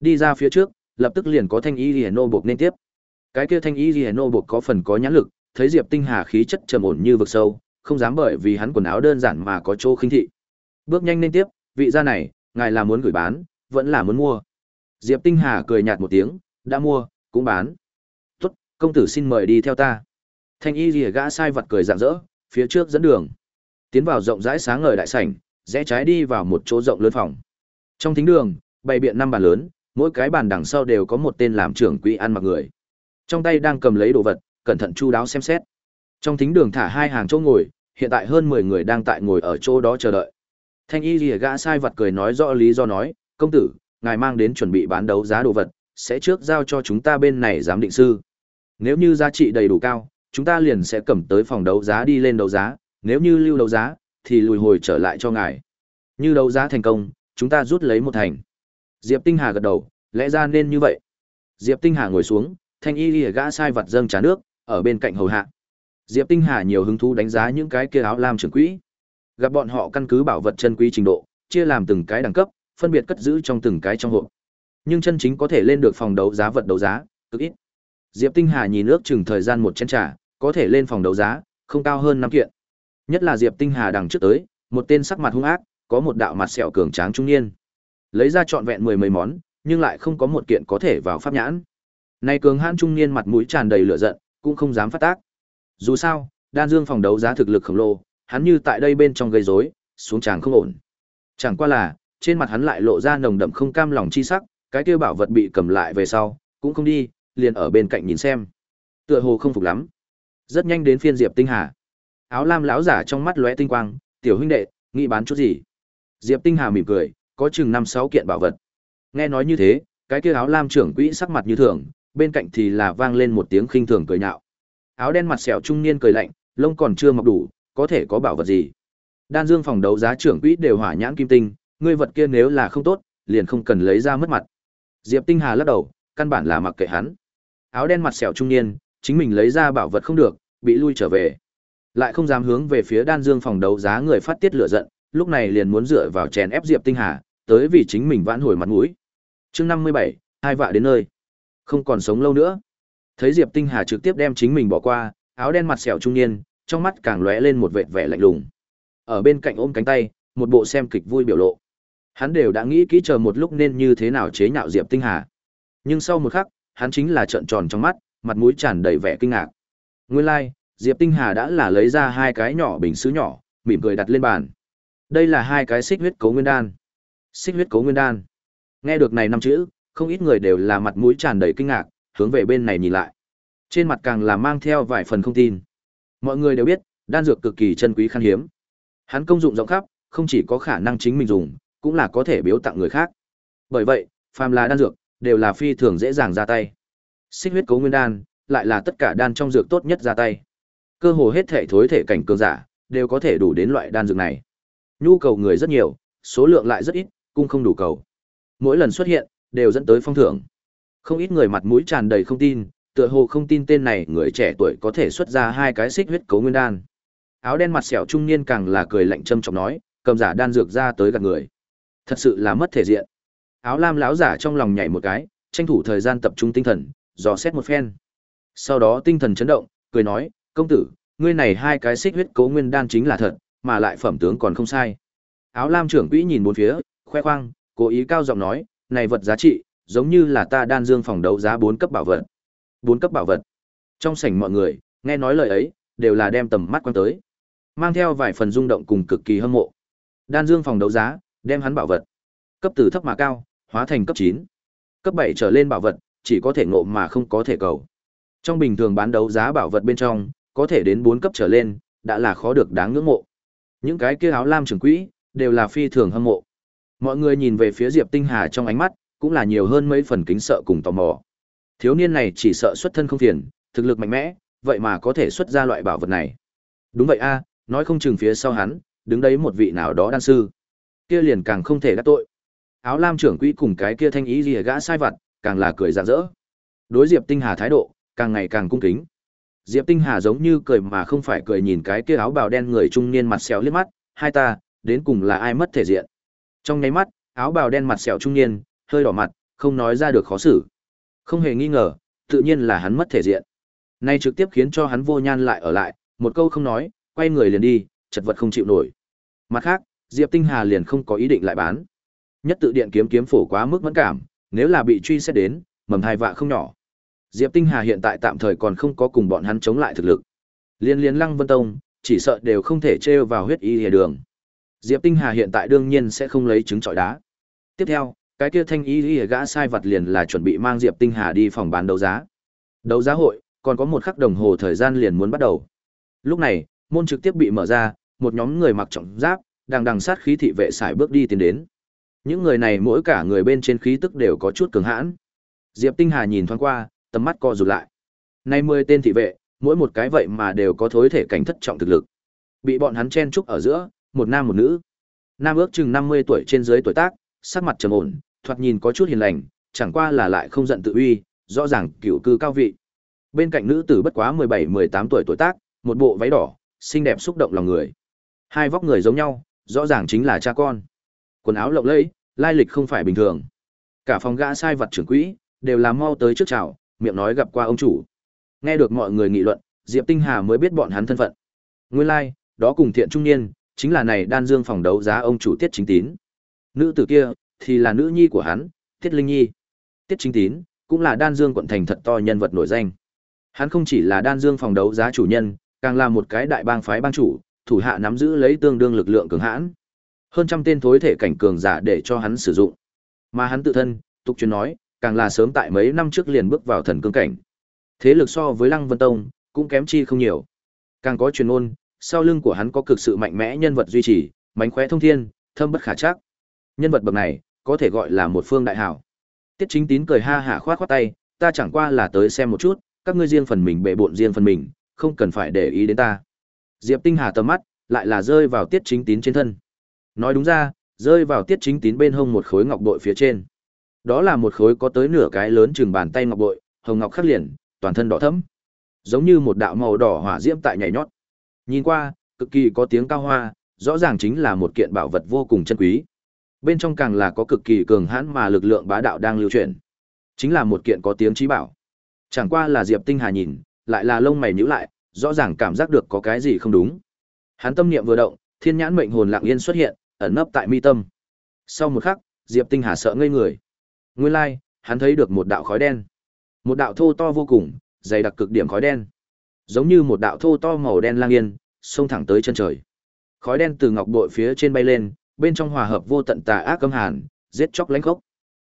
Đi ra phía trước, lập tức liền có thanh y Liễu nô buộc nên tiếp. Cái kia thanh y Liễu nô buộc có phần có nhãn lực, thấy Diệp Tinh Hà khí chất trầm ổn như vực sâu, không dám bởi vì hắn quần áo đơn giản mà có chỗ khinh thị. Bước nhanh nên tiếp, vị gia này, ngài là muốn gửi bán, vẫn là muốn mua. Diệp Tinh Hà cười nhạt một tiếng, đã mua, cũng bán. Tốt, công tử xin mời đi theo ta. Thanh y rìa gã sai vật cười rạng rỡ, phía trước dẫn đường. Tiến vào rộng rãi sáng ngời đại sảnh, rẽ trái đi vào một chỗ rộng lớn phòng. Trong thính đường, bày biện năm bàn lớn, mỗi cái bàn đằng sau đều có một tên làm trưởng quỹ ăn mặc người. Trong tay đang cầm lấy đồ vật, cẩn thận chu đáo xem xét. Trong thính đường thả hai hàng chỗ ngồi, hiện tại hơn 10 người đang tại ngồi ở chỗ đó chờ đợi. Thanh y lìa gã sai vật cười nói rõ lý do nói, công tử, ngài mang đến chuẩn bị bán đấu giá đồ vật, sẽ trước giao cho chúng ta bên này giám định sư. Nếu như giá trị đầy đủ cao, chúng ta liền sẽ cầm tới phòng đấu giá đi lên đấu giá, nếu như lưu đấu giá, thì lùi hồi trở lại cho ngài. Như đấu giá thành công, chúng ta rút lấy một thành. Diệp Tinh Hà gật đầu, lẽ ra nên như vậy. Diệp Tinh Hà ngồi xuống, thanh y lìa gã sai vật dâng trà nước, ở bên cạnh hầu hạ. Diệp Tinh Hà nhiều hứng thú đánh giá những cái kia áo lam trưởng quỹ. Gặp bọn họ căn cứ bảo vật chân quý trình độ, chia làm từng cái đẳng cấp, phân biệt cất giữ trong từng cái trong hộp. Nhưng chân chính có thể lên được phòng đấu giá vật đấu giá, cực ít. Diệp Tinh Hà nhìn nước chừng thời gian một chén trà, có thể lên phòng đấu giá, không cao hơn năm kiện. Nhất là Diệp Tinh Hà đằng trước tới, một tên sắc mặt hung ác, có một đạo mặt sẹo cường tráng trung niên. Lấy ra trọn vẹn mười mấy món, nhưng lại không có một kiện có thể vào pháp nhãn. Nay cường hãn trung niên mặt mũi tràn đầy lửa giận, cũng không dám phát tác. Dù sao, đan dương phòng đấu giá thực lực khổng lồ, hắn như tại đây bên trong gây rối, xuống tràng không ổn. Chẳng qua là, trên mặt hắn lại lộ ra nồng đậm không cam lòng chi sắc, cái kia bảo vật bị cầm lại về sau, cũng không đi, liền ở bên cạnh nhìn xem. Tựa hồ không phục lắm. Rất nhanh đến phiên Diệp Tinh Hà. Áo lam lão giả trong mắt lóe tinh quang, "Tiểu huynh đệ, nghĩ bán chút gì?" Diệp Tinh Hà mỉm cười, có chừng năm sáu kiện bảo vật. Nghe nói như thế, cái kia áo lam trưởng quỹ sắc mặt như thường, bên cạnh thì là vang lên một tiếng khinh thường cười nhạo. Áo đen mặt sẹo trung niên cười lạnh, lông còn chưa mọc đủ, có thể có bảo vật gì? Đan Dương phòng đấu giá trưởng quỹ đều hỏa nhãn kim tinh, ngươi vật kia nếu là không tốt, liền không cần lấy ra mất mặt. Diệp Tinh Hà lắc đầu, căn bản là mặc kệ hắn. Áo đen mặt sẹo trung niên, chính mình lấy ra bảo vật không được, bị lui trở về. Lại không dám hướng về phía Đan Dương phòng đấu giá người phát tiết lửa giận, lúc này liền muốn dựa vào chèn ép Diệp Tinh Hà, tới vì chính mình vãn hồi mặt mũi. Chương 57, hai vạ đến nơi. Không còn sống lâu nữa. Thấy Diệp Tinh Hà trực tiếp đem chính mình bỏ qua, áo đen mặt sẹo trung niên, trong mắt càng lóe lên một vệt vẻ lạnh lùng. Ở bên cạnh ôm cánh tay, một bộ xem kịch vui biểu lộ. Hắn đều đã nghĩ kỹ chờ một lúc nên như thế nào chế nhạo Diệp Tinh Hà. Nhưng sau một khắc, hắn chính là trợn tròn trong mắt, mặt mũi tràn đầy vẻ kinh ngạc. Nguyên lai, like, Diệp Tinh Hà đã là lấy ra hai cái nhỏ bình sứ nhỏ, mỉm cười đặt lên bàn. Đây là hai cái xích huyết cấu nguyên đan. Xích huyết cấu nguyên đan. Nghe được này năm chữ, không ít người đều là mặt mũi tràn đầy kinh ngạc, hướng về bên này nhìn lại. Trên mặt càng là mang theo vài phần không tin. Mọi người đều biết, đan dược cực kỳ chân quý khan hiếm. Hắn công dụng rộng khắp, không chỉ có khả năng chính mình dùng, cũng là có thể biếu tặng người khác. Bởi vậy, phàm là đan dược, đều là phi thường dễ dàng ra tay. Xích huyết cấu nguyên đan, lại là tất cả đan trong dược tốt nhất ra tay. Cơ hồ hết thể thối thể cảnh cường giả, đều có thể đủ đến loại đan dược này. Nhu cầu người rất nhiều, số lượng lại rất ít, cung không đủ cầu. Mỗi lần xuất hiện, đều dẫn tới phong thưởng. Không ít người mặt mũi tràn đầy không tin, tựa hồ không tin tên này người trẻ tuổi có thể xuất ra hai cái xích huyết cấu nguyên đan. Áo đen mặt sẹo trung niên càng là cười lạnh châm trọng nói, cầm giả đan dược ra tới gạt người. Thật sự là mất thể diện. Áo lam lão giả trong lòng nhảy một cái, tranh thủ thời gian tập trung tinh thần, dò xét một phen. Sau đó tinh thần chấn động, cười nói, công tử, ngươi này hai cái xích huyết cấu nguyên đan chính là thật, mà lại phẩm tướng còn không sai. Áo lam trưởng quỹ nhìn bốn phía, khoe khoang, cố ý cao giọng nói, này vật giá trị, giống như là ta đan dương phòng đấu giá bốn cấp bảo vật. bốn cấp bảo vật. Trong sảnh mọi người, nghe nói lời ấy, đều là đem tầm mắt quan tới. Mang theo vài phần rung động cùng cực kỳ hâm mộ. Đan dương phòng đấu giá, đem hắn bảo vật. Cấp từ thấp mà cao, hóa thành cấp 9. Cấp 7 trở lên bảo vật, chỉ có thể ngộ mà không có thể cầu. Trong bình thường bán đấu giá bảo vật bên trong, có thể đến 4 cấp trở lên, đã là khó được đáng ngưỡng mộ. Những cái kia áo lam trưởng quỹ, đều là phi thường hâm mộ. Mọi người nhìn về phía Diệp Tinh Hà trong ánh mắt, cũng là nhiều hơn mấy phần kính sợ cùng tò mò. Thiếu niên này chỉ sợ xuất thân không phiền, thực lực mạnh mẽ, vậy mà có thể xuất ra loại bảo vật này. Đúng vậy a, nói không chừng phía sau hắn, đứng đấy một vị nào đó đan sư. Kia liền càng không thể đắc tội. Áo lam trưởng quỹ cùng cái kia thanh ý gì gã sai vặt, càng là cười rạng rỡ. Đối Diệp Tinh Hà thái độ, càng ngày càng cung kính. Diệp Tinh Hà giống như cười mà không phải cười nhìn cái kia áo bào đen người trung niên mặt xéo liếc mắt, hai ta, đến cùng là ai mất thể diện. Trong nháy mắt, áo bào đen mặt sẹo trung niên, hơi đỏ mặt, không nói ra được khó xử. Không hề nghi ngờ, tự nhiên là hắn mất thể diện. Nay trực tiếp khiến cho hắn vô nhan lại ở lại, một câu không nói, quay người liền đi, chật vật không chịu nổi. Mặt khác, Diệp Tinh Hà liền không có ý định lại bán. Nhất tự điện kiếm kiếm phổ quá mức mẫn cảm, nếu là bị truy xét đến, mầm hai vạ không nhỏ. Diệp Tinh Hà hiện tại tạm thời còn không có cùng bọn hắn chống lại thực lực. Liên liên Lăng Vân Tông, chỉ sợ đều không thể trêu vào huyết y hề đường. Diệp Tinh Hà hiện tại đương nhiên sẽ không lấy trứng trọi đá. Tiếp theo, cái kia thanh ý ý gã sai vật liền là chuẩn bị mang Diệp Tinh Hà đi phòng bán đấu giá. Đấu giá hội, còn có một khắc đồng hồ thời gian liền muốn bắt đầu. Lúc này, môn trực tiếp bị mở ra, một nhóm người mặc trọng giáp, đang đằng sát khí thị vệ xài bước đi tiến đến. Những người này mỗi cả người bên trên khí tức đều có chút cường hãn. Diệp Tinh Hà nhìn thoáng qua, tầm mắt co rụt lại. Nay mười tên thị vệ, mỗi một cái vậy mà đều có thối thể cảnh thất trọng thực lực. Bị bọn hắn chen chúc ở giữa, một nam một nữ. Nam ước chừng 50 tuổi trên dưới tuổi tác, sắc mặt trầm ổn, thoạt nhìn có chút hiền lành, chẳng qua là lại không giận tự uy, rõ ràng cựu cư cao vị. Bên cạnh nữ tử bất quá 17-18 tuổi tuổi tác, một bộ váy đỏ, xinh đẹp xúc động lòng người. Hai vóc người giống nhau, rõ ràng chính là cha con. Quần áo lộng lẫy, lai lịch không phải bình thường. Cả phòng gã sai vật trưởng quỹ đều làm mau tới trước chào, miệng nói gặp qua ông chủ. Nghe được mọi người nghị luận, Diệp Tinh Hà mới biết bọn hắn thân phận. Nguyên lai, like, đó cùng thiện trung niên, chính là này đan dương phòng đấu giá ông chủ Tiết Chính Tín. Nữ tử kia, thì là nữ nhi của hắn, Tiết Linh Nhi. Tiết Chính Tín, cũng là đan dương quận thành thật to nhân vật nổi danh. Hắn không chỉ là đan dương phòng đấu giá chủ nhân, càng là một cái đại bang phái bang chủ, thủ hạ nắm giữ lấy tương đương lực lượng cường hãn. Hơn trăm tên thối thể cảnh cường giả để cho hắn sử dụng. Mà hắn tự thân, tục truyền nói, càng là sớm tại mấy năm trước liền bước vào thần cương cảnh. Thế lực so với Lăng Vân Tông, cũng kém chi không nhiều. Càng có truyền ôn, sau lưng của hắn có cực sự mạnh mẽ nhân vật duy trì, mánh khóe thông thiên, thâm bất khả chắc. Nhân vật bậc này, có thể gọi là một phương đại hảo. Tiết Chính Tín cười ha hả khoát khoát tay, ta chẳng qua là tới xem một chút, các ngươi riêng phần mình bệ bộn riêng phần mình, không cần phải để ý đến ta. Diệp Tinh Hà tầm mắt lại là rơi vào Tiết Chính Tín trên thân. Nói đúng ra, rơi vào Tiết Chính Tín bên hông một khối ngọc bội phía trên. Đó là một khối có tới nửa cái lớn chừng bàn tay ngọc bội, hồng ngọc khắc liền, toàn thân đỏ thẫm, giống như một đạo màu đỏ hỏa diễm tại nhảy nhót. Nhìn qua, cực kỳ có tiếng cao hoa, rõ ràng chính là một kiện bảo vật vô cùng chân quý. Bên trong càng là có cực kỳ cường hãn mà lực lượng bá đạo đang lưu chuyển. Chính là một kiện có tiếng trí bảo. Chẳng qua là Diệp Tinh Hà nhìn, lại là lông mày nhíu lại, rõ ràng cảm giác được có cái gì không đúng. Hắn tâm niệm vừa động, thiên nhãn mệnh hồn lặng yên xuất hiện, ẩn nấp tại mi tâm. Sau một khắc, Diệp Tinh Hà sợ ngây người. Nguyên lai, hắn thấy được một đạo khói đen. Một đạo thô to vô cùng, dày đặc cực điểm khói đen. Giống như một đạo thô to màu đen lang yên, xông thẳng tới chân trời. Khói đen từ ngọc bội phía trên bay lên, bên trong hòa hợp vô tận tà ác cấm hàn, giết chóc lãnh khốc.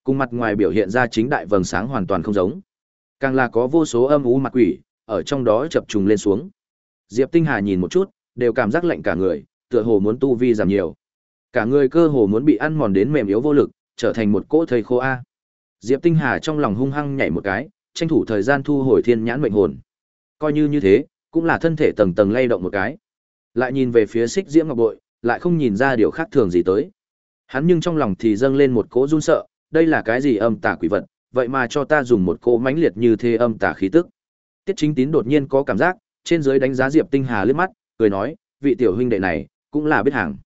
Cùng mặt ngoài biểu hiện ra chính đại vầng sáng hoàn toàn không giống. Càng là có vô số âm u mặt quỷ, ở trong đó chập trùng lên xuống. Diệp Tinh Hà nhìn một chút, đều cảm giác lạnh cả người, tựa hồ muốn tu vi giảm nhiều. Cả người cơ hồ muốn bị ăn mòn đến mềm yếu vô lực, trở thành một cỗ thầy khô a. Diệp Tinh Hà trong lòng hung hăng nhảy một cái, tranh thủ thời gian thu hồi thiên nhãn mệnh hồn. Coi như như thế, cũng là thân thể tầng tầng lay động một cái. Lại nhìn về phía Xích Diễm Ngọc Bội, lại không nhìn ra điều khác thường gì tới. Hắn nhưng trong lòng thì dâng lên một cỗ run sợ, đây là cái gì âm tà quỷ vật, vậy mà cho ta dùng một cỗ mãnh liệt như thế âm tà khí tức. Tiết Chính Tín đột nhiên có cảm giác, trên dưới đánh giá Diệp Tinh Hà liếc mắt, cười nói, vị tiểu huynh đệ này, cũng là biết hàng.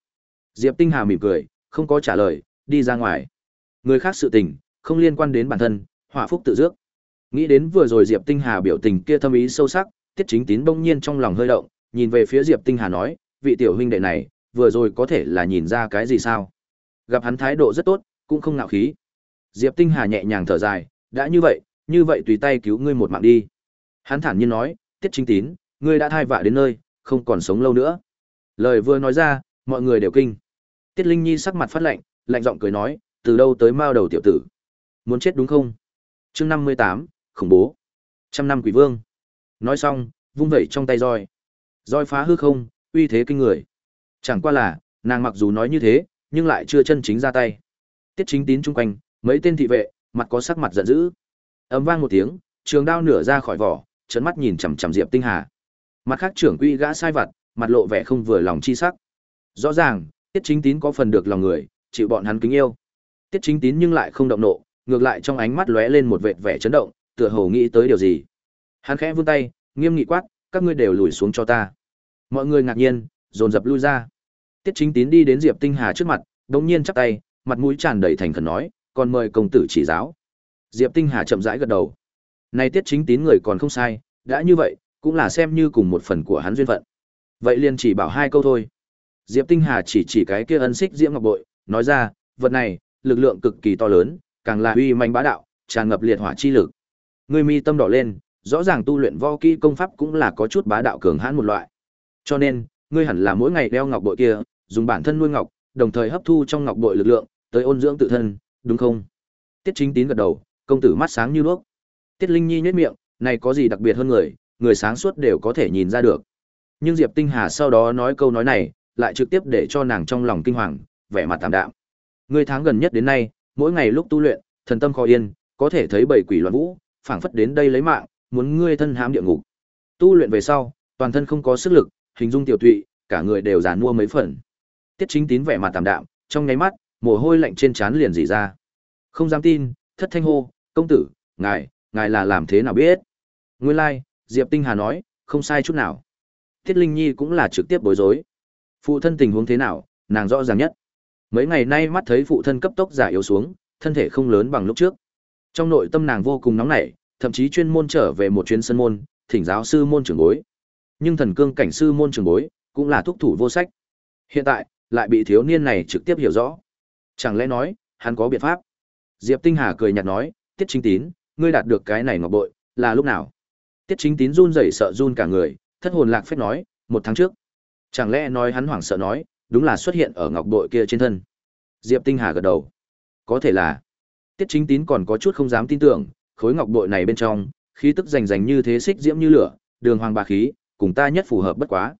Diệp Tinh Hà mỉm cười, không có trả lời, đi ra ngoài. Người khác sự tình, không liên quan đến bản thân, hỏa phúc tự dước. Nghĩ đến vừa rồi Diệp Tinh Hà biểu tình kia thâm ý sâu sắc, Tiết Chính Tín bỗng nhiên trong lòng hơi động, nhìn về phía Diệp Tinh Hà nói, vị tiểu huynh đệ này, vừa rồi có thể là nhìn ra cái gì sao? Gặp hắn thái độ rất tốt, cũng không ngạo khí. Diệp Tinh Hà nhẹ nhàng thở dài, đã như vậy, như vậy tùy tay cứu ngươi một mạng đi. Hắn thản nhiên nói, Tiết Chính Tín, ngươi đã thai vạ đến nơi, không còn sống lâu nữa. Lời vừa nói ra, mọi người đều kinh. Tiết Linh Nhi sắc mặt phát lạnh, lạnh giọng cười nói, từ đâu tới mao đầu tiểu tử? Muốn chết đúng không? Chương năm mươi tám, khủng bố. Trăm năm quỷ vương. Nói xong, vung vẩy trong tay roi. Roi phá hư không, uy thế kinh người. Chẳng qua là, nàng mặc dù nói như thế, nhưng lại chưa chân chính ra tay. Tiết chính tín chung quanh, mấy tên thị vệ, mặt có sắc mặt giận dữ. ấm vang một tiếng, trường đao nửa ra khỏi vỏ, trấn mắt nhìn chằm chằm Diệp Tinh Hà. Mặt khác trưởng quy gã sai vặt, mặt lộ vẻ không vừa lòng chi sắc. Rõ ràng, Tiết Chính Tín có phần được lòng người, chịu bọn hắn kính yêu. Tiết Chính Tín nhưng lại không động nộ, ngược lại trong ánh mắt lóe lên một vệt vẻ chấn động, tựa hồ nghĩ tới điều gì. Hắn khẽ vươn tay, nghiêm nghị quát, các ngươi đều lùi xuống cho ta. Mọi người ngạc nhiên, dồn dập lui ra. Tiết Chính Tín đi đến Diệp Tinh Hà trước mặt, đống nhiên chắp tay, mặt mũi tràn đầy thành khẩn nói, còn mời công tử chỉ giáo. Diệp Tinh Hà chậm rãi gật đầu. Này tiết chính tín người còn không sai, đã như vậy, cũng là xem như cùng một phần của hắn duyên phận. Vậy liền chỉ bảo hai câu thôi. Diệp Tinh Hà chỉ chỉ cái kia ân xích diễm ngọc bội, nói ra, vật này, lực lượng cực kỳ to lớn, càng là uy manh bá đạo, tràn ngập liệt hỏa chi lực. Người mi tâm đỏ lên, rõ ràng tu luyện võ kỹ công pháp cũng là có chút bá đạo cường hãn một loại. Cho nên, ngươi hẳn là mỗi ngày đeo ngọc bội kia, dùng bản thân nuôi ngọc, đồng thời hấp thu trong ngọc bội lực lượng, tới ôn dưỡng tự thân, đúng không? Tiết Chính Tín gật đầu, công tử mắt sáng như đuốc. Tiết Linh Nhi nhếch miệng, này có gì đặc biệt hơn người, người sáng suốt đều có thể nhìn ra được. Nhưng Diệp Tinh Hà sau đó nói câu nói này, lại trực tiếp để cho nàng trong lòng kinh hoàng, vẻ mặt tạm đạm. Ngươi tháng gần nhất đến nay, mỗi ngày lúc tu luyện, thần tâm khó yên, có thể thấy bảy quỷ loạn vũ, phảng phất đến đây lấy mạng, muốn ngươi thân hám địa ngục. Tu luyện về sau, toàn thân không có sức lực, hình dung tiểu tụy, cả người đều giàn mua mấy phần. Tiết Chính Tín vẻ mặt tạm đạm, trong nháy mắt, mồ hôi lạnh trên trán liền rỉ ra. Không dám tin, thất thanh hô, "Công tử, ngài, ngài là làm thế nào biết?" Nguyên lai, like, Diệp Tinh Hà nói, không sai chút nào. Tiết Linh Nhi cũng là trực tiếp bối rối. Phụ thân tình huống thế nào, nàng rõ ràng nhất. Mấy ngày nay mắt thấy phụ thân cấp tốc giả yếu xuống, thân thể không lớn bằng lúc trước. Trong nội tâm nàng vô cùng nóng nảy, thậm chí chuyên môn trở về một chuyến sân môn, thỉnh giáo sư môn trưởng bối. Nhưng thần cương cảnh sư môn trưởng bối, cũng là thúc thủ vô sách. Hiện tại, lại bị thiếu niên này trực tiếp hiểu rõ. Chẳng lẽ nói, hắn có biện pháp? Diệp Tinh Hà cười nhạt nói, Tiết Chính Tín, ngươi đạt được cái này ngọc bội, là lúc nào? Tiết Chính Tín run rẩy sợ run cả người, thất hồn lạc phép nói, một tháng trước. Chẳng lẽ nói hắn hoảng sợ nói, đúng là xuất hiện ở ngọc bội kia trên thân. Diệp Tinh Hà gật đầu. Có thể là. Tiết Chính Tín còn có chút không dám tin tưởng, khối ngọc bội này bên trong, khí tức rành rành như thế xích diễm như lửa, đường hoàng bà khí, cùng ta nhất phù hợp bất quá.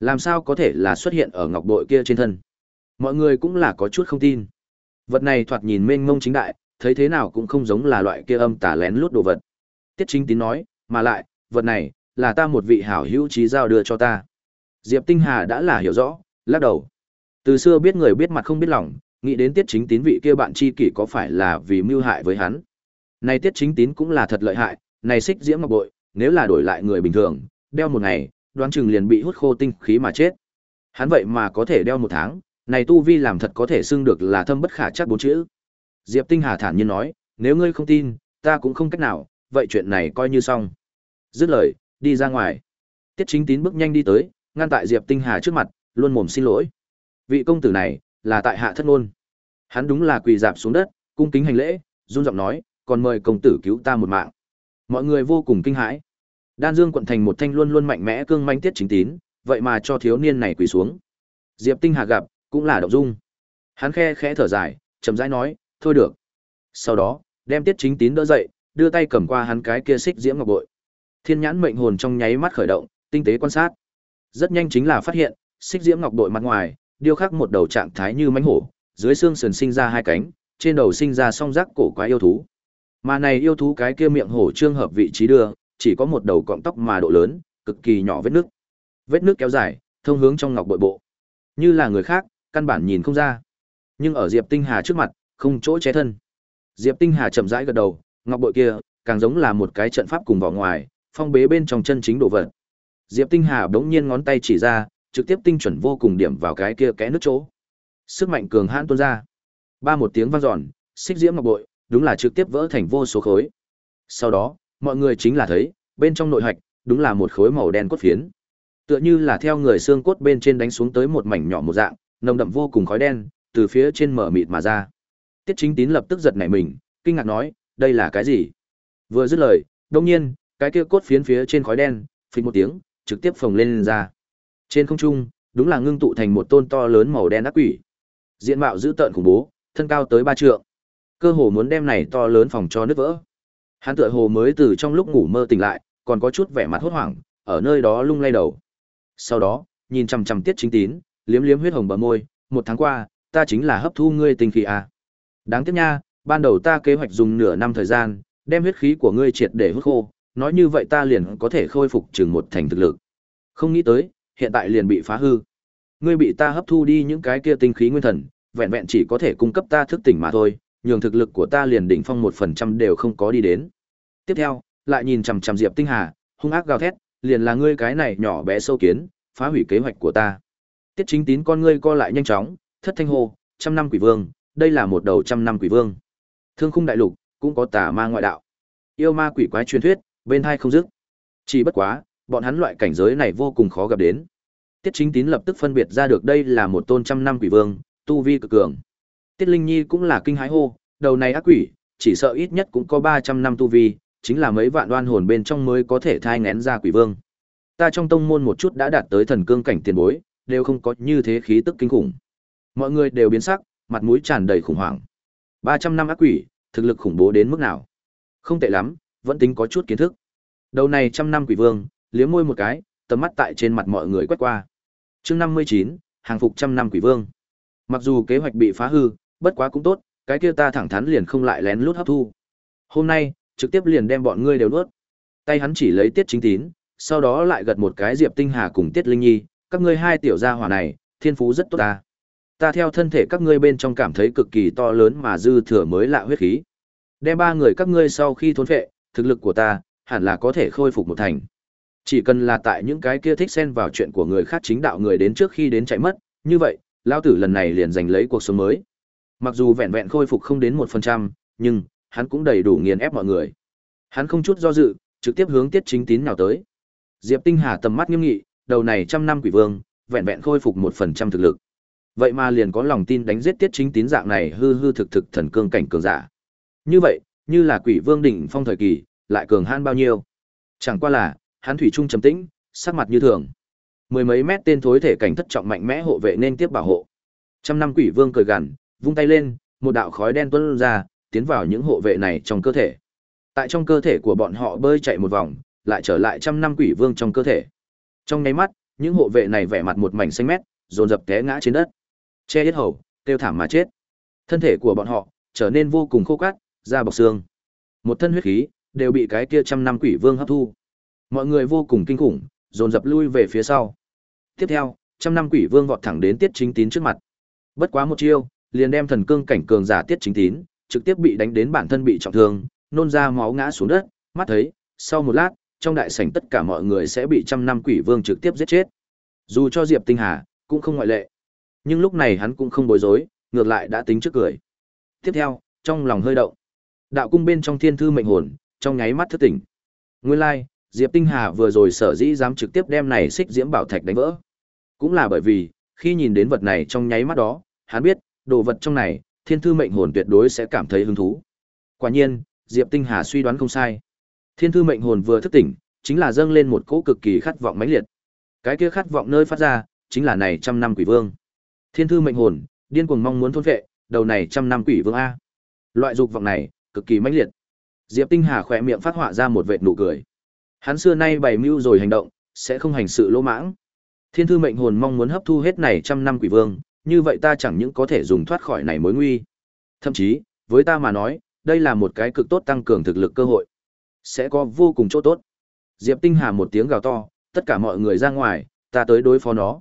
Làm sao có thể là xuất hiện ở ngọc bội kia trên thân? Mọi người cũng là có chút không tin. Vật này thoạt nhìn mênh mông chính đại, thấy thế nào cũng không giống là loại kia âm tà lén lút đồ vật. Tiết Chính Tín nói, mà lại, vật này là ta một vị hảo hữu trí giao đưa cho ta. Diệp Tinh Hà đã là hiểu rõ, lắc đầu. Từ xưa biết người biết mặt không biết lòng, nghĩ đến Tiết Chính Tín vị kia bạn tri kỷ có phải là vì mưu hại với hắn. Này Tiết Chính Tín cũng là thật lợi hại, này xích diễm ngọc bội, nếu là đổi lại người bình thường, đeo một ngày, đoán chừng liền bị hút khô tinh khí mà chết. Hắn vậy mà có thể đeo một tháng, này tu vi làm thật có thể xưng được là thâm bất khả chắc bốn chữ. Diệp Tinh Hà thản nhiên nói, nếu ngươi không tin, ta cũng không cách nào, vậy chuyện này coi như xong. Dứt lời, đi ra ngoài. Tiết Chính Tín bước nhanh đi tới, ngăn tại Diệp Tinh Hà trước mặt, luôn mồm xin lỗi. Vị công tử này, là tại hạ thất ngôn. Hắn đúng là quỳ dạp xuống đất, cung kính hành lễ, run giọng nói, còn mời công tử cứu ta một mạng. Mọi người vô cùng kinh hãi. Đan Dương quận thành một thanh luôn luôn mạnh mẽ cương manh tiết chính tín, vậy mà cho thiếu niên này quỳ xuống. Diệp Tinh Hà gặp, cũng là động dung. Hắn khe khẽ thở dài, chậm rãi nói, thôi được. Sau đó, đem tiết chính tín đỡ dậy, đưa tay cầm qua hắn cái kia xích diễm ngọc bội. Thiên nhãn mệnh hồn trong nháy mắt khởi động, tinh tế quan sát. Rất nhanh chính là phát hiện, xích diễm ngọc bội mặt ngoài, điêu khắc một đầu trạng thái như mãnh hổ, dưới xương sườn sinh ra hai cánh, trên đầu sinh ra song giác cổ quái yêu thú. Mà này yêu thú cái kia miệng hổ trương hợp vị trí đưa, chỉ có một đầu cọng tóc mà độ lớn, cực kỳ nhỏ vết nước. Vết nước kéo dài, thông hướng trong ngọc bội bộ. Như là người khác, căn bản nhìn không ra. Nhưng ở Diệp Tinh Hà trước mặt, không chỗ che thân. Diệp Tinh Hà chậm rãi gật đầu, ngọc bội kia, càng giống là một cái trận pháp cùng vỏ ngoài, phong bế bên trong chân chính đồ vật. Diệp Tinh Hà bỗng nhiên ngón tay chỉ ra, trực tiếp tinh chuẩn vô cùng điểm vào cái kia kẽ nước chỗ. Sức mạnh cường hãn tuôn ra. Ba một tiếng vang dọn, xích diễm ngọc bội, đúng là trực tiếp vỡ thành vô số khối. Sau đó, mọi người chính là thấy, bên trong nội hạch, đúng là một khối màu đen cốt phiến. Tựa như là theo người xương cốt bên trên đánh xuống tới một mảnh nhỏ một dạng, nồng đậm vô cùng khói đen, từ phía trên mở mịt mà ra. Tiết Chính Tín lập tức giật nảy mình, kinh ngạc nói, đây là cái gì? Vừa dứt lời, đột nhiên, cái kia cốt phiến phía trên khói đen, phình một tiếng, trực tiếp phồng lên, lên ra. Trên không trung, đúng là ngưng tụ thành một tôn to lớn màu đen ác quỷ. Diện mạo dữ tợn khủng bố, thân cao tới ba trượng. Cơ hồ muốn đem này to lớn phòng cho nứt vỡ. Hắn tựa hồ mới từ trong lúc ngủ mơ tỉnh lại, còn có chút vẻ mặt hốt hoảng, ở nơi đó lung lay đầu. Sau đó, nhìn chằm chằm Tiết Chính Tín, liếm liếm huyết hồng bờ môi, một tháng qua, ta chính là hấp thu ngươi tinh khí à. Đáng tiếc nha, ban đầu ta kế hoạch dùng nửa năm thời gian, đem huyết khí của ngươi triệt để hút khô, nói như vậy ta liền có thể khôi phục chừng một thành thực lực. Không nghĩ tới, hiện tại liền bị phá hư. Ngươi bị ta hấp thu đi những cái kia tinh khí nguyên thần, vẹn vẹn chỉ có thể cung cấp ta thức tỉnh mà thôi, nhường thực lực của ta liền đỉnh phong một phần trăm đều không có đi đến. Tiếp theo, lại nhìn chằm chằm Diệp Tinh Hà, hung ác gào thét, liền là ngươi cái này nhỏ bé sâu kiến, phá hủy kế hoạch của ta. Tiết Chính Tín con ngươi co lại nhanh chóng, thất thanh hô, trăm năm quỷ vương, đây là một đầu trăm năm quỷ vương. Thương khung đại lục, cũng có tà ma ngoại đạo. Yêu ma quỷ quái truyền thuyết, bên hai không dứt. Chỉ bất quá, bọn hắn loại cảnh giới này vô cùng khó gặp đến. Tiết Chính Tín lập tức phân biệt ra được đây là một tôn trăm năm quỷ vương, tu vi cực cường. Tiết Linh Nhi cũng là kinh hãi hô, đầu này ác quỷ, chỉ sợ ít nhất cũng có 300 năm tu vi, chính là mấy vạn đoan hồn bên trong mới có thể thai nghén ra quỷ vương. Ta trong tông môn một chút đã đạt tới thần cương cảnh tiền bối, đều không có như thế khí tức kinh khủng. Mọi người đều biến sắc, mặt mũi tràn đầy khủng hoảng. 300 năm ác quỷ, thực lực khủng bố đến mức nào? Không tệ lắm, vẫn tính có chút kiến thức. Đầu này trăm năm quỷ vương, liếm môi một cái, tầm mắt tại trên mặt mọi người quét qua. Chương 59, hàng phục trăm năm quỷ vương. Mặc dù kế hoạch bị phá hư, bất quá cũng tốt, cái kia ta thẳng thắn liền không lại lén lút hấp thu. Hôm nay, trực tiếp liền đem bọn ngươi đều nuốt. Tay hắn chỉ lấy Tiết Chính Tín, sau đó lại gật một cái Diệp Tinh Hà cùng Tiết Linh Nhi, các ngươi hai tiểu gia hỏa này, thiên phú rất tốt ta. Ta theo thân thể các ngươi bên trong cảm thấy cực kỳ to lớn mà dư thừa mới lạ huyết khí. Đem ba người các ngươi sau khi thốn phệ, thực lực của ta hẳn là có thể khôi phục một thành. Chỉ cần là tại những cái kia thích xen vào chuyện của người khác chính đạo người đến trước khi đến chạy mất, như vậy, lão tử lần này liền giành lấy cuộc sống mới. Mặc dù vẹn vẹn khôi phục không đến một phần trăm, nhưng hắn cũng đầy đủ nghiền ép mọi người. Hắn không chút do dự, trực tiếp hướng Tiết Chính Tín nào tới. Diệp Tinh Hà tầm mắt nghiêm nghị, đầu này trăm năm quỷ vương, vẹn vẹn khôi phục một phần trăm thực lực. Vậy mà liền có lòng tin đánh giết Tiết Chính Tín dạng này hư hư thực thực thần cương cảnh cường giả. Như vậy, như là quỷ vương đỉnh phong thời kỳ, lại cường han bao nhiêu? Chẳng qua là, hắn thủy trung trầm tĩnh, sắc mặt như thường. Mười mấy mét tên thối thể cảnh thất trọng mạnh mẽ hộ vệ nên tiếp bảo hộ. Trăm năm quỷ vương cười gằn, vung tay lên, một đạo khói đen tuôn ra, tiến vào những hộ vệ này trong cơ thể. Tại trong cơ thể của bọn họ bơi chạy một vòng, lại trở lại trăm năm quỷ vương trong cơ thể. Trong nháy mắt, những hộ vệ này vẻ mặt một mảnh xanh mét, dồn dập té ngã trên đất. Che hết hầu, tiêu thảm mà chết. Thân thể của bọn họ trở nên vô cùng khô cát, da bọc xương. Một thân huyết khí đều bị cái kia trăm năm quỷ vương hấp thu. Mọi người vô cùng kinh khủng, dồn dập lui về phía sau. Tiếp theo, trăm năm quỷ vương vọt thẳng đến Tiết Chính Tín trước mặt. Bất quá một chiêu, liền đem thần cương cảnh cường giả Tiết Chính Tín, trực tiếp bị đánh đến bản thân bị trọng thương, nôn ra máu ngã xuống đất, mắt thấy, sau một lát, trong đại sảnh tất cả mọi người sẽ bị trăm năm quỷ vương trực tiếp giết chết. Dù cho Diệp Tinh Hà, cũng không ngoại lệ. Nhưng lúc này hắn cũng không bối rối, ngược lại đã tính trước cười. Tiếp theo, trong lòng hơi động. Đạo cung bên trong thiên thư mệnh hồn, trong nháy mắt thức tỉnh. Nguyên lai, like, Diệp Tinh Hà vừa rồi sở dĩ dám trực tiếp đem này xích diễm bảo thạch đánh vỡ. Cũng là bởi vì, khi nhìn đến vật này trong nháy mắt đó, hắn biết, đồ vật trong này, thiên thư mệnh hồn tuyệt đối sẽ cảm thấy hứng thú. Quả nhiên, Diệp Tinh Hà suy đoán không sai. Thiên thư mệnh hồn vừa thức tỉnh, chính là dâng lên một cỗ cực kỳ khát vọng mãnh liệt. Cái kia khát vọng nơi phát ra, chính là này trăm năm quỷ vương. Thiên thư mệnh hồn, điên cuồng mong muốn thôn vệ, đầu này trăm năm quỷ vương a. Loại dục vọng này, cực kỳ mãnh liệt. Diệp Tinh Hà khỏe miệng phát họa ra một vệt nụ cười. Hắn xưa nay bày mưu rồi hành động, sẽ không hành sự lỗ mãng. Thiên thư mệnh hồn mong muốn hấp thu hết này trăm năm quỷ vương, như vậy ta chẳng những có thể dùng thoát khỏi này mối nguy. Thậm chí, với ta mà nói, đây là một cái cực tốt tăng cường thực lực cơ hội. Sẽ có vô cùng chỗ tốt. Diệp Tinh Hà một tiếng gào to, tất cả mọi người ra ngoài, ta tới đối phó nó.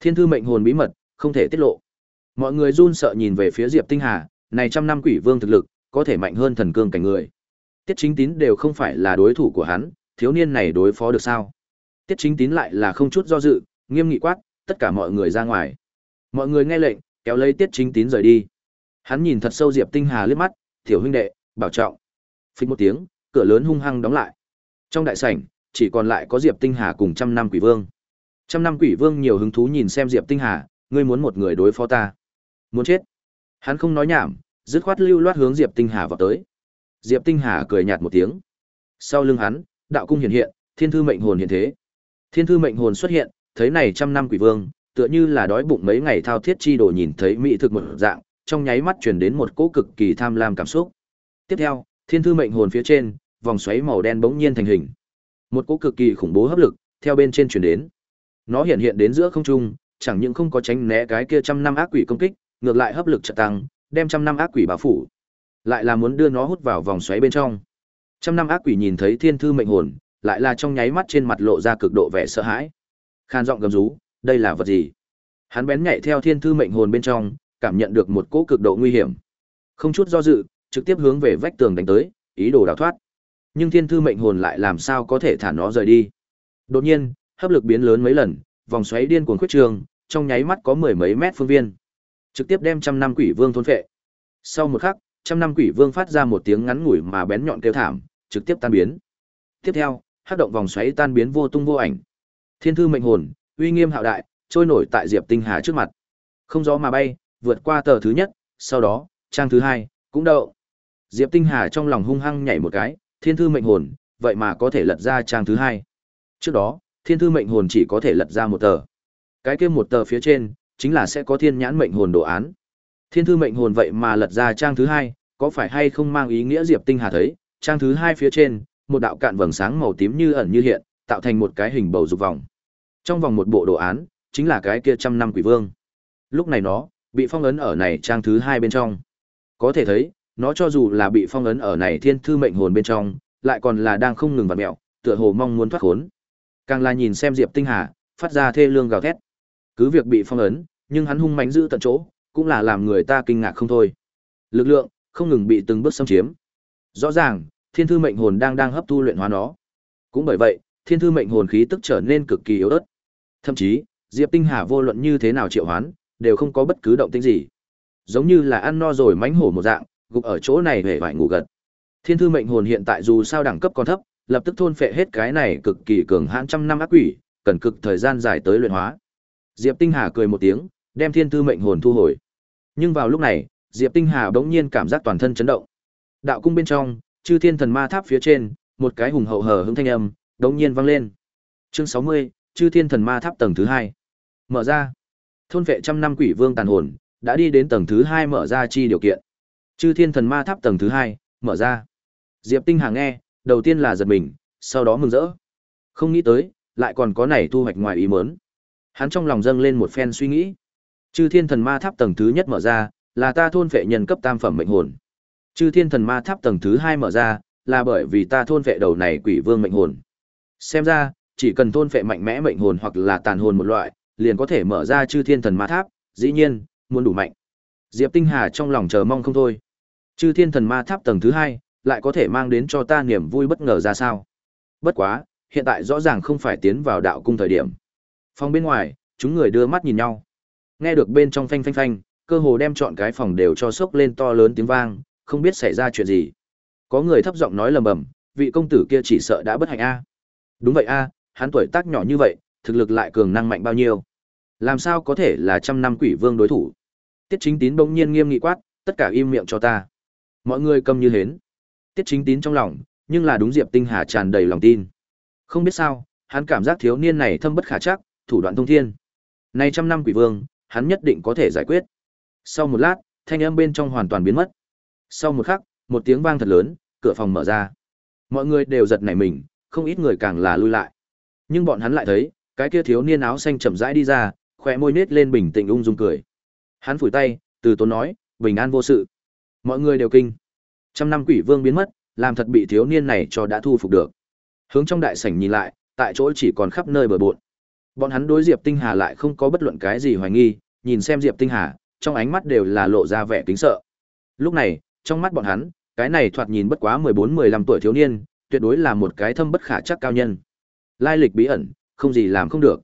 Thiên thư mệnh hồn bí mật, không thể tiết lộ. Mọi người run sợ nhìn về phía Diệp Tinh Hà, này trăm năm quỷ vương thực lực, có thể mạnh hơn thần cương cảnh người. Tiết Chính Tín đều không phải là đối thủ của hắn, thiếu niên này đối phó được sao? Tiết Chính Tín lại là không chút do dự, nghiêm nghị quát, tất cả mọi người ra ngoài. Mọi người nghe lệnh, kéo lấy Tiết Chính Tín rời đi. Hắn nhìn thật sâu Diệp Tinh Hà liếc mắt, "Tiểu huynh đệ, bảo trọng." phịch một tiếng, cửa lớn hung hăng đóng lại. Trong đại sảnh, chỉ còn lại có Diệp Tinh Hà cùng trăm năm quỷ vương. Trăm năm quỷ vương nhiều hứng thú nhìn xem Diệp Tinh Hà, ngươi muốn một người đối phó ta? Muốn chết? Hắn không nói nhảm, dứt khoát lưu loát hướng Diệp Tinh Hà vào tới. Diệp Tinh Hà cười nhạt một tiếng. Sau lưng hắn, đạo cung hiện hiện, thiên thư mệnh hồn hiện thế. Thiên thư mệnh hồn xuất hiện, thấy này trăm năm quỷ vương, tựa như là đói bụng mấy ngày thao thiết chi đồ nhìn thấy mỹ thực một dạng, trong nháy mắt truyền đến một cỗ cực kỳ tham lam cảm xúc. Tiếp theo, thiên thư mệnh hồn phía trên, vòng xoáy màu đen bỗng nhiên thành hình. Một cỗ cực kỳ khủng bố hấp lực theo bên trên truyền đến. Nó hiện hiện đến giữa không trung, chẳng những không có tránh né cái kia trăm năm ác quỷ công kích, ngược lại hấp lực chợt tăng, đem trăm năm ác quỷ bao phủ. Lại là muốn đưa nó hút vào vòng xoáy bên trong. Trăm năm ác quỷ nhìn thấy thiên thư mệnh hồn, lại là trong nháy mắt trên mặt lộ ra cực độ vẻ sợ hãi. Khan giọng gầm rú, đây là vật gì? Hắn bén nhạy theo thiên thư mệnh hồn bên trong, cảm nhận được một cỗ cực độ nguy hiểm. Không chút do dự, trực tiếp hướng về vách tường đánh tới, ý đồ đào thoát. Nhưng thiên thư mệnh hồn lại làm sao có thể thả nó rời đi? Đột nhiên, hấp lực biến lớn mấy lần, vòng xoáy điên cuồng khuyết trường, trong nháy mắt có mười mấy mét phương viên, trực tiếp đem trăm năm quỷ vương thôn phệ. Sau một khắc, trăm năm quỷ vương phát ra một tiếng ngắn ngủi mà bén nhọn kêu thảm, trực tiếp tan biến. Tiếp theo, hắc động vòng xoáy tan biến vô tung vô ảnh. Thiên thư mệnh hồn, uy nghiêm hạo đại, trôi nổi tại Diệp Tinh Hà trước mặt. Không gió mà bay, vượt qua tờ thứ nhất, sau đó, trang thứ hai, cũng đậu. Diệp Tinh Hà trong lòng hung hăng nhảy một cái, thiên thư mệnh hồn, vậy mà có thể lật ra trang thứ hai. Trước đó, thiên thư mệnh hồn chỉ có thể lật ra một tờ. Cái kia một tờ phía trên, chính là sẽ có thiên nhãn mệnh hồn đồ án. Thiên thư mệnh hồn vậy mà lật ra trang thứ hai, có phải hay không mang ý nghĩa Diệp Tinh Hà thấy, trang thứ hai phía trên, một đạo cạn vầng sáng màu tím như ẩn như hiện, tạo thành một cái hình bầu dục vòng. Trong vòng một bộ đồ án, chính là cái kia trăm năm quỷ vương. Lúc này nó bị phong ấn ở này trang thứ hai bên trong. Có thể thấy, nó cho dù là bị phong ấn ở này thiên thư mệnh hồn bên trong, lại còn là đang không ngừng vặn mẹo, tựa hồ mong muốn thoát khốn. Càng là nhìn xem Diệp Tinh Hà, phát ra thê lương gào thét. Cứ việc bị phong ấn, nhưng hắn hung mãnh giữ tận chỗ, cũng là làm người ta kinh ngạc không thôi. Lực lượng không ngừng bị từng bước xâm chiếm. Rõ ràng, thiên thư mệnh hồn đang đang hấp thu luyện hóa nó. Cũng bởi vậy, thiên thư mệnh hồn khí tức trở nên cực kỳ yếu ớt. Thậm chí, Diệp Tinh Hà vô luận như thế nào triệu hoán, đều không có bất cứ động tĩnh gì. Giống như là ăn no rồi mánh hổ một dạng, gục ở chỗ này hề vải ngủ gật. Thiên thư mệnh hồn hiện tại dù sao đẳng cấp còn thấp, lập tức thôn phệ hết cái này cực kỳ cường hãn trăm năm ác quỷ, cần cực thời gian dài tới luyện hóa. Diệp Tinh Hà cười một tiếng, đem thiên thư mệnh hồn thu hồi. Nhưng vào lúc này, Diệp Tinh Hà bỗng nhiên cảm giác toàn thân chấn động. Đạo cung bên trong, chư thiên thần ma tháp phía trên, một cái hùng hậu hờ hững thanh âm, đông nhiên vang lên. Chương 60, chư thiên thần ma tháp tầng thứ hai Mở ra. Thôn vệ trăm năm quỷ vương tàn hồn, đã đi đến tầng thứ hai mở ra chi điều kiện. Chư thiên thần ma tháp tầng thứ hai mở ra. Diệp Tinh Hà nghe, đầu tiên là giật mình, sau đó mừng rỡ. Không nghĩ tới, lại còn có này thu hoạch ngoài ý muốn. Hắn trong lòng dâng lên một phen suy nghĩ. Chư thiên thần ma tháp tầng thứ nhất mở ra, là ta thôn vệ nhân cấp tam phẩm mệnh hồn. Chư thiên thần ma tháp tầng thứ hai mở ra, là bởi vì ta thôn vệ đầu này quỷ vương mệnh hồn. Xem ra, chỉ cần thôn phệ mạnh mẽ mệnh hồn hoặc là tàn hồn một loại, liền có thể mở ra chư thiên thần ma tháp, dĩ nhiên, muốn đủ mạnh. Diệp Tinh Hà trong lòng chờ mong không thôi. Chư thiên thần ma tháp tầng thứ hai, lại có thể mang đến cho ta niềm vui bất ngờ ra sao. Bất quá, hiện tại rõ ràng không phải tiến vào đạo cung thời điểm. Phòng bên ngoài, chúng người đưa mắt nhìn nhau. Nghe được bên trong phanh phanh phanh, cơ hồ đem chọn cái phòng đều cho sốc lên to lớn tiếng vang, không biết xảy ra chuyện gì. Có người thấp giọng nói lầm bầm, vị công tử kia chỉ sợ đã bất hạnh a. Đúng vậy a, hắn tuổi tác nhỏ như vậy, thực lực lại cường năng mạnh bao nhiêu? Làm sao có thể là trăm năm quỷ vương đối thủ? Tiết Chính Tín bỗng nhiên nghiêm nghị quát, tất cả im miệng cho ta. Mọi người câm như hến. Tiết Chính Tín trong lòng, nhưng là đúng Diệp Tinh Hà tràn đầy lòng tin. Không biết sao, hắn cảm giác thiếu niên này thâm bất khả chắc, thủ đoạn thông thiên. Này trăm năm quỷ vương, hắn nhất định có thể giải quyết. Sau một lát, thanh âm bên trong hoàn toàn biến mất. Sau một khắc, một tiếng vang thật lớn, cửa phòng mở ra. Mọi người đều giật nảy mình, không ít người càng là lui lại. Nhưng bọn hắn lại thấy, cái kia thiếu niên áo xanh chậm rãi đi ra, khóe môi nết lên bình tĩnh ung dung cười. Hắn phủi tay, từ tốn nói, bình an vô sự. Mọi người đều kinh. Trăm năm quỷ vương biến mất, làm thật bị thiếu niên này cho đã thu phục được. Hướng trong đại sảnh nhìn lại, tại chỗ chỉ còn khắp nơi bờ bộn. Bọn hắn đối Diệp Tinh Hà lại không có bất luận cái gì hoài nghi, nhìn xem Diệp Tinh Hà, trong ánh mắt đều là lộ ra vẻ kính sợ. Lúc này, trong mắt bọn hắn, cái này thoạt nhìn bất quá 14-15 tuổi thiếu niên, tuyệt đối là một cái thâm bất khả chắc cao nhân. Lai lịch bí ẩn, không gì làm không được.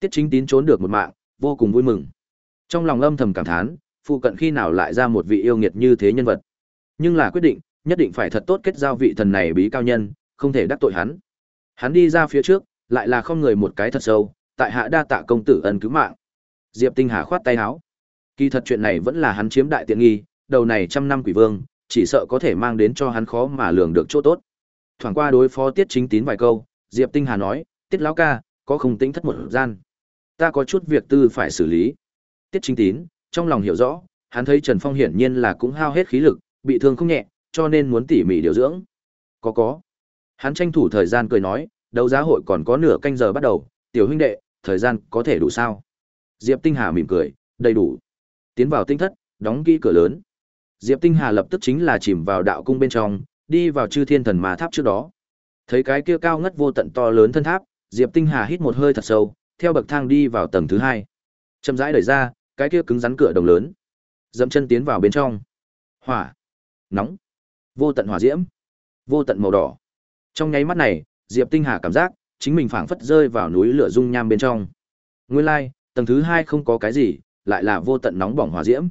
Tiết Chính Tín trốn được một mạng, vô cùng vui mừng. Trong lòng âm thầm cảm thán, phụ cận khi nào lại ra một vị yêu nghiệt như thế nhân vật. Nhưng là quyết định, nhất định phải thật tốt kết giao vị thần này bí cao nhân, không thể đắc tội hắn. Hắn đi ra phía trước, lại là không người một cái thật sâu, tại hạ đa tạ công tử ân cứu mạng. Diệp Tinh Hà khoát tay áo. Kỳ thật chuyện này vẫn là hắn chiếm đại tiện nghi, đầu này trăm năm quỷ vương, chỉ sợ có thể mang đến cho hắn khó mà lường được chỗ tốt. Thoảng qua đối phó Tiết Chính Tín vài câu, Diệp Tinh Hà nói, "Tiết lão ca, có không tính thất một gian. Ta có chút việc tư phải xử lý." Tiết Chính Tín, trong lòng hiểu rõ, hắn thấy Trần Phong hiển nhiên là cũng hao hết khí lực, bị thương không nhẹ, cho nên muốn tỉ mỉ điều dưỡng. Có có. Hắn tranh thủ thời gian cười nói, đấu giá hội còn có nửa canh giờ bắt đầu, tiểu huynh đệ, thời gian có thể đủ sao? Diệp Tinh Hà mỉm cười, đầy đủ. Tiến vào tinh thất, đóng kỹ cửa lớn. Diệp Tinh Hà lập tức chính là chìm vào đạo cung bên trong, đi vào chư thiên thần ma tháp trước đó. Thấy cái kia cao ngất vô tận to lớn thân tháp, Diệp Tinh Hà hít một hơi thật sâu, theo bậc thang đi vào tầng thứ hai. Chậm rãi đẩy ra, cái kia cứng rắn cửa đồng lớn. Dẫm chân tiến vào bên trong. Hỏa, nóng, vô tận hỏa diễm, vô tận màu đỏ. Trong nháy mắt này, Diệp Tinh Hà cảm giác chính mình phảng phất rơi vào núi lửa dung nham bên trong. Nguyên lai, like, tầng thứ hai không có cái gì, lại là vô tận nóng bỏng hỏa diễm.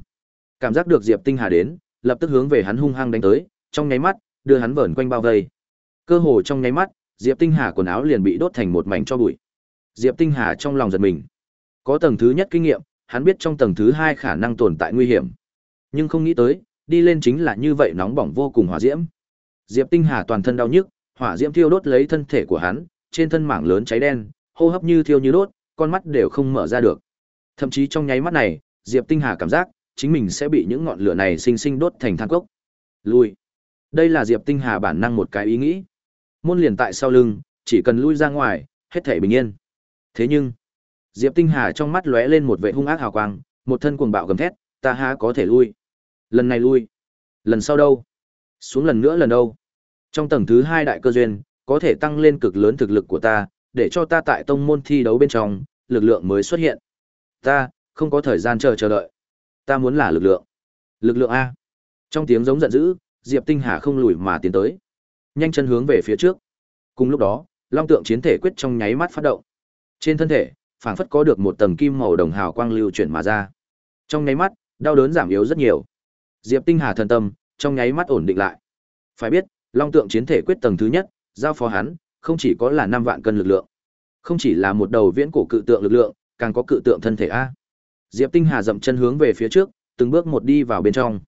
Cảm giác được Diệp Tinh Hà đến, lập tức hướng về hắn hung hăng đánh tới, trong nháy mắt, đưa hắn vờn quanh bao vây. Cơ hồ trong nháy mắt, Diệp Tinh Hà quần áo liền bị đốt thành một mảnh cho bụi. Diệp Tinh Hà trong lòng giật mình. Có tầng thứ nhất kinh nghiệm, hắn biết trong tầng thứ hai khả năng tồn tại nguy hiểm. Nhưng không nghĩ tới, đi lên chính là như vậy nóng bỏng vô cùng hỏa diễm. Diệp Tinh Hà toàn thân đau nhức, hỏa diễm thiêu đốt lấy thân thể của hắn, trên thân mảng lớn cháy đen, hô hấp như thiêu như đốt, con mắt đều không mở ra được. Thậm chí trong nháy mắt này, Diệp Tinh Hà cảm giác chính mình sẽ bị những ngọn lửa này sinh sinh đốt thành than cốc. Lùi. Đây là Diệp Tinh Hà bản năng một cái ý nghĩ. Môn liền tại sau lưng, chỉ cần lui ra ngoài, hết thảy bình yên. Thế nhưng, Diệp Tinh Hà trong mắt lóe lên một vẻ hung ác hào quang, một thân cuồng bạo gầm thét, ta há có thể lui. Lần này lui. Lần sau đâu? Xuống lần nữa lần đâu? Trong tầng thứ hai đại cơ duyên, có thể tăng lên cực lớn thực lực của ta, để cho ta tại tông môn thi đấu bên trong, lực lượng mới xuất hiện. Ta, không có thời gian chờ chờ đợi. Ta muốn là lực lượng. Lực lượng A. Trong tiếng giống giận dữ, Diệp Tinh Hà không lùi mà tiến tới. Nhanh chân hướng về phía trước. Cùng lúc đó, long tượng chiến thể quyết trong nháy mắt phát động. Trên thân thể, phảng phất có được một tầng kim màu đồng hào quang lưu chuyển mà ra. Trong nháy mắt, đau đớn giảm yếu rất nhiều. Diệp Tinh Hà thần tâm, trong nháy mắt ổn định lại. Phải biết, long tượng chiến thể quyết tầng thứ nhất, giao phó hắn, không chỉ có là 5 vạn cân lực lượng, không chỉ là một đầu viễn cổ cự tượng lực lượng, càng có cự tượng thân thể a. Diệp Tinh Hà dậm chân hướng về phía trước, từng bước một đi vào bên trong.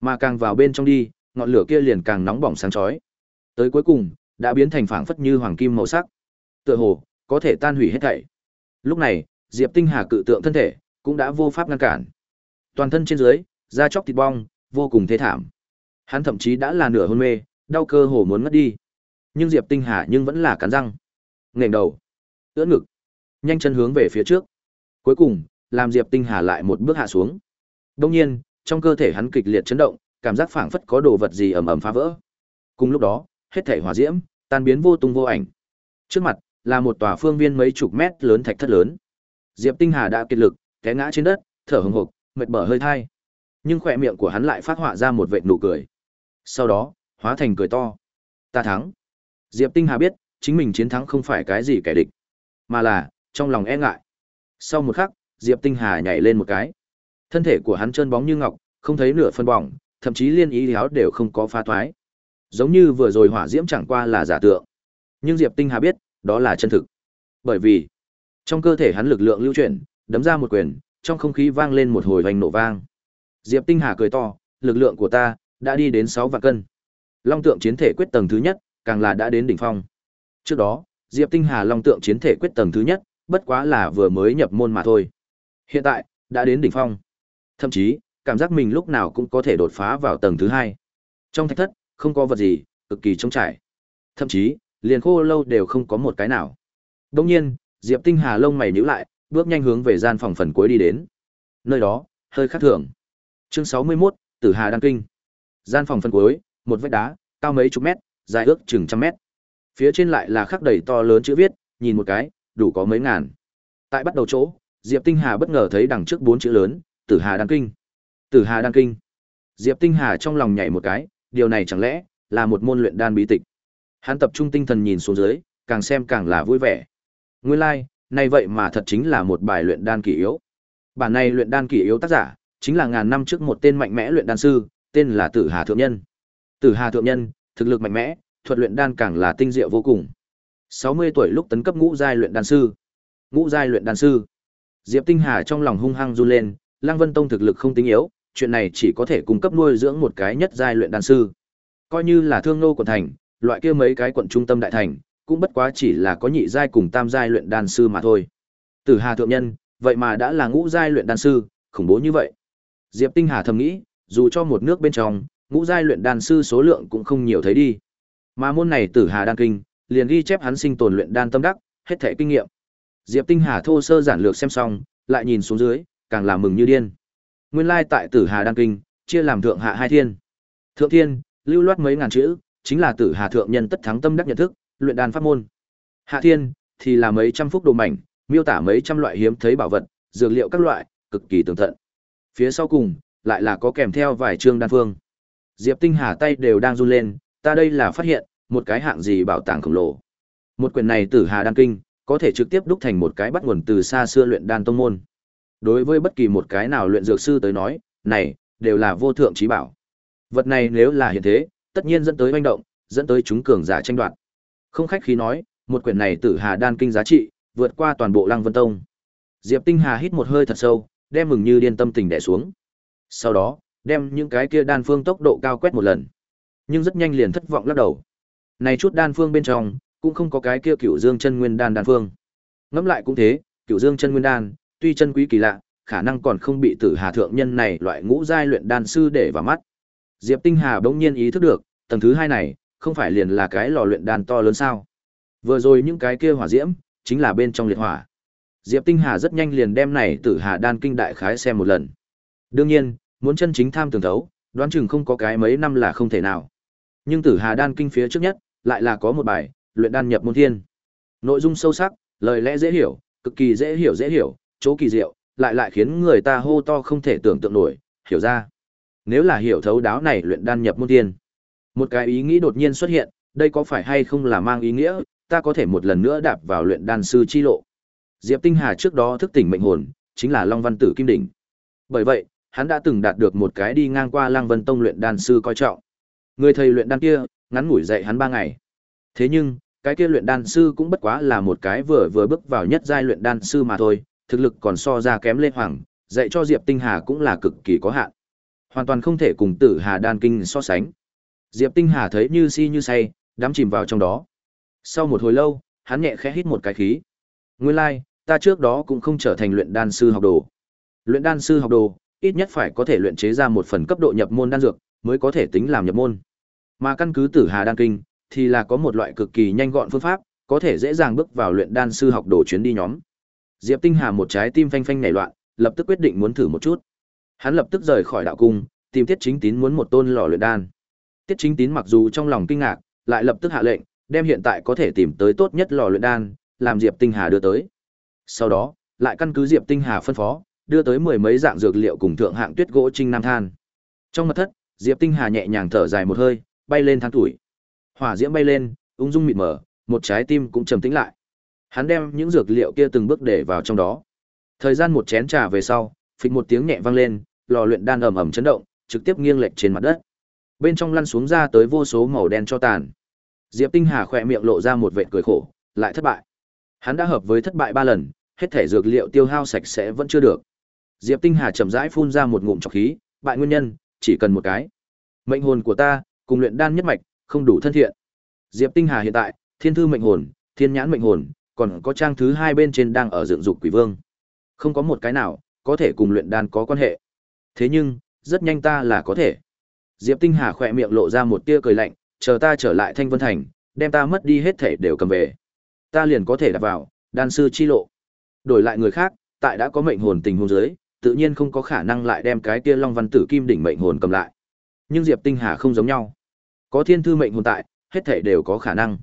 Mà càng vào bên trong đi, ngọn lửa kia liền càng nóng bỏng sáng chói. Tới cuối cùng, đã biến thành phảng phất như hoàng kim màu sắc. Tựa hồ có thể tan hủy hết thảy. Lúc này, Diệp Tinh Hà cự tượng thân thể cũng đã vô pháp ngăn cản. Toàn thân trên dưới, da chóc thịt bong, vô cùng thế thảm. Hắn thậm chí đã là nửa hôn mê, đau cơ hồ muốn mất đi. Nhưng Diệp Tinh Hà nhưng vẫn là cắn răng. Ngẩng đầu, ưỡn ngực, nhanh chân hướng về phía trước. Cuối cùng, làm Diệp Tinh Hà lại một bước hạ xuống. Đương nhiên, trong cơ thể hắn kịch liệt chấn động, cảm giác phảng phất có đồ vật gì ầm ầm phá vỡ. Cùng lúc đó, hết thảy hỏa diễm tan biến vô tung vô ảnh. Trước mặt là một tòa phương viên mấy chục mét lớn thạch thất lớn. Diệp Tinh Hà đã kiệt lực, té ngã trên đất, thở hổn hộc, mệt bở hơi thai. Nhưng khỏe miệng của hắn lại phát họa ra một vệt nụ cười. Sau đó, hóa thành cười to. Ta thắng. Diệp Tinh Hà biết, chính mình chiến thắng không phải cái gì kẻ địch, mà là trong lòng e ngại. Sau một khắc, Diệp Tinh Hà nhảy lên một cái. Thân thể của hắn trơn bóng như ngọc, không thấy nửa phân bỏng, thậm chí liên ý áo đều không có phá thoái. Giống như vừa rồi hỏa diễm chẳng qua là giả tượng. Nhưng Diệp Tinh Hà biết, đó là chân thực. Bởi vì, trong cơ thể hắn lực lượng lưu chuyển, đấm ra một quyền, trong không khí vang lên một hồi hoành nổ vang. Diệp Tinh Hà cười to, lực lượng của ta đã đi đến 6 vạn cân. Long tượng chiến thể quyết tầng thứ nhất, càng là đã đến đỉnh phong. Trước đó, Diệp Tinh Hà Long tượng chiến thể quyết tầng thứ nhất, bất quá là vừa mới nhập môn mà thôi. Hiện tại, đã đến đỉnh phong. Thậm chí, cảm giác mình lúc nào cũng có thể đột phá vào tầng thứ hai. Trong thạch thất, không có vật gì, cực kỳ trống trải. Thậm chí, liền khô lâu đều không có một cái nào. đông nhiên, Diệp Tinh Hà lông mày nhíu lại, bước nhanh hướng về gian phòng phần cuối đi đến. Nơi đó, hơi khác thường. Chương 61, Tử Hà đăng kinh. Gian phòng phần cuối, một vách đá, cao mấy chục mét, dài ước chừng trăm mét. Phía trên lại là khắc đầy to lớn chữ viết, nhìn một cái, đủ có mấy ngàn. Tại bắt đầu chỗ, Diệp Tinh Hà bất ngờ thấy đằng trước bốn chữ lớn, Tử Hà đăng kinh. Tử Hà đang kinh. Diệp Tinh Hà trong lòng nhảy một cái, điều này chẳng lẽ là một môn luyện đan bí tịch. Hắn tập trung tinh thần nhìn xuống dưới, càng xem càng là vui vẻ. Nguyên lai, like, này vậy mà thật chính là một bài luyện đan kỳ yếu. Bản này luyện đan kỳ yếu tác giả, chính là ngàn năm trước một tên mạnh mẽ luyện đan sư, tên là Tử Hà Thượng Nhân. Tử Hà Thượng Nhân, thực lực mạnh mẽ, thuật luyện đan càng là tinh diệu vô cùng. 60 tuổi lúc tấn cấp ngũ giai luyện đan sư. Ngũ giai luyện đan sư. Diệp Tinh Hà trong lòng hung hăng run lên, Lăng Vân Tông thực lực không tinh yếu, chuyện này chỉ có thể cung cấp nuôi dưỡng một cái nhất giai luyện đan sư. Coi như là thương nô quận thành, loại kia mấy cái quận trung tâm đại thành, cũng bất quá chỉ là có nhị giai cùng tam giai luyện đan sư mà thôi. Tử Hà thượng nhân, vậy mà đã là ngũ giai luyện đan sư, khủng bố như vậy. Diệp Tinh Hà thầm nghĩ, dù cho một nước bên trong, ngũ giai luyện đan sư số lượng cũng không nhiều thấy đi. Mà môn này Tử Hà đan kinh, liền ghi chép hắn sinh tồn luyện đan tâm đắc, hết thảy kinh nghiệm. Diệp Tinh Hà thô sơ giản lược xem xong, lại nhìn xuống dưới, càng là mừng như điên. Nguyên lai tại Tử Hà đan kinh, chia làm thượng hạ hai thiên. Thượng thiên, lưu loát mấy ngàn chữ, chính là Tử Hà thượng nhân tất thắng tâm đắc nhận thức, luyện đan pháp môn. Hạ thiên thì là mấy trăm phúc đồ mảnh, miêu tả mấy trăm loại hiếm thấy bảo vật, dược liệu các loại, cực kỳ tường tận. Phía sau cùng, lại là có kèm theo vài chương đan phương. Diệp Tinh Hà tay đều đang run lên, ta đây là phát hiện, một cái hạng gì bảo tàng khổng lồ. Một quyển này Tử Hà đan kinh, có thể trực tiếp đúc thành một cái bắt nguồn từ xa xưa luyện đan tông môn. Đối với bất kỳ một cái nào luyện dược sư tới nói, này đều là vô thượng trí bảo. Vật này nếu là hiện thế, tất nhiên dẫn tới manh động, dẫn tới chúng cường giả tranh đoạt. Không khách khí nói, một quyển này Tử Hà đan kinh giá trị vượt qua toàn bộ Lăng Vân Tông. Diệp Tinh Hà hít một hơi thật sâu, đem mừng như điên tâm tình đè xuống. Sau đó, đem những cái kia đan phương tốc độ cao quét một lần. Nhưng rất nhanh liền thất vọng lắc đầu. Này chút đan phương bên trong, cũng không có cái kia Cửu Dương chân nguyên đan đan phương. Ngẫm lại cũng thế, Cửu Dương chân nguyên đan, tuy chân quý kỳ lạ, khả năng còn không bị Tử Hà thượng nhân này loại ngũ giai luyện đan sư để vào mắt. Diệp Tinh Hà bỗng nhiên ý thức được, tầng thứ hai này, không phải liền là cái lò luyện đan to lớn sao? Vừa rồi những cái kia hỏa diễm, chính là bên trong liệt hỏa. Diệp Tinh Hà rất nhanh liền đem này Tử Hà đan kinh đại khái xem một lần. Đương nhiên, muốn chân chính tham tường thấu, đoán chừng không có cái mấy năm là không thể nào. Nhưng Tử Hà đan kinh phía trước nhất, lại là có một bài, luyện đan nhập môn thiên. Nội dung sâu sắc, lời lẽ dễ hiểu, cực kỳ dễ hiểu dễ hiểu, chỗ kỳ diệu, lại lại khiến người ta hô to không thể tưởng tượng nổi, hiểu ra. Nếu là hiểu thấu đáo này luyện đan nhập môn tiên, Một cái ý nghĩ đột nhiên xuất hiện, đây có phải hay không là mang ý nghĩa, ta có thể một lần nữa đạp vào luyện đan sư chi lộ. Diệp Tinh Hà trước đó thức tỉnh mệnh hồn, chính là Long Văn Tử Kim Đỉnh. Bởi vậy, hắn đã từng đạt được một cái đi ngang qua Lăng Vân Tông luyện đan sư coi trọng. Người thầy luyện đan kia, ngắn ngủi dạy hắn 3 ngày. Thế nhưng, cái kia luyện đan sư cũng bất quá là một cái vừa vừa bước vào nhất giai luyện đan sư mà thôi, thực lực còn so ra kém Lê Hoàng, dạy cho Diệp Tinh Hà cũng là cực kỳ có hạn. Hoàn toàn không thể cùng Tử Hà đan kinh so sánh. Diệp Tinh Hà thấy như si như say, đắm chìm vào trong đó. Sau một hồi lâu, hắn nhẹ khẽ hít một cái khí. Nguyên lai, like, ta trước đó cũng không trở thành luyện đan sư học đồ. Luyện đan sư học đồ, ít nhất phải có thể luyện chế ra một phần cấp độ nhập môn đan dược, mới có thể tính làm nhập môn. Mà căn cứ Tử Hà đan kinh, thì là có một loại cực kỳ nhanh gọn phương pháp, có thể dễ dàng bước vào luyện đan sư học đồ chuyến đi nhóm. Diệp Tinh Hà một trái tim phanh phanh nảy loạn, lập tức quyết định muốn thử một chút. Hắn lập tức rời khỏi đạo cung, tìm Tiết Chính Tín muốn một tôn lò luyện đan. Tiết Chính Tín mặc dù trong lòng kinh ngạc, lại lập tức hạ lệnh, đem hiện tại có thể tìm tới tốt nhất lò luyện đan, làm Diệp Tinh Hà đưa tới. Sau đó, lại căn cứ Diệp Tinh Hà phân phó, đưa tới mười mấy dạng dược liệu cùng thượng hạng tuyết gỗ trinh nam than. Trong mật thất, Diệp Tinh Hà nhẹ nhàng thở dài một hơi, bay lên thang tuổi. Hỏa diễm bay lên, ung dung mịt mờ, một trái tim cũng trầm tĩnh lại. Hắn đem những dược liệu kia từng bước để vào trong đó. Thời gian một chén trà về sau, phịch một tiếng nhẹ vang lên, lò luyện đan ầm ầm chấn động, trực tiếp nghiêng lệch trên mặt đất. Bên trong lăn xuống ra tới vô số màu đen cho tàn. Diệp Tinh Hà khỏe miệng lộ ra một vệt cười khổ, lại thất bại. Hắn đã hợp với thất bại ba lần, hết thể dược liệu tiêu hao sạch sẽ vẫn chưa được. Diệp Tinh Hà chậm rãi phun ra một ngụm trọc khí, bại nguyên nhân, chỉ cần một cái. Mệnh hồn của ta, cùng luyện đan nhất mạch, không đủ thân thiện. Diệp Tinh Hà hiện tại, Thiên thư mệnh hồn, Thiên nhãn mệnh hồn, còn có trang thứ hai bên trên đang ở dựng dục quỷ vương. Không có một cái nào có thể cùng luyện đan có quan hệ. Thế nhưng, rất nhanh ta là có thể. Diệp Tinh Hà khỏe miệng lộ ra một tia cười lạnh, chờ ta trở lại Thanh Vân Thành, đem ta mất đi hết thể đều cầm về. Ta liền có thể đặt vào, đan sư chi lộ. Đổi lại người khác, tại đã có mệnh hồn tình hôn dưới, tự nhiên không có khả năng lại đem cái kia Long Văn Tử Kim đỉnh mệnh hồn cầm lại. Nhưng Diệp Tinh Hà không giống nhau. Có thiên thư mệnh hồn tại, hết thể đều có khả năng.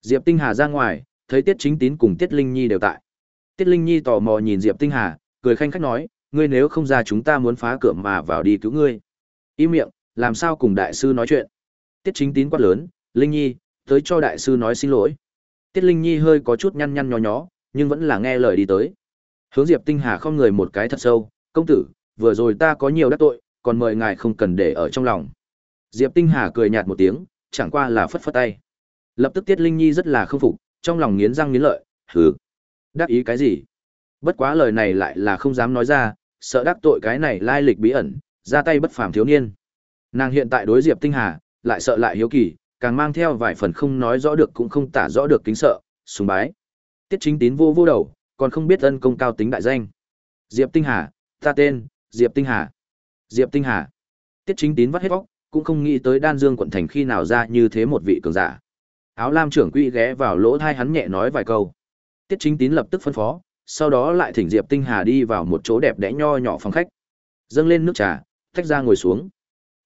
Diệp Tinh Hà ra ngoài, thấy Tiết Chính Tín cùng Tiết Linh Nhi đều tại. Tiết Linh Nhi tò mò nhìn Diệp Tinh Hà, cười khanh khách nói, ngươi nếu không ra chúng ta muốn phá cửa mà vào đi cứu ngươi. Im miệng, làm sao cùng đại sư nói chuyện? Tiết Chính Tín quát lớn, Linh Nhi, tới cho đại sư nói xin lỗi. Tiết Linh Nhi hơi có chút nhăn nhăn nhó nhó, nhưng vẫn là nghe lời đi tới. Hướng Diệp Tinh Hà không người một cái thật sâu, công tử, vừa rồi ta có nhiều đắc tội, còn mời ngài không cần để ở trong lòng. Diệp Tinh Hà cười nhạt một tiếng, chẳng qua là phất phất tay. Lập tức Tiết Linh Nhi rất là không phục, trong lòng nghiến răng nghiến lợi, hừ, đắc ý cái gì? Bất quá lời này lại là không dám nói ra, sợ đắc tội cái này lai lịch bí ẩn, ra tay bất phàm thiếu niên. Nàng hiện tại đối Diệp Tinh Hà, lại sợ lại hiếu kỳ, càng mang theo vài phần không nói rõ được cũng không tả rõ được kính sợ, sùng bái. Tiết Chính Tín vô vô đầu, còn không biết ân công cao tính đại danh. Diệp Tinh Hà, ta tên, Diệp Tinh Hà. Diệp Tinh Hà. Tiết Chính Tín vắt hết óc, cũng không nghĩ tới Đan Dương quận thành khi nào ra như thế một vị cường giả. Áo lam trưởng quỹ ghé vào lỗ thai hắn nhẹ nói vài câu. Tiết Chính Tín lập tức phân phó, sau đó lại thỉnh Diệp Tinh Hà đi vào một chỗ đẹp đẽ nho nhỏ phòng khách. Dâng lên nước trà, tách ra ngồi xuống.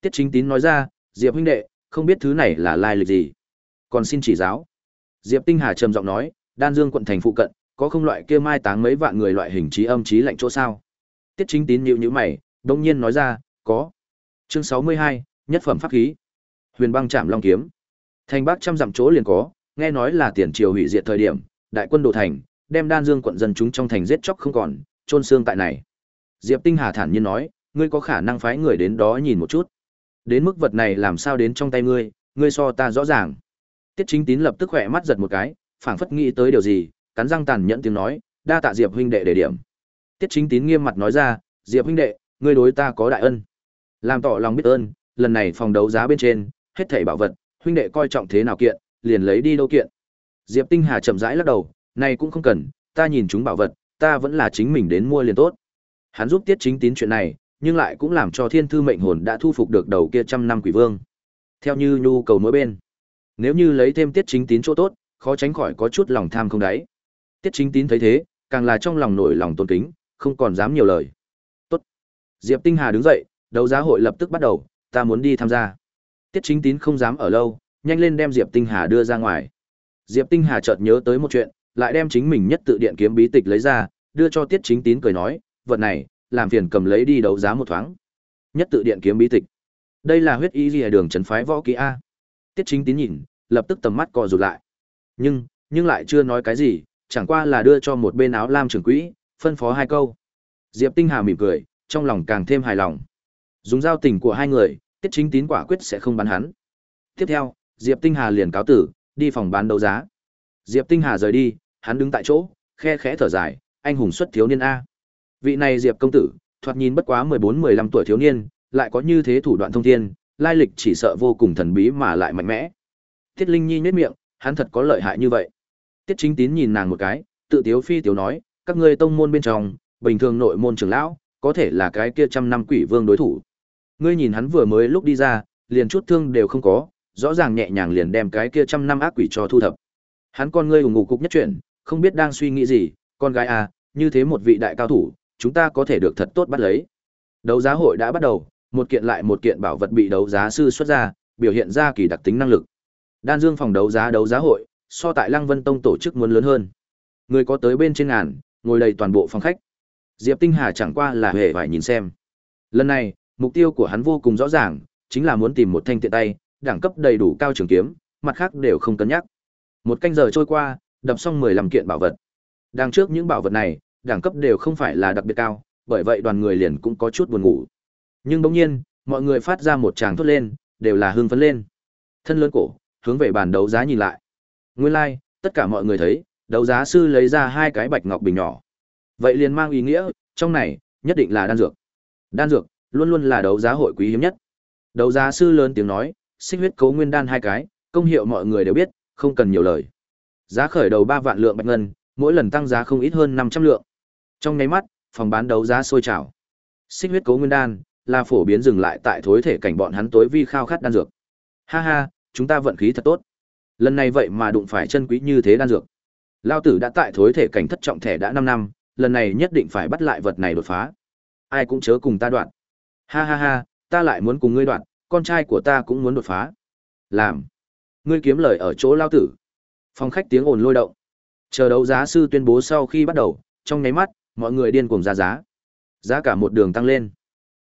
Tiết Chính Tín nói ra, Diệp huynh đệ, không biết thứ này là lai lịch gì. Còn xin chỉ giáo. Diệp Tinh Hà trầm giọng nói, Đan Dương quận thành phụ cận, có không loại kia mai táng mấy vạn người loại hình trí âm trí lạnh chỗ sao? Tiết Chính Tín nhíu nhíu mày, đông nhiên nói ra, có. Chương 62, nhất phẩm pháp khí. Huyền băng chạm long kiếm. Thành Bắc trăm dặm chỗ liền có, nghe nói là tiền triều hủy diệt thời điểm, đại quân đổ thành, đem Đan Dương quận dân chúng trong thành giết chóc không còn, trôn xương tại này. Diệp Tinh Hà thản nhiên nói, ngươi có khả năng phái người đến đó nhìn một chút. Đến mức vật này làm sao đến trong tay ngươi, ngươi so ta rõ ràng. Tiết Chính Tín lập tức khỏe mắt giật một cái, phảng phất nghĩ tới điều gì, cắn răng tàn nhẫn tiếng nói, đa tạ Diệp huynh đệ để điểm. Tiết Chính Tín nghiêm mặt nói ra, Diệp huynh đệ, ngươi đối ta có đại ân. Làm tỏ lòng biết ơn, lần này phòng đấu giá bên trên, hết thảy bảo vật, huynh đệ coi trọng thế nào kiện, liền lấy đi đâu kiện. Diệp Tinh Hà chậm rãi lắc đầu, này cũng không cần, ta nhìn chúng bảo vật, ta vẫn là chính mình đến mua liền tốt. Hắn giúp Tiết Chính Tín chuyện này, nhưng lại cũng làm cho Thiên Thư Mệnh Hồn đã thu phục được đầu kia trăm năm quỷ vương. Theo như nhu cầu mỗi bên, nếu như lấy thêm Tiết Chính Tín chỗ tốt, khó tránh khỏi có chút lòng tham không đáy. Tiết Chính Tín thấy thế, càng là trong lòng nổi lòng tôn kính, không còn dám nhiều lời. Tốt. Diệp Tinh Hà đứng dậy, đấu giá hội lập tức bắt đầu, ta muốn đi tham gia. Tiết Chính Tín không dám ở lâu, nhanh lên đem Diệp Tinh Hà đưa ra ngoài. Diệp Tinh Hà chợt nhớ tới một chuyện, lại đem chính mình nhất tự điện kiếm bí tịch lấy ra, đưa cho Tiết Chính Tín cười nói, vật này, làm phiền cầm lấy đi đấu giá một thoáng. Nhất tự điện kiếm bí tịch. Đây là huyết y liễu đường trấn phái võ kỹ a. Tiết Chính Tín nhìn, lập tức tầm mắt co rụt lại. Nhưng, nhưng lại chưa nói cái gì, chẳng qua là đưa cho một bên áo lam trưởng quỹ, phân phó hai câu. Diệp Tinh Hà mỉm cười, trong lòng càng thêm hài lòng. Dùng giao tình của hai người, Tiết Chính Tín quả quyết sẽ không bán hắn. Tiếp theo, Diệp Tinh Hà liền cáo tử, đi phòng bán đấu giá. Diệp Tinh Hà rời đi, hắn đứng tại chỗ, khe khẽ thở dài, anh hùng xuất thiếu niên a. Vị này Diệp công tử, thoạt nhìn bất quá 14-15 tuổi thiếu niên, lại có như thế thủ đoạn thông thiên, lai lịch chỉ sợ vô cùng thần bí mà lại mạnh mẽ. Tiết Linh Nhi nhếch miệng, hắn thật có lợi hại như vậy. Tiết Chính Tín nhìn nàng một cái, tự tiếu phi tiểu nói, các ngươi tông môn bên trong, bình thường nội môn trưởng lão, có thể là cái kia trăm năm quỷ vương đối thủ. Ngươi nhìn hắn vừa mới lúc đi ra, liền chút thương đều không có, rõ ràng nhẹ nhàng liền đem cái kia trăm năm ác quỷ cho thu thập. Hắn con ngươi ủng ngủ cục nhất chuyện, không biết đang suy nghĩ gì, con gái à, như thế một vị đại cao thủ, chúng ta có thể được thật tốt bắt lấy. Đấu giá hội đã bắt đầu, một kiện lại một kiện bảo vật bị đấu giá sư xuất ra, biểu hiện ra kỳ đặc tính năng lực. Đan Dương phòng đấu giá đấu giá hội, so tại Lăng Vân Tông tổ chức muốn lớn hơn. Người có tới bên trên ngàn, ngồi đầy toàn bộ phòng khách. Diệp Tinh Hà chẳng qua là hề phải nhìn xem. Lần này, mục tiêu của hắn vô cùng rõ ràng, chính là muốn tìm một thanh tiện tay, đẳng cấp đầy đủ cao trường kiếm, mặt khác đều không cân nhắc. Một canh giờ trôi qua, đập xong 15 kiện bảo vật. Đằng trước những bảo vật này, đẳng cấp đều không phải là đặc biệt cao, bởi vậy đoàn người liền cũng có chút buồn ngủ. Nhưng bỗng nhiên, mọi người phát ra một tràng thốt lên, đều là hưng phấn lên. Thân lớn cổ, hướng về bàn đấu giá nhìn lại. Nguyên lai, like, tất cả mọi người thấy, đấu giá sư lấy ra hai cái bạch ngọc bình nhỏ. Vậy liền mang ý nghĩa, trong này, nhất định là đan dược. Đan dược, luôn luôn là đấu giá hội quý hiếm nhất. Đấu giá sư lớn tiếng nói, xích huyết cấu nguyên đan hai cái, công hiệu mọi người đều biết, không cần nhiều lời. Giá khởi đầu 3 vạn lượng bạch ngân, mỗi lần tăng giá không ít hơn 500 lượng. Trong nháy mắt, phòng bán đấu giá sôi trào. Xích huyết cấu nguyên đan là phổ biến dừng lại tại thối thể cảnh bọn hắn tối vi khao khát đan dược. Ha ha, chúng ta vận khí thật tốt. Lần này vậy mà đụng phải chân quý như thế đan dược. Lao tử đã tại thối thể cảnh thất trọng thể đã 5 năm, lần này nhất định phải bắt lại vật này đột phá. Ai cũng chớ cùng ta đoạn. Ha ha ha, ta lại muốn cùng ngươi đoạn, con trai của ta cũng muốn đột phá. Làm. Ngươi kiếm lời ở chỗ lao tử. Phòng khách tiếng ồn lôi động. Chờ đấu giá sư tuyên bố sau khi bắt đầu, trong nháy mắt, mọi người điên cuồng ra giá. Giá cả một đường tăng lên.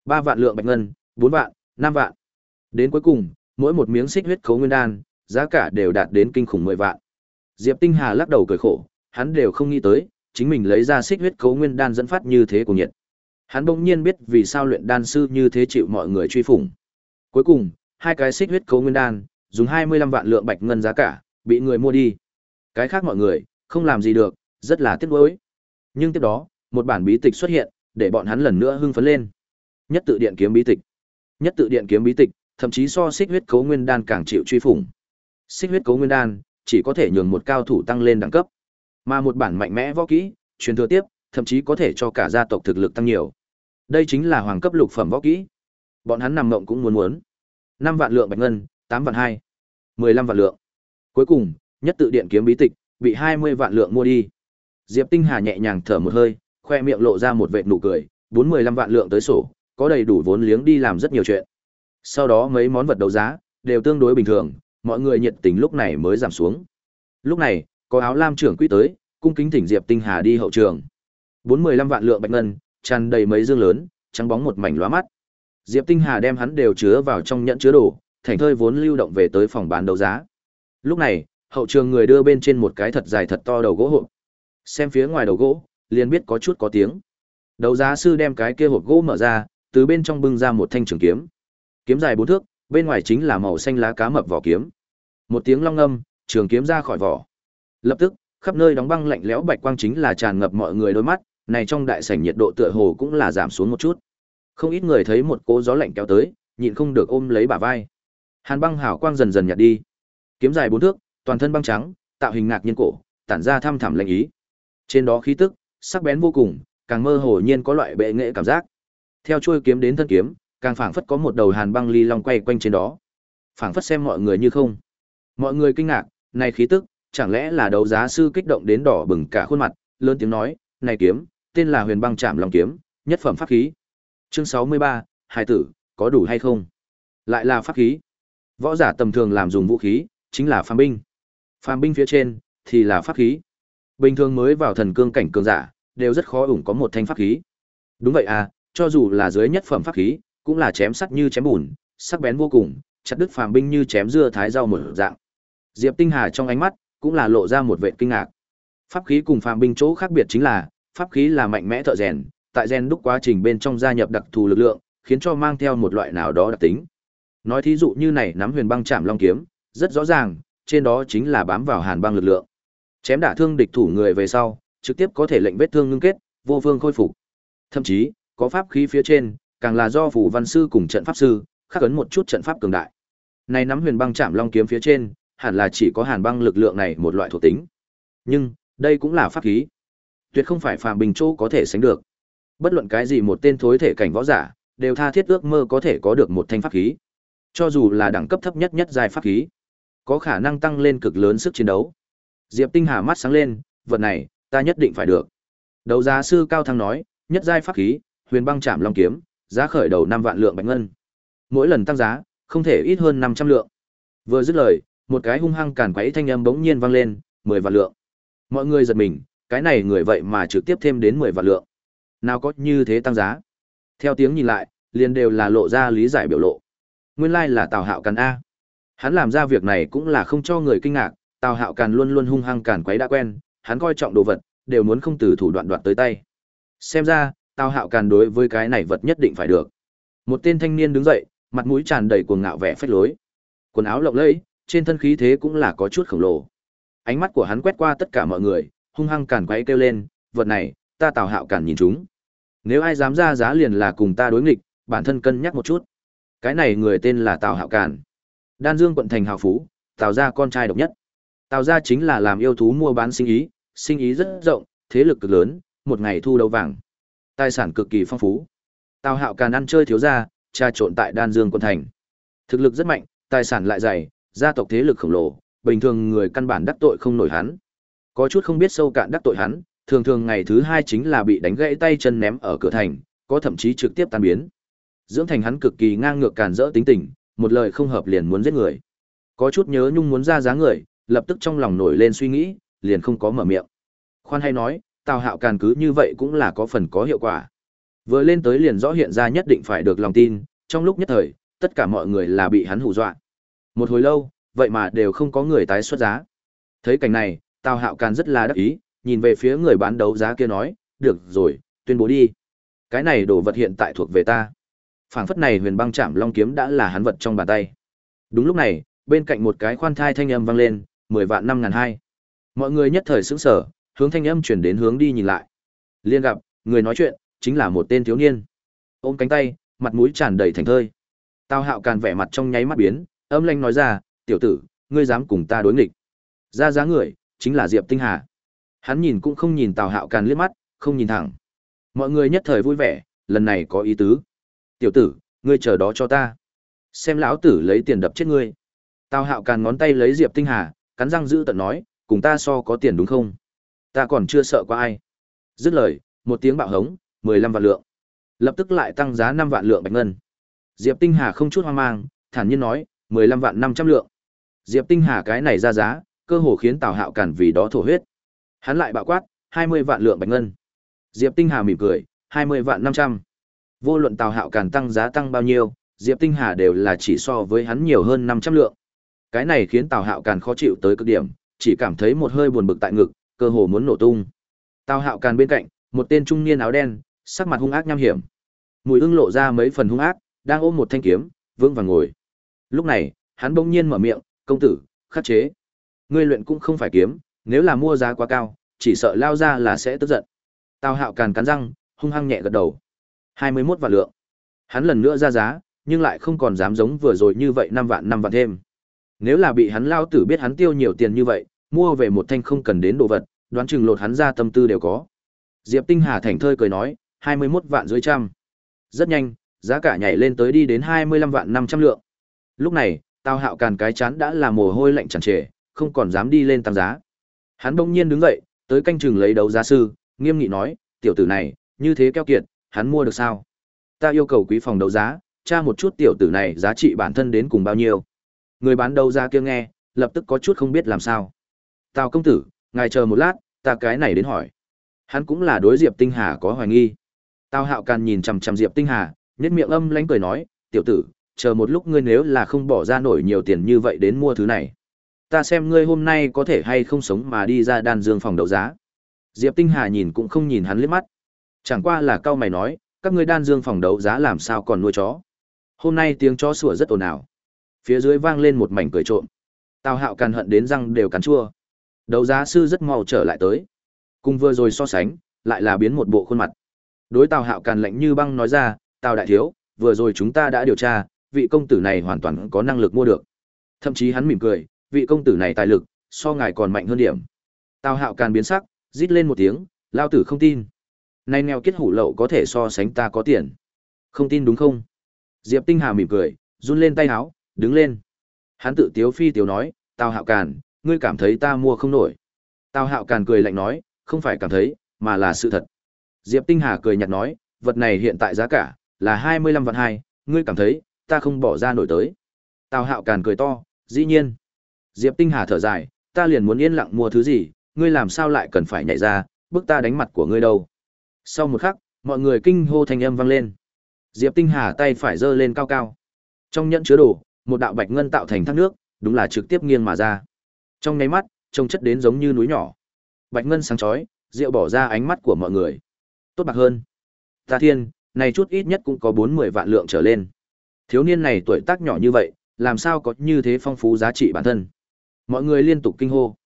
ba vạn lượng bạch ngân, bốn vạn, năm vạn. Đến cuối cùng, mỗi một miếng xích huyết khấu nguyên đan, giá cả đều đạt đến kinh khủng mười vạn. Diệp Tinh Hà lắc đầu cười khổ, hắn đều không nghĩ tới, chính mình lấy ra xích huyết khấu nguyên đan dẫn phát như thế của nhiệt. Hắn bỗng nhiên biết vì sao luyện đan sư như thế chịu mọi người truy phủng. Cuối cùng, hai cái xích huyết cấu nguyên đan, dùng 25 vạn lượng bạch ngân giá cả, bị người mua đi. Cái khác mọi người, không làm gì được, rất là tiếc nuối. Nhưng tiếp đó, một bản bí tịch xuất hiện, để bọn hắn lần nữa hưng phấn lên. Nhất tự điện kiếm bí tịch. Nhất tự điện kiếm bí tịch, thậm chí so xích huyết cấu nguyên đan càng chịu truy phủng. Xích huyết cấu nguyên đan chỉ có thể nhường một cao thủ tăng lên đẳng cấp, mà một bản mạnh mẽ võ kỹ, truyền thừa tiếp, thậm chí có thể cho cả gia tộc thực lực tăng nhiều. Đây chính là hoàng cấp lục phẩm võ kỹ. Bọn hắn nằm mộng cũng muốn muốn. năm vạn lượng bạch ngân, tám vạn hai, mười lăm vạn lượng. Cuối cùng, nhất tự điện kiếm bí tịch bị hai mươi vạn lượng mua đi. Diệp Tinh Hà nhẹ nhàng thở một hơi, khoe miệng lộ ra một vệt nụ cười, bốn mười lăm vạn lượng tới sổ, có đầy đủ vốn liếng đi làm rất nhiều chuyện. Sau đó mấy món vật đấu giá đều tương đối bình thường, mọi người nhiệt tình lúc này mới giảm xuống. Lúc này, có áo lam trưởng quỹ tới, cung kính thỉnh Diệp Tinh Hà đi hậu trường. Bốn mười lăm vạn lượng bạch ngân, tràn đầy mấy dương lớn, trắng bóng một mảnh lóa mắt. Diệp Tinh Hà đem hắn đều chứa vào trong nhẫn chứa đồ, thành thơi vốn lưu động về tới phòng bán đấu giá. Lúc này, hậu trường người đưa bên trên một cái thật dài thật to đầu gỗ hộp. Xem phía ngoài đầu gỗ, liền biết có chút có tiếng. Đấu giá sư đem cái kia hộp gỗ mở ra, từ bên trong bưng ra một thanh trường kiếm. Kiếm dài bốn thước, Bên ngoài chính là màu xanh lá cá mập vỏ kiếm. Một tiếng long âm, trường kiếm ra khỏi vỏ. Lập tức, khắp nơi đóng băng lạnh lẽo bạch quang chính là tràn ngập mọi người đôi mắt, này trong đại sảnh nhiệt độ tựa hồ cũng là giảm xuống một chút. Không ít người thấy một cỗ gió lạnh kéo tới, nhịn không được ôm lấy bả vai. Hàn băng hào quang dần dần nhạt đi. Kiếm dài bốn thước, toàn thân băng trắng, tạo hình ngạc nhiên cổ, tản ra thăm thẳm lạnh ý. Trên đó khí tức sắc bén vô cùng, càng mơ hồ nhiên có loại bệ nghệ cảm giác. Theo chuôi kiếm đến thân kiếm, càng phảng phất có một đầu hàn băng ly long quay quanh trên đó. Phảng phất xem mọi người như không. Mọi người kinh ngạc, này khí tức, chẳng lẽ là đấu giá sư kích động đến đỏ bừng cả khuôn mặt, lớn tiếng nói, "Này kiếm, tên là Huyền Băng Trảm Long kiếm, nhất phẩm pháp khí." Chương 63, Hải tử, có đủ hay không? Lại là pháp khí. Võ giả tầm thường làm dùng vũ khí, chính là phàm binh. Phàm binh phía trên thì là pháp khí. Bình thường mới vào thần cương cảnh cường giả, đều rất khó ủng có một thanh pháp khí. Đúng vậy à, cho dù là dưới nhất phẩm pháp khí, cũng là chém sắt như chém bùn, sắc bén vô cùng, chặt đứt phàm binh như chém dưa thái rau một dạng. Diệp Tinh Hà trong ánh mắt cũng là lộ ra một vẻ kinh ngạc. Pháp khí cùng phàm binh chỗ khác biệt chính là, pháp khí là mạnh mẽ thợ rèn, tại rèn đúc quá trình bên trong gia nhập đặc thù lực lượng, khiến cho mang theo một loại nào đó đặc tính. Nói thí dụ như này nắm huyền băng chạm long kiếm, rất rõ ràng, trên đó chính là bám vào hàn băng lực lượng. Chém đả thương địch thủ người về sau, trực tiếp có thể lệnh vết thương ngưng kết, vô phương khôi phục. Thậm chí, có pháp khí phía trên, càng là do phủ văn sư cùng trận pháp sư khắc ấn một chút trận pháp cường đại. Này nắm huyền băng chạm long kiếm phía trên, hẳn là chỉ có hàn băng lực lượng này một loại thuộc tính. Nhưng, đây cũng là pháp khí. Tuyệt không phải phàm bình chỗ có thể sánh được. Bất luận cái gì một tên thối thể cảnh võ giả, đều tha thiết ước mơ có thể có được một thanh pháp khí. Cho dù là đẳng cấp thấp nhất nhất giai pháp khí, có khả năng tăng lên cực lớn sức chiến đấu. Diệp Tinh Hà mắt sáng lên, vật này, ta nhất định phải được. Đấu giá sư Cao Thăng nói, nhất giai pháp khí, Huyền Băng Trảm Long kiếm, giá khởi đầu 5 vạn lượng bạch ngân. Mỗi lần tăng giá, không thể ít hơn 500 lượng. Vừa dứt lời, một cái hung hăng càn quấy thanh âm bỗng nhiên vang lên, 10 vạn lượng. Mọi người giật mình, cái này người vậy mà trực tiếp thêm đến 10 vạn lượng. Nào có như thế tăng giá. Theo tiếng nhìn lại, liền đều là lộ ra lý giải biểu lộ. Nguyên lai like là Tào Hạo Càn a. Hắn làm ra việc này cũng là không cho người kinh ngạc, Tào Hạo Càn luôn luôn hung hăng càn quấy đã quen, hắn coi trọng đồ vật, đều muốn không từ thủ đoạn đoạt tới tay. Xem ra, Tào Hạo Càn đối với cái này vật nhất định phải được. Một tên thanh niên đứng dậy, mặt mũi tràn đầy cuồng ngạo vẻ phách lối. Quần áo lộng lẫy, trên thân khí thế cũng là có chút khổng lồ. Ánh mắt của hắn quét qua tất cả mọi người, hung hăng càn quấy kêu lên, vật này, ta Tào Hạo Càn nhìn chúng. Nếu ai dám ra giá liền là cùng ta đối nghịch, bản thân cân nhắc một chút. Cái này người tên là Tào Hạo Càn. Đan Dương quận thành hào phú, Tào gia con trai độc nhất. Tào gia chính là làm yêu thú mua bán sinh ý, sinh ý rất rộng, thế lực cực lớn, một ngày thu đầu vàng. Tài sản cực kỳ phong phú. Tào Hạo Càn ăn chơi thiếu gia, trà trộn tại Đan Dương quận thành. Thực lực rất mạnh, tài sản lại dày, gia tộc thế lực khổng lồ, bình thường người căn bản đắc tội không nổi hắn. Có chút không biết sâu cạn đắc tội hắn, thường thường ngày thứ hai chính là bị đánh gãy tay chân ném ở cửa thành, có thậm chí trực tiếp tan biến. Dưỡng thành hắn cực kỳ ngang ngược càn rỡ tính tình, một lời không hợp liền muốn giết người. Có chút nhớ nhung muốn ra giá người, lập tức trong lòng nổi lên suy nghĩ, liền không có mở miệng. Khoan hay nói, Tào Hạo Càn cứ như vậy cũng là có phần có hiệu quả. Vừa lên tới liền rõ hiện ra nhất định phải được lòng tin, trong lúc nhất thời, tất cả mọi người là bị hắn hù dọa. Một hồi lâu, vậy mà đều không có người tái xuất giá. Thấy cảnh này, Tào Hạo Càn rất là đắc ý, nhìn về phía người bán đấu giá kia nói, "Được rồi, tuyên bố đi. Cái này đồ vật hiện tại thuộc về ta." Phảng phất này Huyền Băng Trảm Long kiếm đã là hắn vật trong bàn tay. Đúng lúc này, bên cạnh một cái khoan thai thanh âm vang lên, mười vạn năm ngàn hai. Mọi người nhất thời sững sờ, hướng thanh âm chuyển đến hướng đi nhìn lại. Liên gặp, người nói chuyện chính là một tên thiếu niên. Ôm cánh tay, mặt mũi tràn đầy thành thơi. Tào Hạo Càn vẻ mặt trong nháy mắt biến, âm lãnh nói ra, "Tiểu tử, ngươi dám cùng ta đối nghịch?" Ra giá người, chính là Diệp Tinh Hà. Hắn nhìn cũng không nhìn Tào Hạo Càn liếc mắt, không nhìn thẳng. Mọi người nhất thời vui vẻ, lần này có ý tứ. "Tiểu tử, ngươi chờ đó cho ta. Xem lão tử lấy tiền đập chết ngươi." Tào Hạo Càn ngón tay lấy Diệp Tinh Hà, cắn răng giữ tận nói, "Cùng ta so có tiền đúng không? Ta còn chưa sợ qua ai." Dứt lời, một tiếng bạo hống, mười lăm vạn lượng. Lập tức lại tăng giá năm vạn lượng bạch ngân. Diệp Tinh Hà không chút hoang mang, thản nhiên nói, mười lăm vạn năm trăm lượng. Diệp Tinh Hà cái này ra giá, cơ hồ khiến Tào Hạo cản vì đó thổ huyết. Hắn lại bạo quát, hai mươi vạn lượng bạch ngân. Diệp Tinh Hà mỉm cười, hai mươi vạn năm trăm. Vô luận Tào Hạo cản tăng giá tăng bao nhiêu, Diệp Tinh Hà đều là chỉ so với hắn nhiều hơn năm trăm lượng. Cái này khiến Tào Hạo Càn khó chịu tới cực điểm, chỉ cảm thấy một hơi buồn bực tại ngực, cơ hồ muốn nổ tung. Tào Hạo Càn bên cạnh, một tên trung niên áo đen, sắc mặt hung ác nham hiểm. Mùi ưng lộ ra mấy phần hung ác, đang ôm một thanh kiếm, vững vàng ngồi. Lúc này, hắn bỗng nhiên mở miệng, "Công tử, khắc chế. Ngươi luyện cũng không phải kiếm, nếu là mua giá quá cao, chỉ sợ lao ra là sẽ tức giận." Tào Hạo càn cắn răng, hung hăng nhẹ gật đầu. hai mươi 21 vạn lượng. Hắn lần nữa ra giá, nhưng lại không còn dám giống vừa rồi như vậy năm vạn năm vạn thêm. Nếu là bị hắn lao tử biết hắn tiêu nhiều tiền như vậy, mua về một thanh không cần đến đồ vật, đoán chừng lột hắn ra tâm tư đều có. Diệp Tinh Hà thành thơi cười nói, hai mươi 21 vạn dưới trăm. Rất nhanh, giá cả nhảy lên tới đi đến hai mươi 25 vạn năm trăm lượng. Lúc này, Tào Hạo Càn cái chán đã là mồ hôi lạnh tràn trề, không còn dám đi lên tăng giá. Hắn bỗng nhiên đứng dậy, tới canh chừng lấy đấu giá sư, nghiêm nghị nói, tiểu tử này, như thế keo kiệt, hắn mua được sao? Ta yêu cầu quý phòng đấu giá, tra một chút tiểu tử này giá trị bản thân đến cùng bao nhiêu. Người bán đấu giá kia nghe, lập tức có chút không biết làm sao. Tào công tử, ngài chờ một lát, ta cái này đến hỏi. Hắn cũng là đối Diệp Tinh Hà có hoài nghi. Tào Hạo Càn nhìn chằm chằm Diệp Tinh Hà, nhếch miệng âm lãnh cười nói, "Tiểu tử, chờ một lúc ngươi nếu là không bỏ ra nổi nhiều tiền như vậy đến mua thứ này, ta xem ngươi hôm nay có thể hay không sống mà đi ra đan dương phòng đấu giá." Diệp Tinh Hà nhìn cũng không nhìn hắn liếc mắt. Chẳng qua là cao mày nói, các ngươi đan dương phòng đấu giá làm sao còn nuôi chó. Hôm nay tiếng chó sủa rất ồn ào. Phía dưới vang lên một mảnh cười trộm. Tào Hạo càn hận đến răng đều cắn chua. Đấu giá sư rất mau trở lại tới. Cùng vừa rồi so sánh, lại là biến một bộ khuôn mặt. Đối Tào Hạo càn lạnh như băng nói ra, "Tào đại thiếu, vừa rồi chúng ta đã điều tra, vị công tử này hoàn toàn có năng lực mua được." Thậm chí hắn mỉm cười, "Vị công tử này tài lực, so ngài còn mạnh hơn điểm." Tào Hạo càn biến sắc, rít lên một tiếng, lao tử không tin. Nay nghèo kết hủ lậu có thể so sánh ta có tiền. Không tin đúng không? Diệp Tinh Hà mỉm cười, run lên tay áo, đứng lên. Hắn tự tiếu phi tiếu nói, Tào Hạo Càn, ngươi cảm thấy ta mua không nổi. Tào Hạo Càn cười lạnh nói, không phải cảm thấy, mà là sự thật. Diệp Tinh Hà cười nhạt nói, vật này hiện tại giá cả là 25 vạn hai, ngươi cảm thấy, ta không bỏ ra nổi tới. Tào Hạo Càn cười to, dĩ nhiên. Diệp Tinh Hà thở dài, ta liền muốn yên lặng mua thứ gì, ngươi làm sao lại cần phải nhảy ra, bức ta đánh mặt của ngươi đâu. Sau một khắc, mọi người kinh hô thành âm vang lên. Diệp Tinh Hà tay phải giơ lên cao cao. Trong nhẫn chứa đồ, một đạo bạch ngân tạo thành thác nước, đúng là trực tiếp nghiêng mà ra. Trong nháy mắt, trông chất đến giống như núi nhỏ. Bạch ngân sáng chói, rượu bỏ ra ánh mắt của mọi người. Tốt bạc hơn. Ta thiên, này chút ít nhất cũng có bốn mươi vạn lượng trở lên. Thiếu niên này tuổi tác nhỏ như vậy, làm sao có như thế phong phú giá trị bản thân. Mọi người liên tục kinh hô.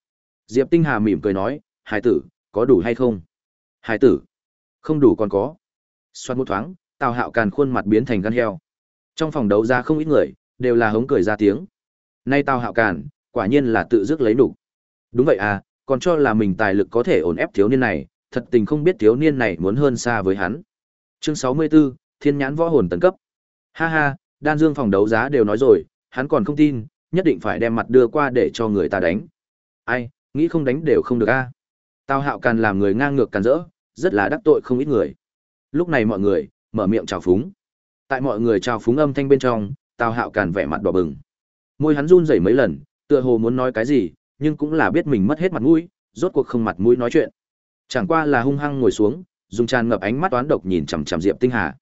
Diệp Tinh Hà mỉm cười nói, hải tử, có đủ hay không? Hải tử, không đủ còn có. xoắn một thoáng, Tào Hạo Càn khuôn mặt biến thành gan heo. Trong phòng đấu ra không ít người, đều là hống cười ra tiếng. Nay Tào Hạo Càn, quả nhiên là tự dứt lấy đủ. Đúng vậy à, còn cho là mình tài lực có thể ổn ép thiếu niên này, thật tình không biết thiếu niên này muốn hơn xa với hắn. Chương 64, Thiên nhãn võ hồn tấn cấp. Ha ha, đan dương phòng đấu giá đều nói rồi, hắn còn không tin, nhất định phải đem mặt đưa qua để cho người ta đánh. Ai, nghĩ không đánh đều không được a. Tào Hạo Càn làm người ngang ngược càn rỡ, rất là đắc tội không ít người. Lúc này mọi người mở miệng chào phúng. Tại mọi người chào phúng âm thanh bên trong, Tào Hạo Càn vẻ mặt đỏ bừng. Môi hắn run rẩy mấy lần, tựa hồ muốn nói cái gì, nhưng cũng là biết mình mất hết mặt mũi, rốt cuộc không mặt mũi nói chuyện. Chẳng qua là hung hăng ngồi xuống, dùng tràn ngập ánh mắt toán độc nhìn chằm chằm Diệp Tinh Hà.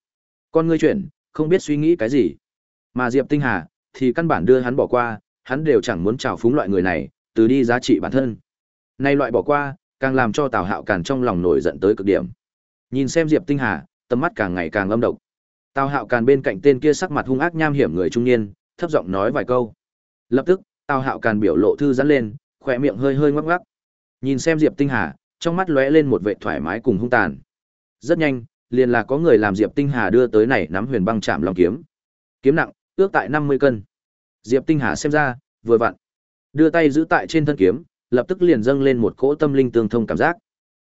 Con ngươi chuyển, không biết suy nghĩ cái gì. Mà Diệp Tinh Hà thì căn bản đưa hắn bỏ qua, hắn đều chẳng muốn chào phúng loại người này, từ đi giá trị bản thân. Nay loại bỏ qua, càng làm cho Tào Hạo Càn trong lòng nổi giận tới cực điểm. Nhìn xem Diệp Tinh Hà, tầm mắt càng ngày càng âm độc. Tào Hạo Càn bên cạnh tên kia sắc mặt hung ác nham hiểm người trung niên, thấp giọng nói vài câu. Lập tức, Tào Hạo Càn biểu lộ thư giãn lên, khỏe miệng hơi hơi ngoắc ngoắc. Nhìn xem Diệp Tinh Hà, trong mắt lóe lên một vẻ thoải mái cùng hung tàn. Rất nhanh, liền là có người làm Diệp Tinh Hà đưa tới này nắm Huyền Băng Trảm Long kiếm. Kiếm nặng, ước tại 50 cân. Diệp Tinh Hà xem ra, vừa vặn. Đưa tay giữ tại trên thân kiếm, lập tức liền dâng lên một cỗ tâm linh tương thông cảm giác.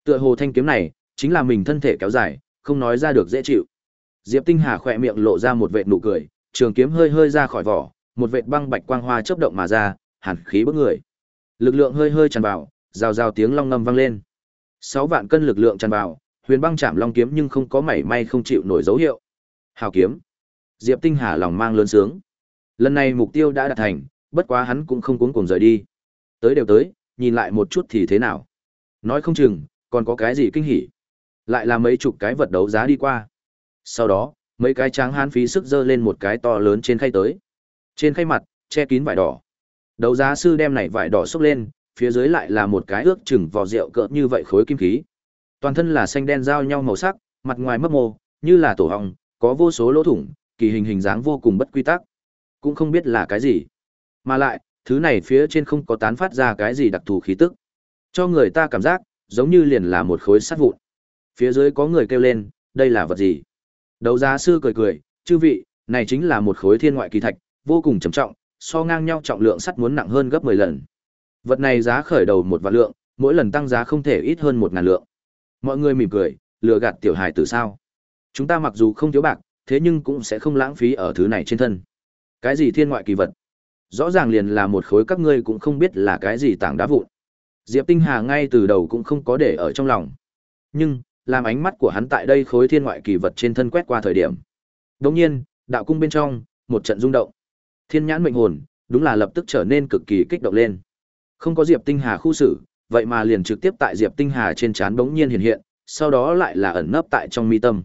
Tựa hồ thanh kiếm này, chính là mình thân thể kéo dài, không nói ra được dễ chịu. Diệp Tinh Hà khỏe miệng lộ ra một vệt nụ cười, trường kiếm hơi hơi ra khỏi vỏ, một vệt băng bạch quang hoa chớp động mà ra, hàn khí bức người. Lực lượng hơi hơi tràn vào, rào rào tiếng long ngâm vang lên. Sáu vạn cân lực lượng tràn vào, huyền băng chạm long kiếm nhưng không có mảy may không chịu nổi dấu hiệu. Hào kiếm. Diệp Tinh Hà lòng mang lớn sướng. Lần này mục tiêu đã đạt thành, bất quá hắn cũng không cuống cuồng rời đi. Tới đều tới, nhìn lại một chút thì thế nào. Nói không chừng, còn có cái gì kinh hỉ. Lại là mấy chục cái vật đấu giá đi qua. Sau đó, mấy cái tráng hán phí sức dơ lên một cái to lớn trên khay tới. Trên khay mặt, che kín vải đỏ. Đấu giá sư đem này vải đỏ xúc lên, phía dưới lại là một cái ước chừng vò rượu cỡ như vậy khối kim khí. Toàn thân là xanh đen giao nhau màu sắc, mặt ngoài mấp mô, như là tổ hồng, có vô số lỗ thủng, kỳ hình hình dáng vô cùng bất quy tắc. cũng không biết là cái gì. Mà lại, thứ này phía trên không có tán phát ra cái gì đặc thù khí tức. Cho người ta cảm giác, giống như liền là một khối sắt vụn. Phía dưới có người kêu lên, đây là vật gì? Đấu giá sư cười cười, chư vị, này chính là một khối thiên ngoại kỳ thạch, vô cùng trầm trọng, so ngang nhau trọng lượng sắt muốn nặng hơn gấp 10 lần. Vật này giá khởi đầu một vạn lượng, mỗi lần tăng giá không thể ít hơn một ngàn lượng. Mọi người mỉm cười, lừa gạt tiểu hài từ sao? Chúng ta mặc dù không thiếu bạc, thế nhưng cũng sẽ không lãng phí ở thứ này trên thân. Cái gì thiên ngoại kỳ vật? Rõ ràng liền là một khối các ngươi cũng không biết là cái gì tảng đá vụn. Diệp Tinh Hà ngay từ đầu cũng không có để ở trong lòng. Nhưng, làm ánh mắt của hắn tại đây khối thiên ngoại kỳ vật trên thân quét qua thời điểm. Đồng nhiên, đạo cung bên trong, một trận rung động. Thiên nhãn mệnh hồn, đúng là lập tức trở nên cực kỳ kích động lên. Không có Diệp Tinh Hà khu xử, vậy mà liền trực tiếp tại Diệp Tinh Hà trên trán bỗng nhiên hiện hiện, sau đó lại là ẩn nấp tại trong mi tâm.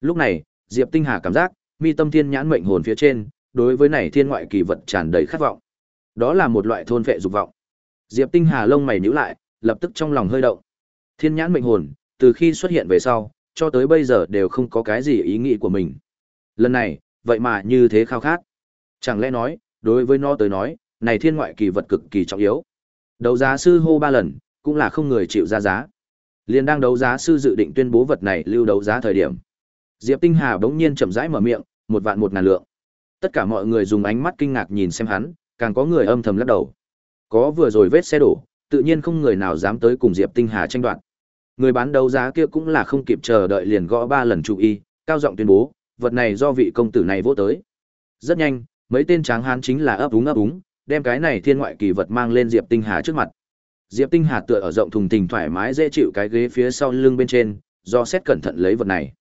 Lúc này, Diệp Tinh Hà cảm giác, mi tâm thiên nhãn mệnh hồn phía trên, đối với này thiên ngoại kỳ vật tràn đầy khát vọng. Đó là một loại thôn vệ dục vọng. Diệp Tinh Hà lông mày nhíu lại, lập tức trong lòng hơi động. Thiên nhãn mệnh hồn, từ khi xuất hiện về sau, cho tới bây giờ đều không có cái gì ý nghĩ của mình. Lần này, vậy mà như thế khao khát. Chẳng lẽ nói, đối với nó tới nói, này thiên ngoại kỳ vật cực kỳ trọng yếu. Đấu giá sư hô ba lần, cũng là không người chịu ra giá. Liên đang đấu giá sư dự định tuyên bố vật này lưu đấu giá thời điểm. Diệp Tinh Hà bỗng nhiên chậm rãi mở miệng, một vạn một ngàn lượng. Tất cả mọi người dùng ánh mắt kinh ngạc nhìn xem hắn, càng có người âm thầm lắc đầu. Có vừa rồi vết xe đổ, tự nhiên không người nào dám tới cùng Diệp Tinh Hà tranh đoạt. Người bán đấu giá kia cũng là không kịp chờ đợi liền gõ ba lần chú y, cao giọng tuyên bố, vật này do vị công tử này vô tới. Rất nhanh, mấy tên tráng hán chính là ấp úng ấp úng, đem cái này thiên ngoại kỳ vật mang lên Diệp Tinh Hà trước mặt. Diệp Tinh Hà tựa ở rộng thùng thình thoải mái dễ chịu cái ghế phía sau lưng bên trên, do xét cẩn thận lấy vật này.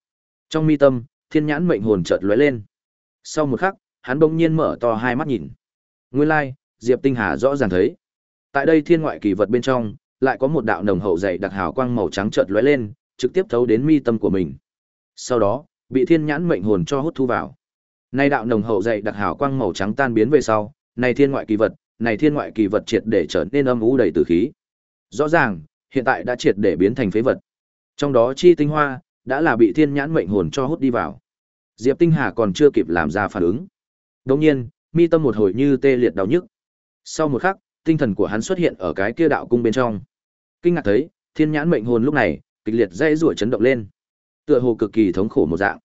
Trong mi tâm, thiên nhãn mệnh hồn chợt lóe lên. Sau một khắc, hắn bỗng nhiên mở to hai mắt nhìn. Nguyên lai, like, Diệp Tinh Hà rõ ràng thấy. Tại đây thiên ngoại kỳ vật bên trong, lại có một đạo nồng hậu dày đặc hào quang màu trắng chợt lóe lên, trực tiếp thấu đến mi tâm của mình. Sau đó, bị thiên nhãn mệnh hồn cho hút thu vào. Nay đạo nồng hậu dày đặc hào quang màu trắng tan biến về sau, này thiên ngoại kỳ vật, này thiên ngoại kỳ vật triệt để trở nên âm u đầy tử khí. Rõ ràng, hiện tại đã triệt để biến thành phế vật. Trong đó chi tinh hoa, đã là bị thiên nhãn mệnh hồn cho hút đi vào. Diệp Tinh Hà còn chưa kịp làm ra phản ứng. Đồng nhiên, mi tâm một hồi như tê liệt đau nhức. Sau một khắc, tinh thần của hắn xuất hiện ở cái kia đạo cung bên trong. Kinh ngạc thấy, thiên nhãn mệnh hồn lúc này, kịch liệt dây rủa chấn động lên. Tựa hồ cực kỳ thống khổ một dạng.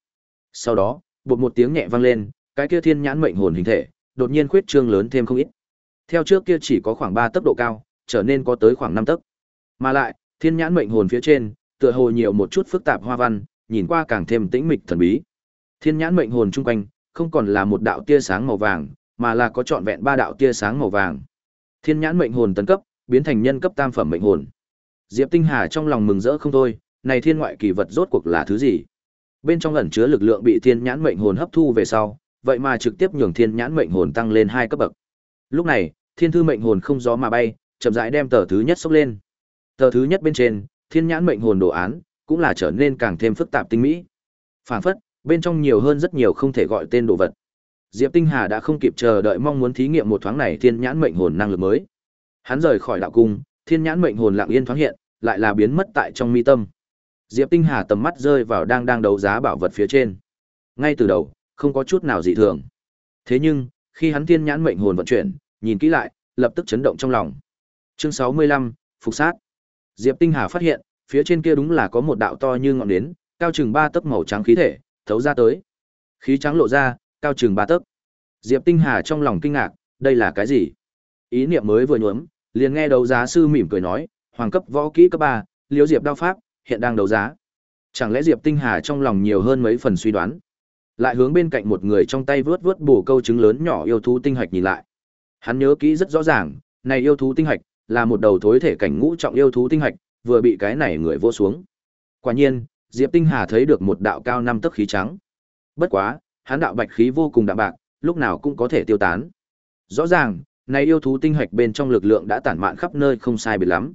Sau đó, bột một tiếng nhẹ vang lên, cái kia thiên nhãn mệnh hồn hình thể, đột nhiên khuyết trương lớn thêm không ít. Theo trước kia chỉ có khoảng 3 tốc độ cao, trở nên có tới khoảng 5 tấc. Mà lại, thiên nhãn mệnh hồn phía trên, tựa hồ nhiều một chút phức tạp hoa văn, nhìn qua càng thêm tĩnh mịch thần bí. Thiên nhãn mệnh hồn chung quanh, không còn là một đạo tia sáng màu vàng, mà là có trọn vẹn ba đạo tia sáng màu vàng. Thiên nhãn mệnh hồn tấn cấp, biến thành nhân cấp tam phẩm mệnh hồn. Diệp Tinh Hà trong lòng mừng rỡ không thôi, này thiên ngoại kỳ vật rốt cuộc là thứ gì? Bên trong ẩn chứa lực lượng bị thiên nhãn mệnh hồn hấp thu về sau, vậy mà trực tiếp nhường thiên nhãn mệnh hồn tăng lên hai cấp bậc. Lúc này, thiên thư mệnh hồn không gió mà bay, chậm rãi đem tờ thứ nhất xốc lên. Tờ thứ nhất bên trên, thiên nhãn mệnh hồn đồ án, cũng là trở nên càng thêm phức tạp tinh mỹ. phảng phất, bên trong nhiều hơn rất nhiều không thể gọi tên đồ vật. Diệp Tinh Hà đã không kịp chờ đợi mong muốn thí nghiệm một thoáng này thiên nhãn mệnh hồn năng lực mới. Hắn rời khỏi đạo cung, thiên nhãn mệnh hồn lặng yên thoáng hiện, lại là biến mất tại trong mi tâm. Diệp Tinh Hà tầm mắt rơi vào đang đang đấu giá bảo vật phía trên. Ngay từ đầu, không có chút nào dị thường. Thế nhưng, khi hắn thiên nhãn mệnh hồn vận chuyển, nhìn kỹ lại, lập tức chấn động trong lòng. Chương 65, phục sát. Diệp Tinh Hà phát hiện, phía trên kia đúng là có một đạo to như ngọn nến, cao chừng 3 tấc màu trắng khí thể, thấu ra tới. Khí trắng lộ ra, cao chừng 3 tấc. Diệp Tinh Hà trong lòng kinh ngạc, đây là cái gì? Ý niệm mới vừa nhuốm, liền nghe đấu giá sư mỉm cười nói, hoàng cấp võ kỹ cấp 3, Liễu Diệp đao pháp, hiện đang đấu giá. Chẳng lẽ Diệp Tinh Hà trong lòng nhiều hơn mấy phần suy đoán? Lại hướng bên cạnh một người trong tay vướt vướt bổ câu trứng lớn nhỏ yêu thú tinh hạch nhìn lại. Hắn nhớ kỹ rất rõ ràng, này yêu thú tinh hạch là một đầu thối thể cảnh ngũ trọng yêu thú tinh hạch, vừa bị cái này người vô xuống. Quả nhiên, Diệp Tinh Hà thấy được một đạo cao năm tấc khí trắng. Bất quá, hắn đạo bạch khí vô cùng đạm bạc, lúc nào cũng có thể tiêu tán. Rõ ràng, này yêu thú tinh hạch bên trong lực lượng đã tản mạn khắp nơi không sai biệt lắm.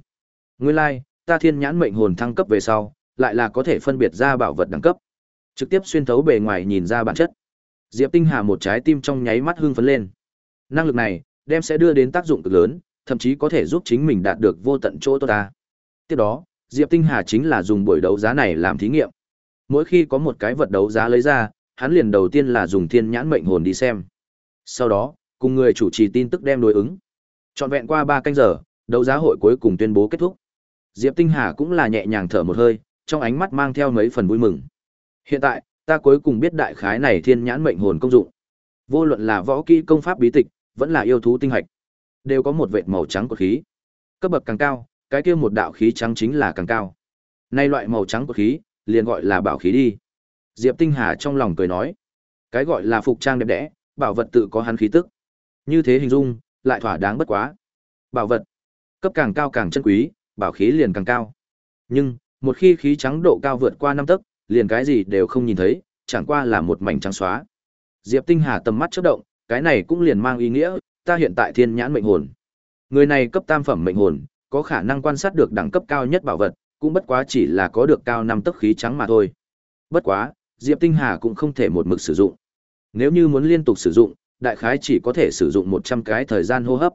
Nguyên lai, like, ta thiên nhãn mệnh hồn thăng cấp về sau, lại là có thể phân biệt ra bảo vật đẳng cấp. Trực tiếp xuyên thấu bề ngoài nhìn ra bản chất. Diệp Tinh Hà một trái tim trong nháy mắt hưng phấn lên. Năng lực này, đem sẽ đưa đến tác dụng cực lớn, thậm chí có thể giúp chính mình đạt được vô tận chỗ tốt ta. Tiếp đó, Diệp Tinh Hà chính là dùng buổi đấu giá này làm thí nghiệm. Mỗi khi có một cái vật đấu giá lấy ra, hắn liền đầu tiên là dùng thiên nhãn mệnh hồn đi xem. Sau đó, cùng người chủ trì tin tức đem đối ứng. Trọn vẹn qua 3 canh giờ, đấu giá hội cuối cùng tuyên bố kết thúc. Diệp Tinh Hà cũng là nhẹ nhàng thở một hơi, trong ánh mắt mang theo mấy phần vui mừng. Hiện tại, ta cuối cùng biết đại khái này thiên nhãn mệnh hồn công dụng. Vô luận là võ kỹ công pháp bí tịch, vẫn là yêu thú tinh hạch, đều có một vệt màu trắng của khí. Cấp bậc càng cao, cái kia một đạo khí trắng chính là càng cao. Nay loại màu trắng của khí, liền gọi là bảo khí đi. Diệp Tinh Hà trong lòng cười nói, cái gọi là phục trang đẹp đẽ, bảo vật tự có hắn khí tức. Như thế hình dung, lại thỏa đáng bất quá. Bảo vật, cấp càng cao càng chân quý, bảo khí liền càng cao. Nhưng, một khi khí trắng độ cao vượt qua năm tấc, liền cái gì đều không nhìn thấy, chẳng qua là một mảnh trắng xóa. Diệp Tinh Hà tầm mắt chớp động, cái này cũng liền mang ý nghĩa, ta hiện tại thiên nhãn mệnh hồn. Người này cấp tam phẩm mệnh hồn, có khả năng quan sát được đẳng cấp cao nhất bảo vật, cũng bất quá chỉ là có được cao năm tấc khí trắng mà thôi. Bất quá, Diệp Tinh Hà cũng không thể một mực sử dụng. Nếu như muốn liên tục sử dụng, đại khái chỉ có thể sử dụng 100 cái thời gian hô hấp.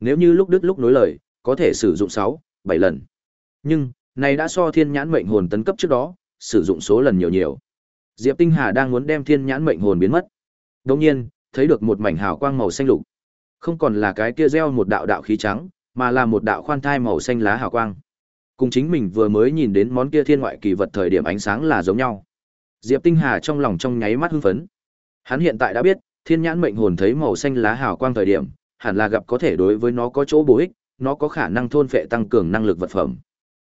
Nếu như lúc đứt lúc nối lời, có thể sử dụng 6, 7 lần. Nhưng, này đã so thiên nhãn mệnh hồn tấn cấp trước đó, sử dụng số lần nhiều nhiều. Diệp Tinh Hà đang muốn đem thiên nhãn mệnh hồn biến mất. Đồng nhiên, thấy được một mảnh hào quang màu xanh lục. Không còn là cái kia gieo một đạo đạo khí trắng, mà là một đạo khoan thai màu xanh lá hào quang. Cùng chính mình vừa mới nhìn đến món kia thiên ngoại kỳ vật thời điểm ánh sáng là giống nhau. Diệp Tinh Hà trong lòng trong nháy mắt hưng phấn. Hắn hiện tại đã biết, thiên nhãn mệnh hồn thấy màu xanh lá hào quang thời điểm, hẳn là gặp có thể đối với nó có chỗ bổ ích, nó có khả năng thôn phệ tăng cường năng lực vật phẩm.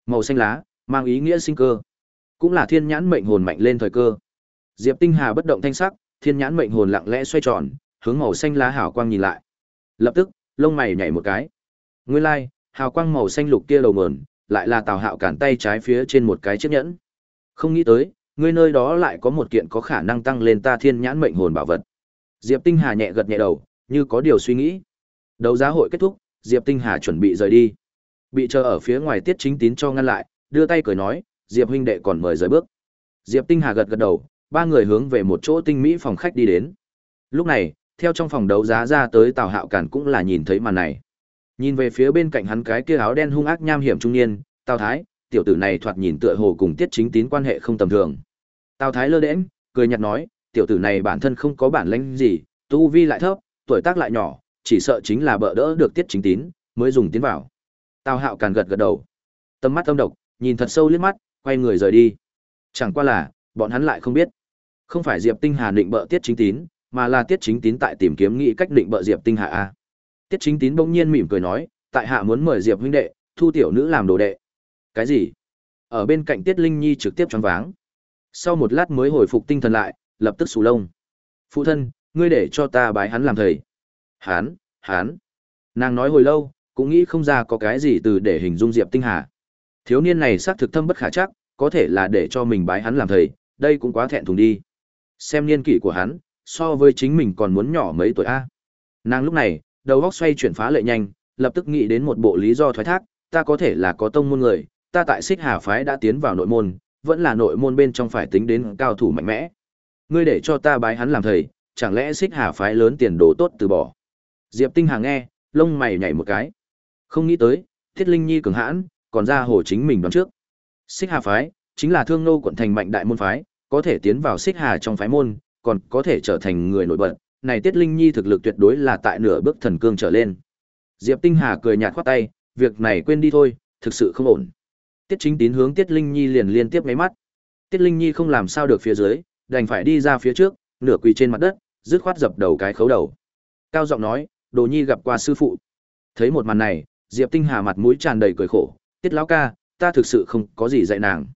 Màu xanh lá, mang ý nghĩa sinh cơ, cũng là thiên nhãn mệnh hồn mạnh lên thời cơ. Diệp Tinh Hà bất động thanh sắc, thiên nhãn mệnh hồn lặng lẽ xoay tròn, hướng màu xanh lá hào quang nhìn lại. Lập tức, lông mày nhảy một cái. Nguyên lai, like, hào quang màu xanh lục kia đầu nguồn, lại là Tào Hạo cản tay trái phía trên một cái chiếc nhẫn. Không nghĩ tới, ngươi nơi đó lại có một kiện có khả năng tăng lên ta thiên nhãn mệnh hồn bảo vật. Diệp Tinh Hà nhẹ gật nhẹ đầu, như có điều suy nghĩ. Đấu giá hội kết thúc, Diệp Tinh Hà chuẩn bị rời đi. Bị chờ ở phía ngoài Tiết Chính Tín cho ngăn lại, đưa tay cười nói, "Diệp huynh đệ còn mời rời bước." Diệp Tinh Hà gật gật đầu, ba người hướng về một chỗ tinh mỹ phòng khách đi đến. Lúc này, theo trong phòng đấu giá ra tới Tào Hạo Cản cũng là nhìn thấy màn này. Nhìn về phía bên cạnh hắn cái kia áo đen hung ác nham hiểm trung niên, Tào Thái, tiểu tử này thoạt nhìn tựa hồ cùng Tiết Chính Tín quan hệ không tầm thường. Tào Thái lơ đễnh, cười nhạt nói, tiểu tử này bản thân không có bản lĩnh gì, tu vi lại thấp, tuổi tác lại nhỏ, chỉ sợ chính là bỡ đỡ được Tiết Chính Tín, mới dùng tiến vào. Tào Hạo cản gật gật đầu. Tâm mắt âm độc, nhìn thật sâu liếc mắt, quay người rời đi. Chẳng qua là, bọn hắn lại không biết. Không phải Diệp Tinh Hà định bợ Tiết Chính Tín, mà là Tiết Chính Tín tại tìm kiếm nghĩ cách định bợ Diệp Tinh Hạ a. Tiết Chính Tín bỗng nhiên mỉm cười nói, tại hạ muốn mời Diệp huynh đệ, thu tiểu nữ làm đồ đệ. Cái gì? Ở bên cạnh Tiết Linh Nhi trực tiếp choáng váng. Sau một lát mới hồi phục tinh thần lại, lập tức sù lông. Phụ thân, ngươi để cho ta bái hắn làm thầy. Hán, hán. Nàng nói hồi lâu, cũng nghĩ không ra có cái gì từ để hình dung Diệp Tinh Hà. Thiếu niên này xác thực thâm bất khả chắc, có thể là để cho mình bái hắn làm thầy, đây cũng quá thẹn thùng đi. Xem niên kỷ của hắn, so với chính mình còn muốn nhỏ mấy tuổi a. Nàng lúc này, đầu óc xoay chuyển phá lệ nhanh, lập tức nghĩ đến một bộ lý do thoái thác, ta có thể là có tông môn người, ta tại Xích Hà phái đã tiến vào nội môn, vẫn là nội môn bên trong phải tính đến cao thủ mạnh mẽ. Ngươi để cho ta bái hắn làm thầy, chẳng lẽ Xích Hà phái lớn tiền đồ tốt từ bỏ? Diệp Tinh Hà nghe, lông mày nhảy một cái. Không nghĩ tới, Thiết Linh Nhi cường hãn, còn ra hồ chính mình đoán trước. Xích Hà phái chính là thương nô quận thành mạnh đại môn phái, có thể tiến vào Xích Hà trong phái môn, còn có thể trở thành người nổi bật. Này Tiết Linh Nhi thực lực tuyệt đối là tại nửa bước thần cương trở lên. Diệp Tinh Hà cười nhạt khoát tay, việc này quên đi thôi, thực sự không ổn. Tiết Chính Tín hướng Tiết Linh Nhi liền liên tiếp mấy mắt. Tiết Linh Nhi không làm sao được phía dưới, đành phải đi ra phía trước, nửa quỳ trên mặt đất, dứt khoát dập đầu cái khấu đầu. Cao giọng nói, Đồ Nhi gặp qua sư phụ. Thấy một màn này, Diệp Tinh Hà mặt mũi tràn đầy cười khổ, "Tiết lão ca, ta thực sự không có gì dạy nàng."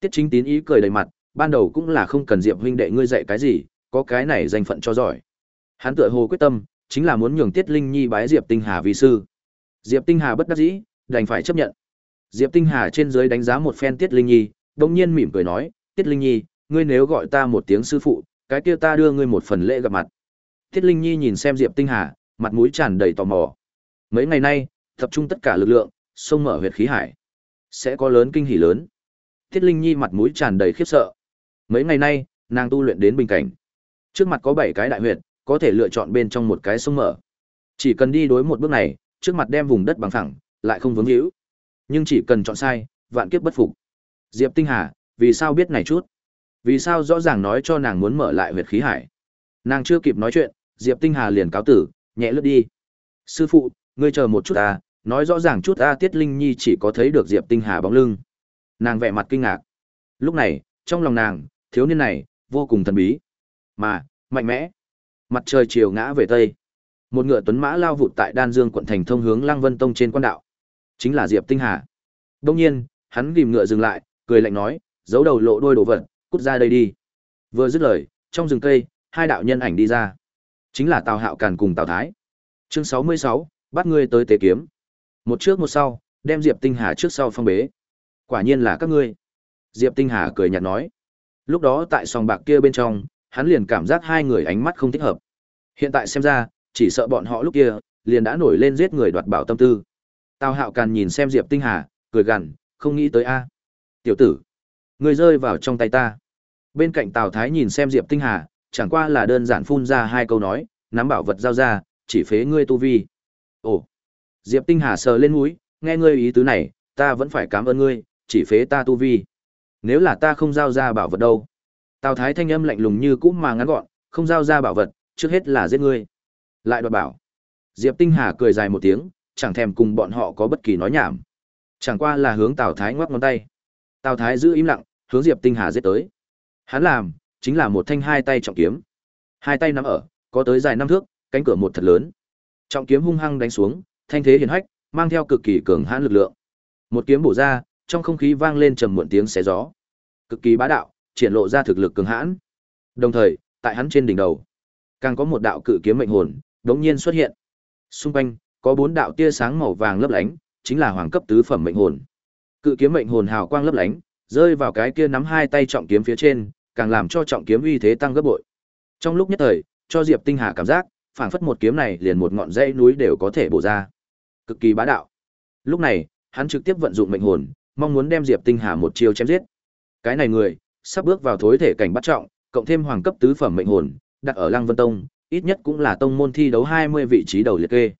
Tiết Chính Tín ý cười đầy mặt, ban đầu cũng là không cần Diệp huynh đệ ngươi dạy cái gì, có cái này danh phận cho giỏi. Hắn tựa hồ quyết tâm, chính là muốn nhường Tiết Linh Nhi bái Diệp Tinh Hà vì sư. Diệp Tinh Hà bất đắc dĩ, đành phải chấp nhận. Diệp Tinh Hà trên dưới đánh giá một phen Tiết Linh Nhi, bỗng nhiên mỉm cười nói, Tiết Linh Nhi, ngươi nếu gọi ta một tiếng sư phụ, cái kia ta đưa ngươi một phần lễ gặp mặt. Tiết Linh Nhi nhìn xem Diệp Tinh Hà, mặt mũi tràn đầy tò mò. Mấy ngày nay, tập trung tất cả lực lượng, xông mở huyệt khí hải. Sẽ có lớn kinh hỉ lớn. Tiết Linh Nhi mặt mũi tràn đầy khiếp sợ. Mấy ngày nay, nàng tu luyện đến bình cảnh. Trước mặt có 7 cái đại huyệt, có thể lựa chọn bên trong một cái sông mở. Chỉ cần đi đối một bước này, trước mặt đem vùng đất bằng phẳng, lại không vướng hữu. Nhưng chỉ cần chọn sai, vạn kiếp bất phục. Diệp Tinh Hà, vì sao biết này chút? Vì sao rõ ràng nói cho nàng muốn mở lại huyệt khí hải? Nàng chưa kịp nói chuyện, Diệp Tinh Hà liền cáo tử, nhẹ lướt đi. Sư phụ, ngươi chờ một chút à, nói rõ ràng chút a Tiết Linh Nhi chỉ có thấy được Diệp Tinh Hà bóng lưng. Nàng vẻ mặt kinh ngạc. Lúc này, trong lòng nàng, thiếu niên này, vô cùng thần bí. Mà, mạnh mẽ. Mặt trời chiều ngã về Tây. Một ngựa tuấn mã lao vụt tại Đan Dương quận thành thông hướng Lăng Vân Tông trên quan đạo. Chính là Diệp Tinh Hà. Đông nhiên, hắn ghim ngựa dừng lại, cười lạnh nói, giấu đầu lộ đôi đồ vật, cút ra đây đi. Vừa dứt lời, trong rừng cây, hai đạo nhân ảnh đi ra. Chính là Tào Hạo Càn cùng Tào Thái. Chương 66, bắt ngươi tới tế kiếm. Một trước một sau, đem Diệp Tinh Hà trước sau phong bế. Quả nhiên là các ngươi. Diệp Tinh Hà cười nhạt nói. Lúc đó tại sòng bạc kia bên trong, hắn liền cảm giác hai người ánh mắt không thích hợp. Hiện tại xem ra, chỉ sợ bọn họ lúc kia, liền đã nổi lên giết người đoạt bảo tâm tư. Tào Hạo Càn nhìn xem Diệp Tinh Hà, cười gằn, không nghĩ tới a. Tiểu tử, người rơi vào trong tay ta. Bên cạnh Tào Thái nhìn xem Diệp Tinh Hà, chẳng qua là đơn giản phun ra hai câu nói, nắm bảo vật giao ra, chỉ phế ngươi tu vi. Ồ. Diệp Tinh Hà sờ lên mũi, nghe ngươi ý tứ này, ta vẫn phải cảm ơn ngươi, chỉ phế ta tu vi. Nếu là ta không giao ra bảo vật đâu? Tào Thái thanh âm lạnh lùng như cũ mà ngắn gọn, không giao ra bảo vật, trước hết là giết ngươi. Lại đoạt bảo. Diệp Tinh Hà cười dài một tiếng, chẳng thèm cùng bọn họ có bất kỳ nói nhảm. Chẳng qua là hướng Tào Thái ngoắc ngón tay. Tào Thái giữ im lặng, hướng Diệp Tinh Hà giết tới. Hắn làm, chính là một thanh hai tay trọng kiếm. Hai tay nắm ở, có tới dài năm thước, cánh cửa một thật lớn. Trọng kiếm hung hăng đánh xuống, thanh thế hiển hách, mang theo cực kỳ cường hãn lực lượng. Một kiếm bổ ra, trong không khí vang lên trầm muộn tiếng xé gió. Cực kỳ bá đạo, triển lộ ra thực lực cường hãn. Đồng thời, tại hắn trên đỉnh đầu, càng có một đạo cự kiếm mệnh hồn, đống nhiên xuất hiện. Xung quanh, có bốn đạo tia sáng màu vàng lấp lánh, chính là hoàng cấp tứ phẩm mệnh hồn. Cự kiếm mệnh hồn hào quang lấp lánh, rơi vào cái kia nắm hai tay trọng kiếm phía trên, càng làm cho trọng kiếm uy thế tăng gấp bội. Trong lúc nhất thời, cho Diệp Tinh Hà cảm giác, phảng phất một kiếm này liền một ngọn dãy núi đều có thể bổ ra. Cực kỳ bá đạo. Lúc này, hắn trực tiếp vận dụng mệnh hồn, mong muốn đem Diệp Tinh Hà một chiêu chém giết. Cái này người, sắp bước vào thối thể cảnh bắt trọng, cộng thêm hoàng cấp tứ phẩm mệnh hồn, đặt ở Lăng Vân Tông, ít nhất cũng là tông môn thi đấu 20 vị trí đầu liệt kê.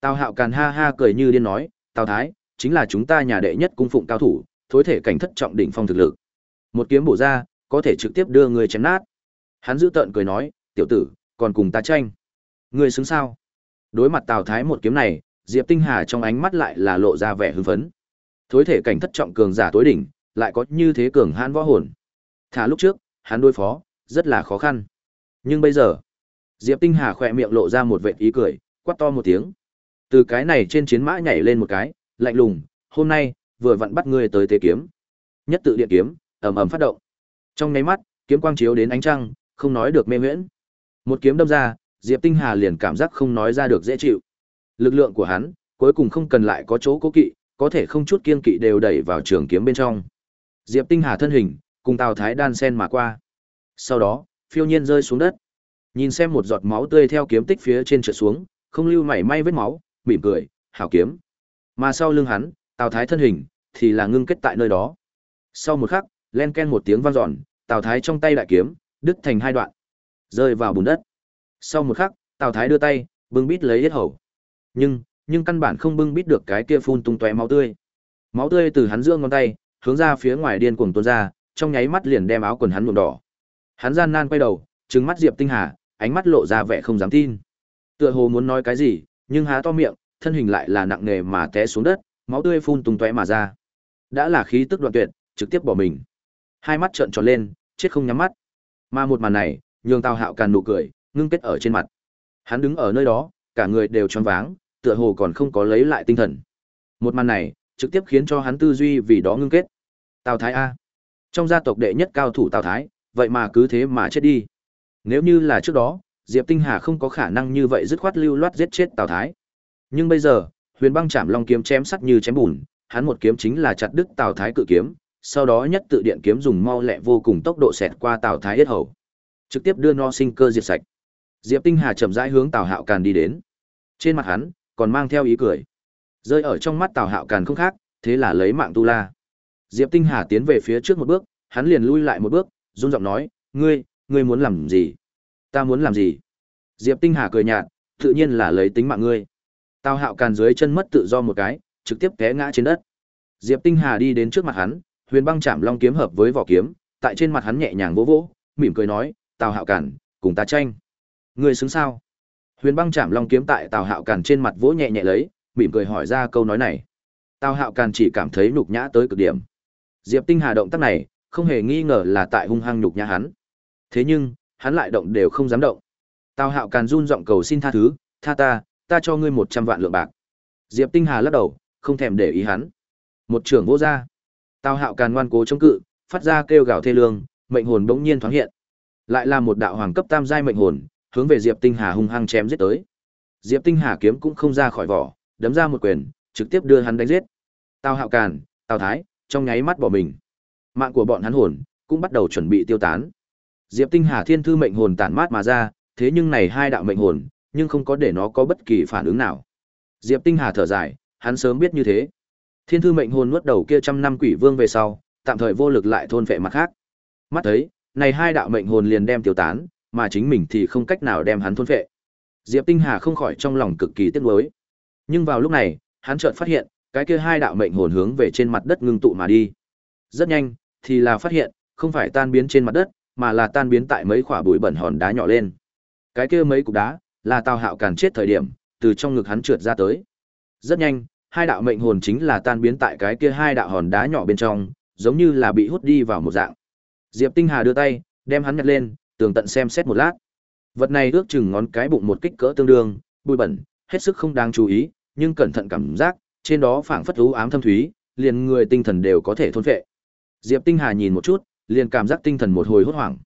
Tào Hạo Càn ha ha cười như điên nói, "Tào Thái, chính là chúng ta nhà đệ nhất cung phụng cao thủ, thối thể cảnh thất trọng đỉnh phong thực lực. Một kiếm bổ ra, có thể trực tiếp đưa người chém nát." Hắn giữ tợn cười nói, "Tiểu tử, còn cùng ta tranh? Ngươi xứng sao?" Đối mặt Tào Thái một kiếm này, Diệp Tinh Hà trong ánh mắt lại là lộ ra vẻ hưng phấn. Thối thể cảnh thất trọng cường giả tối đỉnh, lại có như thế cường hãn võ hồn. Thả lúc trước, hắn đối phó, rất là khó khăn. Nhưng bây giờ, Diệp Tinh Hà khỏe miệng lộ ra một vệt ý cười, quát to một tiếng. Từ cái này trên chiến mã nhảy lên một cái, lạnh lùng, hôm nay, vừa vặn bắt ngươi tới tế kiếm. Nhất tự điện kiếm, ầm ầm phát động. Trong nháy mắt, kiếm quang chiếu đến ánh trăng, không nói được mê miễn. Một kiếm đâm ra, Diệp Tinh Hà liền cảm giác không nói ra được dễ chịu. Lực lượng của hắn, cuối cùng không cần lại có chỗ cố kỵ, có thể không chút kiên kỵ đều đẩy vào trường kiếm bên trong. Diệp Tinh Hà thân hình, cùng Tào Thái đan sen mà qua. Sau đó, phiêu nhiên rơi xuống đất. Nhìn xem một giọt máu tươi theo kiếm tích phía trên trượt xuống, không lưu mảy may vết máu, mỉm cười, hảo kiếm. Mà sau lưng hắn, Tào Thái thân hình thì là ngưng kết tại nơi đó. Sau một khắc, len ken một tiếng vang dọn, Tào Thái trong tay đại kiếm đứt thành hai đoạn, rơi vào bùn đất. Sau một khắc, Tào Thái đưa tay, bưng bít lấy yết hầu. Nhưng, nhưng căn bản không bưng bít được cái kia phun tung tóe máu tươi. Máu tươi từ hắn dương ngón tay, hướng ra phía ngoài điên cuồng tuôn ra, trong nháy mắt liền đem áo quần hắn nhuộm đỏ. Hắn gian nan quay đầu, trừng mắt Diệp Tinh Hà, ánh mắt lộ ra vẻ không dám tin. Tựa hồ muốn nói cái gì, nhưng há to miệng, thân hình lại là nặng nề mà té xuống đất, máu tươi phun tung tóe mà ra. Đã là khí tức đoạn tuyệt, trực tiếp bỏ mình. Hai mắt trợn tròn lên, chết không nhắm mắt. Mà một màn này, nhường Tào Hạo càn nụ cười, ngưng kết ở trên mặt. Hắn đứng ở nơi đó, cả người đều choáng váng, tựa hồ còn không có lấy lại tinh thần. Một màn này, trực tiếp khiến cho hắn tư duy vì đó ngưng kết. Tào Thái a. Trong gia tộc đệ nhất cao thủ Tào Thái, vậy mà cứ thế mà chết đi. Nếu như là trước đó, Diệp Tinh Hà không có khả năng như vậy dứt khoát lưu loát giết chết Tào Thái. Nhưng bây giờ, Huyền Băng Chạm Long kiếm chém sắt như chém bùn, hắn một kiếm chính là chặt đứt Tào Thái cự kiếm, sau đó nhất tự điện kiếm dùng mau lẹ vô cùng tốc độ xẹt qua Tào Thái yết hầu, trực tiếp đưa no sinh cơ diệt sạch. Diệp Tinh Hà chậm rãi hướng Tào Hạo Càn đi đến. Trên mặt hắn còn mang theo ý cười. Rơi ở trong mắt Tào Hạo Càn không khác, thế là lấy mạng tu la. Diệp Tinh Hà tiến về phía trước một bước, hắn liền lui lại một bước, run giọng nói, "Ngươi, ngươi muốn làm gì?" "Ta muốn làm gì?" Diệp Tinh Hà cười nhạt, "Tự nhiên là lấy tính mạng ngươi." Tào Hạo Càn dưới chân mất tự do một cái, trực tiếp té ngã trên đất. Diệp Tinh Hà đi đến trước mặt hắn, Huyền Băng Chạm Long kiếm hợp với vỏ kiếm, tại trên mặt hắn nhẹ nhàng vỗ vỗ, mỉm cười nói, "Tào Hạo Càn, cùng ta tranh." "Ngươi xứng sao?" Huyền băng chạm long kiếm tại Tào Hạo Càn trên mặt vỗ nhẹ nhẹ lấy, mỉm cười hỏi ra câu nói này. Tào Hạo Càn chỉ cảm thấy nhục nhã tới cực điểm. Diệp Tinh Hà động tác này, không hề nghi ngờ là tại hung hăng nhục nhã hắn. Thế nhưng, hắn lại động đều không dám động. Tào Hạo Càn run giọng cầu xin tha thứ, "Tha ta, ta cho ngươi một trăm vạn lượng bạc." Diệp Tinh Hà lắc đầu, không thèm để ý hắn. Một trưởng vô ra. Tào Hạo Càn ngoan cố chống cự, phát ra kêu gào thê lương, mệnh hồn bỗng nhiên thoáng hiện. Lại là một đạo hoàng cấp tam giai mệnh hồn, hướng về Diệp Tinh Hà hung hăng chém giết tới. Diệp Tinh Hà kiếm cũng không ra khỏi vỏ, đấm ra một quyền, trực tiếp đưa hắn đánh giết. Tào Hạo Càn, Tào Thái, trong nháy mắt bỏ mình. Mạng của bọn hắn hồn cũng bắt đầu chuẩn bị tiêu tán. Diệp Tinh Hà thiên thư mệnh hồn tản mát mà ra, thế nhưng này hai đạo mệnh hồn, nhưng không có để nó có bất kỳ phản ứng nào. Diệp Tinh Hà thở dài, hắn sớm biết như thế. Thiên thư mệnh hồn nuốt đầu kia trăm năm quỷ vương về sau, tạm thời vô lực lại thôn vệ mặt khác. Mắt thấy, này hai đạo mệnh hồn liền đem tiêu tán, mà chính mình thì không cách nào đem hắn thôn phệ. Diệp Tinh Hà không khỏi trong lòng cực kỳ tiếc nuối. Nhưng vào lúc này, hắn chợt phát hiện, cái kia hai đạo mệnh hồn hướng về trên mặt đất ngưng tụ mà đi. Rất nhanh, thì là phát hiện, không phải tan biến trên mặt đất, mà là tan biến tại mấy quả bụi bẩn hòn đá nhỏ lên. Cái kia mấy cục đá, là Tào Hạo càn chết thời điểm, từ trong ngực hắn trượt ra tới. Rất nhanh, hai đạo mệnh hồn chính là tan biến tại cái kia hai đạo hòn đá nhỏ bên trong, giống như là bị hút đi vào một dạng. Diệp Tinh Hà đưa tay, đem hắn nhặt lên, tường tận xem xét một lát. Vật này ước chừng ngón cái bụng một kích cỡ tương đương, bụi bẩn, hết sức không đáng chú ý, nhưng cẩn thận cảm giác, trên đó phảng phất u ám thâm thúy, liền người tinh thần đều có thể thôn phệ. Diệp Tinh Hà nhìn một chút, liền cảm giác tinh thần một hồi hốt hoảng.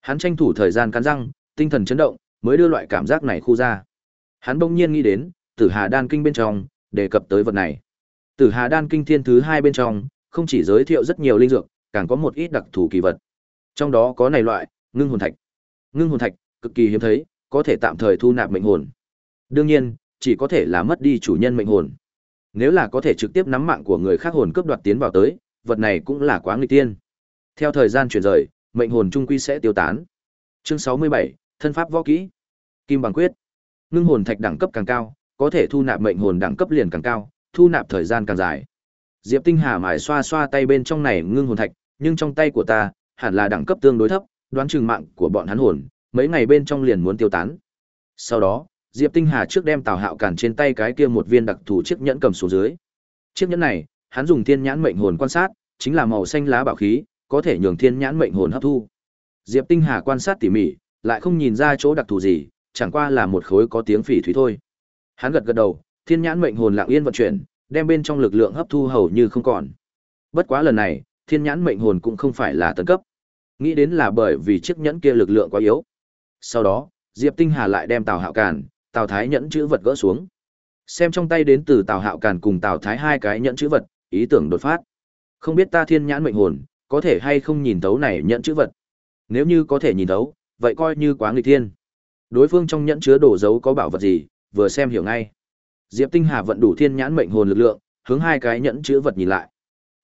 Hắn tranh thủ thời gian cắn răng, tinh thần chấn động, mới đưa loại cảm giác này khu ra. Hắn bỗng nhiên nghĩ đến, Tử Hà Đan Kinh bên trong, đề cập tới vật này. Tử Hà Đan Kinh thiên thứ hai bên trong, không chỉ giới thiệu rất nhiều linh dược, càng có một ít đặc thù kỳ vật. Trong đó có này loại, ngưng hồn thạch. Ngưng hồn thạch, cực kỳ hiếm thấy, có thể tạm thời thu nạp mệnh hồn. Đương nhiên, chỉ có thể là mất đi chủ nhân mệnh hồn. Nếu là có thể trực tiếp nắm mạng của người khác hồn cướp đoạt tiến vào tới, vật này cũng là quá nguy tiên. Theo thời gian chuyển rời, mệnh hồn trung quy sẽ tiêu tán. Chương 67, thân pháp võ kỹ. Kim bằng quyết. Ngưng hồn thạch đẳng cấp càng cao, có thể thu nạp mệnh hồn đẳng cấp liền càng cao, thu nạp thời gian càng dài. Diệp Tinh Hà mải xoa xoa tay bên trong này ngưng hồn thạch, nhưng trong tay của ta, hẳn là đẳng cấp tương đối thấp, đoán chừng mạng của bọn hắn hồn, mấy ngày bên trong liền muốn tiêu tán. Sau đó, Diệp Tinh Hà trước đem Tào Hạo Cản trên tay cái kia một viên đặc thù chiếc nhẫn cầm xuống dưới. Chiếc nhẫn này, hắn dùng thiên nhãn mệnh hồn quan sát, chính là màu xanh lá bảo khí, có thể nhường thiên nhãn mệnh hồn hấp thu. Diệp Tinh Hà quan sát tỉ mỉ, lại không nhìn ra chỗ đặc thù gì, chẳng qua là một khối có tiếng phỉ thúy thôi. Hắn gật gật đầu, thiên nhãn mệnh hồn lặng yên vận chuyển, đem bên trong lực lượng hấp thu hầu như không còn. Bất quá lần này, thiên nhãn mệnh hồn cũng không phải là tấn cấp. Nghĩ đến là bởi vì chiếc nhẫn kia lực lượng quá yếu. Sau đó, Diệp Tinh Hà lại đem Tào Hạo Càn, Tào Thái nhẫn chữ vật gỡ xuống. Xem trong tay đến từ Tào Hạo Càn cùng Tào Thái hai cái nhẫn chữ vật, ý tưởng đột phát. Không biết ta thiên nhãn mệnh hồn, có thể hay không nhìn thấu này nhẫn chữ vật. Nếu như có thể nhìn thấu, vậy coi như quá nghịch thiên. Đối phương trong nhẫn chứa đồ dấu có bảo vật gì, vừa xem hiểu ngay. Diệp Tinh Hà vận đủ thiên nhãn mệnh hồn lực lượng, hướng hai cái nhẫn chữ vật nhìn lại.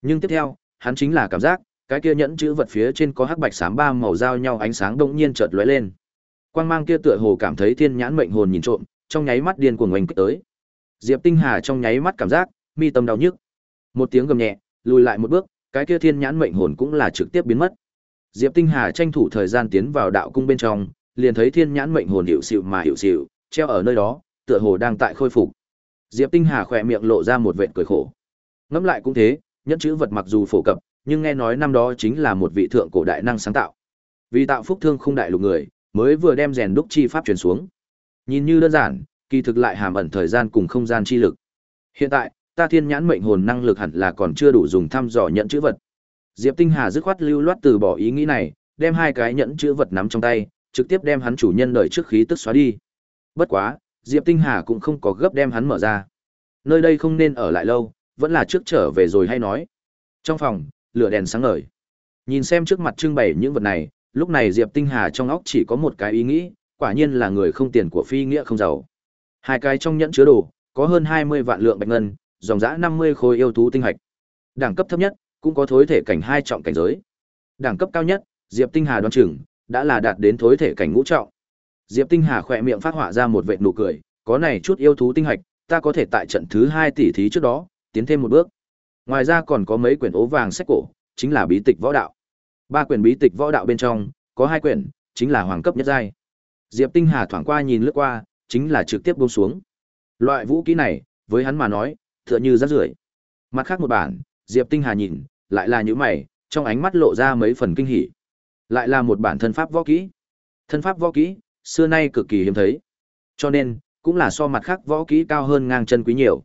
Nhưng tiếp theo, hắn chính là cảm giác, cái kia nhẫn chữ vật phía trên có hắc bạch xám ba màu giao nhau ánh sáng đông nhiên chợt lóe lên. Quang mang kia tựa hồ cảm thấy thiên nhãn mệnh hồn nhìn trộm, trong nháy mắt điên cuồng oanh kích tới. Diệp Tinh Hà trong nháy mắt cảm giác mi tâm đau nhức. Một tiếng gầm nhẹ, lùi lại một bước, cái kia thiên nhãn mệnh hồn cũng là trực tiếp biến mất. Diệp Tinh Hà tranh thủ thời gian tiến vào đạo cung bên trong, liền thấy thiên nhãn mệnh hồn hiệu xịu mà hiệu xịu, treo ở nơi đó, tựa hồ đang tại khôi phục. Diệp Tinh Hà khỏe miệng lộ ra một vệt cười khổ. Ngẫm lại cũng thế, nhẫn chữ vật mặc dù phổ cập, nhưng nghe nói năm đó chính là một vị thượng cổ đại năng sáng tạo. Vì tạo phúc thương không đại lục người, mới vừa đem rèn đúc chi pháp truyền xuống. Nhìn như đơn giản, kỳ thực lại hàm ẩn thời gian cùng không gian chi lực. Hiện tại, ta thiên nhãn mệnh hồn năng lực hẳn là còn chưa đủ dùng thăm dò nhận chữ vật. Diệp Tinh Hà dứt khoát lưu loát từ bỏ ý nghĩ này, đem hai cái nhẫn chữ vật nắm trong tay, trực tiếp đem hắn chủ nhân đời trước khí tức xóa đi. Bất quá, Diệp Tinh Hà cũng không có gấp đem hắn mở ra. Nơi đây không nên ở lại lâu, vẫn là trước trở về rồi hay nói. Trong phòng, lửa đèn sáng ngời. Nhìn xem trước mặt trưng bày những vật này, lúc này Diệp Tinh Hà trong óc chỉ có một cái ý nghĩ, quả nhiên là người không tiền của phi nghĩa không giàu. Hai cái trong nhẫn chứa đồ, có hơn 20 vạn lượng bạch ngân, dòng giá 50 khối yêu thú tinh hạch. Đẳng cấp thấp nhất, cũng có thối thể cảnh hai trọng cảnh giới. Đẳng cấp cao nhất, Diệp Tinh Hà đoán chừng đã là đạt đến thối thể cảnh ngũ trọng. Diệp Tinh Hà khỏe miệng phát họa ra một vệt nụ cười, có này chút yêu thú tinh hạch, ta có thể tại trận thứ 2 tỷ thí trước đó, tiến thêm một bước. Ngoài ra còn có mấy quyển ố vàng sách cổ, chính là bí tịch võ đạo. Ba quyển bí tịch võ đạo bên trong, có hai quyển, chính là hoàng cấp nhất giai. Diệp Tinh Hà thoáng qua nhìn lướt qua, chính là trực tiếp buông xuống. Loại vũ khí này, với hắn mà nói, tựa như rác rưởi. Mặt khác một bản, Diệp Tinh Hà nhìn, lại là những mày, trong ánh mắt lộ ra mấy phần kinh hỉ. Lại là một bản thân pháp võ kỹ. Thân pháp võ kỹ, xưa nay cực kỳ hiếm thấy. Cho nên, cũng là so mặt khác võ kỹ cao hơn ngang chân quý nhiều.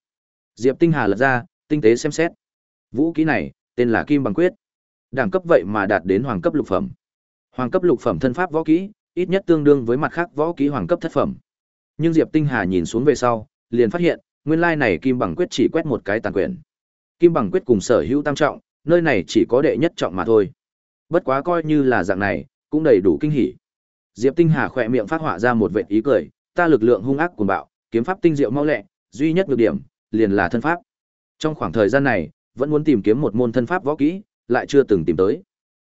Diệp Tinh Hà lật ra, tinh tế xem xét. Vũ kỹ này, tên là Kim Bằng Quyết. Đẳng cấp vậy mà đạt đến hoàng cấp lục phẩm. Hoàng cấp lục phẩm thân pháp võ kỹ, ít nhất tương đương với mặt khác võ kỹ hoàng cấp thất phẩm. Nhưng Diệp Tinh Hà nhìn xuống về sau, liền phát hiện, nguyên lai này Kim Bằng Quyết chỉ quét một cái tàn quyền. Kim Bằng Quyết cùng sở hữu tam trọng, nơi này chỉ có đệ nhất trọng mà thôi. Bất quá coi như là dạng này, cũng đầy đủ kinh hỉ. Diệp Tinh Hà khỏe miệng phát họa ra một vệt ý cười, ta lực lượng hung ác cuồng bạo, kiếm pháp tinh diệu mau lẹ, duy nhất nhược điểm liền là thân pháp. Trong khoảng thời gian này, vẫn muốn tìm kiếm một môn thân pháp võ kỹ, lại chưa từng tìm tới.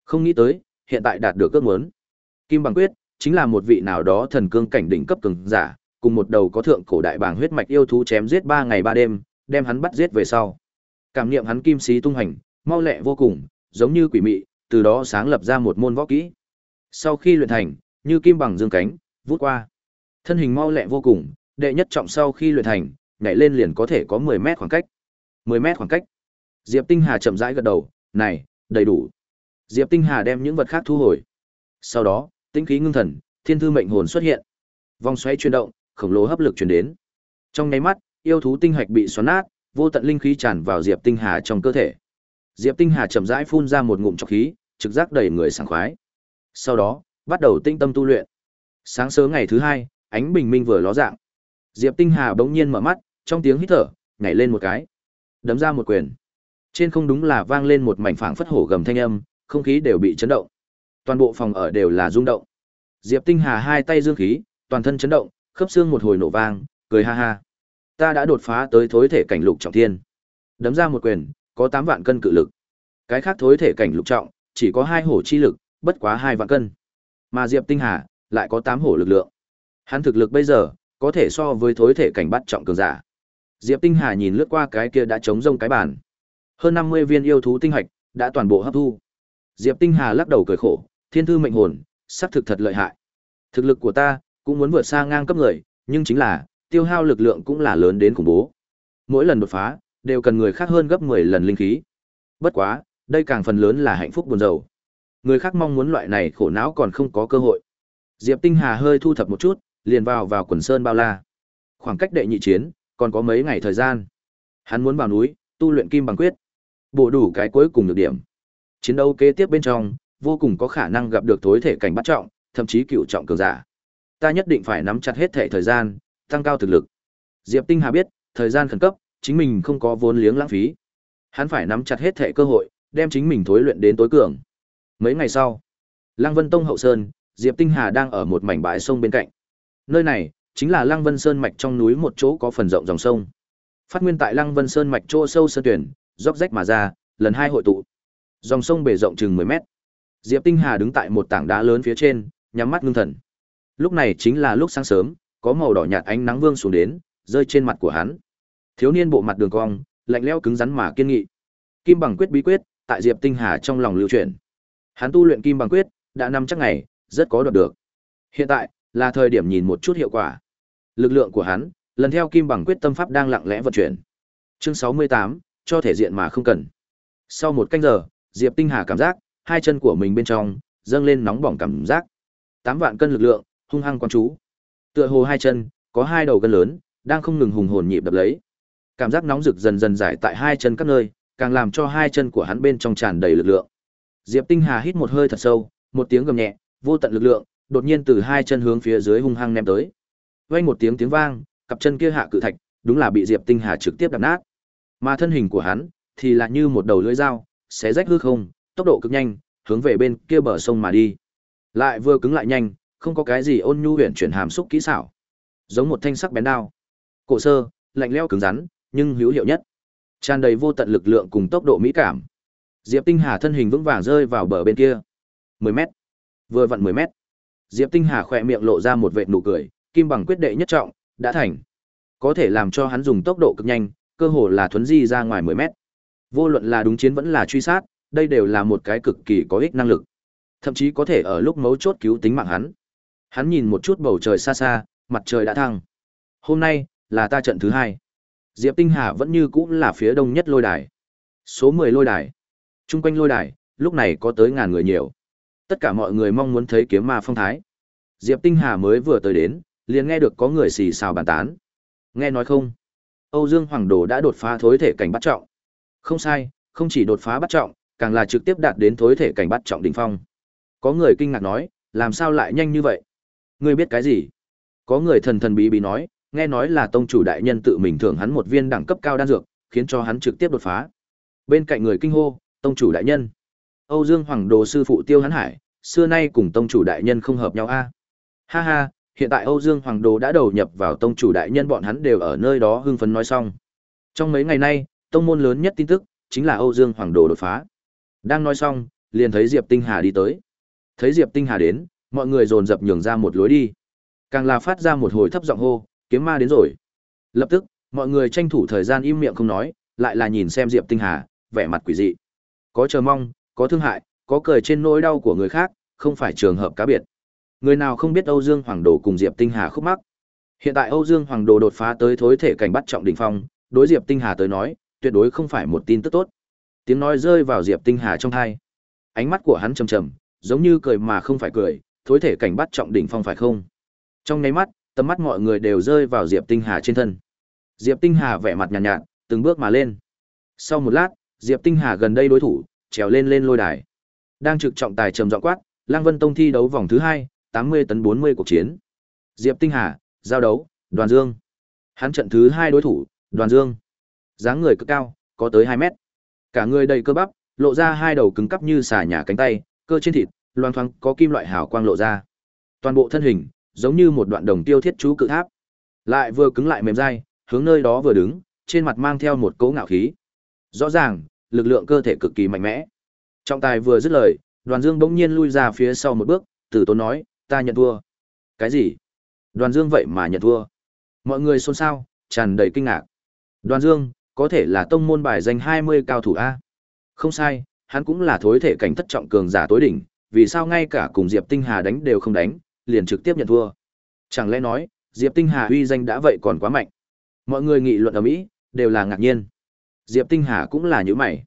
Không nghĩ tới, hiện tại đạt được ước muốn. Kim Bằng Quyết chính là một vị nào đó thần cương cảnh đỉnh cấp cường giả, cùng một đầu có thượng cổ đại bàng huyết mạch yêu thú chém giết 3 ngày 3 đêm, đem hắn bắt giết về sau. Cảm niệm hắn kim xí tung hành, mau lẹ vô cùng, giống như quỷ mị, từ đó sáng lập ra một môn võ kỹ. Sau khi luyện thành, như kim bằng dương cánh, vút qua. Thân hình mau lẹ vô cùng, đệ nhất trọng sau khi luyện thành, nhảy lên liền có thể có 10 mét khoảng cách. 10 mét khoảng cách. Diệp Tinh Hà chậm rãi gật đầu, "Này, đầy đủ." Diệp Tinh Hà đem những vật khác thu hồi. Sau đó, tinh khí ngưng thần, thiên thư mệnh hồn xuất hiện. Vòng xoáy chuyển động, khổng lồ hấp lực truyền đến. Trong nháy mắt, yêu thú tinh hạch bị xoắn nát, vô tận linh khí tràn vào Diệp Tinh Hà trong cơ thể. Diệp Tinh Hà chậm rãi phun ra một ngụm trọc khí, trực giác đầy người sảng khoái. Sau đó, bắt đầu tinh tâm tu luyện. Sáng sớm ngày thứ hai, ánh bình minh vừa ló dạng. Diệp Tinh Hà bỗng nhiên mở mắt, trong tiếng hít thở, nhảy lên một cái, đấm ra một quyền. Trên không đúng là vang lên một mảnh phảng phất hổ gầm thanh âm, không khí đều bị chấn động. Toàn bộ phòng ở đều là rung động. Diệp Tinh Hà hai tay dương khí, toàn thân chấn động, khớp xương một hồi nổ vang, cười ha ha. Ta đã đột phá tới thối thể cảnh lục trọng thiên. Đấm ra một quyền, có 8 vạn cân cự lực. Cái khác thối thể cảnh lục trọng, chỉ có hai hổ chi lực, bất quá hai vạn cân. Mà Diệp Tinh Hà lại có 8 hổ lực lượng. Hắn thực lực bây giờ có thể so với thối thể cảnh bắt trọng cường giả. Diệp Tinh Hà nhìn lướt qua cái kia đã chống rông cái bàn. Hơn 50 viên yêu thú tinh hạch đã toàn bộ hấp thu. Diệp Tinh Hà lắc đầu cười khổ, thiên thư mệnh hồn, xác thực thật lợi hại. Thực lực của ta cũng muốn vượt xa ngang cấp người, nhưng chính là tiêu hao lực lượng cũng là lớn đến khủng bố. Mỗi lần đột phá đều cần người khác hơn gấp 10 lần linh khí. Bất quá, đây càng phần lớn là hạnh phúc buồn rầu. Người khác mong muốn loại này khổ não còn không có cơ hội. Diệp Tinh Hà hơi thu thập một chút, liền vào vào quần sơn bao la. Khoảng cách đệ nhị chiến, còn có mấy ngày thời gian. Hắn muốn vào núi, tu luyện kim bằng quyết, bổ đủ cái cuối cùng nhược điểm. Chiến đấu kế tiếp bên trong, vô cùng có khả năng gặp được tối thể cảnh bắt trọng, thậm chí cựu trọng cường giả. Ta nhất định phải nắm chặt hết thể thời gian, tăng cao thực lực. Diệp Tinh Hà biết, thời gian khẩn cấp, chính mình không có vốn liếng lãng phí. Hắn phải nắm chặt hết thể cơ hội, đem chính mình thối luyện đến tối cường. Mấy ngày sau, Lăng Vân Tông hậu sơn, Diệp Tinh Hà đang ở một mảnh bãi sông bên cạnh. Nơi này chính là Lăng Vân Sơn mạch trong núi một chỗ có phần rộng dòng sông. Phát nguyên tại Lăng Vân Sơn mạch chỗ sâu sơn tuyển, róc rách mà ra, lần hai hội tụ. Dòng sông bề rộng chừng 10 mét. Diệp Tinh Hà đứng tại một tảng đá lớn phía trên, nhắm mắt ngưng thần. Lúc này chính là lúc sáng sớm, có màu đỏ nhạt ánh nắng vương xuống đến, rơi trên mặt của hắn. Thiếu niên bộ mặt đường cong, lạnh lẽo cứng rắn mà kiên nghị. Kim bằng quyết bí quyết, tại Diệp Tinh Hà trong lòng lưu truyền. Hắn tu luyện kim bằng quyết, đã năm chắc ngày, rất có đoạt được. Hiện tại, là thời điểm nhìn một chút hiệu quả. Lực lượng của hắn, lần theo kim bằng quyết tâm pháp đang lặng lẽ vận chuyển. Chương 68, cho thể diện mà không cần. Sau một canh giờ, Diệp Tinh Hà cảm giác, hai chân của mình bên trong dâng lên nóng bỏng cảm giác. Tám vạn cân lực lượng, hung hăng quan chú. Tựa hồ hai chân có hai đầu cân lớn, đang không ngừng hùng hồn nhịp đập lấy. Cảm giác nóng rực dần dần giải tại hai chân các nơi, càng làm cho hai chân của hắn bên trong tràn đầy lực lượng. Diệp Tinh Hà hít một hơi thật sâu, một tiếng gầm nhẹ, vô tận lực lượng, đột nhiên từ hai chân hướng phía dưới hung hăng ném tới. Vang một tiếng tiếng vang, cặp chân kia hạ cự thạch, đúng là bị Diệp Tinh Hà trực tiếp đập nát. Mà thân hình của hắn thì là như một đầu lưỡi dao, xé rách hư không, tốc độ cực nhanh, hướng về bên kia bờ sông mà đi. Lại vừa cứng lại nhanh, không có cái gì ôn nhu huyền chuyển hàm xúc kỹ xảo, giống một thanh sắc bén đao. Cổ sơ, lạnh lẽo cứng rắn, nhưng hữu hiệu nhất. Tràn đầy vô tận lực lượng cùng tốc độ mỹ cảm. Diệp Tinh Hà thân hình vững vàng rơi vào bờ bên kia. 10 mét. Vừa vặn 10 mét. Diệp Tinh Hà khỏe miệng lộ ra một vệt nụ cười, kim bằng quyết đệ nhất trọng, đã thành. Có thể làm cho hắn dùng tốc độ cực nhanh, cơ hồ là thuấn di ra ngoài 10 mét. Vô luận là đúng chiến vẫn là truy sát, đây đều là một cái cực kỳ có ích năng lực. Thậm chí có thể ở lúc mấu chốt cứu tính mạng hắn. Hắn nhìn một chút bầu trời xa xa, mặt trời đã thăng. Hôm nay, là ta trận thứ hai. Diệp Tinh Hà vẫn như cũ là phía đông nhất lôi đài. Số 10 lôi đài. Trung quanh lôi đài, lúc này có tới ngàn người nhiều. Tất cả mọi người mong muốn thấy kiếm ma phong thái. Diệp Tinh Hà mới vừa tới đến, liền nghe được có người xì xào bàn tán. Nghe nói không? Âu Dương Hoàng Đồ đã đột phá thối thể cảnh bắt trọng. Không sai, không chỉ đột phá bắt trọng, càng là trực tiếp đạt đến thối thể cảnh bắt trọng đỉnh phong. Có người kinh ngạc nói, làm sao lại nhanh như vậy? Ngươi biết cái gì? Có người thần thần bí bí nói, nghe nói là tông chủ đại nhân tự mình thưởng hắn một viên đẳng cấp cao đan dược, khiến cho hắn trực tiếp đột phá. Bên cạnh người kinh hô, tông chủ đại nhân. Âu Dương Hoàng Đồ sư phụ Tiêu Hán Hải, xưa nay cùng tông chủ đại nhân không hợp nhau a. Ha ha, hiện tại Âu Dương Hoàng Đồ đã đầu nhập vào tông chủ đại nhân bọn hắn đều ở nơi đó hưng phấn nói xong. Trong mấy ngày nay, tông môn lớn nhất tin tức chính là Âu Dương Hoàng Đồ đột phá. Đang nói xong, liền thấy Diệp Tinh Hà đi tới. Thấy Diệp Tinh Hà đến, mọi người dồn dập nhường ra một lối đi. Càng là phát ra một hồi thấp giọng hô, kiếm ma đến rồi. Lập tức, mọi người tranh thủ thời gian im miệng không nói, lại là nhìn xem Diệp Tinh Hà, vẻ mặt quỷ dị. Có chờ mong, có thương hại, có cười trên nỗi đau của người khác, không phải trường hợp cá biệt. Người nào không biết Âu Dương Hoàng Đồ cùng Diệp Tinh Hà khúc mắc. Hiện tại Âu Dương Hoàng Đồ đột phá tới thối thể cảnh bắt trọng đỉnh phong, đối Diệp Tinh Hà tới nói, tuyệt đối không phải một tin tức tốt. Tiếng nói rơi vào Diệp Tinh Hà trong tai. Ánh mắt của hắn trầm trầm, giống như cười mà không phải cười, thối thể cảnh bắt trọng đỉnh phong phải không? Trong nháy mắt, tầm mắt mọi người đều rơi vào Diệp Tinh Hà trên thân. Diệp Tinh Hà vẻ mặt nhàn nhạt, nhạt, từng bước mà lên. Sau một lát, Diệp Tinh Hà gần đây đối thủ, trèo lên lên lôi đài. Đang trực trọng tài trầm giọng quát, Lăng Vân Tông thi đấu vòng thứ hai, 80 tấn 40 cuộc chiến. Diệp Tinh Hà, giao đấu, Đoàn Dương. Hắn trận thứ hai đối thủ, Đoàn Dương. dáng người cực cao, có tới 2 mét. Cả người đầy cơ bắp, lộ ra hai đầu cứng cắp như xà nhà cánh tay, cơ trên thịt, loang thoáng có kim loại hào quang lộ ra. Toàn bộ thân hình, giống như một đoạn đồng tiêu thiết chú cự tháp. Lại vừa cứng lại mềm dai, hướng nơi đó vừa đứng, trên mặt mang theo một cỗ ngạo khí. Rõ ràng, lực lượng cơ thể cực kỳ mạnh mẽ. Trọng tài vừa dứt lời, Đoàn Dương bỗng nhiên lui ra phía sau một bước, Tử Tốn nói, "Ta nhận thua." "Cái gì?" Đoàn Dương vậy mà nhận thua. Mọi người xôn xao, tràn đầy kinh ngạc. Đoàn Dương, có thể là tông môn bài danh 20 cao thủ a? Không sai, hắn cũng là thối thể cảnh thất trọng cường giả tối đỉnh, vì sao ngay cả cùng Diệp Tinh Hà đánh đều không đánh, liền trực tiếp nhận thua. Chẳng lẽ nói, Diệp Tinh Hà uy danh đã vậy còn quá mạnh. Mọi người nghị luận ở Mỹ, đều là ngạc nhiên. Diệp Tinh Hà cũng là như mày.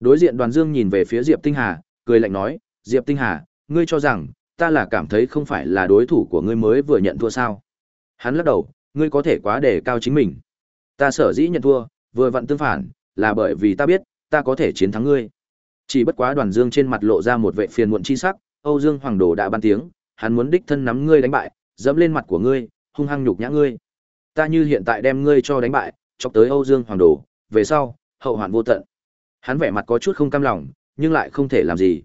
Đối diện Đoàn Dương nhìn về phía Diệp Tinh Hà, cười lạnh nói, Diệp Tinh Hà, ngươi cho rằng, ta là cảm thấy không phải là đối thủ của ngươi mới vừa nhận thua sao. Hắn lắc đầu, ngươi có thể quá đề cao chính mình. Ta sở dĩ nhận thua, vừa vặn tương phản, là bởi vì ta biết, ta có thể chiến thắng ngươi. Chỉ bất quá Đoàn Dương trên mặt lộ ra một vẻ phiền muộn chi sắc, Âu Dương Hoàng Đồ đã ban tiếng, hắn muốn đích thân nắm ngươi đánh bại, dẫm lên mặt của ngươi, hung hăng nhục nhã ngươi. Ta như hiện tại đem ngươi cho đánh bại, chọc tới Âu Dương Hoàng Đồ, về sau, hậu hoạn vô tận. Hắn vẻ mặt có chút không cam lòng, nhưng lại không thể làm gì.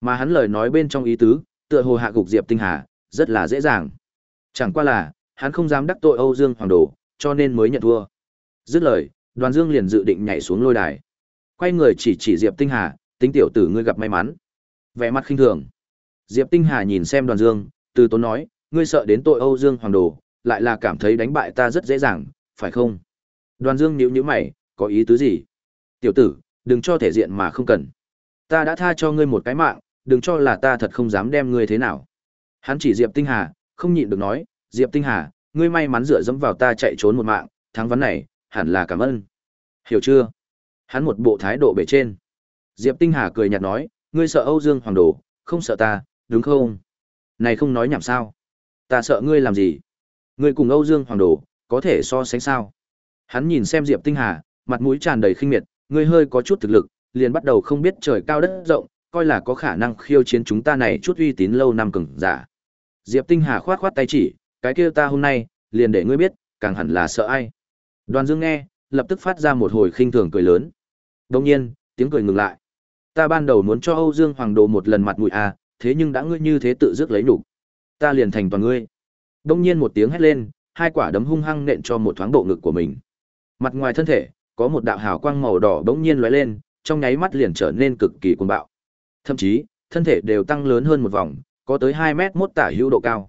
Mà hắn lời nói bên trong ý tứ, tựa hồ hạ gục Diệp Tinh Hà, rất là dễ dàng. Chẳng qua là, hắn không dám đắc tội Âu Dương Hoàng Đồ, cho nên mới nhận thua. Dứt lời, Đoàn Dương liền dự định nhảy xuống lôi đài. Quay người chỉ chỉ Diệp Tinh Hà, tính tiểu tử ngươi gặp may mắn. Vẻ mặt khinh thường. Diệp Tinh Hà nhìn xem Đoàn Dương, từ tốn nói, ngươi sợ đến tội Âu Dương Hoàng Đồ, lại là cảm thấy đánh bại ta rất dễ dàng, phải không? Đoàn Dương nhíu nhíu mày, có ý tứ gì? Tiểu tử, đừng cho thể diện mà không cần. Ta đã tha cho ngươi một cái mạng, đừng cho là ta thật không dám đem ngươi thế nào. Hắn chỉ Diệp Tinh Hà, không nhịn được nói, Diệp Tinh Hà, ngươi may mắn dựa dẫm vào ta chạy trốn một mạng, thắng vấn này, hẳn là cảm ơn. Hiểu chưa? Hắn một bộ thái độ bề trên. Diệp Tinh Hà cười nhạt nói, ngươi sợ Âu Dương Hoàng Đồ, không sợ ta, đúng không? Này không nói nhảm sao? Ta sợ ngươi làm gì? Ngươi cùng Âu Dương Hoàng Đồ, có thể so sánh sao? Hắn nhìn xem Diệp Tinh Hà, mặt mũi tràn đầy khinh miệt, ngươi hơi có chút thực lực, liền bắt đầu không biết trời cao đất rộng, coi là có khả năng khiêu chiến chúng ta này chút uy tín lâu năm cường giả. Diệp Tinh Hà khoát khoát tay chỉ, cái kia ta hôm nay, liền để ngươi biết, càng hẳn là sợ ai. Đoàn Dương nghe, lập tức phát ra một hồi khinh thường cười lớn. Đồng nhiên, tiếng cười ngừng lại. Ta ban đầu muốn cho Âu Dương Hoàng Đồ một lần mặt mũi à, thế nhưng đã ngươi như thế tự dứt lấy nhục, ta liền thành toàn ngươi. Đông nhiên một tiếng hét lên, hai quả đấm hung hăng nện cho một thoáng bộ ngực của mình. Mặt ngoài thân thể, có một đạo hào quang màu đỏ bỗng nhiên lóe lên, trong nháy mắt liền trở nên cực kỳ cuồng bạo. Thậm chí, thân thể đều tăng lớn hơn một vòng, có tới 2 mét mốt tả hữu độ cao.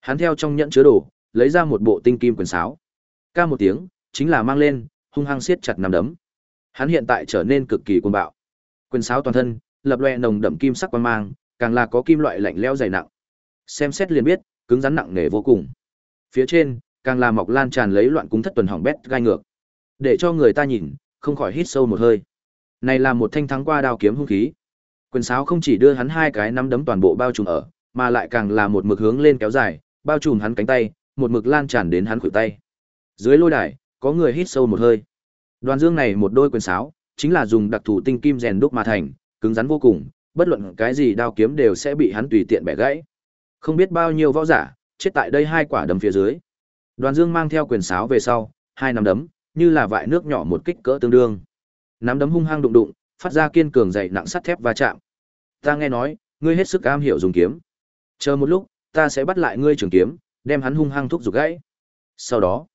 Hắn theo trong nhẫn chứa đồ, lấy ra một bộ tinh kim quyền sáo. Ca một tiếng, chính là mang lên, hung hăng siết chặt nằm đấm. Hắn hiện tại trở nên cực kỳ cuồng bạo. Quyền sáo toàn thân, lập loe nồng đậm kim sắc quang mang, càng là có kim loại lạnh lẽo dày nặng. Xem xét liền biết, cứng rắn nặng nề vô cùng. Phía trên càng là mọc lan tràn lấy loạn cúng thất tuần hỏng bét gai ngược. Để cho người ta nhìn, không khỏi hít sâu một hơi. Này là một thanh thắng qua đao kiếm hung khí. Quyền sáo không chỉ đưa hắn hai cái nắm đấm toàn bộ bao trùm ở, mà lại càng là một mực hướng lên kéo dài, bao trùm hắn cánh tay, một mực lan tràn đến hắn khuỷu tay. Dưới lôi đài, có người hít sâu một hơi. Đoàn Dương này một đôi quyền sáo, chính là dùng đặc thù tinh kim rèn đúc mà thành, cứng rắn vô cùng, bất luận cái gì đao kiếm đều sẽ bị hắn tùy tiện bẻ gãy. Không biết bao nhiêu võ giả, chết tại đây hai quả đấm phía dưới. Đoàn Dương mang theo quyền sáo về sau, hai nắm đấm, như là vại nước nhỏ một kích cỡ tương đương. Nắm đấm hung hăng đụng đụng, phát ra kiên cường dày nặng sắt thép va chạm. Ta nghe nói, ngươi hết sức am hiểu dùng kiếm. Chờ một lúc, ta sẽ bắt lại ngươi trường kiếm, đem hắn hung hăng thúc giục gãy. Sau đó,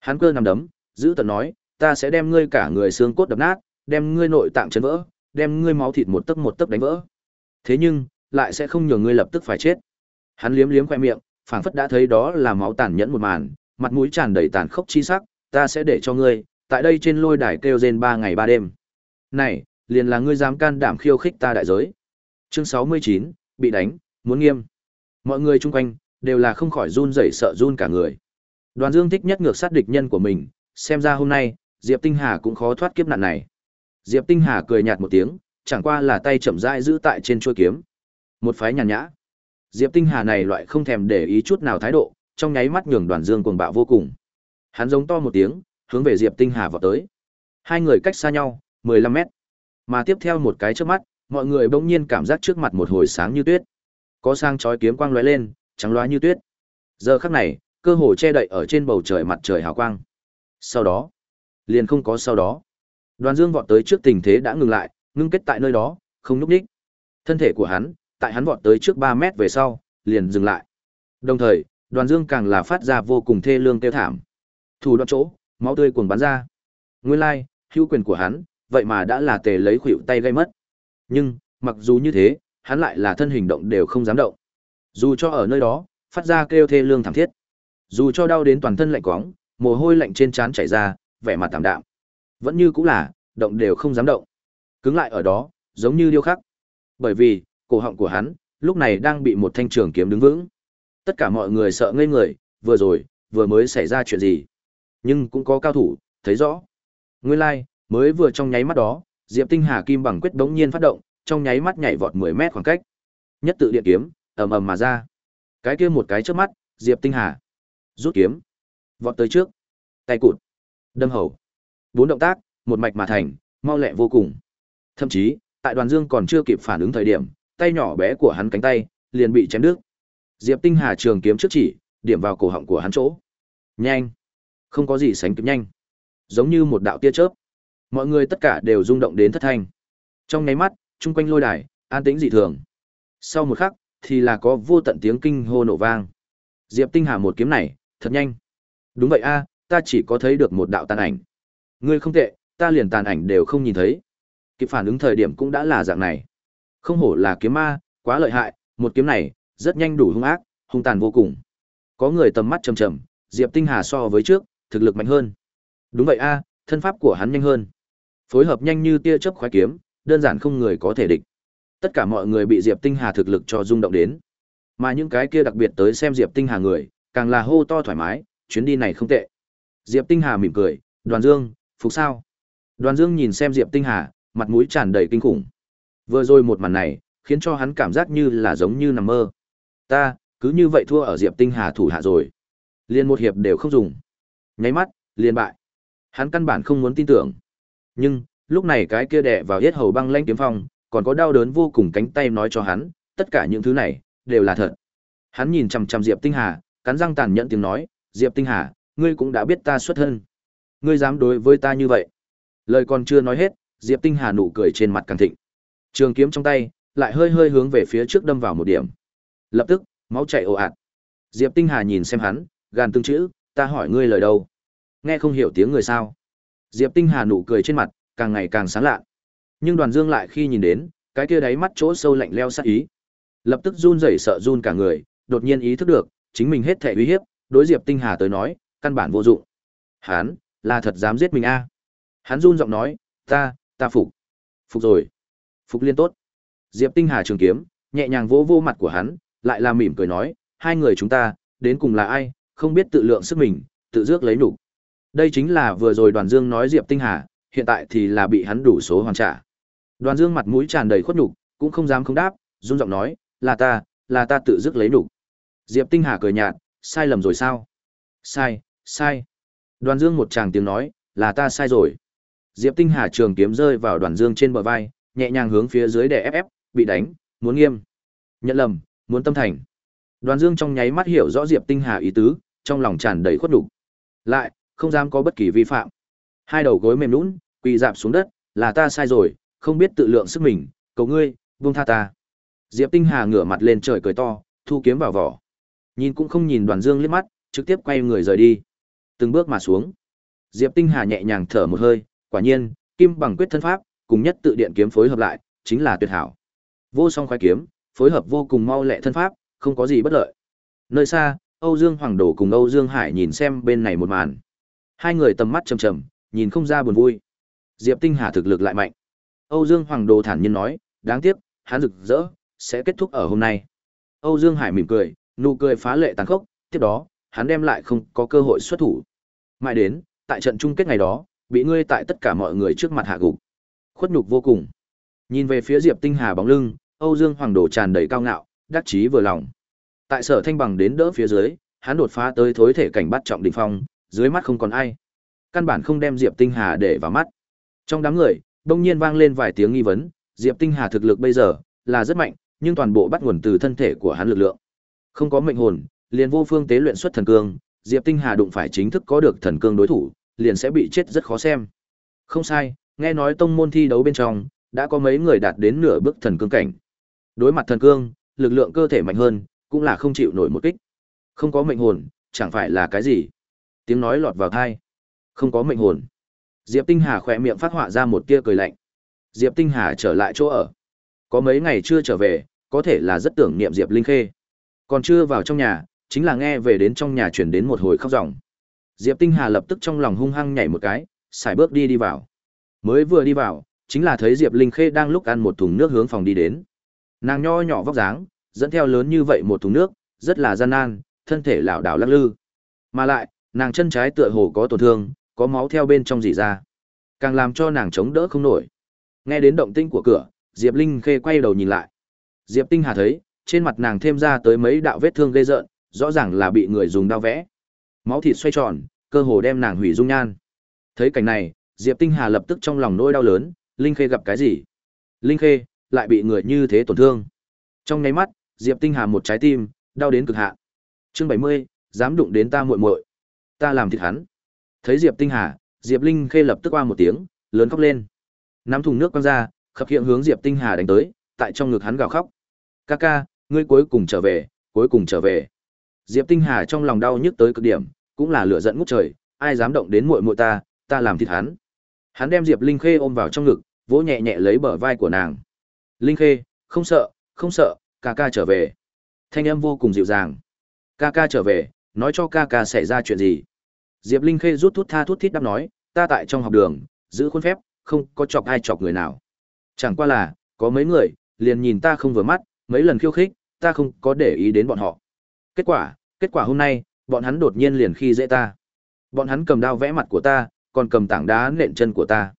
hắn cơ nằm đấm, giữ tận nói, ta sẽ đem ngươi cả người xương cốt đập nát, đem ngươi nội tạng chấn vỡ, đem ngươi máu thịt một tấc một tấc đánh vỡ. Thế nhưng, lại sẽ không nhường ngươi lập tức phải chết. Hắn liếm liếm khoe miệng, phảng phất đã thấy đó là máu tàn nhẫn một màn, mặt mũi tràn đầy tàn khốc chi sắc, ta sẽ để cho ngươi, tại đây trên lôi đài kêu rên ba ngày ba đêm. Này, liền là ngươi dám can đảm khiêu khích ta đại giới. Chương sáu mươi chín bị đánh, muốn nghiêm. Mọi người chung quanh đều là không khỏi run rẩy sợ run cả người. Đoàn Dương thích nhất ngược sát địch nhân của mình, xem ra hôm nay, Diệp Tinh Hà cũng khó thoát kiếp nạn này. Diệp Tinh Hà cười nhạt một tiếng, chẳng qua là tay chậm rãi giữ tại trên chuôi kiếm. Một phái nhàn nhã. Diệp Tinh Hà này loại không thèm để ý chút nào thái độ, trong nháy mắt nhường Đoàn Dương cuồng bạo vô cùng. Hắn giống to một tiếng, hướng về Diệp Tinh Hà vọt tới. Hai người cách xa nhau, 15 mét. Mà tiếp theo một cái trước mắt, mọi người bỗng nhiên cảm giác trước mặt một hồi sáng như tuyết. Có sang chói kiếm quang lóe lên, trắng loá như tuyết. Giờ khắc này, cơ hồ che đậy ở trên bầu trời mặt trời hào quang. Sau đó, liền không có sau đó. Đoàn Dương vọt tới trước tình thế đã ngừng lại, ngưng kết tại nơi đó, không lúc ních. Thân thể của hắn, tại hắn vọt tới trước 3 mét về sau, liền dừng lại. Đồng thời, Đoàn Dương càng là phát ra vô cùng thê lương tiêu thảm. Thủ đoạn chỗ, máu tươi cuồng bắn ra. Nguyên lai, like, hữu quyền của hắn, vậy mà đã là tề lấy khuỷu tay gây mất. Nhưng, mặc dù như thế, hắn lại là thân hình động đều không dám động. Dù cho ở nơi đó, phát ra kêu thê lương thảm thiết. Dù cho đau đến toàn thân lạnh quóng, mồ hôi lạnh trên trán chảy ra, vẻ mặt tạm đạm. Vẫn như cũng là, động đều không dám động. Cứng lại ở đó, giống như điêu khắc. Bởi vì, cổ họng của hắn, lúc này đang bị một thanh trường kiếm đứng vững. Tất cả mọi người sợ ngây người, vừa rồi, vừa mới xảy ra chuyện gì. Nhưng cũng có cao thủ, thấy rõ. Nguyên lai, like, mới vừa trong nháy mắt đó, Diệp Tinh Hà kim bằng quyết đống nhiên phát động, trong nháy mắt nhảy vọt 10 mét khoảng cách. Nhất tự điện kiếm, ầm ầm mà ra. Cái kia một cái trước mắt, Diệp Tinh Hà rút kiếm, vọt tới trước, tay cụt, đâm hầu. Bốn động tác, một mạch mà thành, mau lẹ vô cùng. Thậm chí, tại Đoàn Dương còn chưa kịp phản ứng thời điểm, tay nhỏ bé của hắn cánh tay liền bị chém đứt. Diệp Tinh Hà trường kiếm trước chỉ, điểm vào cổ họng của hắn chỗ. Nhanh, không có gì sánh kịp nhanh, giống như một đạo tia chớp. Mọi người tất cả đều rung động đến thất thanh. Trong nháy mắt, chung quanh lôi đài, an tĩnh dị thường. Sau một khắc, thì là có vô tận tiếng kinh hô nổ vang. Diệp Tinh Hà một kiếm này, thật nhanh. Đúng vậy a, ta chỉ có thấy được một đạo tàn ảnh. Ngươi không tệ, ta liền tàn ảnh đều không nhìn thấy. Kịp phản ứng thời điểm cũng đã là dạng này. Không hổ là kiếm ma, quá lợi hại, một kiếm này, rất nhanh đủ hung ác, hung tàn vô cùng. Có người tầm mắt trầm trầm, Diệp Tinh Hà so với trước, thực lực mạnh hơn. Đúng vậy a, thân pháp của hắn nhanh hơn. Phối hợp nhanh như tia chớp khoái kiếm, đơn giản không người có thể địch. Tất cả mọi người bị Diệp Tinh Hà thực lực cho rung động đến. Mà những cái kia đặc biệt tới xem Diệp Tinh Hà người, càng là hô to thoải mái, chuyến đi này không tệ. Diệp Tinh Hà mỉm cười, "Đoàn Dương, phục sao?" Đoàn Dương nhìn xem Diệp Tinh Hà, mặt mũi tràn đầy kinh khủng. Vừa rồi một màn này, khiến cho hắn cảm giác như là giống như nằm mơ. Ta, cứ như vậy thua ở Diệp Tinh Hà thủ hạ rồi. Liên một hiệp đều không dùng. Nháy mắt, liền bại. Hắn căn bản không muốn tin tưởng. Nhưng, lúc này cái kia đè vào yết hầu băng lãnh kiếm phong, còn có đau đớn vô cùng cánh tay nói cho hắn, tất cả những thứ này đều là thật. Hắn nhìn chằm chằm Diệp Tinh Hà, cắn răng tàn nhẫn tiếng nói, "Diệp Tinh Hà, ngươi cũng đã biết ta xuất thân. Ngươi dám đối với ta như vậy?" Lời còn chưa nói hết, Diệp Tinh Hà nụ cười trên mặt càng thịnh. Trường kiếm trong tay lại hơi hơi hướng về phía trước đâm vào một điểm. Lập tức, máu chảy ồ ạt. Diệp Tinh Hà nhìn xem hắn, gàn từng chữ, "Ta hỏi ngươi lời đâu?" Nghe không hiểu tiếng người sao? Diệp Tinh Hà nụ cười trên mặt càng ngày càng sáng lạ. Nhưng Đoàn Dương lại khi nhìn đến, cái kia đáy mắt chỗ sâu lạnh leo sát ý, lập tức run rẩy sợ run cả người, đột nhiên ý thức được, chính mình hết thể uy hiếp, đối Diệp Tinh Hà tới nói, căn bản vô dụng. Hắn, là thật dám giết mình a. Hắn run giọng nói, ta, ta phục. Phục rồi. Phục liên tốt. Diệp Tinh Hà trường kiếm, nhẹ nhàng vỗ vô mặt của hắn, lại là mỉm cười nói, hai người chúng ta, đến cùng là ai, không biết tự lượng sức mình, tự dước lấy nhục. Đây chính là vừa rồi Đoàn Dương nói Diệp Tinh Hà, hiện tại thì là bị hắn đủ số hoàn trả. Đoàn Dương mặt mũi tràn đầy khuất nhục, cũng không dám không đáp, run giọng nói, "Là ta, là ta tự dứt lấy nhục." Diệp Tinh Hà cười nhạt, "Sai lầm rồi sao?" "Sai, sai." Đoàn Dương một tràng tiếng nói, "Là ta sai rồi." Diệp Tinh Hà trường kiếm rơi vào Đoàn Dương trên bờ vai, nhẹ nhàng hướng phía dưới để ép ép, bị đánh, muốn nghiêm. Nhận lầm, muốn tâm thành. Đoàn Dương trong nháy mắt hiểu rõ Diệp Tinh Hà ý tứ, trong lòng tràn đầy khuất nhục. Lại, không dám có bất kỳ vi phạm. Hai đầu gối mềm nhũn, quỳ dạp xuống đất, là ta sai rồi, không biết tự lượng sức mình, cầu ngươi, buông tha ta. Diệp Tinh Hà ngửa mặt lên trời cười to, thu kiếm vào vỏ. Nhìn cũng không nhìn Đoàn Dương liếc mắt, trực tiếp quay người rời đi. Từng bước mà xuống. Diệp Tinh Hà nhẹ nhàng thở một hơi, quả nhiên, kim bằng quyết thân pháp, cùng nhất tự điện kiếm phối hợp lại, chính là tuyệt hảo. Vô song khoái kiếm, phối hợp vô cùng mau lẹ thân pháp, không có gì bất lợi. Nơi xa, Âu Dương Hoàng Đồ cùng Âu Dương Hải nhìn xem bên này một màn. Hai người tầm mắt trầm trầm, nhìn không ra buồn vui. Diệp Tinh Hà thực lực lại mạnh. Âu Dương Hoàng Đồ thản nhiên nói, đáng tiếc, hắn rực rỡ, sẽ kết thúc ở hôm nay. Âu Dương Hải mỉm cười, nụ cười phá lệ tàn khốc, tiếp đó, hắn đem lại không có cơ hội xuất thủ. Mãi đến, tại trận chung kết ngày đó, bị ngươi tại tất cả mọi người trước mặt hạ gục. Khuất nhục vô cùng. Nhìn về phía Diệp Tinh Hà bóng lưng, Âu Dương Hoàng Đồ tràn đầy cao ngạo, đắc chí vừa lòng. Tại Sở Thanh bằng đến đỡ phía dưới, hắn đột phá tới thối thể cảnh bắt trọng đỉnh phong, dưới mắt không còn ai. Căn bản không đem Diệp Tinh Hà để vào mắt. Trong đám người, đông nhiên vang lên vài tiếng nghi vấn, Diệp Tinh Hà thực lực bây giờ là rất mạnh, nhưng toàn bộ bắt nguồn từ thân thể của hắn lực lượng. Không có mệnh hồn, liền vô phương tế luyện xuất thần cương, Diệp Tinh Hà đụng phải chính thức có được thần cương đối thủ, liền sẽ bị chết rất khó xem. Không sai, nghe nói tông môn thi đấu bên trong, đã có mấy người đạt đến nửa bước thần cương cảnh. Đối mặt thần cương, lực lượng cơ thể mạnh hơn, cũng là không chịu nổi một kích. Không có mệnh hồn, chẳng phải là cái gì? Tiếng nói lọt vào tai. Không có mệnh hồn. Diệp Tinh Hà khỏe miệng phát họa ra một tia cười lạnh. Diệp Tinh Hà trở lại chỗ ở. Có mấy ngày chưa trở về, có thể là rất tưởng niệm Diệp Linh Khê. Còn chưa vào trong nhà, chính là nghe về đến trong nhà chuyển đến một hồi khóc ròng. Diệp Tinh Hà lập tức trong lòng hung hăng nhảy một cái, xài bước đi đi vào. Mới vừa đi vào, chính là thấy Diệp Linh Khê đang lúc ăn một thùng nước hướng phòng đi đến. Nàng nho nhỏ vóc dáng, dẫn theo lớn như vậy một thùng nước, rất là gian nan, thân thể lảo đảo lắc lư. Mà lại, nàng chân trái tựa hồ có tổn thương, có máu theo bên trong rỉ ra. Càng làm cho nàng chống đỡ không nổi. Nghe đến động tĩnh của cửa, Diệp Linh Khê quay đầu nhìn lại. Diệp Tinh Hà thấy, trên mặt nàng thêm ra tới mấy đạo vết thương gây rợn, rõ ràng là bị người dùng dao vẽ. Máu thịt xoay tròn, cơ hồ đem nàng hủy dung nhan. Thấy cảnh này, Diệp Tinh Hà lập tức trong lòng nỗi đau lớn, Linh Khê gặp cái gì? Linh Khê lại bị người như thế tổn thương. Trong nháy mắt, Diệp Tinh Hà một trái tim, đau đến cực hạn. Chương 70, dám đụng đến ta muội muội. Ta làm thịt hắn. Thấy Diệp Tinh Hà, Diệp Linh Khê lập tức qua một tiếng, lớn khóc lên. Nắm thùng nước quăng ra, khập khiễng hướng Diệp Tinh Hà đánh tới, tại trong ngực hắn gào khóc. "Ca ca, ngươi cuối cùng trở về, cuối cùng trở về." Diệp Tinh Hà trong lòng đau nhức tới cực điểm, cũng là lửa giận ngút trời, ai dám động đến muội muội ta, ta làm thịt hắn. Hắn đem Diệp Linh Khê ôm vào trong ngực, vỗ nhẹ nhẹ lấy bờ vai của nàng. "Linh Khê, không sợ, không sợ, ca ca trở về." Thanh âm vô cùng dịu dàng. "Ca ca trở về, nói cho ca ca xảy ra chuyện gì?" Diệp Linh Khê rút thuốc tha thuốc thít đáp nói, "Ta tại trong học đường, giữ khuôn phép, không có chọc ai chọc người nào. Chẳng qua là, có mấy người, liền nhìn ta không vừa mắt, mấy lần khiêu khích, ta không có để ý đến bọn họ. Kết quả, kết quả hôm nay, bọn hắn đột nhiên liền khi dễ ta. Bọn hắn cầm đao vẽ mặt của ta, còn cầm tảng đá nện chân của ta.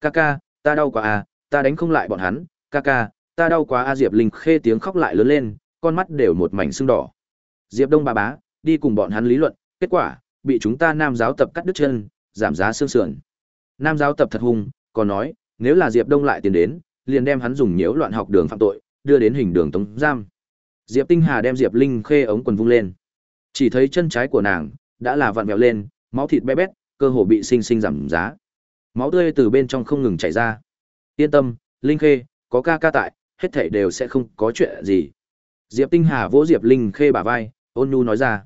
Kaka, ta đau quá à, ta đánh không lại bọn hắn, Kaka, ta đau quá a Diệp Linh khê tiếng khóc lại lớn lên, con mắt đều một mảnh sưng đỏ. Diệp Đông bà bá, đi cùng bọn hắn lý luận, kết quả, bị chúng ta nam giáo tập cắt đứt chân, giảm giá xương sườn. Nam giáo tập thật hung, còn nói, nếu là Diệp Đông lại tiền đến, liền đem hắn dùng nhiễu loạn học đường phạm tội, đưa đến hình đường tống giam. Diệp Tinh Hà đem Diệp Linh khê ống quần vung lên. Chỉ thấy chân trái của nàng đã là vặn vẹo lên, máu thịt bé bét, cơ hồ bị sinh sinh giảm giá. Máu tươi từ bên trong không ngừng chảy ra. Yên tâm, Linh khê, có ca ca tại, hết thảy đều sẽ không có chuyện gì. Diệp Tinh Hà vỗ Diệp Linh khê bả vai, ôn nhu nói ra.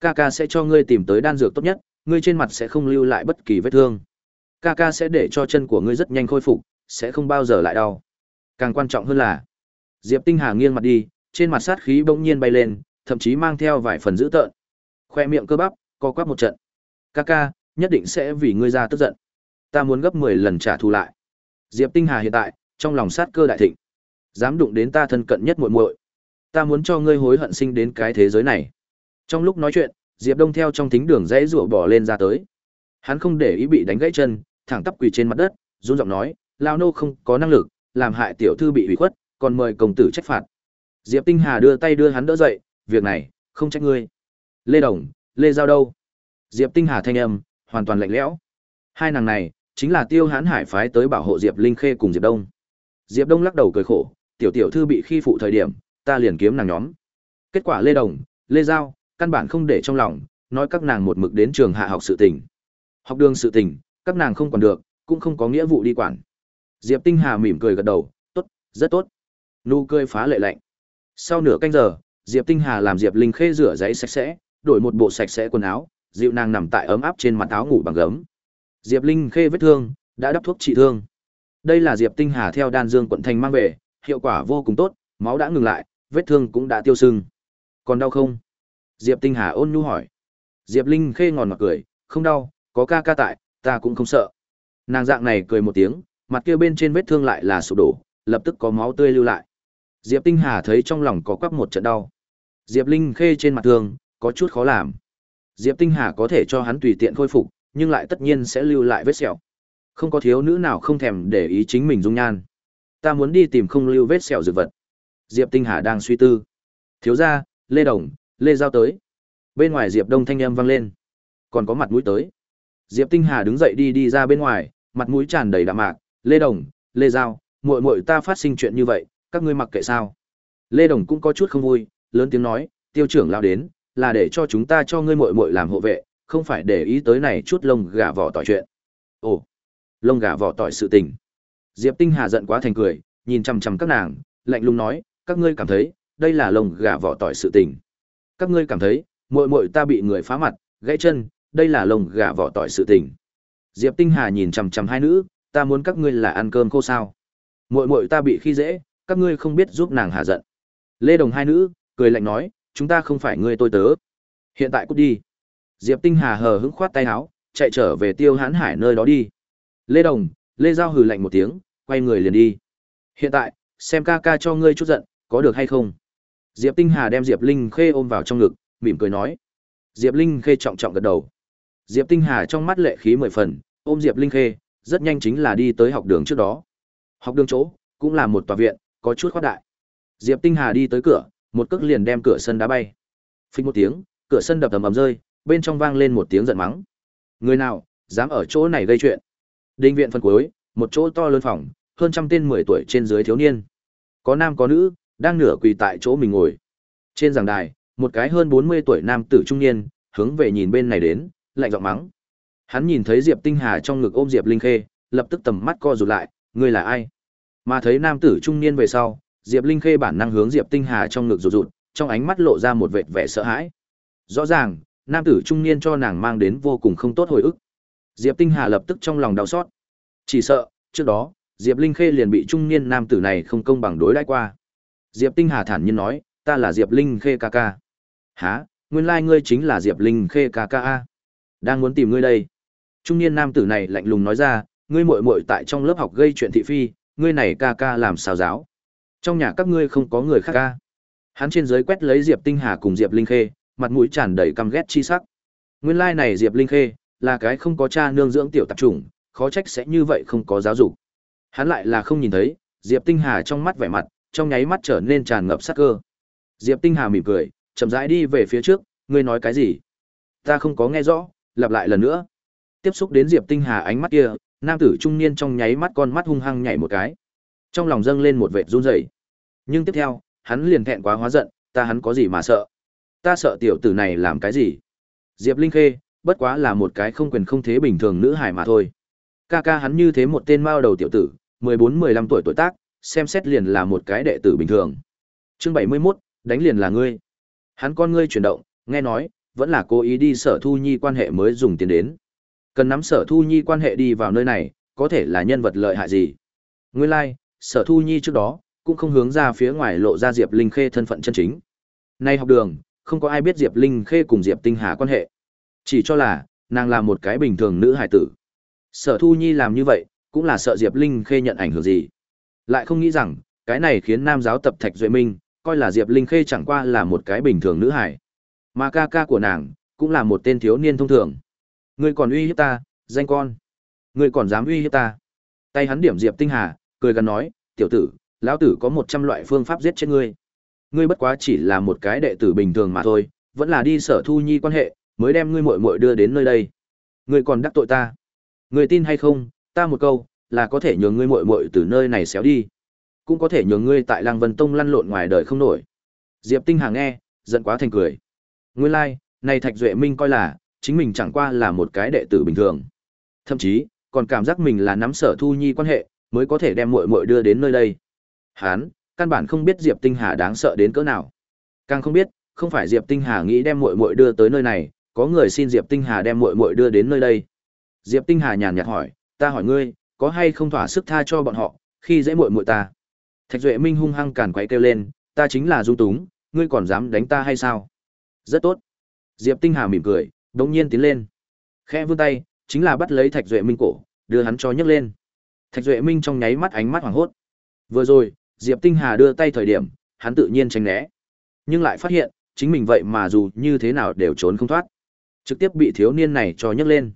Ca ca sẽ cho ngươi tìm tới đan dược tốt nhất, ngươi trên mặt sẽ không lưu lại bất kỳ vết thương. Ca ca sẽ để cho chân của ngươi rất nhanh khôi phục, sẽ không bao giờ lại đau. Càng quan trọng hơn là, Diệp Tinh Hà nghiêng mặt đi, trên mặt sát khí bỗng nhiên bay lên, thậm chí mang theo vài phần dữ tợn. Khoe miệng cơ bắp, co quắp một trận. Ca ca, nhất định sẽ vì ngươi ra tức giận. Ta muốn gấp 10 lần trả thù lại. Diệp Tinh Hà hiện tại, trong lòng sát cơ đại thịnh. Dám đụng đến ta thân cận nhất muội muội. Ta muốn cho ngươi hối hận sinh đến cái thế giới này. Trong lúc nói chuyện, Diệp Đông theo trong thính đường dãy rủa bỏ lên ra tới. Hắn không để ý bị đánh gãy chân, thẳng tắp quỳ trên mặt đất, run giọng nói, lao nô không có năng lực, làm hại tiểu thư bị ủy khuất, còn mời công tử trách phạt. Diệp Tinh Hà đưa tay đưa hắn đỡ dậy, việc này, không trách ngươi. Lê Đồng, Lê Giao đâu? Diệp Tinh Hà thanh âm, hoàn toàn lạnh lẽo. Hai nàng này, chính là Tiêu Hán Hải phái tới bảo hộ Diệp Linh Khê cùng Diệp Đông. Diệp Đông lắc đầu cười khổ, tiểu tiểu thư bị khi phụ thời điểm, ta liền kiếm nàng nhóm. Kết quả Lê Đồng, Lê Giao, căn bản không để trong lòng, nói các nàng một mực đến trường hạ học sự tình. Học đường sự tình, các nàng không còn được, cũng không có nghĩa vụ đi quản. Diệp Tinh Hà mỉm cười gật đầu, tốt, rất tốt. Nụ cười phá lệ lạnh. Sau nửa canh giờ, Diệp Tinh Hà làm Diệp Linh Khê rửa giấy sạch sẽ, đổi một bộ sạch sẽ quần áo, dịu nàng nằm tại ấm áp trên mặt áo ngủ bằng gấm. Diệp Linh Khê vết thương, đã đắp thuốc trị thương. Đây là Diệp Tinh Hà theo Đan Dương quận thành mang về, hiệu quả vô cùng tốt, máu đã ngừng lại, vết thương cũng đã tiêu sưng. Còn đau không? Diệp Tinh Hà ôn nhu hỏi. Diệp Linh Khê ngòn mặt cười, không đau, có ca ca tại, ta cũng không sợ. Nàng dạng này cười một tiếng, mặt kia bên trên vết thương lại là sụp đổ, lập tức có máu tươi lưu lại. Diệp Tinh Hà thấy trong lòng có quắc một trận đau. Diệp Linh Khê trên mặt thương, có chút khó làm. Diệp Tinh Hà có thể cho hắn tùy tiện khôi phục, nhưng lại tất nhiên sẽ lưu lại vết sẹo. Không có thiếu nữ nào không thèm để ý chính mình dung nhan. Ta muốn đi tìm không lưu vết sẹo dược vật. Diệp Tinh Hà đang suy tư. Thiếu gia, Lê Đồng, Lê Giao tới. Bên ngoài Diệp Đông thanh âm vang lên. Còn có mặt mũi tới. Diệp Tinh Hà đứng dậy đi đi ra bên ngoài, mặt mũi tràn đầy đạm mạc, "Lê Đồng, Lê Giao, muội muội ta phát sinh chuyện như vậy, các ngươi mặc kệ sao?" Lê Đồng cũng có chút không vui, lớn tiếng nói, "Tiêu trưởng lao đến, là để cho chúng ta cho ngươi muội muội làm hộ vệ, không phải để ý tới này chút lông gà vỏ tỏi chuyện." Ồ, lông gà vỏ tỏi sự tình. Diệp Tinh Hà giận quá thành cười, nhìn chằm chằm các nàng, lạnh lùng nói, "Các ngươi cảm thấy, đây là lông gà vỏ tỏi sự tình?" Các ngươi cảm thấy, muội muội ta bị người phá mặt, gãy chân, đây là lồng gà vỏ tỏi sự tình. Diệp Tinh Hà nhìn chằm chằm hai nữ, ta muốn các ngươi là ăn cơm khô sao? Muội muội ta bị khi dễ, các ngươi không biết giúp nàng hạ giận. Lê Đồng hai nữ, cười lạnh nói, chúng ta không phải ngươi tôi tớ. Hiện tại cút đi. Diệp Tinh Hà hờ hững khoát tay áo, chạy trở về Tiêu Hán Hải nơi đó đi. Lê Đồng, Lê Giao hừ lạnh một tiếng, quay người liền đi. Hiện tại, xem ca ca cho ngươi chút giận, có được hay không? Diệp Tinh Hà đem Diệp Linh Khê ôm vào trong ngực, mỉm cười nói. Diệp Linh Khê trọng trọng gật đầu. Diệp Tinh Hà trong mắt lệ khí mười phần, ôm Diệp Linh Khê, rất nhanh chính là đi tới học đường trước đó. Học đường chỗ, cũng là một tòa viện, có chút khoát đại. Diệp Tinh Hà đi tới cửa, một cước liền đem cửa sân đá bay. Phình một tiếng, cửa sân đập ầm ầm rơi, bên trong vang lên một tiếng giận mắng. Người nào dám ở chỗ này gây chuyện? Đinh viện phân cuối, một chỗ to lớn phòng, hơn trăm tên mười tuổi trên dưới thiếu niên. Có nam có nữ, đang nửa quỳ tại chỗ mình ngồi. Trên giảng đài, một cái hơn 40 tuổi nam tử trung niên, hướng về nhìn bên này đến, lạnh giọng mắng. Hắn nhìn thấy Diệp Tinh Hà trong ngực ôm Diệp Linh Khê, lập tức tầm mắt co rụt lại, ngươi là ai? Mà thấy nam tử trung niên về sau, Diệp Linh Khê bản năng hướng Diệp Tinh Hà trong ngực rụt rụt, trong ánh mắt lộ ra một vệt vẻ sợ hãi. Rõ ràng, nam tử trung niên cho nàng mang đến vô cùng không tốt hồi ức. Diệp Tinh Hà lập tức trong lòng đau xót. Chỉ sợ, trước đó, Diệp Linh Khê liền bị trung niên nam tử này không công bằng đối đãi qua. Diệp Tinh Hà thản nhiên nói, ta là Diệp Linh Khê ca ca. Hả, nguyên lai ngươi chính là Diệp Linh Khê ca ca a. Đang muốn tìm ngươi đây. Trung niên nam tử này lạnh lùng nói ra, ngươi muội muội tại trong lớp học gây chuyện thị phi, ngươi này ca ca làm sao giáo? Trong nhà các ngươi không có người khác ca. Hắn trên dưới quét lấy Diệp Tinh Hà cùng Diệp Linh Khê, mặt mũi tràn đầy căm ghét chi sắc. Nguyên lai này Diệp Linh Khê là cái không có cha nương dưỡng tiểu tạp chủng, khó trách sẽ như vậy không có giáo dục. Hắn lại là không nhìn thấy, Diệp Tinh Hà trong mắt vẻ mặt, trong nháy mắt trở nên tràn ngập sát cơ. Diệp Tinh Hà mỉm cười, chậm rãi đi về phía trước, ngươi nói cái gì? Ta không có nghe rõ, lặp lại lần nữa. Tiếp xúc đến Diệp Tinh Hà ánh mắt kia, nam tử trung niên trong nháy mắt con mắt hung hăng nhảy một cái. Trong lòng dâng lên một vệt run rẩy. Nhưng tiếp theo, hắn liền thẹn quá hóa giận, ta hắn có gì mà sợ? Ta sợ tiểu tử này làm cái gì? Diệp Linh Khê, bất quá là một cái không quyền không thế bình thường nữ hài mà thôi. Ca ca hắn như thế một tên mao đầu tiểu tử, 14-15 tuổi tuổi tác, xem xét liền là một cái đệ tử bình thường. Chương 71, đánh liền là ngươi. Hắn con ngươi chuyển động, nghe nói, vẫn là cố ý đi sở thu nhi quan hệ mới dùng tiền đến. Cần nắm sở thu nhi quan hệ đi vào nơi này, có thể là nhân vật lợi hại gì. Nguyên lai, like, sở thu nhi trước đó, cũng không hướng ra phía ngoài lộ ra Diệp Linh Khê thân phận chân chính. Nay học đường, không có ai biết Diệp Linh Khê cùng Diệp Tinh Hà quan hệ. Chỉ cho là, nàng là một cái bình thường nữ hài tử. Sở thu nhi làm như vậy, cũng là sợ Diệp Linh Khê nhận ảnh hưởng gì. Lại không nghĩ rằng, cái này khiến nam giáo tập Thạch Duệ Minh, coi là Diệp Linh Khê chẳng qua là một cái bình thường nữ hải. Mà ca ca của nàng, cũng là một tên thiếu niên thông thường. Ngươi còn uy hiếp ta, danh con. Ngươi còn dám uy hiếp ta. Tay hắn điểm Diệp Tinh Hà, cười gần nói, tiểu tử, lão tử có một trăm loại phương pháp giết chết ngươi. Ngươi bất quá chỉ là một cái đệ tử bình thường mà thôi, vẫn là đi sở thu nhi quan hệ, mới đem ngươi muội muội đưa đến nơi đây. Ngươi còn đắc tội ta. Ngươi tin hay không, ta một câu, là có thể nhường ngươi muội muội từ nơi này xéo đi. Cũng có thể nhường ngươi tại Lăng Vân Tông lăn lộn ngoài đời không nổi. Diệp Tinh Hà nghe, giận quá thành cười. Nguyên lai, like, này Thạch Duệ Minh coi là, chính mình chẳng qua là một cái đệ tử bình thường. Thậm chí, còn cảm giác mình là nắm sở thu nhi quan hệ, mới có thể đem muội muội đưa đến nơi đây. Hán, căn bản không biết Diệp Tinh Hà đáng sợ đến cỡ nào. Càng không biết, không phải Diệp Tinh Hà nghĩ đem muội muội đưa tới nơi này, có người xin Diệp Tinh Hà đem muội muội đưa đến nơi đây. Diệp Tinh Hà nhàn nhạt hỏi, ta hỏi ngươi, có hay không thỏa sức tha cho bọn họ, khi dễ muội muội ta. Thạch Duệ Minh hung hăng càn quấy kêu lên, ta chính là Dung Túng, ngươi còn dám đánh ta hay sao? Rất tốt. Diệp Tinh Hà mỉm cười, đống nhiên tiến lên. Khẽ vươn tay, chính là bắt lấy Thạch Duệ Minh cổ, đưa hắn cho nhấc lên. Thạch Duệ Minh trong nháy mắt ánh mắt hoảng hốt. Vừa rồi, Diệp Tinh Hà đưa tay thời điểm, hắn tự nhiên tránh né. Nhưng lại phát hiện, chính mình vậy mà dù như thế nào đều trốn không thoát. Trực tiếp bị thiếu niên này cho nhấc lên.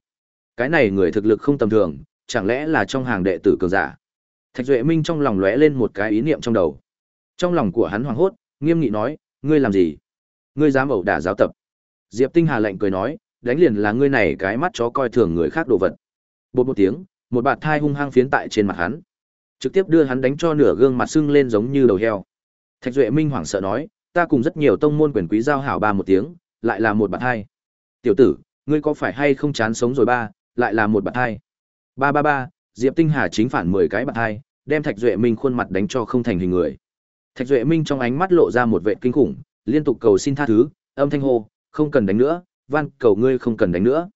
Cái này người thực lực không tầm thường, chẳng lẽ là trong hàng đệ tử cường giả. Thạch Duệ Minh trong lòng lóe lên một cái ý niệm trong đầu. Trong lòng của hắn hoảng hốt, nghiêm nghị nói, ngươi làm gì? Ngươi dám ẩu đả giáo tập. Diệp Tinh Hà lạnh cười nói, đánh liền là ngươi này cái mắt chó coi thường người khác đồ vật. Bột một tiếng, một bạt thai hung hăng phiến tại trên mặt hắn trực tiếp đưa hắn đánh cho nửa gương mặt sưng lên giống như đầu heo thạch duệ minh hoảng sợ nói ta cùng rất nhiều tông môn quyền quý giao hảo ba một tiếng lại là một bạt hai tiểu tử ngươi có phải hay không chán sống rồi ba lại là một bạt hai ba ba ba diệp tinh hà chính phản mười cái bạc hai đem thạch duệ minh khuôn mặt đánh cho không thành hình người thạch duệ minh trong ánh mắt lộ ra một vệ kinh khủng liên tục cầu xin tha thứ âm thanh hô không cần đánh nữa van cầu ngươi không cần đánh nữa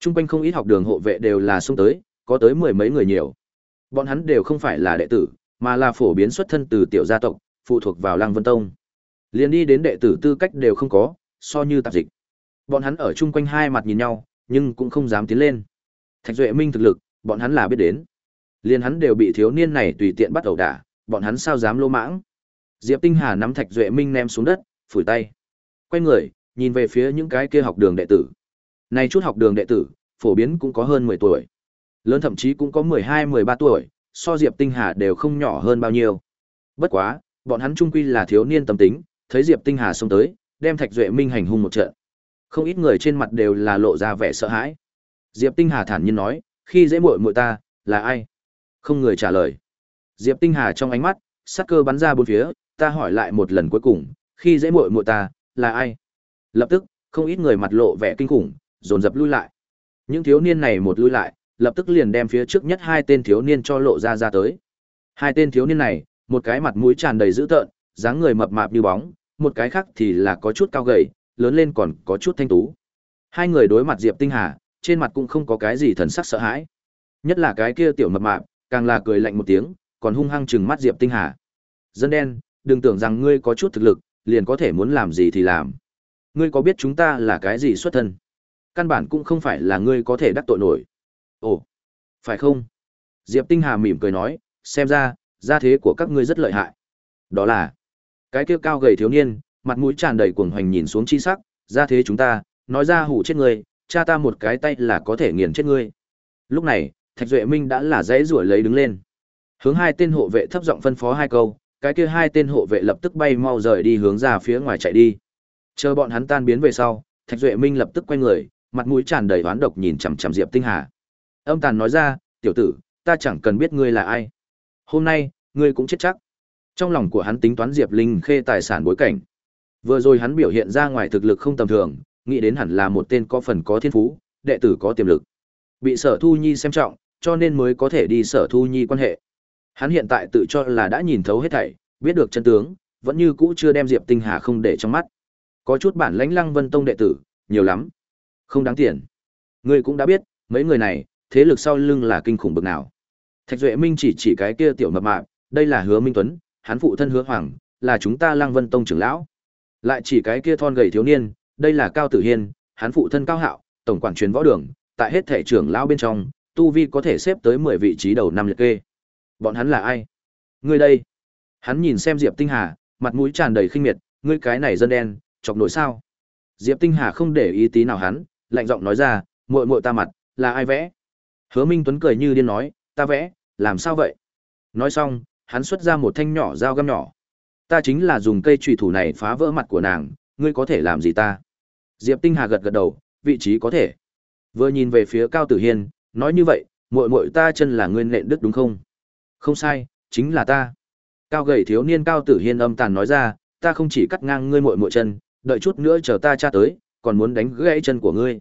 Trung quanh không ít học đường hộ vệ đều là xung tới, có tới mười mấy người nhiều. Bọn hắn đều không phải là đệ tử, mà là phổ biến xuất thân từ tiểu gia tộc, phụ thuộc vào Lăng Vân Tông. Liên đi đến đệ tử tư cách đều không có, so như tạp dịch. Bọn hắn ở chung quanh hai mặt nhìn nhau, nhưng cũng không dám tiến lên. Thạch Duệ Minh thực lực, bọn hắn là biết đến. Liên hắn đều bị thiếu niên này tùy tiện bắt đầu đả, bọn hắn sao dám lô mãng. Diệp Tinh Hà nắm Thạch Duệ Minh ném xuống đất, phủi tay. Quay người, nhìn về phía những cái kia học đường đệ tử. Này chút học đường đệ tử, phổ biến cũng có hơn 10 tuổi. Lớn thậm chí cũng có 12, 13 tuổi, so Diệp Tinh Hà đều không nhỏ hơn bao nhiêu. Bất quá, bọn hắn trung quy là thiếu niên tâm tính, thấy Diệp Tinh Hà xông tới, đem Thạch Duệ Minh hành hung một trận. Không ít người trên mặt đều là lộ ra vẻ sợ hãi. Diệp Tinh Hà thản nhiên nói, khi dễ muội muội ta, là ai? Không người trả lời. Diệp Tinh Hà trong ánh mắt, sắc cơ bắn ra bốn phía, ta hỏi lại một lần cuối cùng, khi dễ muội muội ta, là ai? Lập tức, không ít người mặt lộ vẻ kinh khủng, dồn dập lui lại. Những thiếu niên này một lui lại, lập tức liền đem phía trước nhất hai tên thiếu niên cho lộ ra ra tới. Hai tên thiếu niên này, một cái mặt mũi tràn đầy dữ tợn, dáng người mập mạp như bóng, một cái khác thì là có chút cao gầy, lớn lên còn có chút thanh tú. Hai người đối mặt Diệp Tinh Hà, trên mặt cũng không có cái gì thần sắc sợ hãi. Nhất là cái kia tiểu mập mạp, càng là cười lạnh một tiếng, còn hung hăng trừng mắt Diệp Tinh Hà. Dân đen, đừng tưởng rằng ngươi có chút thực lực, liền có thể muốn làm gì thì làm. Ngươi có biết chúng ta là cái gì xuất thân? căn bản cũng không phải là ngươi có thể đắc tội nổi. Ồ, phải không? Diệp Tinh Hà mỉm cười nói, xem ra, gia thế của các ngươi rất lợi hại. Đó là, cái kia cao gầy thiếu niên, mặt mũi tràn đầy cuồng hoành nhìn xuống chi sắc, gia thế chúng ta, nói ra hủ chết người cha ta một cái tay là có thể nghiền chết ngươi. Lúc này, Thạch Duệ Minh đã là dãy rủa lấy đứng lên. Hướng hai tên hộ vệ thấp giọng phân phó hai câu, cái kia hai tên hộ vệ lập tức bay mau rời đi hướng ra phía ngoài chạy đi. Chờ bọn hắn tan biến về sau, Thạch Duệ Minh lập tức quay người, mặt mũi tràn đầy oán độc nhìn chằm chằm Diệp Tinh Hà. Âm Tàn nói ra, "Tiểu tử, ta chẳng cần biết ngươi là ai. Hôm nay, ngươi cũng chết chắc." Trong lòng của hắn tính toán Diệp Linh Khê tài sản bối cảnh. Vừa rồi hắn biểu hiện ra ngoài thực lực không tầm thường, nghĩ đến hẳn là một tên có phần có thiên phú, đệ tử có tiềm lực. Bị Sở Thu Nhi xem trọng, cho nên mới có thể đi Sở Thu Nhi quan hệ. Hắn hiện tại tự cho là đã nhìn thấu hết thảy, biết được chân tướng, vẫn như cũ chưa đem Diệp Tinh Hà không để trong mắt. Có chút bản lãnh Lăng Vân Tông đệ tử, nhiều lắm. Không đáng tiền. Ngươi cũng đã biết, mấy người này, thế lực sau lưng là kinh khủng bực nào. Thạch Duệ Minh chỉ chỉ cái kia tiểu mập mạp, đây là Hứa Minh Tuấn, hắn phụ thân Hứa Hoàng, là chúng ta Lăng Vân Tông trưởng lão. Lại chỉ cái kia thon gầy thiếu niên, đây là Cao Tử Hiên, hắn phụ thân Cao Hạo, tổng quản truyền võ đường, tại hết thể trưởng lão bên trong, tu vi có thể xếp tới 10 vị trí đầu năm liệt kê. Bọn hắn là ai? Ngươi đây. Hắn nhìn xem Diệp Tinh Hà, mặt mũi tràn đầy khinh miệt, ngươi cái này dân đen, chọc nổi sao? Diệp Tinh Hà không để ý tí nào hắn, lạnh giọng nói ra, muội muội ta mặt, là ai vẽ? Hứa Minh Tuấn cười như điên nói, ta vẽ, làm sao vậy? Nói xong, hắn xuất ra một thanh nhỏ dao găm nhỏ. Ta chính là dùng cây trùy thủ này phá vỡ mặt của nàng, ngươi có thể làm gì ta? Diệp Tinh Hà gật gật đầu, vị trí có thể. Vừa nhìn về phía Cao Tử Hiên, nói như vậy, muội muội ta chân là ngươi nện đứt đúng không? Không sai, chính là ta. Cao gầy thiếu niên Cao Tử Hiên âm tàn nói ra, ta không chỉ cắt ngang ngươi muội muội chân, đợi chút nữa chờ ta tra tới, còn muốn đánh gãy chân của ngươi.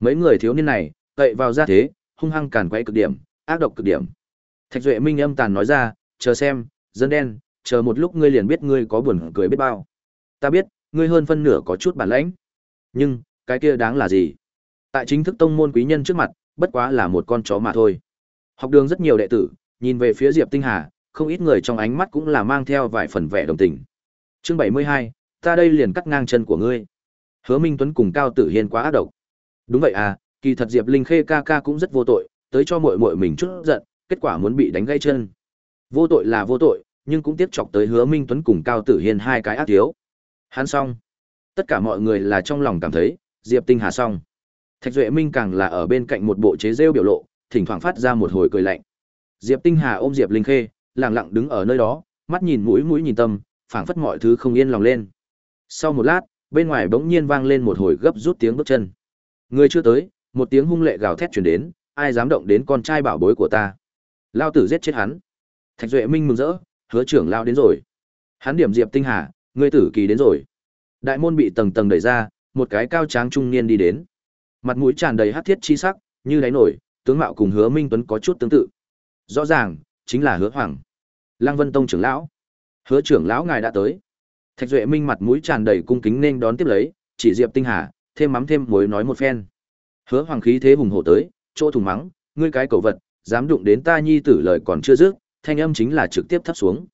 Mấy người thiếu niên này, cậy vào ra thế, hung hăng càn quấy cực điểm, ác độc cực điểm. Thạch Duệ Minh âm tàn nói ra, chờ xem, dân đen, chờ một lúc ngươi liền biết ngươi có buồn cười biết bao. Ta biết, ngươi hơn phân nửa có chút bản lãnh. Nhưng, cái kia đáng là gì? Tại chính thức tông môn quý nhân trước mặt, bất quá là một con chó mà thôi. Học đường rất nhiều đệ tử, nhìn về phía Diệp Tinh Hà, không ít người trong ánh mắt cũng là mang theo vài phần vẻ đồng tình. Chương 72, ta đây liền cắt ngang chân của ngươi. Hứa Minh Tuấn cùng Cao Tử Hiên quá ác độc. Đúng vậy à, kỳ thật Diệp Linh Khê ca ca cũng rất vô tội, tới cho muội muội mình chút giận, kết quả muốn bị đánh gãy chân. Vô tội là vô tội, nhưng cũng tiếp chọc tới Hứa Minh Tuấn cùng Cao Tử Hiên hai cái ác thiếu. Hắn xong. Tất cả mọi người là trong lòng cảm thấy, Diệp Tinh Hà xong. Thạch Duệ Minh càng là ở bên cạnh một bộ chế rêu biểu lộ, thỉnh thoảng phát ra một hồi cười lạnh. Diệp Tinh Hà ôm Diệp Linh Khê, lặng lặng đứng ở nơi đó, mắt nhìn mũi mũi nhìn tâm, phảng phất mọi thứ không yên lòng lên. Sau một lát, bên ngoài bỗng nhiên vang lên một hồi gấp rút tiếng bước chân. Người chưa tới, một tiếng hung lệ gào thét truyền đến, ai dám động đến con trai bảo bối của ta? Lao tử giết chết hắn. Thạch Duệ Minh mừng rỡ, hứa trưởng lao đến rồi. Hắn điểm Diệp Tinh Hà, ngươi tử kỳ đến rồi. Đại môn bị tầng tầng đẩy ra, một cái cao tráng trung niên đi đến. Mặt mũi tràn đầy hắc thiết chi sắc, như đáy nổi, tướng mạo cùng Hứa Minh Tuấn có chút tương tự. Rõ ràng, chính là Hứa Hoàng. Lăng Vân Tông trưởng lão. Hứa trưởng lão ngài đã tới. Thạch Duệ Minh mặt mũi tràn đầy cung kính nên đón tiếp lấy, chỉ Diệp Tinh Hà, thêm mắm thêm muối nói một phen. Hứa Hoàng khí thế hùng hổ tới, chỗ thùng mắng, ngươi cái cầu vật, dám đụng đến ta nhi tử lời còn chưa dứt, thanh âm chính là trực tiếp thấp xuống.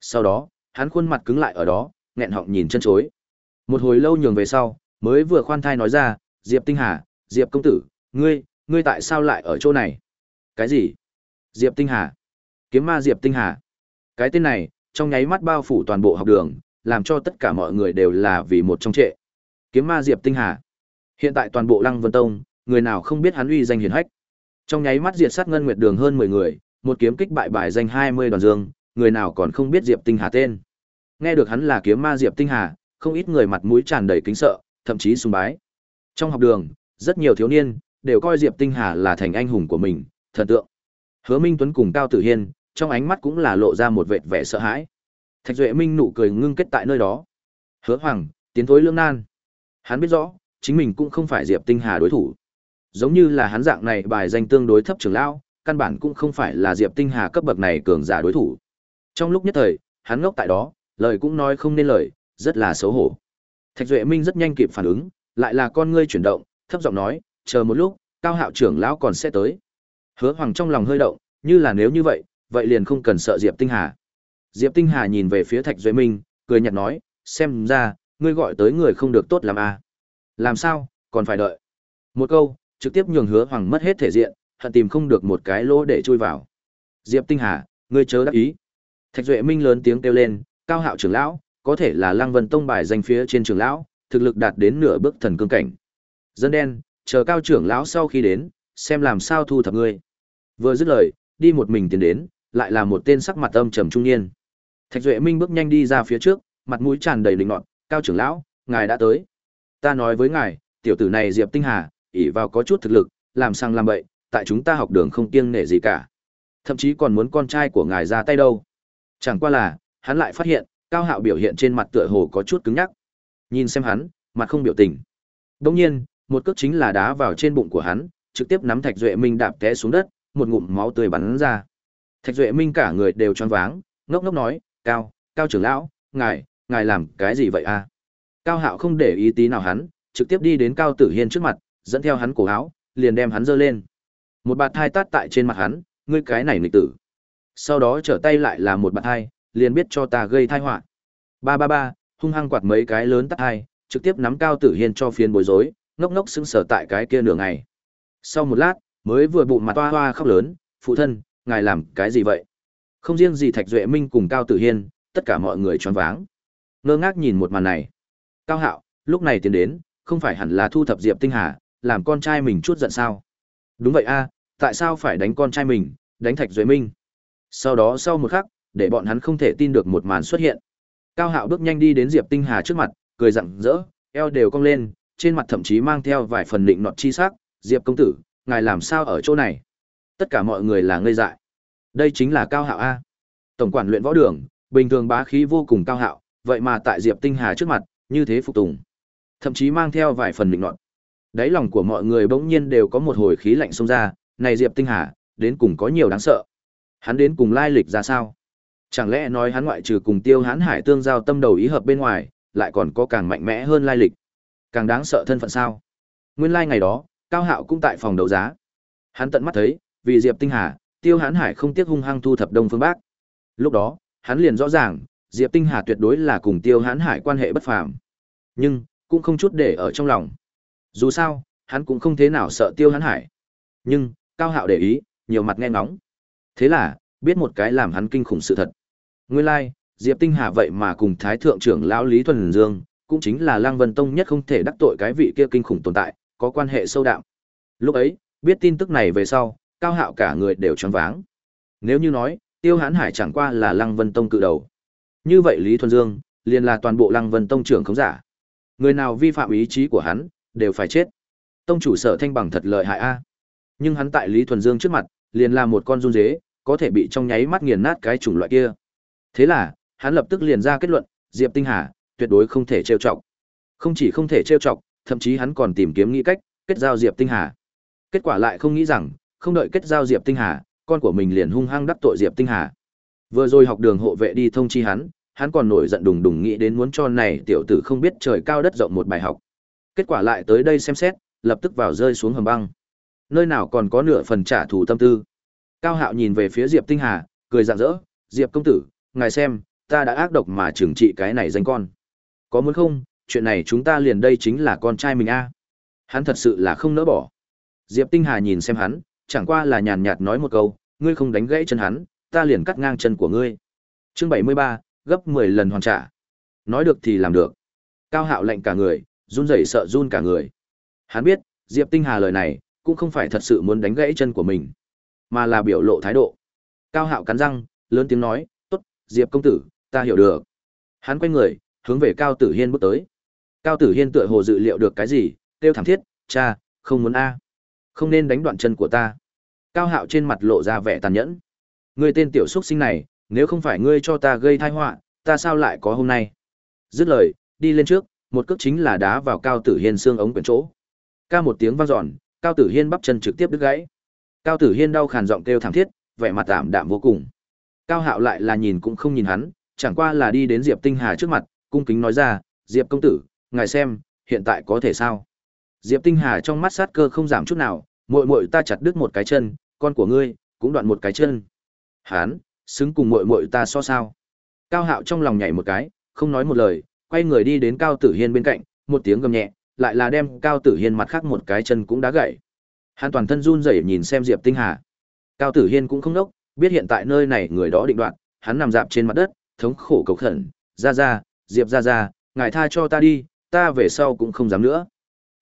Sau đó, hắn khuôn mặt cứng lại ở đó, nghẹn họng nhìn chân chối. Một hồi lâu nhường về sau, mới vừa khoan thai nói ra, Diệp Tinh Hà, Diệp công tử, ngươi, ngươi tại sao lại ở chỗ này? Cái gì? Diệp Tinh Hà? Kiếm ma Diệp Tinh Hà? Cái tên này, trong nháy mắt bao phủ toàn bộ học đường, làm cho tất cả mọi người đều là vì một trong trệ. Kiếm ma Diệp Tinh Hà. Hiện tại toàn bộ Lăng Vân Tông, người nào không biết hắn uy danh hiển hách. Trong nháy mắt diệt sát ngân nguyệt đường hơn 10 người, một kiếm kích bại bài danh 20 đoàn dương, người nào còn không biết Diệp Tinh Hà tên. Nghe được hắn là kiếm ma Diệp Tinh Hà, không ít người mặt mũi tràn đầy kính sợ, thậm chí sùng bái. Trong học đường, rất nhiều thiếu niên đều coi Diệp Tinh Hà là thành anh hùng của mình, thần tượng. Hứa Minh Tuấn cùng Cao Tử Hiên, trong ánh mắt cũng là lộ ra một vệt vẻ sợ hãi. Thạch Duệ Minh nụ cười ngưng kết tại nơi đó. Hứa Hoàng, tiến thối lương nan. Hắn biết rõ, chính mình cũng không phải Diệp Tinh Hà đối thủ. Giống như là hắn dạng này bài danh tương đối thấp trưởng lão, căn bản cũng không phải là Diệp Tinh Hà cấp bậc này cường giả đối thủ. Trong lúc nhất thời, hắn ngốc tại đó, lời cũng nói không nên lời, rất là xấu hổ. Thạch Duệ Minh rất nhanh kịp phản ứng, lại là con ngươi chuyển động, thấp giọng nói, chờ một lúc, cao hạo trưởng lão còn sẽ tới. Hứa Hoàng trong lòng hơi động, như là nếu như vậy, vậy liền không cần sợ Diệp Tinh Hà. Diệp Tinh Hà nhìn về phía Thạch Duệ Minh, cười nhạt nói, xem ra, ngươi gọi tới người không được tốt làm à. Làm sao, còn phải đợi. Một câu, trực tiếp nhường hứa hoàng mất hết thể diện, hận tìm không được một cái lỗ để chui vào. Diệp Tinh Hà, ngươi chớ đắc ý. Thạch Duệ Minh lớn tiếng kêu lên, cao hạo trưởng lão, có thể là Lăng Vân Tông bài danh phía trên trưởng lão, thực lực đạt đến nửa bước thần cương cảnh. Dân đen, chờ cao trưởng lão sau khi đến, xem làm sao thu thập ngươi. Vừa dứt lời, đi một mình tiến đến, lại là một tên sắc mặt âm trầm trung niên. Thạch Duệ Minh bước nhanh đi ra phía trước, mặt mũi tràn đầy linh nọt, "Cao trưởng lão, ngài đã tới. Ta nói với ngài, tiểu tử này Diệp Tinh Hà, ỷ vào có chút thực lực, làm sang làm bậy, tại chúng ta học đường không kiêng nể gì cả. Thậm chí còn muốn con trai của ngài ra tay đâu." Chẳng qua là, hắn lại phát hiện, Cao Hạo biểu hiện trên mặt tựa hồ có chút cứng nhắc. Nhìn xem hắn, mặt không biểu tình. Đương nhiên, một cước chính là đá vào trên bụng của hắn, trực tiếp nắm Thạch Duệ Minh đạp té xuống đất, một ngụm máu tươi bắn ra. Thạch Duệ Minh cả người đều choáng váng, ngốc ngốc nói, "Cao, Cao trưởng lão, ngài, ngài làm cái gì vậy a?" À? Cao Hạo không để ý tí nào hắn, trực tiếp đi đến Cao Tử Hiên trước mặt, dẫn theo hắn cổ áo, liền đem hắn giơ lên. Một bạt thai tát tại trên mặt hắn, ngươi cái này nghịch tử. Sau đó trở tay lại là một bạt hai, liền biết cho ta gây tai họa. Ba ba ba, hung hăng quạt mấy cái lớn tắt hai, trực tiếp nắm Cao Tử Hiên cho phiền bối rối, ngốc ngốc sững sờ tại cái kia nửa ngày. Sau một lát, mới vừa bụng mặt toa hoa khóc lớn, phụ thân, ngài làm cái gì vậy? Không riêng gì Thạch Duệ Minh cùng Cao Tử Hiên, tất cả mọi người choáng váng. Ngơ ngác nhìn một màn này. Cao Hạo, lúc này tiến đến, không phải hẳn là thu thập Diệp Tinh Hà, làm con trai mình chút giận sao? Đúng vậy a, tại sao phải đánh con trai mình, đánh Thạch Duệ Minh? Sau đó sau một khắc, để bọn hắn không thể tin được một màn xuất hiện. Cao Hạo bước nhanh đi đến Diệp Tinh Hà trước mặt, cười rạng rỡ, eo đều cong lên, trên mặt thậm chí mang theo vài phần định nọt chi sắc, "Diệp công tử, ngài làm sao ở chỗ này?" Tất cả mọi người là ngây dại. Đây chính là Cao Hạo a. Tổng quản luyện võ đường, bình thường bá khí vô cùng cao hạo, vậy mà tại Diệp Tinh Hà trước mặt, như thế phục tùng. Thậm chí mang theo vài phần định nọt. Đáy lòng của mọi người bỗng nhiên đều có một hồi khí lạnh xông ra, này Diệp Tinh Hà, đến cùng có nhiều đáng sợ. Hắn đến cùng lai lịch ra sao? Chẳng lẽ nói hắn ngoại trừ cùng Tiêu Hán Hải tương giao tâm đầu ý hợp bên ngoài, lại còn có càng mạnh mẽ hơn lai lịch, càng đáng sợ thân phận sao? Nguyên lai ngày đó, Cao Hạo cũng tại phòng đấu giá. Hắn tận mắt thấy, vì Diệp Tinh Hà, Tiêu Hán Hải không tiếc hung hăng thu thập Đông Phương Bắc. Lúc đó, hắn liền rõ ràng, Diệp Tinh Hà tuyệt đối là cùng Tiêu Hán Hải quan hệ bất phàm. Nhưng, cũng không chút để ở trong lòng. Dù sao, hắn cũng không thế nào sợ Tiêu Hán Hải. Nhưng, Cao Hạo để ý, nhiều mặt nghe ngóng. Thế là, biết một cái làm hắn kinh khủng sự thật. Nguyên lai, like, Diệp Tinh Hà vậy mà cùng Thái thượng trưởng lão Lý Thuần Dương, cũng chính là Lăng Vân Tông nhất không thể đắc tội cái vị kia kinh khủng tồn tại, có quan hệ sâu đậm. Lúc ấy, biết tin tức này về sau, Cao Hạo cả người đều choáng váng. Nếu như nói, Tiêu Hán Hải chẳng qua là Lăng Vân Tông cự đầu. Như vậy Lý Thuần Dương, liền là toàn bộ Lăng Vân Tông trưởng khống giả. Người nào vi phạm ý chí của hắn, đều phải chết. Tông chủ sở thanh bằng thật lợi hại a. Nhưng hắn tại Lý Thuần Dương trước mặt, liền là một con run dế, có thể bị trong nháy mắt nghiền nát cái chủng loại kia. Thế là, hắn lập tức liền ra kết luận, Diệp Tinh Hà tuyệt đối không thể trêu chọc. Không chỉ không thể trêu chọc, thậm chí hắn còn tìm kiếm nghĩ cách kết giao Diệp Tinh Hà. Kết quả lại không nghĩ rằng, không đợi kết giao Diệp Tinh Hà, con của mình liền hung hăng đắc tội Diệp Tinh Hà. Vừa rồi học đường hộ vệ đi thông chi hắn, hắn còn nổi giận đùng đùng nghĩ đến muốn cho này tiểu tử không biết trời cao đất rộng một bài học. Kết quả lại tới đây xem xét, lập tức vào rơi xuống hầm băng. Nơi nào còn có nửa phần trả thù tâm tư. Cao Hạo nhìn về phía Diệp Tinh Hà, cười rạng rỡ, "Diệp công tử, ngài xem, ta đã ác độc mà trừng trị cái này danh con. Có muốn không, chuyện này chúng ta liền đây chính là con trai mình a." Hắn thật sự là không nỡ bỏ. Diệp Tinh Hà nhìn xem hắn, chẳng qua là nhàn nhạt nói một câu, ngươi không đánh gãy chân hắn, ta liền cắt ngang chân của ngươi. Chương 73, gấp 10 lần hoàn trả. Nói được thì làm được. Cao Hạo lạnh cả người, run rẩy sợ run cả người. Hắn biết, Diệp Tinh Hà lời này, cũng không phải thật sự muốn đánh gãy chân của mình, mà là biểu lộ thái độ. Cao Hạo cắn răng, lớn tiếng nói, Diệp công tử, ta hiểu được." Hắn quay người, hướng về Cao Tử Hiên bước tới. Cao Tử Hiên tựa hồ dự liệu được cái gì, kêu thảm thiết, "Cha, không muốn a. Không nên đánh đoạn chân của ta." Cao Hạo trên mặt lộ ra vẻ tàn nhẫn. Ngươi tên tiểu xuất sinh này, nếu không phải ngươi cho ta gây tai họa, ta sao lại có hôm nay? Dứt lời, đi lên trước, một cước chính là đá vào Cao Tử Hiên xương ống quyển chỗ. Ca một tiếng vang dọn, Cao Tử Hiên bắp chân trực tiếp đứt gãy. Cao Tử Hiên đau khàn giọng kêu thảm thiết, vẻ mặt tạm đạm vô cùng. Cao Hạo lại là nhìn cũng không nhìn hắn, chẳng qua là đi đến Diệp Tinh Hà trước mặt, cung kính nói ra, "Diệp công tử, ngài xem, hiện tại có thể sao?" Diệp Tinh Hà trong mắt sát cơ không giảm chút nào, muội muội ta chặt đứt một cái chân, con của ngươi cũng đoạn một cái chân. Hán, xứng cùng muội muội ta so sao? Cao Hạo trong lòng nhảy một cái, không nói một lời, quay người đi đến Cao Tử Hiên bên cạnh, một tiếng gầm nhẹ, lại là đem Cao Tử Hiên mặt khác một cái chân cũng đã gãy. Hắn toàn thân run rẩy nhìn xem Diệp Tinh Hà. Cao Tử Hiên cũng không đốc, biết hiện tại nơi này người đó định đoạn, hắn nằm dạp trên mặt đất, thống khổ cầu khẩn, "Ra ra, Diệp ra ra, ngài tha cho ta đi, ta về sau cũng không dám nữa."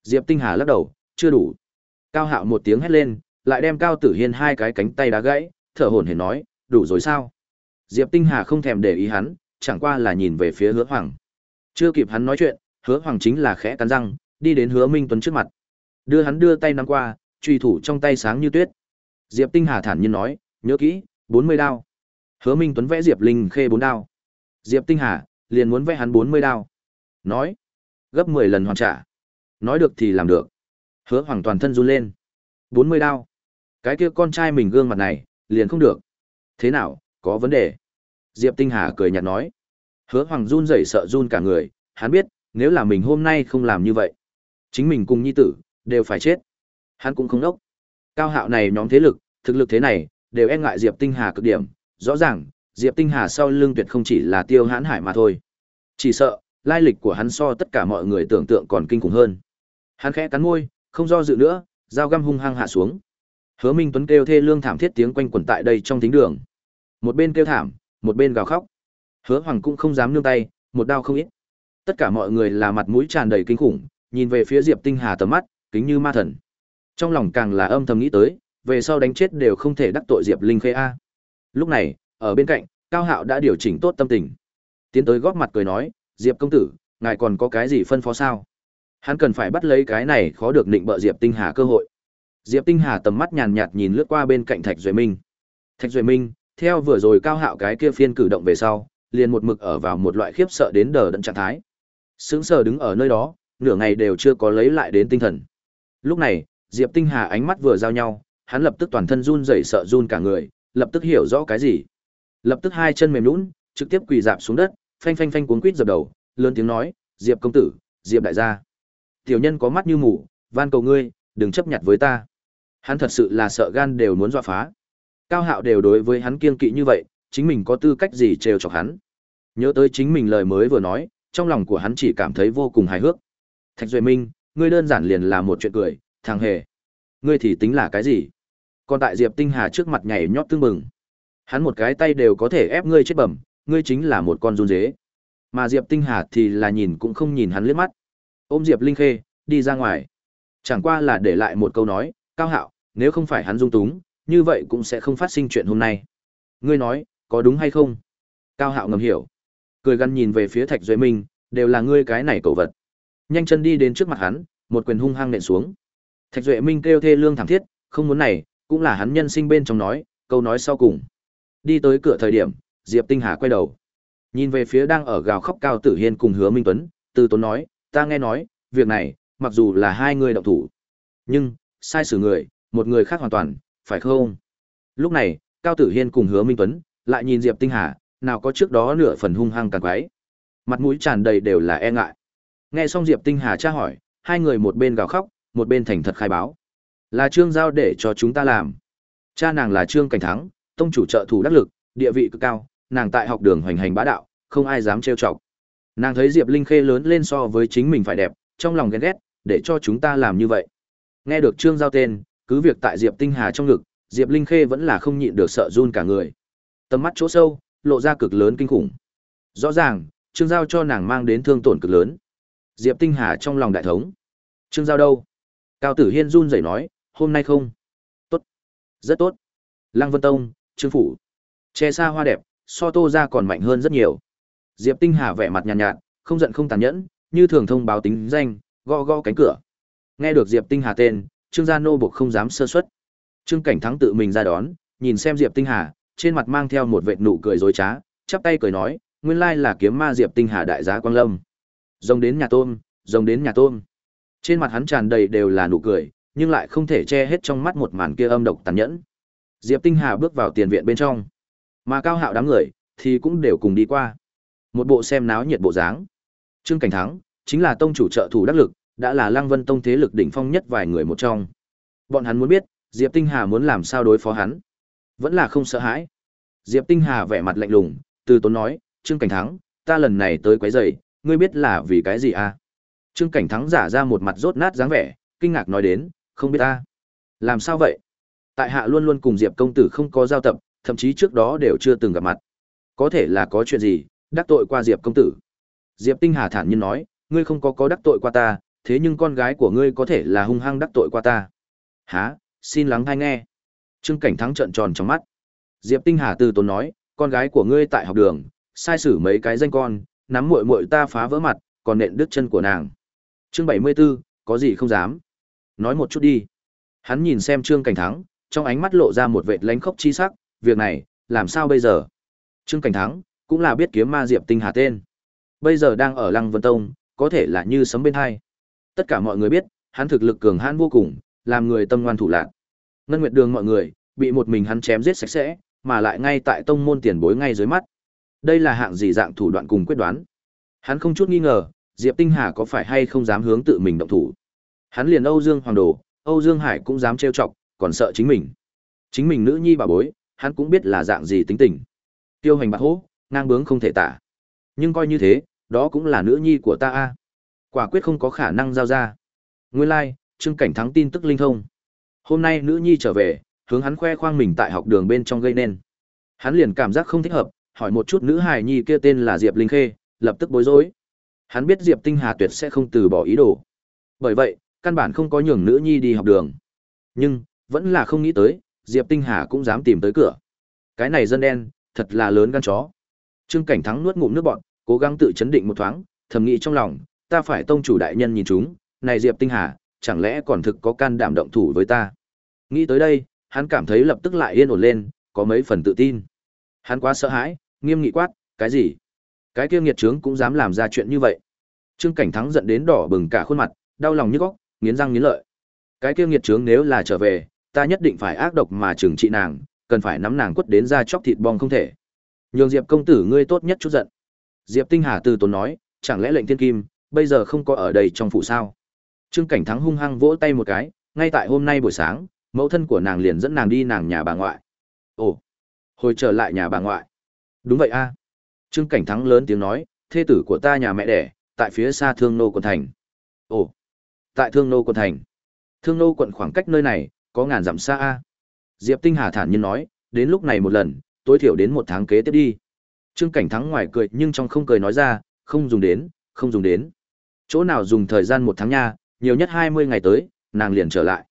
Diệp Tinh Hà lắc đầu, "Chưa đủ." Cao Hạo một tiếng hét lên, lại đem Cao Tử Hiên hai cái cánh tay đá gãy, thở hổn hển nói, đủ rồi sao? Diệp Tinh Hà không thèm để ý hắn, chẳng qua là nhìn về phía Hứa Hoàng. Chưa kịp hắn nói chuyện, Hứa Hoàng chính là khẽ cắn răng, đi đến Hứa Minh Tuấn trước mặt. Đưa hắn đưa tay nắm qua, truy thủ trong tay sáng như tuyết. Diệp Tinh Hà thản nhiên nói, nhớ kỹ, 40 đao. Hứa Minh Tuấn vẽ Diệp Linh khê bốn đao. Diệp Tinh Hà liền muốn vẽ hắn 40 đao. Nói, gấp 10 lần hoàn trả. Nói được thì làm được. Hứa Hoàng toàn thân run lên. 40 đao. Cái kia con trai mình gương mặt này, liền không được. Thế nào, có vấn đề? Diệp Tinh Hà cười nhạt nói. Hứa Hoàng run rẩy sợ run cả người, hắn biết, nếu là mình hôm nay không làm như vậy, chính mình cùng nhi tử, đều phải chết. Hắn cũng không đốc. Cao hạo này nhóm thế lực, thực lực thế này, đều e ngại Diệp Tinh Hà cực điểm. Rõ ràng, Diệp Tinh Hà sau lưng tuyệt không chỉ là tiêu hãn hải mà thôi. Chỉ sợ, lai lịch của hắn so tất cả mọi người tưởng tượng còn kinh khủng hơn. Hắn khẽ cắn môi, không do dự nữa, dao găm hung hăng hạ xuống. Hứa Minh Tuấn kêu thê lương thảm thiết tiếng quanh quẩn tại đây trong thính đường. Một bên kêu thảm, một bên gào khóc. Hứa Hoàng cũng không dám nương tay, một đao không ít. Tất cả mọi người là mặt mũi tràn đầy kinh khủng, nhìn về phía Diệp Tinh Hà tầm mắt, kính như ma thần. Trong lòng càng là âm thầm nghĩ tới, về sau đánh chết đều không thể đắc tội Diệp Linh Khê a. Lúc này, ở bên cạnh, Cao Hạo đã điều chỉnh tốt tâm tình. Tiến tới góp mặt cười nói, "Diệp công tử, ngài còn có cái gì phân phó sao?" Hắn cần phải bắt lấy cái này khó được định bợ Diệp Tinh Hà cơ hội. Diệp Tinh Hà tầm mắt nhàn nhạt nhìn lướt qua bên cạnh Thạch Duệ Minh. Thạch Duệ Minh, theo vừa rồi Cao Hạo cái kia phiên cử động về sau, liền một mực ở vào một loại khiếp sợ đến đờ đẫn trạng thái. Sững sờ đứng ở nơi đó, nửa ngày đều chưa có lấy lại đến tinh thần. Lúc này, Diệp Tinh Hà ánh mắt vừa giao nhau, hắn lập tức toàn thân run rẩy sợ run cả người, lập tức hiểu rõ cái gì. Lập tức hai chân mềm nhũn, trực tiếp quỳ dạp xuống đất, phanh phanh phanh cuống quýt dập đầu, lớn tiếng nói, "Diệp công tử, Diệp đại gia." Tiểu nhân có mắt như mù, van cầu ngươi, đừng chấp nhặt với ta. Hắn thật sự là sợ gan đều muốn dọa phá. Cao Hạo đều đối với hắn kiên kỵ như vậy, chính mình có tư cách gì trêu chọc hắn. Nhớ tới chính mình lời mới vừa nói, trong lòng của hắn chỉ cảm thấy vô cùng hài hước. Thạch Duệ Minh, ngươi đơn giản liền là một chuyện cười, thằng hề. Ngươi thì tính là cái gì? Còn tại Diệp Tinh Hà trước mặt nhảy nhót tương mừng. Hắn một cái tay đều có thể ép ngươi chết bẩm, ngươi chính là một con run dế. Mà Diệp Tinh Hà thì là nhìn cũng không nhìn hắn liếc mắt. Ôm Diệp Linh Khê, đi ra ngoài. Chẳng qua là để lại một câu nói, cao hạo, nếu không phải hắn dung túng, như vậy cũng sẽ không phát sinh chuyện hôm nay. Ngươi nói, có đúng hay không? Cao hạo ngầm hiểu. Cười gằn nhìn về phía Thạch Duệ Minh, đều là ngươi cái này cầu vật. Nhanh chân đi đến trước mặt hắn, một quyền hung hăng nện xuống. Thạch Duệ Minh kêu thê lương thảm thiết, không muốn này, cũng là hắn nhân sinh bên trong nói, câu nói sau cùng. Đi tới cửa thời điểm, Diệp Tinh Hà quay đầu. Nhìn về phía đang ở gào khóc Cao Tử Hiên cùng Hứa Minh Tuấn, từ tốn nói, ta nghe nói, việc này, mặc dù là hai người động thủ, nhưng, sai xử người, một người khác hoàn toàn, phải không? Lúc này, Cao Tử Hiên cùng Hứa Minh Tuấn, lại nhìn Diệp Tinh Hà, nào có trước đó nửa phần hung hăng càng quái. Mặt mũi tràn đầy đều là e ngại. Nghe xong Diệp Tinh Hà tra hỏi, hai người một bên gào khóc, một bên thành thật khai báo. Là Trương giao để cho chúng ta làm. Cha nàng là Trương Cảnh Thắng, tông chủ trợ thủ đắc lực, địa vị cực cao, nàng tại học đường hoành hành bá đạo, không ai dám trêu chọc. Nàng thấy Diệp Linh Khê lớn lên so với chính mình phải đẹp, trong lòng ghen ghét, để cho chúng ta làm như vậy. Nghe được Trương giao tên, cứ việc tại Diệp Tinh Hà trong ngực, Diệp Linh Khê vẫn là không nhịn được sợ run cả người. Tầm mắt chỗ sâu, lộ ra cực lớn kinh khủng. Rõ ràng, Trương Giao cho nàng mang đến thương tổn cực lớn. Diệp Tinh Hà trong lòng đại thống. Trương Giao đâu? Cao Tử Hiên run rẩy nói, hôm nay không. Tốt. Rất tốt. Lăng Vân Tông, Trương Phủ. Che xa hoa đẹp, so tô ra còn mạnh hơn rất nhiều. Diệp Tinh Hà vẻ mặt nhàn nhạt, nhạt, không giận không tàn nhẫn, như thường thông báo tính danh, gõ gõ cánh cửa. Nghe được Diệp Tinh Hà tên, Trương Gia nô buộc không dám sơ suất. Trương Cảnh Thắng tự mình ra đón, nhìn xem Diệp Tinh Hà, trên mặt mang theo một vệt nụ cười dối trá, chắp tay cười nói, nguyên lai là kiếm ma Diệp Tinh Hà đại giá Quang Lâm. Rồng đến nhà tôm, rồng đến nhà tôm. Trên mặt hắn tràn đầy đều là nụ cười, nhưng lại không thể che hết trong mắt một màn kia âm độc tàn nhẫn. Diệp Tinh Hà bước vào tiền viện bên trong, mà cao hạo đám người thì cũng đều cùng đi qua. Một bộ xem náo nhiệt bộ dáng. Trương Cảnh Thắng chính là tông chủ trợ thủ đắc lực, đã là Lăng Vân tông thế lực đỉnh phong nhất vài người một trong. Bọn hắn muốn biết, Diệp Tinh Hà muốn làm sao đối phó hắn. Vẫn là không sợ hãi. Diệp Tinh Hà vẻ mặt lạnh lùng, từ tốn nói, Trương Cảnh Thắng, ta lần này tới quấy rầy, ngươi biết là vì cái gì à? Trương Cảnh Thắng giả ra một mặt rốt nát dáng vẻ, kinh ngạc nói đến, không biết ta. Làm sao vậy? Tại hạ luôn luôn cùng Diệp công tử không có giao tập, thậm chí trước đó đều chưa từng gặp mặt. Có thể là có chuyện gì, đắc tội qua Diệp công tử. Diệp Tinh Hà thản nhiên nói, ngươi không có có đắc tội qua ta, thế nhưng con gái của ngươi có thể là hung hăng đắc tội qua ta. Hả, xin lắng hay nghe. Trương Cảnh Thắng trợn tròn trong mắt. Diệp Tinh Hà từ tốn nói, con gái của ngươi tại học đường, sai sử mấy cái danh con, nắm muội muội ta phá vỡ mặt, còn nện đứt chân của nàng. Chương 74, có gì không dám? Nói một chút đi. Hắn nhìn xem Trương Cảnh Thắng, trong ánh mắt lộ ra một vệt lánh khốc chi sắc, việc này, làm sao bây giờ? Trương Cảnh Thắng, cũng là biết kiếm ma Diệp Tinh Hà tên. Bây giờ đang ở Lăng Vân Tông, có thể là như sấm bên hai. Tất cả mọi người biết, hắn thực lực cường hãn vô cùng, làm người tâm ngoan thủ lạc. Ngân Nguyệt Đường mọi người, bị một mình hắn chém giết sạch sẽ, mà lại ngay tại tông môn tiền bối ngay dưới mắt. Đây là hạng gì dạng thủ đoạn cùng quyết đoán. Hắn không chút nghi ngờ, Diệp Tinh Hà có phải hay không dám hướng tự mình động thủ. Hắn liền Âu Dương Hoàng Đồ, Âu Dương Hải cũng dám trêu chọc, còn sợ chính mình. Chính mình nữ nhi bà bối, hắn cũng biết là dạng gì tính tình. Tiêu hành bạc hố, ngang bướng không thể tả. Nhưng coi như thế, đó cũng là nữ nhi của ta a. Quả quyết không có khả năng giao ra. Nguyên lai, like, Trương Cảnh thắng tin tức linh thông. Hôm nay nữ nhi trở về, hướng hắn khoe khoang mình tại học đường bên trong gây nên. Hắn liền cảm giác không thích hợp, hỏi một chút nữ hài nhi kia tên là Diệp Linh Khê, lập tức bối rối. Hắn biết Diệp Tinh Hà tuyệt sẽ không từ bỏ ý đồ. Bởi vậy, căn bản không có nhường nữ nhi đi học đường. Nhưng, vẫn là không nghĩ tới, Diệp Tinh Hà cũng dám tìm tới cửa. Cái này dân đen, thật là lớn gan chó. Trương Cảnh Thắng nuốt ngụm nước bọt, cố gắng tự chấn định một thoáng, thầm nghĩ trong lòng, ta phải tông chủ đại nhân nhìn chúng, này Diệp Tinh Hà, chẳng lẽ còn thực có can đảm động thủ với ta. Nghĩ tới đây, hắn cảm thấy lập tức lại yên ổn lên, có mấy phần tự tin. Hắn quá sợ hãi, nghiêm nghị quát, cái gì? Cái kia nghiệt trướng cũng dám làm ra chuyện như vậy. Trương Cảnh Thắng giận đến đỏ bừng cả khuôn mặt, đau lòng như góc nghiến răng nghiến lợi. Cái kia nghiệt trướng nếu là trở về, ta nhất định phải ác độc mà trừng trị nàng, cần phải nắm nàng quất đến ra chóc thịt bong không thể. Nhường Diệp công tử ngươi tốt nhất chút giận. Diệp Tinh Hà từ tốn nói, chẳng lẽ lệnh thiên kim bây giờ không có ở đây trong phủ sao? Trương Cảnh Thắng hung hăng vỗ tay một cái, ngay tại hôm nay buổi sáng, mẫu thân của nàng liền dẫn nàng đi nàng nhà bà ngoại. Ồ, hồi trở lại nhà bà ngoại. Đúng vậy a. À. Trương Cảnh Thắng lớn tiếng nói, thê tử của ta nhà mẹ đẻ, tại phía xa Thương Nô quận thành. Ồ, tại Thương Nô quận thành. Thương Nô quận khoảng cách nơi này có ngàn dặm xa a. Diệp Tinh Hà thản nhiên nói, đến lúc này một lần, tối thiểu đến một tháng kế tiếp đi. Trương Cảnh Thắng ngoài cười nhưng trong không cười nói ra, không dùng đến, không dùng đến. Chỗ nào dùng thời gian một tháng nha, nhiều nhất 20 ngày tới, nàng liền trở lại.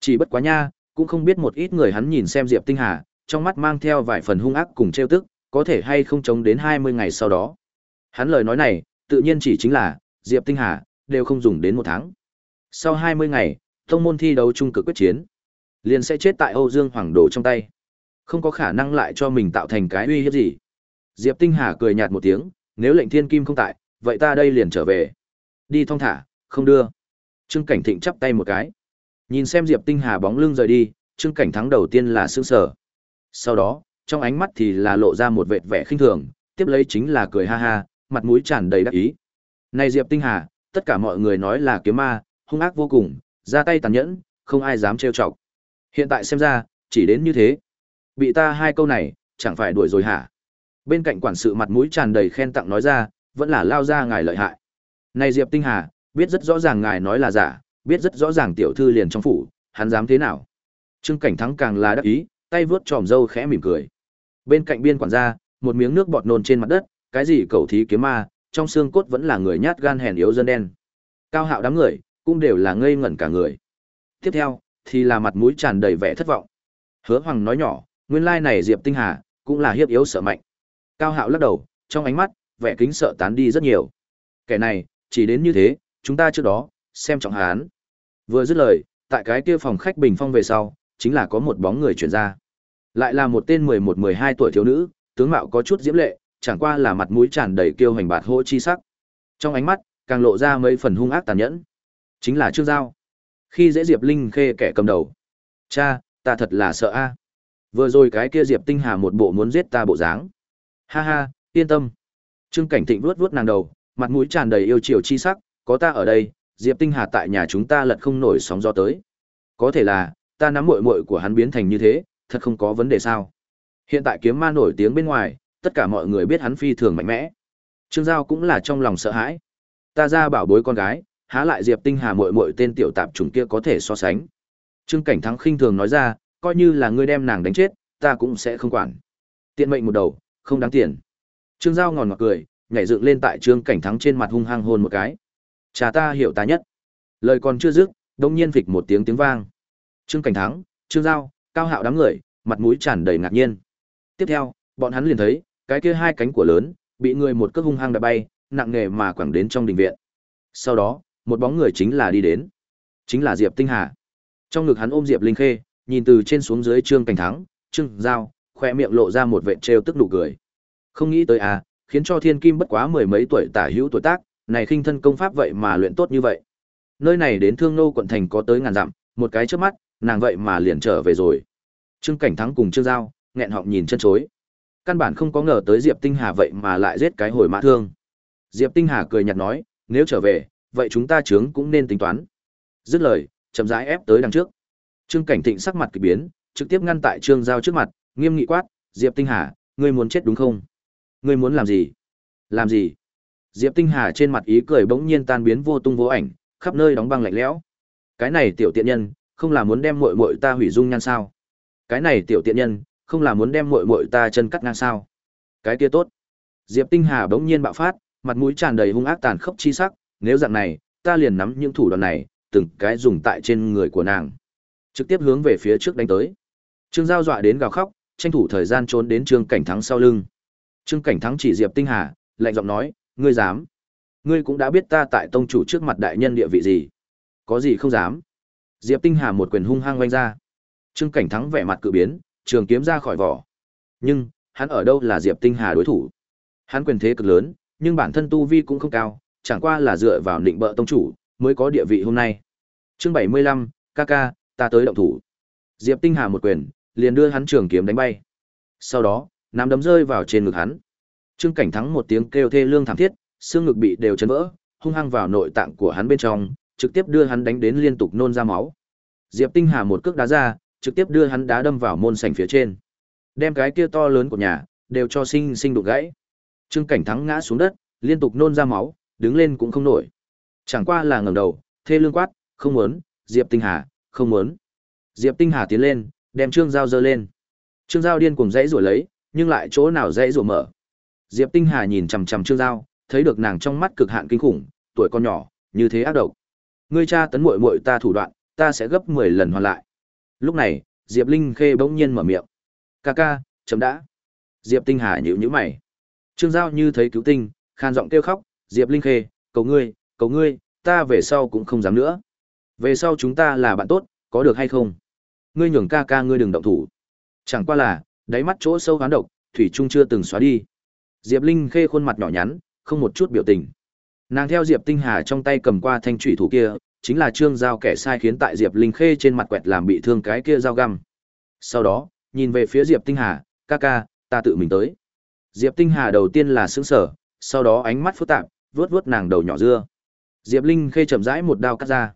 Chỉ bất quá nha, cũng không biết một ít người hắn nhìn xem Diệp Tinh Hà, trong mắt mang theo vài phần hung ác cùng trêu tức, có thể hay không chống đến 20 ngày sau đó. Hắn lời nói này, tự nhiên chỉ chính là, Diệp Tinh Hà, đều không dùng đến một tháng. Sau 20 ngày, thông môn thi đấu chung cực quyết chiến, liền sẽ chết tại Âu Dương Hoàng Đồ trong tay. Không có khả năng lại cho mình tạo thành cái uy hiếp gì. Diệp Tinh Hà cười nhạt một tiếng, nếu lệnh thiên kim không tại, vậy ta đây liền trở về. Đi thong thả, không đưa. Trương Cảnh Thịnh chắp tay một cái. Nhìn xem Diệp Tinh Hà bóng lưng rời đi, Trương Cảnh thắng đầu tiên là sững sờ. Sau đó, trong ánh mắt thì là lộ ra một vệt vẻ khinh thường, tiếp lấy chính là cười ha ha, mặt mũi tràn đầy đắc ý. Này Diệp Tinh Hà, tất cả mọi người nói là kiếm ma, hung ác vô cùng, ra tay tàn nhẫn, không ai dám trêu chọc. Hiện tại xem ra, chỉ đến như thế. Bị ta hai câu này, chẳng phải đuổi rồi hả? Bên cạnh quản sự mặt mũi tràn đầy khen tặng nói ra, vẫn là lao ra ngài lợi hại. Này Diệp Tinh Hà, biết rất rõ ràng ngài nói là giả, biết rất rõ ràng tiểu thư liền trong phủ, hắn dám thế nào? Trương Cảnh Thắng càng là đắc ý, tay vướt tròm râu khẽ mỉm cười. Bên cạnh biên quản gia, một miếng nước bọt nôn trên mặt đất, cái gì cầu thí kiếm ma, trong xương cốt vẫn là người nhát gan hèn yếu dân đen. Cao hạo đám người, cũng đều là ngây ngẩn cả người. Tiếp theo, thì là mặt mũi tràn đầy vẻ thất vọng. Hứa Hoàng nói nhỏ, nguyên lai này Diệp Tinh Hà, cũng là hiếp yếu sợ mạnh. Cao hạo lắc đầu, trong ánh mắt, vẻ kính sợ tán đi rất nhiều. Kẻ này, chỉ đến như thế, chúng ta trước đó, xem trọng hán. Vừa dứt lời, tại cái kia phòng khách bình phong về sau, chính là có một bóng người chuyển ra. Lại là một tên 11-12 tuổi thiếu nữ, tướng mạo có chút diễm lệ, chẳng qua là mặt mũi tràn đầy kiêu hành bạt hỗ chi sắc. Trong ánh mắt, càng lộ ra mấy phần hung ác tàn nhẫn. Chính là Trương Giao. Khi dễ Diệp Linh khê kẻ cầm đầu. Cha, ta thật là sợ a. Vừa rồi cái kia Diệp Tinh Hà một bộ muốn giết ta bộ dáng. Ha ha, yên tâm. Trương Cảnh Thịnh vuốt vuốt nàng đầu, mặt mũi tràn đầy yêu chiều chi sắc, có ta ở đây, Diệp Tinh Hà tại nhà chúng ta lật không nổi sóng gió tới. Có thể là, ta nắm muội muội của hắn biến thành như thế, thật không có vấn đề sao? Hiện tại kiếm ma nổi tiếng bên ngoài, tất cả mọi người biết hắn phi thường mạnh mẽ. Trương Giao cũng là trong lòng sợ hãi. Ta ra bảo bối con gái, há lại Diệp Tinh Hà muội muội tên tiểu tạp chủng kia có thể so sánh. Trương Cảnh Thắng khinh thường nói ra, coi như là ngươi đem nàng đánh chết, ta cũng sẽ không quản. Tiện mệnh một đầu, không đáng tiền. Trương Giao ngòn ngọt cười, nhảy dựng lên tại Trương Cảnh Thắng trên mặt hung hăng hôn một cái. Cha ta hiểu ta nhất. Lời còn chưa dứt, đông nhiên phịch một tiếng tiếng vang. Trương Cảnh Thắng, Trương Giao, Cao Hạo đám người, mặt mũi tràn đầy ngạc nhiên. Tiếp theo, bọn hắn liền thấy, cái kia hai cánh của lớn, bị người một cước hung hăng đập bay, nặng nề mà quẳng đến trong đình viện. Sau đó, một bóng người chính là đi đến. Chính là Diệp Tinh Hà. Trong ngực hắn ôm Diệp Linh Khê, nhìn từ trên xuống dưới Trương Cảnh Thắng, Trương Giao, khoe miệng lộ ra một vệt trêu tức nụ cười. Không nghĩ tới à, khiến cho Thiên Kim bất quá mười mấy tuổi tả hữu tuổi tác, này khinh thân công pháp vậy mà luyện tốt như vậy. Nơi này đến Thương Nô quận thành có tới ngàn dặm, một cái trước mắt, nàng vậy mà liền trở về rồi. Trương Cảnh Thắng cùng Trương Giao, nghẹn họng nhìn chân chối. Căn bản không có ngờ tới Diệp Tinh Hà vậy mà lại giết cái hồi mã thương. Diệp Tinh Hà cười nhạt nói, nếu trở về, vậy chúng ta chướng cũng nên tính toán. Dứt lời, chậm rãi ép tới đằng trước. Trương Cảnh Thịnh sắc mặt kỳ biến, trực tiếp ngăn tại Trương Giao trước mặt, nghiêm nghị quát, "Diệp Tinh Hà, ngươi muốn chết đúng không? Ngươi muốn làm gì?" "Làm gì?" Diệp Tinh Hà trên mặt ý cười bỗng nhiên tan biến vô tung vô ảnh, khắp nơi đóng băng lạnh lẽo. Cái này tiểu tiện nhân, không là muốn đem muội muội ta hủy dung nhan sao? Cái này tiểu tiện nhân, không là muốn đem muội muội ta chân cắt ngang sao? Cái kia tốt. Diệp Tinh Hà bỗng nhiên bạo phát, mặt mũi tràn đầy hung ác tàn khốc chi sắc, nếu dạng này, ta liền nắm những thủ đoạn này, từng cái dùng tại trên người của nàng. Trực tiếp hướng về phía trước đánh tới. Trương Giao dọa đến gào khóc, tranh thủ thời gian trốn đến Trương Cảnh Thắng sau lưng. Trương Cảnh Thắng chỉ Diệp Tinh Hà, lạnh giọng nói, ngươi dám? Ngươi cũng đã biết ta tại tông chủ trước mặt đại nhân địa vị gì? Có gì không dám? Diệp Tinh Hà một quyền hung hăng vung ra. Trương Cảnh Thắng vẻ mặt cự biến, trường kiếm ra khỏi vỏ. Nhưng, hắn ở đâu là Diệp Tinh Hà đối thủ? Hắn quyền thế cực lớn, nhưng bản thân tu vi cũng không cao, chẳng qua là dựa vào định bợ tông chủ, mới có địa vị hôm nay. Chương 75, Kaka, ta tới động thủ. Diệp Tinh Hà một quyền, liền đưa hắn trường kiếm đánh bay. Sau đó, nắm đấm rơi vào trên ngực hắn. Trương Cảnh Thắng một tiếng kêu thê lương thảm thiết, xương ngực bị đều chấn vỡ, hung hăng vào nội tạng của hắn bên trong, trực tiếp đưa hắn đánh đến liên tục nôn ra máu. Diệp Tinh Hà một cước đá ra, trực tiếp đưa hắn đá đâm vào môn sảnh phía trên. Đem cái kia to lớn của nhà đều cho sinh sinh đục gãy. Trương Cảnh Thắng ngã xuống đất, liên tục nôn ra máu, đứng lên cũng không nổi. Chẳng qua là ngẩng đầu, thê lương quát, "Không muốn, Diệp Tinh Hà, không muốn." Diệp Tinh Hà tiến lên, đem Trương Giao giơ lên. Trương Giao điên cuồng dãy rủa lấy, nhưng lại chỗ nào dãy rủa mở. Diệp Tinh Hà nhìn chằm chằm Trương Giao, thấy được nàng trong mắt cực hạn kinh khủng, tuổi con nhỏ, như thế ác độc. Ngươi cha tấn muội muội ta thủ đoạn, ta sẽ gấp 10 lần hoàn lại. Lúc này, Diệp Linh Khê bỗng nhiên mở miệng. "Ca ca, chấm đã." Diệp Tinh Hà nhíu nhíu mày. Trương Giao như thấy cứu tinh, khan giọng kêu khóc, "Diệp Linh Khê, cầu ngươi, cầu ngươi, ta về sau cũng không dám nữa. Về sau chúng ta là bạn tốt, có được hay không?" Ngươi nhường ca ca ngươi đừng động thủ. Chẳng qua là, đáy mắt chỗ sâu hoán độc, thủy trung chưa từng xóa đi. Diệp Linh Khê khuôn mặt nhỏ nhắn, không một chút biểu tình. Nàng theo Diệp Tinh Hà trong tay cầm qua thanh thủy thủ kia, chính là trương giao kẻ sai khiến tại Diệp Linh Khê trên mặt quẹt làm bị thương cái kia dao găm. Sau đó, nhìn về phía Diệp Tinh Hà, ca ca, ta tự mình tới. Diệp Tinh Hà đầu tiên là sững sờ, sau đó ánh mắt phức tạp, vớt vớt nàng đầu nhỏ dưa. Diệp Linh Khê chậm rãi một đao cắt ra.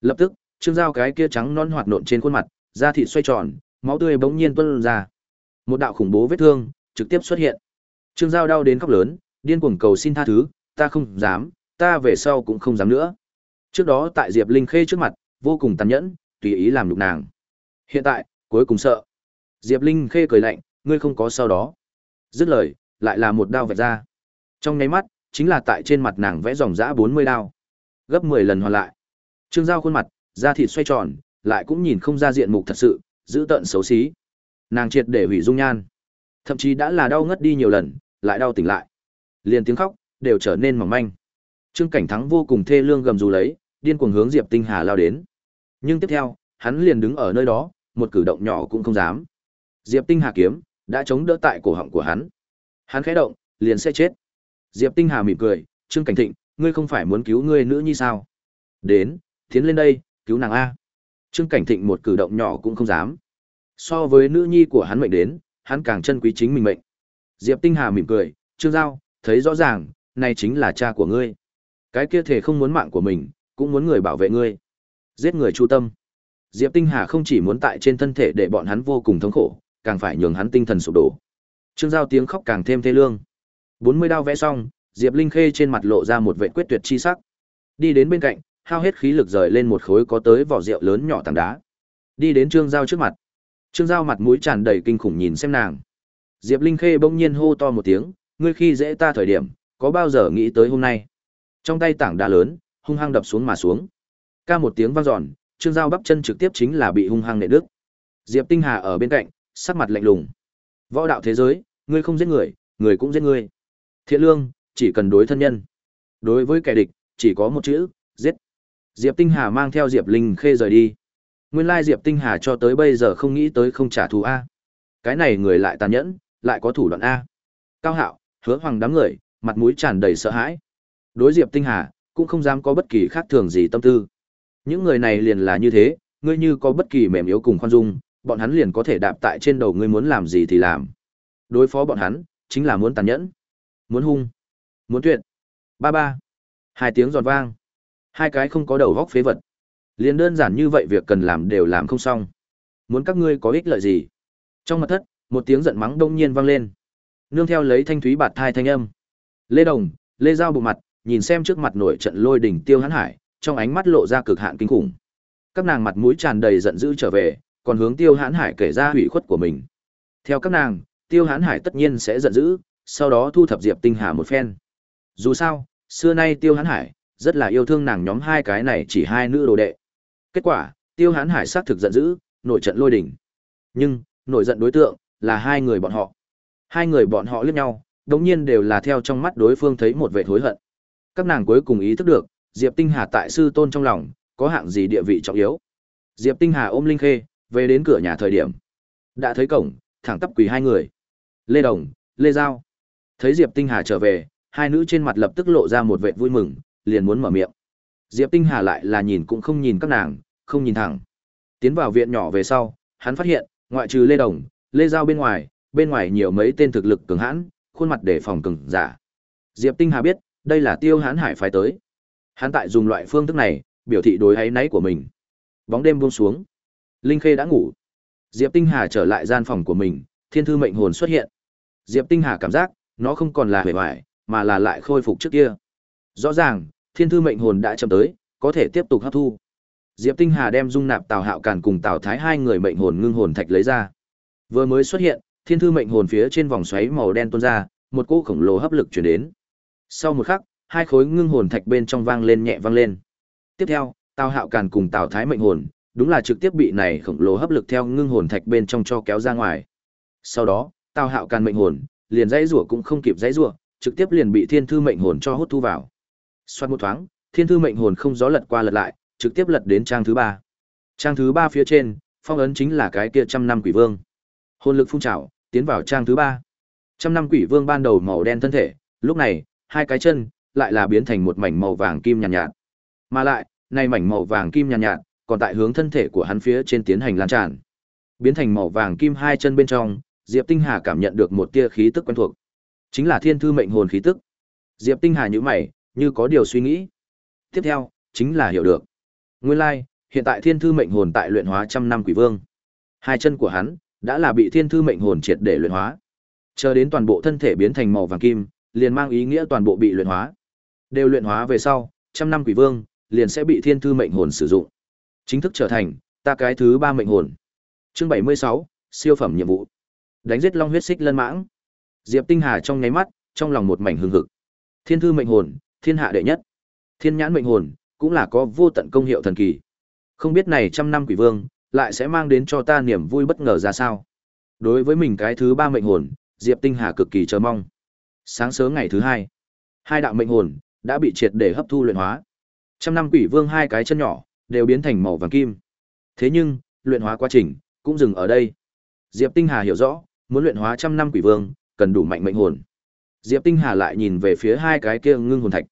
Lập tức, trương giao cái kia trắng non hoạt nộn trên khuôn mặt, da thịt xoay tròn, máu tươi bỗng nhiên tuôn ra. Một đạo khủng bố vết thương trực tiếp xuất hiện. Trương Giao đau đến khóc lớn, điên cuồng cầu xin tha thứ, ta không dám, ta về sau cũng không dám nữa. Trước đó tại Diệp Linh Khê trước mặt, vô cùng tàn nhẫn, tùy ý làm nhục nàng. Hiện tại, cuối cùng sợ. Diệp Linh Khê cười lạnh, ngươi không có sau đó. Dứt lời, lại là một đao vạch ra. Trong nháy mắt, chính là tại trên mặt nàng vẽ dòng dã 40 đao. Gấp 10 lần hoàn lại. Trương Giao khuôn mặt, da thịt xoay tròn, lại cũng nhìn không ra diện mục thật sự, giữ tận xấu xí. Nàng triệt để hủy dung nhan. Thậm chí đã là đau ngất đi nhiều lần, lại đau tỉnh lại. Liền tiếng khóc đều trở nên mỏng manh. Trương Cảnh Thắng vô cùng thê lương gầm rú lấy, điên cuồng hướng Diệp Tinh Hà lao đến. Nhưng tiếp theo, hắn liền đứng ở nơi đó, một cử động nhỏ cũng không dám. Diệp Tinh Hà kiếm đã chống đỡ tại cổ họng của hắn. Hắn khẽ động, liền sẽ chết. Diệp Tinh Hà mỉm cười, "Trương Cảnh Thịnh, ngươi không phải muốn cứu ngươi nữ nhi sao? Đến, tiến lên đây, cứu nàng a." Trương Cảnh Thịnh một cử động nhỏ cũng không dám. So với nữ nhi của hắn mệnh đến, hắn càng trân quý chính mình mệnh. Diệp Tinh Hà mỉm cười, "Trương Giao, thấy rõ ràng, này chính là cha của ngươi. Cái kia thể không muốn mạng của mình, cũng muốn người bảo vệ ngươi. Giết người chu tâm." Diệp Tinh Hà không chỉ muốn tại trên thân thể để bọn hắn vô cùng thống khổ, càng phải nhường hắn tinh thần sụp đổ. Trương Giao tiếng khóc càng thêm thê lương. 40 đao vẽ xong, Diệp Linh Khê trên mặt lộ ra một vẻ quyết tuyệt chi sắc. Đi đến bên cạnh, hao hết khí lực rời lên một khối có tới vỏ rượu lớn nhỏ tảng đá. Đi đến Trương Giao trước mặt. Trương Giao mặt mũi tràn đầy kinh khủng nhìn xem nàng. Diệp Linh Khê bỗng nhiên hô to một tiếng, ngươi khi dễ ta thời điểm, có bao giờ nghĩ tới hôm nay. Trong tay tảng đá lớn, hung hăng đập xuống mà xuống. Ca một tiếng vang dọn, Trương Giao bắp chân trực tiếp chính là bị hung hăng nệ đứt. Diệp Tinh Hà ở bên cạnh, sắc mặt lạnh lùng. Võ đạo thế giới, ngươi không giết người, người cũng giết ngươi. Thiện lương, chỉ cần đối thân nhân. Đối với kẻ địch, chỉ có một chữ, giết. Diệp Tinh Hà mang theo Diệp Linh Khê rời đi. Nguyên lai Diệp Tinh Hà cho tới bây giờ không nghĩ tới không trả thù a. Cái này người lại tàn nhẫn, lại có thủ đoạn a. Cao Hạo, Hứa Hoàng đám người, mặt mũi tràn đầy sợ hãi. Đối Diệp Tinh Hà, cũng không dám có bất kỳ khác thường gì tâm tư. Những người này liền là như thế, ngươi như có bất kỳ mềm yếu cùng khoan dung, bọn hắn liền có thể đạp tại trên đầu ngươi muốn làm gì thì làm. Đối phó bọn hắn, chính là muốn tàn nhẫn, muốn hung, muốn tuyệt. Ba ba. Hai tiếng giòn vang. Hai cái không có đầu góc phế vật. Liền đơn giản như vậy việc cần làm đều làm không xong. Muốn các ngươi có ích lợi gì? Trong mật thất, một tiếng giận mắng đông nhiên vang lên. Nương theo lấy thanh thúy bạt thai thanh âm. Lê Đồng, Lê Giao bộ mặt, nhìn xem trước mặt nổi trận lôi đỉnh tiêu hãn hải, trong ánh mắt lộ ra cực hạn kinh khủng. Các nàng mặt mũi tràn đầy giận dữ trở về, còn hướng tiêu hãn hải kể ra hủy khuất của mình. Theo các nàng, tiêu hãn hải tất nhiên sẽ giận dữ, sau đó thu thập Diệp Tinh Hà một phen. Dù sao, xưa nay tiêu Hán hải rất là yêu thương nàng nhóm hai cái này chỉ hai nữ đồ đệ. Kết quả, Tiêu Hán Hải xác thực giận dữ, nổi trận lôi đỉnh. Nhưng, nổi giận đối tượng là hai người bọn họ. Hai người bọn họ liếc nhau, đống nhiên đều là theo trong mắt đối phương thấy một vẻ hối hận. Các nàng cuối cùng ý thức được, Diệp Tinh Hà tại sư tôn trong lòng, có hạng gì địa vị trọng yếu. Diệp Tinh Hà ôm Linh Khê, về đến cửa nhà thời điểm. Đã thấy cổng, thẳng tắp quỳ hai người. Lê Đồng, Lê Giao. Thấy Diệp Tinh Hà trở về, hai nữ trên mặt lập tức lộ ra một vẻ vui mừng, liền muốn mở miệng. Diệp Tinh Hà lại là nhìn cũng không nhìn các nàng, không nhìn thẳng. Tiến vào viện nhỏ về sau, hắn phát hiện, ngoại trừ Lê Đồng, Lê Giao bên ngoài, bên ngoài nhiều mấy tên thực lực cường hãn, khuôn mặt để phòng cường giả. Diệp Tinh Hà biết, đây là Tiêu Hán Hải phái tới. Hắn tại dùng loại phương thức này, biểu thị đối ấy náy của mình. Bóng đêm buông xuống, Linh Khê đã ngủ. Diệp Tinh Hà trở lại gian phòng của mình, Thiên Thư Mệnh Hồn xuất hiện. Diệp Tinh Hà cảm giác, nó không còn là hề hoài, mà là lại khôi phục trước kia. Rõ ràng, Thiên Thư Mệnh Hồn đã chậm tới, có thể tiếp tục hấp thu. Diệp Tinh Hà đem dung nạp Tào Hạo Càn cùng Tào Thái hai người mệnh hồn ngưng hồn thạch lấy ra. Vừa mới xuất hiện, Thiên Thư Mệnh Hồn phía trên vòng xoáy màu đen tuôn ra, một cỗ khổng lồ hấp lực truyền đến. Sau một khắc, hai khối ngưng hồn thạch bên trong vang lên nhẹ vang lên. Tiếp theo, Tào Hạo Càn cùng Tào Thái mệnh hồn, đúng là trực tiếp bị này khổng lồ hấp lực theo ngưng hồn thạch bên trong cho kéo ra ngoài. Sau đó, Tào Hạo Càn mệnh hồn, liền dãy rủa cũng không kịp dãy rủa, trực tiếp liền bị Thiên Thư mệnh hồn cho hút thu vào. Xoát một thoáng, Thiên Thư mệnh hồn không gió lật qua lật lại, trực tiếp lật đến trang thứ ba. Trang thứ ba phía trên, phong ấn chính là cái kia trăm năm quỷ vương. Hồn lực phun trào, tiến vào trang thứ ba. Trăm năm quỷ vương ban đầu màu đen thân thể, lúc này, hai cái chân lại là biến thành một mảnh màu vàng kim nhàn nhạt, nhạt. Mà lại, này mảnh màu vàng kim nhàn nhạt, nhạt, còn tại hướng thân thể của hắn phía trên tiến hành lan tràn. Biến thành màu vàng kim hai chân bên trong, Diệp Tinh Hà cảm nhận được một tia khí tức quen thuộc. Chính là thiên thư mệnh hồn khí tức. Diệp Tinh Hà nhíu mày, như có điều suy nghĩ. Tiếp theo, chính là hiểu được. Nguyên lai, like, hiện tại thiên thư mệnh hồn tại luyện hóa trăm năm quỷ vương. Hai chân của hắn đã là bị thiên thư mệnh hồn triệt để luyện hóa. Chờ đến toàn bộ thân thể biến thành màu vàng kim, liền mang ý nghĩa toàn bộ bị luyện hóa. Đều luyện hóa về sau, trăm năm quỷ vương liền sẽ bị thiên thư mệnh hồn sử dụng. Chính thức trở thành ta cái thứ ba mệnh hồn. Chương 76, siêu phẩm nhiệm vụ. Đánh giết long huyết xích lân mãng. Diệp Tinh Hà trong nháy mắt, trong lòng một mảnh hưng hực. Thiên thư mệnh hồn, thiên hạ đệ nhất. Thiên nhãn mệnh hồn, cũng là có vô tận công hiệu thần kỳ. Không biết này trăm năm quỷ vương, lại sẽ mang đến cho ta niềm vui bất ngờ ra sao. Đối với mình cái thứ ba mệnh hồn, Diệp Tinh Hà cực kỳ chờ mong. Sáng sớm ngày thứ hai, hai đạo mệnh hồn đã bị triệt để hấp thu luyện hóa. Trăm năm quỷ vương hai cái chân nhỏ đều biến thành màu vàng kim. Thế nhưng, luyện hóa quá trình cũng dừng ở đây. Diệp Tinh Hà hiểu rõ, muốn luyện hóa trăm năm quỷ vương, cần đủ mạnh mệnh hồn. Diệp Tinh Hà lại nhìn về phía hai cái kia ngưng hồn thạch,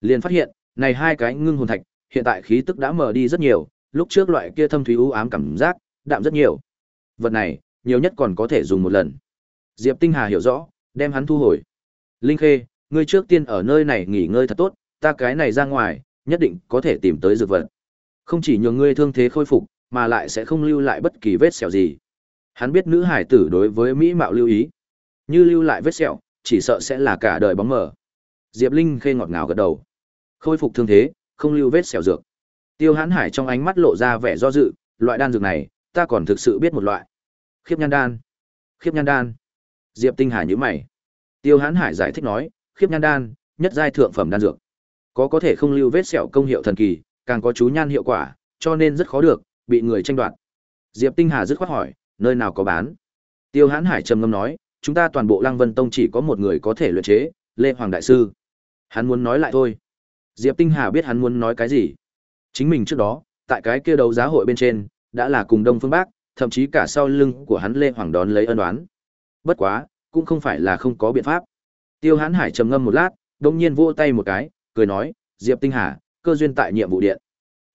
liền phát hiện, này hai cái ngưng hồn thạch, hiện tại khí tức đã mờ đi rất nhiều, lúc trước loại kia thâm thúy u ám cảm giác, đạm rất nhiều. Vật này, nhiều nhất còn có thể dùng một lần. Diệp Tinh Hà hiểu rõ, đem hắn thu hồi. Linh Khê, ngươi trước tiên ở nơi này nghỉ ngơi thật tốt, ta cái này ra ngoài, nhất định có thể tìm tới dược vật. Không chỉ nhường ngươi thương thế khôi phục, mà lại sẽ không lưu lại bất kỳ vết sẹo gì. Hắn biết nữ hải tử đối với mỹ mạo lưu ý, như lưu lại vết sẹo, chỉ sợ sẽ là cả đời bóng mờ. Diệp Linh Khê ngọt ngào gật đầu. Khôi phục thương thế, không lưu vết sẹo dược. Tiêu Hán Hải trong ánh mắt lộ ra vẻ do dự, loại đan dược này, ta còn thực sự biết một loại. Khiếp nhan đan. Khiếp nhan đan. Diệp Tinh Hải nhíu mày. Tiêu Hán Hải giải thích nói, khiếp nhan đan, nhất giai thượng phẩm đan dược. Có có thể không lưu vết sẹo công hiệu thần kỳ, càng có chú nhan hiệu quả, cho nên rất khó được, bị người tranh đoạt. Diệp Tinh Hà dứt khoát hỏi, nơi nào có bán? Tiêu Hán Hải trầm ngâm nói, chúng ta toàn bộ Lăng Vân Tông chỉ có một người có thể luyện chế, Lê Hoàng đại sư. Hắn muốn nói lại thôi. Diệp Tinh Hà biết hắn muốn nói cái gì. Chính mình trước đó, tại cái kia đấu giá hội bên trên, đã là cùng Đông Phương Bác, thậm chí cả sau lưng của hắn Lê Hoàng đón lấy ân oán. Bất quá, cũng không phải là không có biện pháp. Tiêu Hán Hải trầm ngâm một lát, đột nhiên vỗ tay một cái, cười nói, "Diệp Tinh Hà, cơ duyên tại nhiệm vụ điện.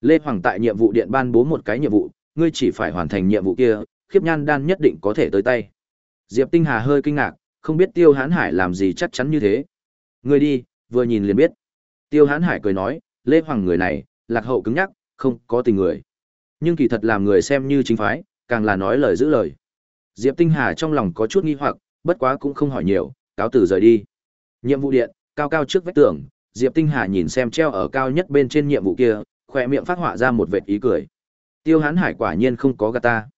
Lê Hoàng tại nhiệm vụ điện ban bố một cái nhiệm vụ, ngươi chỉ phải hoàn thành nhiệm vụ kia, khiếp nhan đan nhất định có thể tới tay." Diệp Tinh Hà hơi kinh ngạc, không biết Tiêu Hán Hải làm gì chắc chắn như thế. "Ngươi đi, vừa nhìn liền biết." Tiêu Hán Hải cười nói, Lê Hoàng người này, lạc hậu cứng nhắc, không có tình người. Nhưng kỳ thật làm người xem như chính phái, càng là nói lời giữ lời. Diệp Tinh Hà trong lòng có chút nghi hoặc, bất quá cũng không hỏi nhiều, cáo tử rời đi. Nhiệm vụ điện, cao cao trước vách tường, Diệp Tinh Hà nhìn xem treo ở cao nhất bên trên nhiệm vụ kia, khỏe miệng phát họa ra một vệt ý cười. Tiêu Hán Hải quả nhiên không có gạt ta.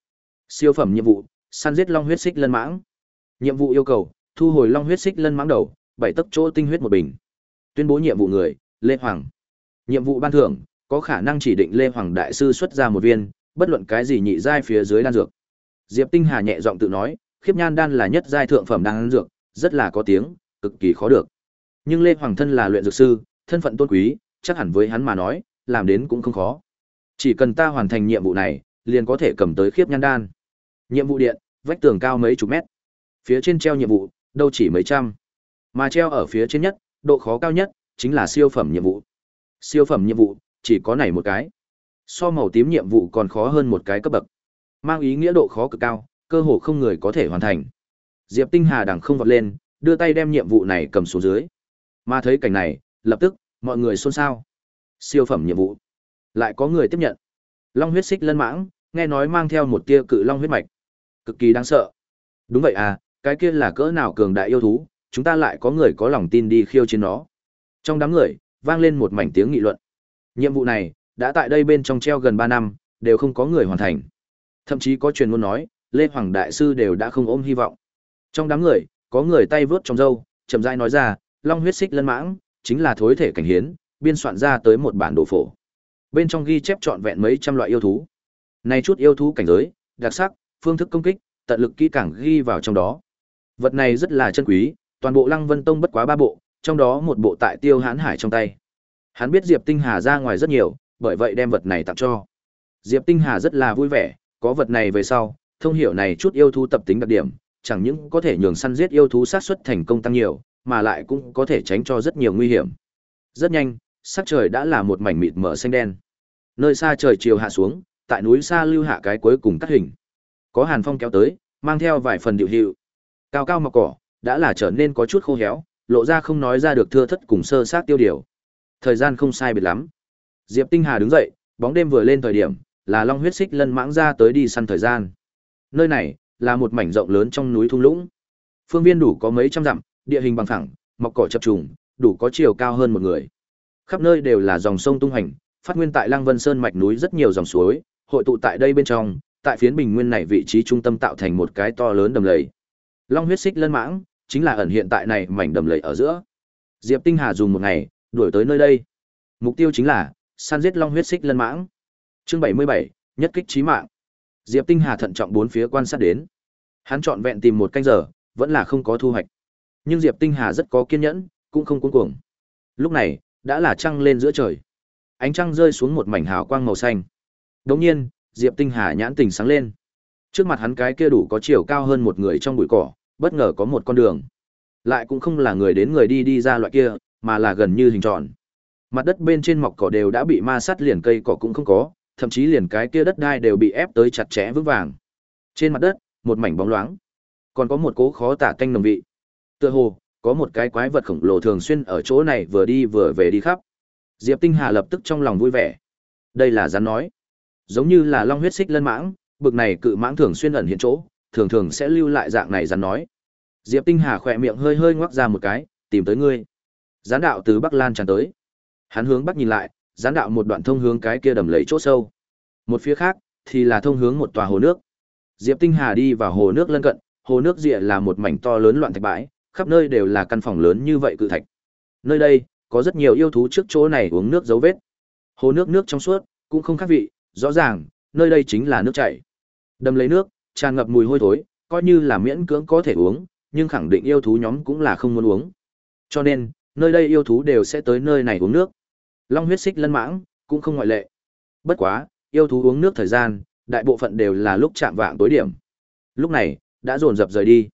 Siêu phẩm nhiệm vụ, săn giết long huyết xích lân mãng. Nhiệm vụ yêu cầu, thu hồi long huyết xích lân mãng đầu, bảy tấc chỗ tinh huyết một bình. Tuyên bố nhiệm vụ người, Lê Hoàng. Nhiệm vụ ban thưởng, có khả năng chỉ định Lê Hoàng đại sư xuất ra một viên, bất luận cái gì nhị giai phía dưới đan dược. Diệp Tinh Hà nhẹ giọng tự nói, khiếp nhan đan là nhất giai thượng phẩm đan dược, rất là có tiếng, cực kỳ khó được. Nhưng Lê Hoàng thân là luyện dược sư, thân phận tôn quý, chắc hẳn với hắn mà nói, làm đến cũng không khó. Chỉ cần ta hoàn thành nhiệm vụ này, liền có thể cầm tới khiếp nhan đan. Nhiệm vụ điện, vách tường cao mấy chục mét. Phía trên treo nhiệm vụ, đâu chỉ mấy trăm. Mà treo ở phía trên nhất, độ khó cao nhất, chính là siêu phẩm nhiệm vụ. Siêu phẩm nhiệm vụ, chỉ có này một cái. So màu tím nhiệm vụ còn khó hơn một cái cấp bậc. Mang ý nghĩa độ khó cực cao, cơ hồ không người có thể hoàn thành. Diệp Tinh Hà đằng không vọt lên, đưa tay đem nhiệm vụ này cầm xuống dưới. Mà thấy cảnh này, lập tức, mọi người xôn xao. Siêu phẩm nhiệm vụ. Lại có người tiếp nhận. Long huyết xích lân mãng, nghe nói mang theo một tia cự long huyết mạch. Cực kỳ đáng sợ. Đúng vậy à, cái kia là cỡ nào cường đại yêu thú, chúng ta lại có người có lòng tin đi khiêu chiến nó. Trong đám người, vang lên một mảnh tiếng nghị luận. Nhiệm vụ này, đã tại đây bên trong treo gần 3 năm, đều không có người hoàn thành. Thậm chí có truyền ngôn nói, Lê Hoàng Đại Sư đều đã không ôm hy vọng. Trong đám người, có người tay vướt trong râu, chậm rãi nói ra, Long huyết xích lân mãng, chính là thối thể cảnh hiến, biên soạn ra tới một bản đồ phổ. Bên trong ghi chép trọn vẹn mấy trăm loại yêu thú. Này chút yêu thú cảnh giới, đặc sắc, phương thức công kích, tận lực kỹ càng ghi vào trong đó. Vật này rất là chân quý, toàn bộ Lăng Vân Tông bất quá ba bộ, trong đó một bộ tại Tiêu Hán Hải trong tay. Hắn biết Diệp Tinh Hà ra ngoài rất nhiều, bởi vậy đem vật này tặng cho. Diệp Tinh Hà rất là vui vẻ, có vật này về sau, thông hiểu này chút yêu thú tập tính đặc điểm, chẳng những có thể nhường săn giết yêu thú sát suất thành công tăng nhiều, mà lại cũng có thể tránh cho rất nhiều nguy hiểm. Rất nhanh, sắc trời đã là một mảnh mịt mờ xanh đen. Nơi xa trời chiều hạ xuống, tại núi xa lưu hạ cái cuối cùng cắt hình. Có hàn phong kéo tới, mang theo vài phần điệu hiệu. Cao cao mọc cỏ, đã là trở nên có chút khô héo, lộ ra không nói ra được thưa thất cùng sơ sát tiêu điều. Thời gian không sai biệt lắm. Diệp Tinh Hà đứng dậy, bóng đêm vừa lên thời điểm, là long huyết xích lân mãng ra tới đi săn thời gian. Nơi này là một mảnh rộng lớn trong núi thung lũng. Phương viên đủ có mấy trăm dặm, địa hình bằng phẳng, mọc cỏ chập trùng, đủ có chiều cao hơn một người. Khắp nơi đều là dòng sông tung hành, phát nguyên tại Lăng Vân Sơn mạch núi rất nhiều dòng suối, hội tụ tại đây bên trong, tại phiến bình nguyên này vị trí trung tâm tạo thành một cái to lớn đầm lầy. Long huyết xích lân mãng, chính là ẩn hiện tại này mảnh đầm lầy ở giữa. Diệp Tinh Hà dùng một ngày, đuổi tới nơi đây. Mục tiêu chính là săn giết long huyết xích lân mãng. Chương 77, nhất kích chí mạng. Diệp Tinh Hà thận trọng bốn phía quan sát đến. Hắn chọn vẹn tìm một canh giờ, vẫn là không có thu hoạch. Nhưng Diệp Tinh Hà rất có kiên nhẫn, cũng không cuống cuồng. Lúc này, đã là trăng lên giữa trời. Ánh trăng rơi xuống một mảnh hào quang màu xanh. Đống nhiên, Diệp Tinh Hà nhãn tình sáng lên. Trước mặt hắn cái kia đủ có chiều cao hơn một người trong bụi cỏ, bất ngờ có một con đường. Lại cũng không là người đến người đi đi ra loại kia, mà là gần như hình tròn. Mặt đất bên trên mọc cỏ đều đã bị ma sát liền cây cỏ cũng không có, thậm chí liền cái kia đất đai đều bị ép tới chặt chẽ vững vàng. Trên mặt đất, một mảnh bóng loáng, còn có một cố khó tả tanh nồng vị. Tựa hồ, có một cái quái vật khổng lồ thường xuyên ở chỗ này vừa đi vừa về đi khắp. Diệp Tinh Hà lập tức trong lòng vui vẻ. Đây là rắn nói, giống như là long huyết xích lân mãng, bực này cự mãng thường xuyên ẩn hiện chỗ, thường thường sẽ lưu lại dạng này rắn nói. Diệp Tinh Hà khỏe miệng hơi hơi ngoác ra một cái, tìm tới ngươi. Gián đạo từ Bắc Lan tràn tới. Hắn hướng bắc nhìn lại, gián đạo một đoạn thông hướng cái kia đầm lấy chỗ sâu. Một phía khác thì là thông hướng một tòa hồ nước. Diệp Tinh Hà đi vào hồ nước lân cận, hồ nước rìa là một mảnh to lớn loạn thạch bãi, khắp nơi đều là căn phòng lớn như vậy cự thạch. Nơi đây có rất nhiều yêu thú trước chỗ này uống nước dấu vết. Hồ nước nước trong suốt, cũng không khác vị, rõ ràng, nơi đây chính là nước chảy. đâm lấy nước, tràn ngập mùi hôi thối, coi như là miễn cưỡng có thể uống, nhưng khẳng định yêu thú nhóm cũng là không muốn uống. Cho nên, nơi đây yêu thú đều sẽ tới nơi này uống nước. Long huyết xích lân mãng cũng không ngoại lệ. Bất quá, yêu thú uống nước thời gian, đại bộ phận đều là lúc chạm vạng tối điểm. Lúc này, đã dồn dập rời đi.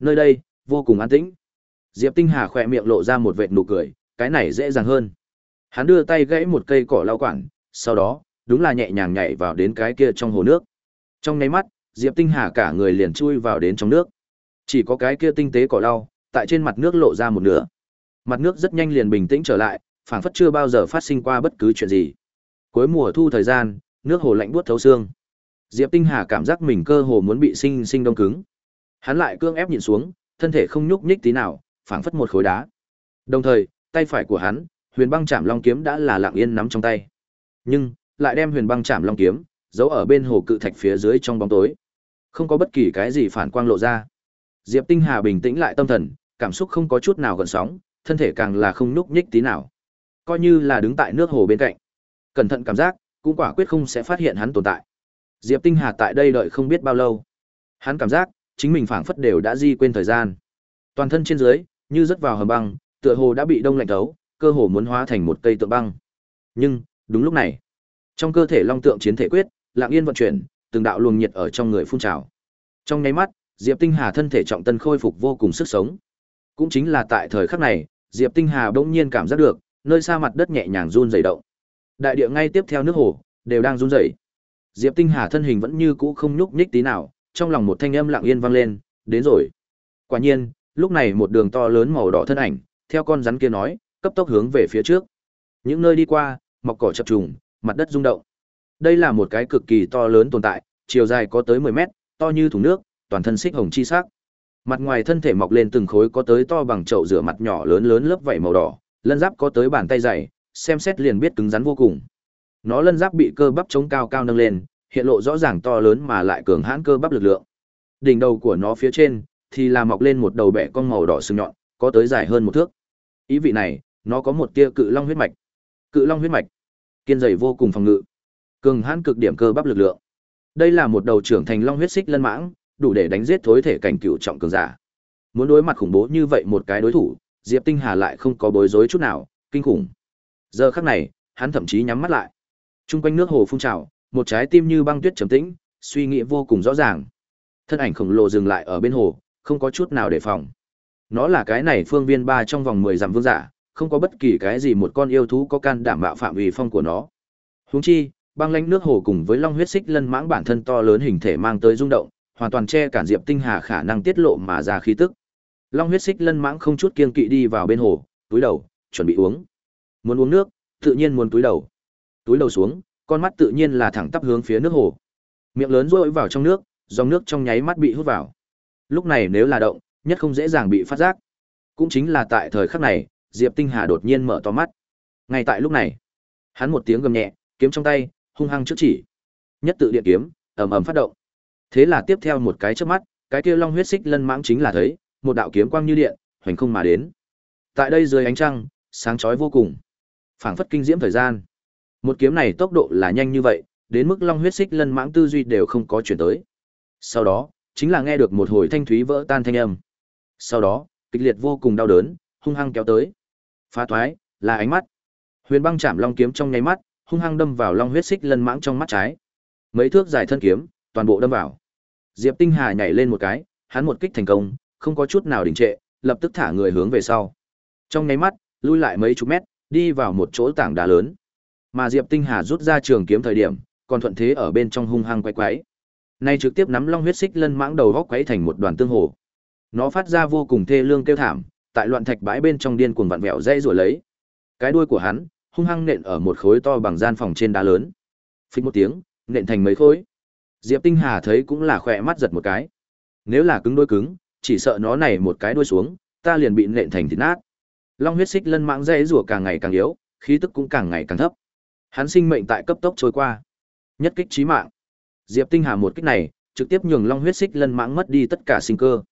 Nơi đây, vô cùng an tĩnh. Diệp Tinh Hà khỏe miệng lộ ra một vệt nụ cười, cái này dễ dàng hơn. Hắn đưa tay gãy một cây cỏ lau quản, sau đó, đúng là nhẹ nhàng nhảy vào đến cái kia trong hồ nước. Trong nháy mắt, Diệp Tinh Hà cả người liền chui vào đến trong nước. Chỉ có cái kia tinh tế cỏ lau, tại trên mặt nước lộ ra một nửa. Mặt nước rất nhanh liền bình tĩnh trở lại, phảng phất chưa bao giờ phát sinh qua bất cứ chuyện gì. Cuối mùa thu thời gian, nước hồ lạnh buốt thấu xương. Diệp Tinh Hà cảm giác mình cơ hồ muốn bị sinh sinh đông cứng. Hắn lại cương ép nhìn xuống, thân thể không nhúc nhích tí nào, phảng phất một khối đá. Đồng thời, tay phải của hắn, Huyền Băng Trảm Long kiếm đã là lặng yên nắm trong tay. Nhưng, lại đem Huyền Băng chạm Long kiếm giấu ở bên hồ cự thạch phía dưới trong bóng tối. Không có bất kỳ cái gì phản quang lộ ra. Diệp Tinh Hà bình tĩnh lại tâm thần, cảm xúc không có chút nào gợn sóng, thân thể càng là không nhúc nhích tí nào. coi như là đứng tại nước hồ bên cạnh cẩn thận cảm giác cũng quả quyết không sẽ phát hiện hắn tồn tại diệp tinh hà tại đây đợi không biết bao lâu hắn cảm giác chính mình phảng phất đều đã di quên thời gian toàn thân trên dưới như rớt vào hầm băng tựa hồ đã bị đông lạnh thấu cơ hồ muốn hóa thành một cây tượng băng nhưng đúng lúc này trong cơ thể long tượng chiến thể quyết, lạng yên vận chuyển, từng đạo luồng nhiệt ở trong người phun trào. Trong nháy mắt, diệp tinh hà thân thể trọng tân khôi phục vô cùng sức sống. Cũng chính là tại thời khắc này, diệp tinh hà bỗng nhiên cảm giác được, nơi xa mặt đất nhẹ nhàng run rẩy động. Đại địa ngay tiếp theo nước hồ, đều đang run rẩy. Diệp tinh hà thân hình vẫn như cũ không nhúc nhích tí nào, trong lòng một thanh âm lặng yên vang lên, đến rồi. Quả nhiên, lúc này một đường to lớn màu đỏ thân ảnh, theo con rắn kia nói, cấp tốc hướng về phía trước. Những nơi đi qua, mọc cỏ chập trùng mặt đất rung động. Đây là một cái cực kỳ to lớn tồn tại, chiều dài có tới 10 mét, to như thùng nước, toàn thân xích hồng chi sắc. Mặt ngoài thân thể mọc lên từng khối có tới to bằng chậu rửa mặt nhỏ lớn lớn lớp vảy màu đỏ, lân giáp có tới bàn tay dày, xem xét liền biết cứng rắn vô cùng. Nó lân giáp bị cơ bắp chống cao cao nâng lên, hiện lộ rõ ràng to lớn mà lại cường hãn cơ bắp lực lượng. Đỉnh đầu của nó phía trên thì là mọc lên một đầu bẹ con màu đỏ sừng nhọn, có tới dài hơn một thước. Ý vị này, nó có một tia cự long huyết mạch. Cự long huyết mạch kiên dày vô cùng phòng ngự, cường hãn cực điểm cơ bắp lực lượng. Đây là một đầu trưởng thành long huyết xích lân mãng, đủ để đánh giết thối thể cảnh cựu trọng cường giả. Muốn đối mặt khủng bố như vậy một cái đối thủ, diệp tinh hà lại không có bối rối chút nào, kinh khủng. Giờ khắc này, hắn thậm chí nhắm mắt lại. Trung quanh nước hồ phun trào, một trái tim như băng tuyết trầm tĩnh, suy nghĩ vô cùng rõ ràng. Thân ảnh khổng lồ dừng lại ở bên hồ, không có chút nào đề phòng. Nó là cái này phương viên ba trong vòng mười dặm vương giả không có bất kỳ cái gì một con yêu thú có can đảm bạo phạm uy phong của nó. Huống chi, băng lãnh nước hồ cùng với long huyết xích lân mãng bản thân to lớn hình thể mang tới rung động, hoàn toàn che cản diệp tinh hà khả năng tiết lộ mà ra khí tức. Long huyết xích lân mãng không chút kiên kỵ đi vào bên hồ, túi đầu, chuẩn bị uống. Muốn uống nước, tự nhiên muốn túi đầu. Túi đầu xuống, con mắt tự nhiên là thẳng tắp hướng phía nước hồ. Miệng lớn rũi vào trong nước, dòng nước trong nháy mắt bị hút vào. Lúc này nếu là động, nhất không dễ dàng bị phát giác. Cũng chính là tại thời khắc này diệp tinh hà đột nhiên mở to mắt. Ngay tại lúc này, hắn một tiếng gầm nhẹ, kiếm trong tay, hung hăng trước chỉ. Nhất tự điện kiếm, ầm ầm phát động. Thế là tiếp theo một cái chớp mắt, cái kia long huyết xích lân mãng chính là thấy, một đạo kiếm quang như điện, hoành không mà đến. Tại đây dưới ánh trăng, sáng chói vô cùng. Phảng phất kinh diễm thời gian. Một kiếm này tốc độ là nhanh như vậy, đến mức long huyết xích lân mãng tư duy đều không có chuyển tới. Sau đó, chính là nghe được một hồi thanh thúy vỡ tan thanh âm. Sau đó, kịch liệt vô cùng đau đớn, hung hăng kéo tới phá thoái là ánh mắt. Huyền băng chạm long kiếm trong nháy mắt, hung hăng đâm vào long huyết xích lân mãng trong mắt trái. Mấy thước dài thân kiếm, toàn bộ đâm vào. Diệp tinh hà nhảy lên một cái, hắn một kích thành công, không có chút nào đình trệ, lập tức thả người hướng về sau. Trong nháy mắt, lui lại mấy chục mét, đi vào một chỗ tảng đá lớn. Mà diệp tinh hà rút ra trường kiếm thời điểm, còn thuận thế ở bên trong hung hăng quay quái nay trực tiếp nắm long huyết xích lân mãng đầu góc quấy thành một đoàn tương hồ. Nó phát ra vô cùng thê lương kêu thảm tại loạn thạch bãi bên trong điên cuồng vặn vẹo dây rồi lấy. Cái đuôi của hắn hung hăng nện ở một khối to bằng gian phòng trên đá lớn. Phích một tiếng, nện thành mấy khối. Diệp tinh hà thấy cũng là khỏe mắt giật một cái. Nếu là cứng đuôi cứng, chỉ sợ nó này một cái đuôi xuống, ta liền bị nện thành thịt nát. Long huyết xích lân mạng dây rủa càng ngày càng yếu, khí tức cũng càng ngày càng thấp. Hắn sinh mệnh tại cấp tốc trôi qua. Nhất kích chí mạng. Diệp tinh hà một kích này, trực tiếp nhường long huyết xích lân mãng mất đi tất cả sinh cơ.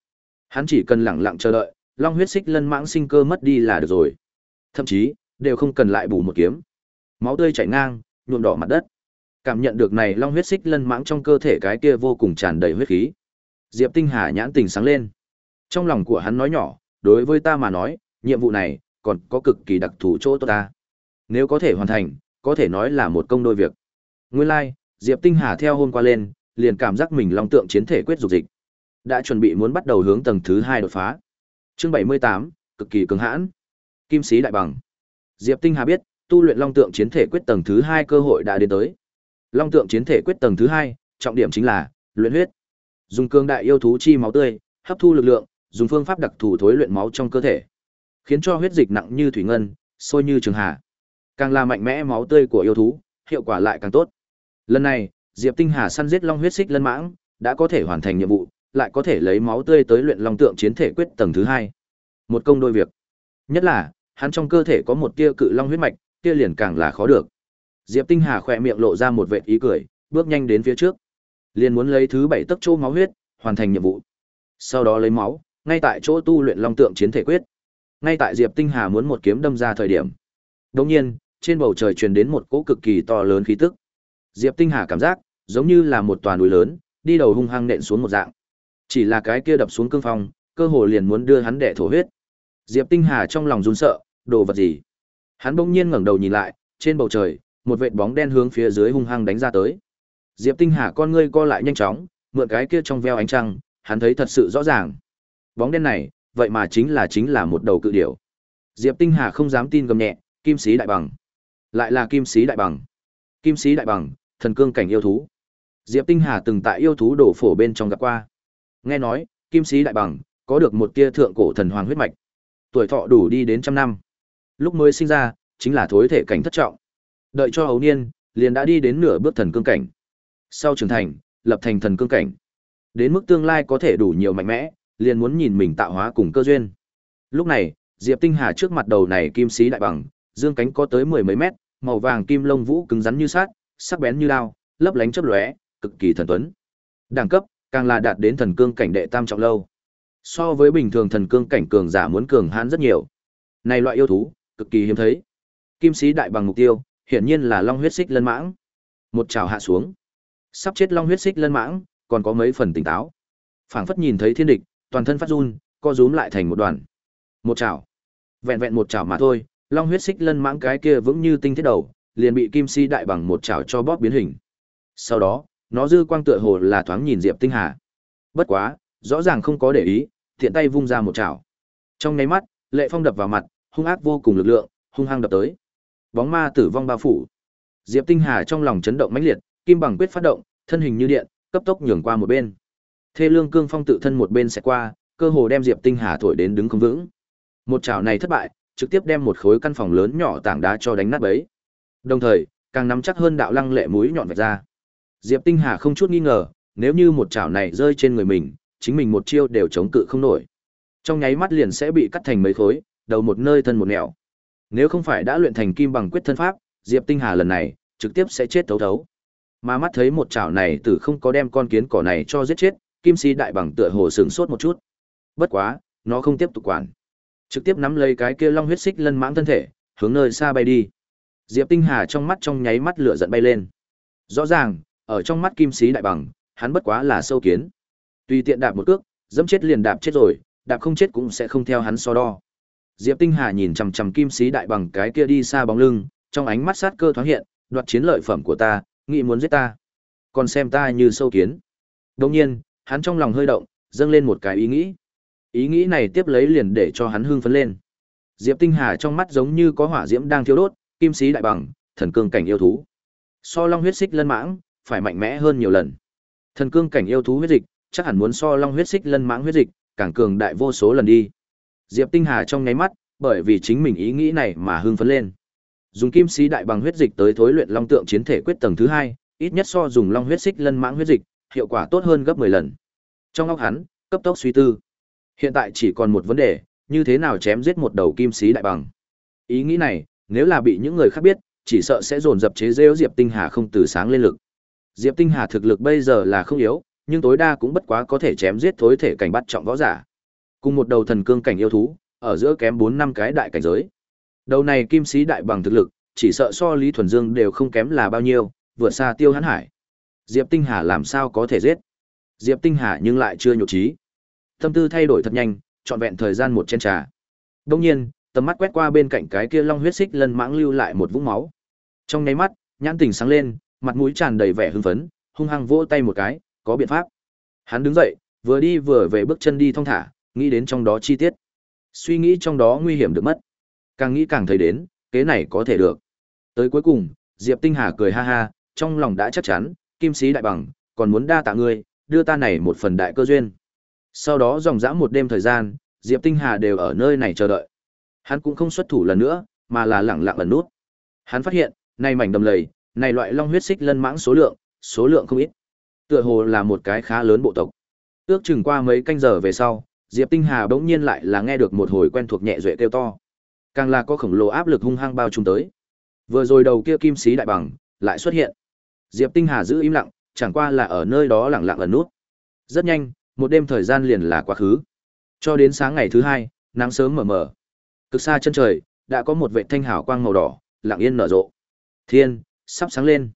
Hắn chỉ cần lẳng lặng chờ đợi long huyết xích lân mãng sinh cơ mất đi là được rồi. Thậm chí đều không cần lại bù một kiếm. Máu tươi chảy ngang nhuộm đỏ mặt đất. Cảm nhận được này long huyết xích lân mãng trong cơ thể cái kia vô cùng tràn đầy huyết khí. Diệp tinh hà nhãn tình sáng lên. Trong lòng của hắn nói nhỏ đối với ta mà nói nhiệm vụ này còn có cực kỳ đặc thù chỗ tốt ta. Nếu có thể hoàn thành có thể nói là một công đôi việc. Nguyên lai like, diệp tinh hà theo hôm qua lên liền cảm giác mình long tượng chiến thể quyết dục dịch. Đã chuẩn bị muốn bắt đầu hướng tầng thứ hai đột phá chương 78, cực kỳ cường hãn. Kim sĩ đại bằng. Diệp tinh hà biết tu luyện long tượng chiến thể quyết tầng thứ hai cơ hội đã đến tới. Long tượng chiến thể quyết tầng thứ hai trọng điểm chính là luyện huyết. Dùng cương đại yêu thú chi máu tươi hấp thu lực lượng dùng phương pháp đặc thù thối luyện máu trong cơ thể khiến cho huyết dịch nặng như thủy ngân sôi như trường hà. Càng là mạnh mẽ máu tươi của yêu thú hiệu quả lại càng tốt. Lần này diệp tinh hà săn giết long huyết xích lân mãng đã có thể hoàn thành nhiệm vụ lại có thể lấy máu tươi tới luyện long tượng chiến thể quyết tầng thứ hai. Một công đôi việc. Nhất là hắn trong cơ thể có một tia cự long huyết mạch tia liền càng là khó được. Diệp tinh hà khỏe miệng lộ ra một vệt ý cười bước nhanh đến phía trước. Liền muốn lấy thứ bảy tấc chỗ máu huyết hoàn thành nhiệm vụ. Sau đó lấy máu ngay tại chỗ tu luyện long tượng chiến thể quyết. Ngay tại diệp tinh hà muốn một kiếm đâm ra thời điểm. Đột nhiên, trên bầu trời truyền đến một cỗ cực kỳ to lớn khí tức. Diệp Tinh Hà cảm giác giống như là một tòa núi lớn, đi đầu hung hăng nện xuống một dạng. Chỉ là cái kia đập xuống cương phong, cơ hồ liền muốn đưa hắn đẻ thổ huyết. Diệp Tinh Hà trong lòng run sợ, đồ vật gì? Hắn bỗng nhiên ngẩng đầu nhìn lại, trên bầu trời, một vệt bóng đen hướng phía dưới hung hăng đánh ra tới. Diệp Tinh Hà con ngươi co lại nhanh chóng, mượn cái kia trong veo ánh trăng, hắn thấy thật sự rõ ràng. Bóng đen này, vậy mà chính là chính là một đầu cự điểu. Diệp Tinh Hà không dám tin gầm nhẹ, kim sĩ đại bằng. Lại là kim sĩ đại bằng. Kim sĩ đại bằng, thần cương cảnh yêu thú. Diệp Tinh Hà từng tại yêu thú đổ phổ bên trong gặp qua. Nghe nói, kim sĩ đại bằng có được một tia thượng cổ thần hoàng huyết mạch. Tuổi thọ đủ đi đến trăm năm. Lúc mới sinh ra, chính là thối thể cảnh thất trọng. Đợi cho hấu niên, liền đã đi đến nửa bước thần cương cảnh. Sau trưởng thành, lập thành thần cương cảnh. Đến mức tương lai có thể đủ nhiều mạnh mẽ, liền muốn nhìn mình tạo hóa cùng cơ duyên. Lúc này, Diệp Tinh Hà trước mặt đầu này kim sĩ đại bằng, dương cánh có tới mười mấy mét, màu vàng kim lông vũ cứng rắn như sắt, sắc bén như đao, lấp lánh chớp lóe, cực kỳ thần tuấn. Đẳng cấp càng là đạt đến thần cương cảnh đệ tam trọng lâu. So với bình thường thần cương cảnh cường giả muốn cường hãn rất nhiều. Này loại yêu thú, cực kỳ hiếm thấy. Kim sĩ đại bằng mục tiêu, hiển nhiên là long huyết xích lân mãng. Một trào hạ xuống. Sắp chết long huyết xích lân mãng, còn có mấy phần tỉnh táo. Phảng phất nhìn thấy thiên địch, toàn thân phát run, co rúm lại thành một đoàn. Một chảo. Vẹn vẹn một chảo mà thôi, long huyết xích lân mãng cái kia vững như tinh thiết đầu, liền bị kim si đại bằng một chảo cho bóp biến hình. Sau đó, nó dư quang tựa hồ là thoáng nhìn Diệp Tinh Hà. Bất quá, rõ ràng không có để ý, tiện tay vung ra một chảo. Trong nháy mắt, lệ phong đập vào mặt, hung ác vô cùng lực lượng, hung hăng đập tới. Bóng ma tử vong bao phủ. Diệp Tinh Hà trong lòng chấn động mãnh liệt, kim bằng quyết phát động, thân hình như điện, cấp tốc nhường qua một bên. Thê Lương Cương Phong tự thân một bên sẽ qua, cơ hồ đem Diệp Tinh Hà thổi đến đứng không vững. Một chảo này thất bại, trực tiếp đem một khối căn phòng lớn nhỏ tảng đá cho đánh nát bấy. Đồng thời, càng nắm chắc hơn đạo lăng lệ mũi nhọn vạch ra. Diệp Tinh Hà không chút nghi ngờ, nếu như một chảo này rơi trên người mình, chính mình một chiêu đều chống cự không nổi. Trong nháy mắt liền sẽ bị cắt thành mấy khối, đầu một nơi thân một nẻo. Nếu không phải đã luyện thành kim bằng quyết thân pháp, Diệp Tinh Hà lần này trực tiếp sẽ chết thấu thấu. Mà mắt thấy một chảo này tử không có đem con kiến cỏ này cho giết chết, Kim Si đại bằng tựa hồ sướng sốt một chút. Bất quá, nó không tiếp tục quản, trực tiếp nắm lấy cái kia long huyết xích lân mãng thân thể, hướng nơi xa bay đi. Diệp Tinh Hà trong mắt trong nháy mắt lửa giận bay lên. Rõ ràng, ở trong mắt Kim sĩ đại bằng, hắn bất quá là sâu kiến. Tùy tiện đạp một cước, dẫm chết liền đạp chết rồi, đạp không chết cũng sẽ không theo hắn so đo. Diệp Tinh Hà nhìn chằm chằm Kim sĩ đại bằng cái kia đi xa bóng lưng, trong ánh mắt sát cơ thoáng hiện, đoạt chiến lợi phẩm của ta, nghĩ muốn giết ta. Còn xem ta như sâu kiến. đồng nhiên, hắn trong lòng hơi động, dâng lên một cái ý nghĩ. Ý nghĩ này tiếp lấy liền để cho hắn hưng phấn lên. Diệp Tinh Hà trong mắt giống như có hỏa diễm đang thiêu đốt, kim sĩ đại bằng, thần cương cảnh yêu thú. So long huyết xích lân mãng, phải mạnh mẽ hơn nhiều lần. Thần cương cảnh yêu thú huyết dịch, chắc hẳn muốn so long huyết xích lân mãng huyết dịch, càng cường đại vô số lần đi. Diệp Tinh Hà trong nháy mắt, bởi vì chính mình ý nghĩ này mà hưng phấn lên. Dùng kim sĩ đại bằng huyết dịch tới thối luyện long tượng chiến thể quyết tầng thứ hai, ít nhất so dùng long huyết xích lân mãng huyết dịch, hiệu quả tốt hơn gấp 10 lần. Trong óc hắn, cấp tốc suy tư. Hiện tại chỉ còn một vấn đề, như thế nào chém giết một đầu kim sĩ đại bằng. Ý nghĩ này, nếu là bị những người khác biết, chỉ sợ sẽ dồn dập chế giễu Diệp Tinh Hà không từ sáng lên lực. Diệp Tinh Hà thực lực bây giờ là không yếu, nhưng tối đa cũng bất quá có thể chém giết thối thể cảnh bắt trọng võ giả. Cùng một đầu thần cương cảnh yêu thú, ở giữa kém 4 năm cái đại cảnh giới. Đầu này kim sĩ đại bằng thực lực, chỉ sợ so Lý Thuần Dương đều không kém là bao nhiêu, vượt xa Tiêu Hán Hải. Diệp Tinh Hà làm sao có thể giết? Diệp Tinh Hà nhưng lại chưa nhục trí. Tâm tư thay đổi thật nhanh, trọn vẹn thời gian một chén trà. Đương nhiên, tầm mắt quét qua bên cạnh cái kia long huyết xích lân mãng lưu lại một vũng máu. Trong nháy mắt, nhãn tình sáng lên, mặt mũi tràn đầy vẻ hưng phấn, hung hăng vỗ tay một cái, có biện pháp. Hắn đứng dậy, vừa đi vừa về bước chân đi thong thả, nghĩ đến trong đó chi tiết. Suy nghĩ trong đó nguy hiểm được mất. Càng nghĩ càng thấy đến, kế này có thể được. Tới cuối cùng, Diệp Tinh Hà cười ha ha, trong lòng đã chắc chắn, kim sĩ đại bằng, còn muốn đa tạ ngươi, đưa ta này một phần đại cơ duyên. Sau đó dòng dã một đêm thời gian, Diệp Tinh Hà đều ở nơi này chờ đợi. Hắn cũng không xuất thủ lần nữa, mà là lẳng lặng ẩn nút. Hắn phát hiện, này mảnh đầm lầy, này loại long huyết xích lân mãng số lượng, số lượng không ít. Tựa hồ là một cái khá lớn bộ tộc. Ước chừng qua mấy canh giờ về sau, Diệp Tinh Hà bỗng nhiên lại là nghe được một hồi quen thuộc nhẹ duệ kêu to. Càng là có khổng lồ áp lực hung hăng bao trùm tới. Vừa rồi đầu kia kim sĩ đại bằng lại xuất hiện. Diệp Tinh Hà giữ im lặng, chẳng qua là ở nơi đó lặng lặng ẩn nút. Rất nhanh, một đêm thời gian liền là quá khứ. Cho đến sáng ngày thứ hai, nắng sớm mờ mờ. Cực xa chân trời, đã có một vệt thanh hào quang màu đỏ lặng yên nở rộ. Thiên, sắp sáng lên.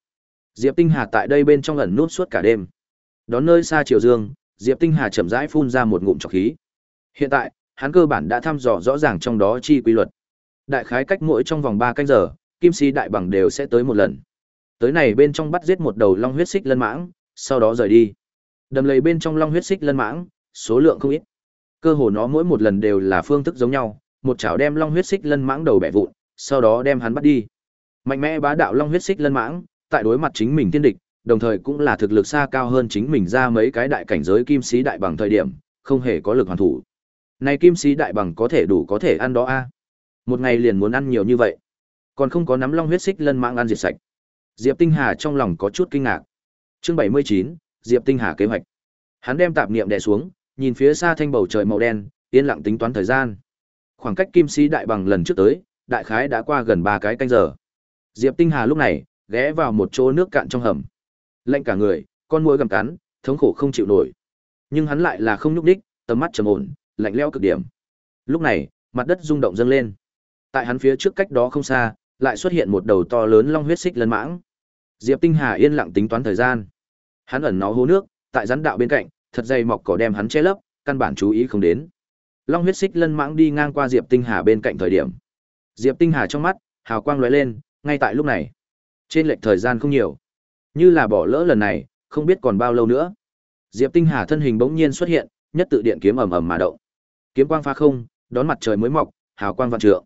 Diệp Tinh Hà tại đây bên trong ẩn nút suốt cả đêm. Đón nơi xa chiều dương, Diệp Tinh Hà chậm rãi phun ra một ngụm trọc khí. Hiện tại, hắn cơ bản đã thăm dò rõ ràng trong đó chi quy luật. Đại khái cách mỗi trong vòng 3 canh giờ, kim sĩ đại bằng đều sẽ tới một lần. Tới này bên trong bắt giết một đầu long huyết xích lân mãng, sau đó rời đi. Đầm lầy bên trong long huyết xích lân mãng, số lượng không ít. Cơ hồ nó mỗi một lần đều là phương thức giống nhau, một chảo đem long huyết xích lân mãng đầu bẻ vụn, sau đó đem hắn bắt đi. Mạnh mẽ bá đạo long huyết xích lân mãng, tại đối mặt chính mình thiên địch, đồng thời cũng là thực lực xa cao hơn chính mình ra mấy cái đại cảnh giới kim sĩ đại bằng thời điểm, không hề có lực hoàn thủ. Này kim sĩ đại bằng có thể đủ có thể ăn đó a. Một ngày liền muốn ăn nhiều như vậy, còn không có nắm long huyết xích lân mãng ăn diệt sạch. Diệp Tinh Hà trong lòng có chút kinh ngạc. Chương 79, Diệp Tinh Hà kế hoạch. Hắn đem tạp niệm đè xuống, nhìn phía xa thanh bầu trời màu đen, yên lặng tính toán thời gian. Khoảng cách kim sĩ đại bằng lần trước tới, đại khái đã qua gần 3 cái canh giờ. Diệp Tinh Hà lúc này ghé vào một chỗ nước cạn trong hầm. Lạnh cả người, con muỗi gầm cắn, thống khổ không chịu nổi. Nhưng hắn lại là không nhúc đích, tầm mắt trầm ổn, lạnh lẽo cực điểm. Lúc này, mặt đất rung động dâng lên. Tại hắn phía trước cách đó không xa, lại xuất hiện một đầu to lớn long huyết xích lân mãng. Diệp Tinh Hà yên lặng tính toán thời gian. Hắn ẩn nó hố nước, tại rắn đạo bên cạnh, thật dày mọc cỏ đem hắn che lấp, căn bản chú ý không đến. Long huyết xích lân mãng đi ngang qua Diệp Tinh Hà bên cạnh thời điểm. Diệp Tinh Hà trong mắt, hào quang lóe lên, ngay tại lúc này. Trên lệch thời gian không nhiều. Như là bỏ lỡ lần này, không biết còn bao lâu nữa. Diệp Tinh Hà thân hình bỗng nhiên xuất hiện, nhất tự điện kiếm ầm ầm mà động. Kiếm quang pha không, đón mặt trời mới mọc, hào quang vạn trượng.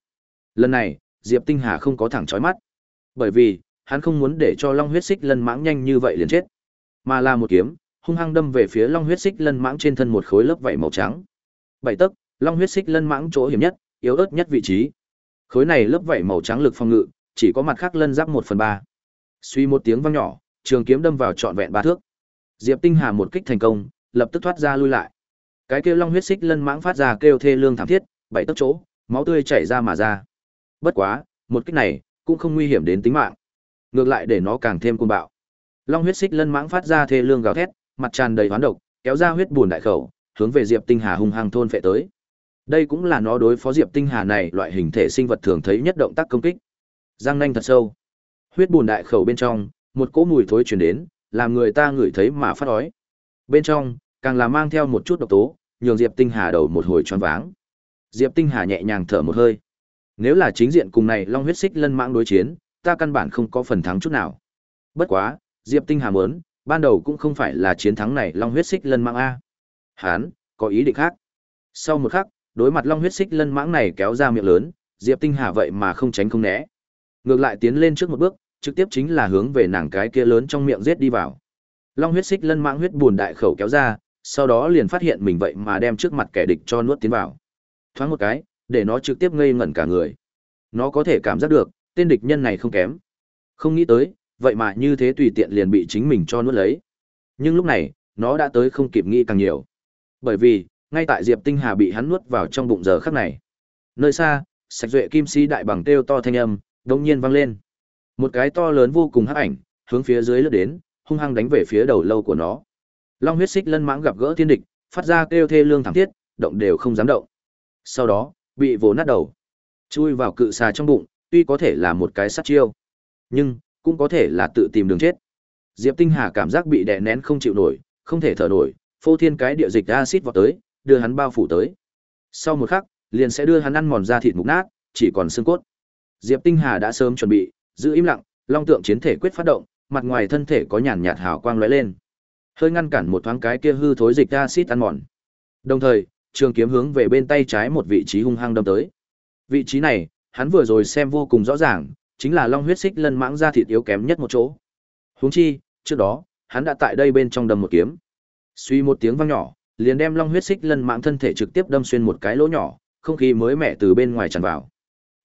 Lần này, Diệp Tinh Hà không có thẳng chói mắt. Bởi vì, hắn không muốn để cho Long huyết xích lân mãng nhanh như vậy liền chết, mà là một kiếm, hung hăng đâm về phía Long huyết xích lân mãng trên thân một khối lớp vảy màu trắng. Bảy tấc, Long huyết xích lân mãng chỗ hiểm nhất, yếu ớt nhất vị trí. Khối này lớp vảy màu trắng lực phòng ngự, chỉ có mặt khác lân giáp một phần ba. Suy một tiếng vang nhỏ, trường kiếm đâm vào trọn vẹn ba thước. Diệp Tinh Hà một kích thành công, lập tức thoát ra lui lại. Cái kêu long huyết xích lân mãng phát ra kêu thê lương thảm thiết, bảy tấc chỗ, máu tươi chảy ra mà ra. Bất quá, một kích này cũng không nguy hiểm đến tính mạng, ngược lại để nó càng thêm cuồng bạo. Long huyết xích lân mãng phát ra thê lương gào thét, mặt tràn đầy hoán độc, kéo ra huyết buồn đại khẩu, hướng về Diệp Tinh Hà hung hăng thôn phệ tới. Đây cũng là nó đối phó Diệp Tinh Hà này loại hình thể sinh vật thường thấy nhất động tác công kích. Giang nanh thật sâu. Huyết bùn đại khẩu bên trong, một cỗ mùi thối truyền đến, làm người ta ngửi thấy mà phát đói. Bên trong, càng là mang theo một chút độc tố, nhường Diệp Tinh Hà đầu một hồi choáng váng. Diệp Tinh Hà nhẹ nhàng thở một hơi. Nếu là chính diện cùng này Long huyết xích lân mãng đối chiến, ta căn bản không có phần thắng chút nào. Bất quá, Diệp Tinh Hà muốn, ban đầu cũng không phải là chiến thắng này Long huyết xích lân mãng a. Hán, có ý định khác. Sau một khắc, đối mặt Long huyết xích lân mãng này kéo ra miệng lớn, Diệp Tinh Hà vậy mà không tránh không né. Ngược lại tiến lên trước một bước, trực tiếp chính là hướng về nàng cái kia lớn trong miệng giết đi vào. Long huyết xích lân mãng huyết buồn đại khẩu kéo ra, sau đó liền phát hiện mình vậy mà đem trước mặt kẻ địch cho nuốt tiến vào. Thoáng một cái, để nó trực tiếp ngây ngẩn cả người. Nó có thể cảm giác được, tên địch nhân này không kém. Không nghĩ tới, vậy mà như thế tùy tiện liền bị chính mình cho nuốt lấy. Nhưng lúc này, nó đã tới không kịp nghĩ càng nhiều. Bởi vì, ngay tại Diệp Tinh Hà bị hắn nuốt vào trong bụng giờ khắc này. Nơi xa, sạch duệ kim si đại bằng kêu to thanh âm, đông nhiên vang lên. Một cái to lớn vô cùng hắc ảnh, hướng phía dưới lướt đến, hung hăng đánh về phía đầu lâu của nó. Long huyết xích lân mãng gặp gỡ thiên địch, phát ra kêu thê lương thảm thiết, động đều không dám động. Sau đó, bị vồ nát đầu, chui vào cự xà trong bụng, tuy có thể là một cái sát chiêu, nhưng cũng có thể là tự tìm đường chết. Diệp Tinh Hà cảm giác bị đè nén không chịu nổi, không thể thở nổi, phô thiên cái địa dịch acid vào tới, đưa hắn bao phủ tới. Sau một khắc, liền sẽ đưa hắn ăn mòn ra thịt mục nát, chỉ còn xương cốt. Diệp Tinh Hà đã sớm chuẩn bị, giữ im lặng, long tượng chiến thể quyết phát động, mặt ngoài thân thể có nhàn nhạt hào quang lóe lên, hơi ngăn cản một thoáng cái kia hư thối dịch acid ăn mòn. Đồng thời, trường kiếm hướng về bên tay trái một vị trí hung hăng đâm tới. Vị trí này, hắn vừa rồi xem vô cùng rõ ràng, chính là long huyết xích lân mãng da thịt yếu kém nhất một chỗ. Huống chi, trước đó, hắn đã tại đây bên trong đâm một kiếm. Suy một tiếng vang nhỏ, liền đem long huyết xích lân mãng thân thể trực tiếp đâm xuyên một cái lỗ nhỏ, không khí mới mẻ từ bên ngoài tràn vào.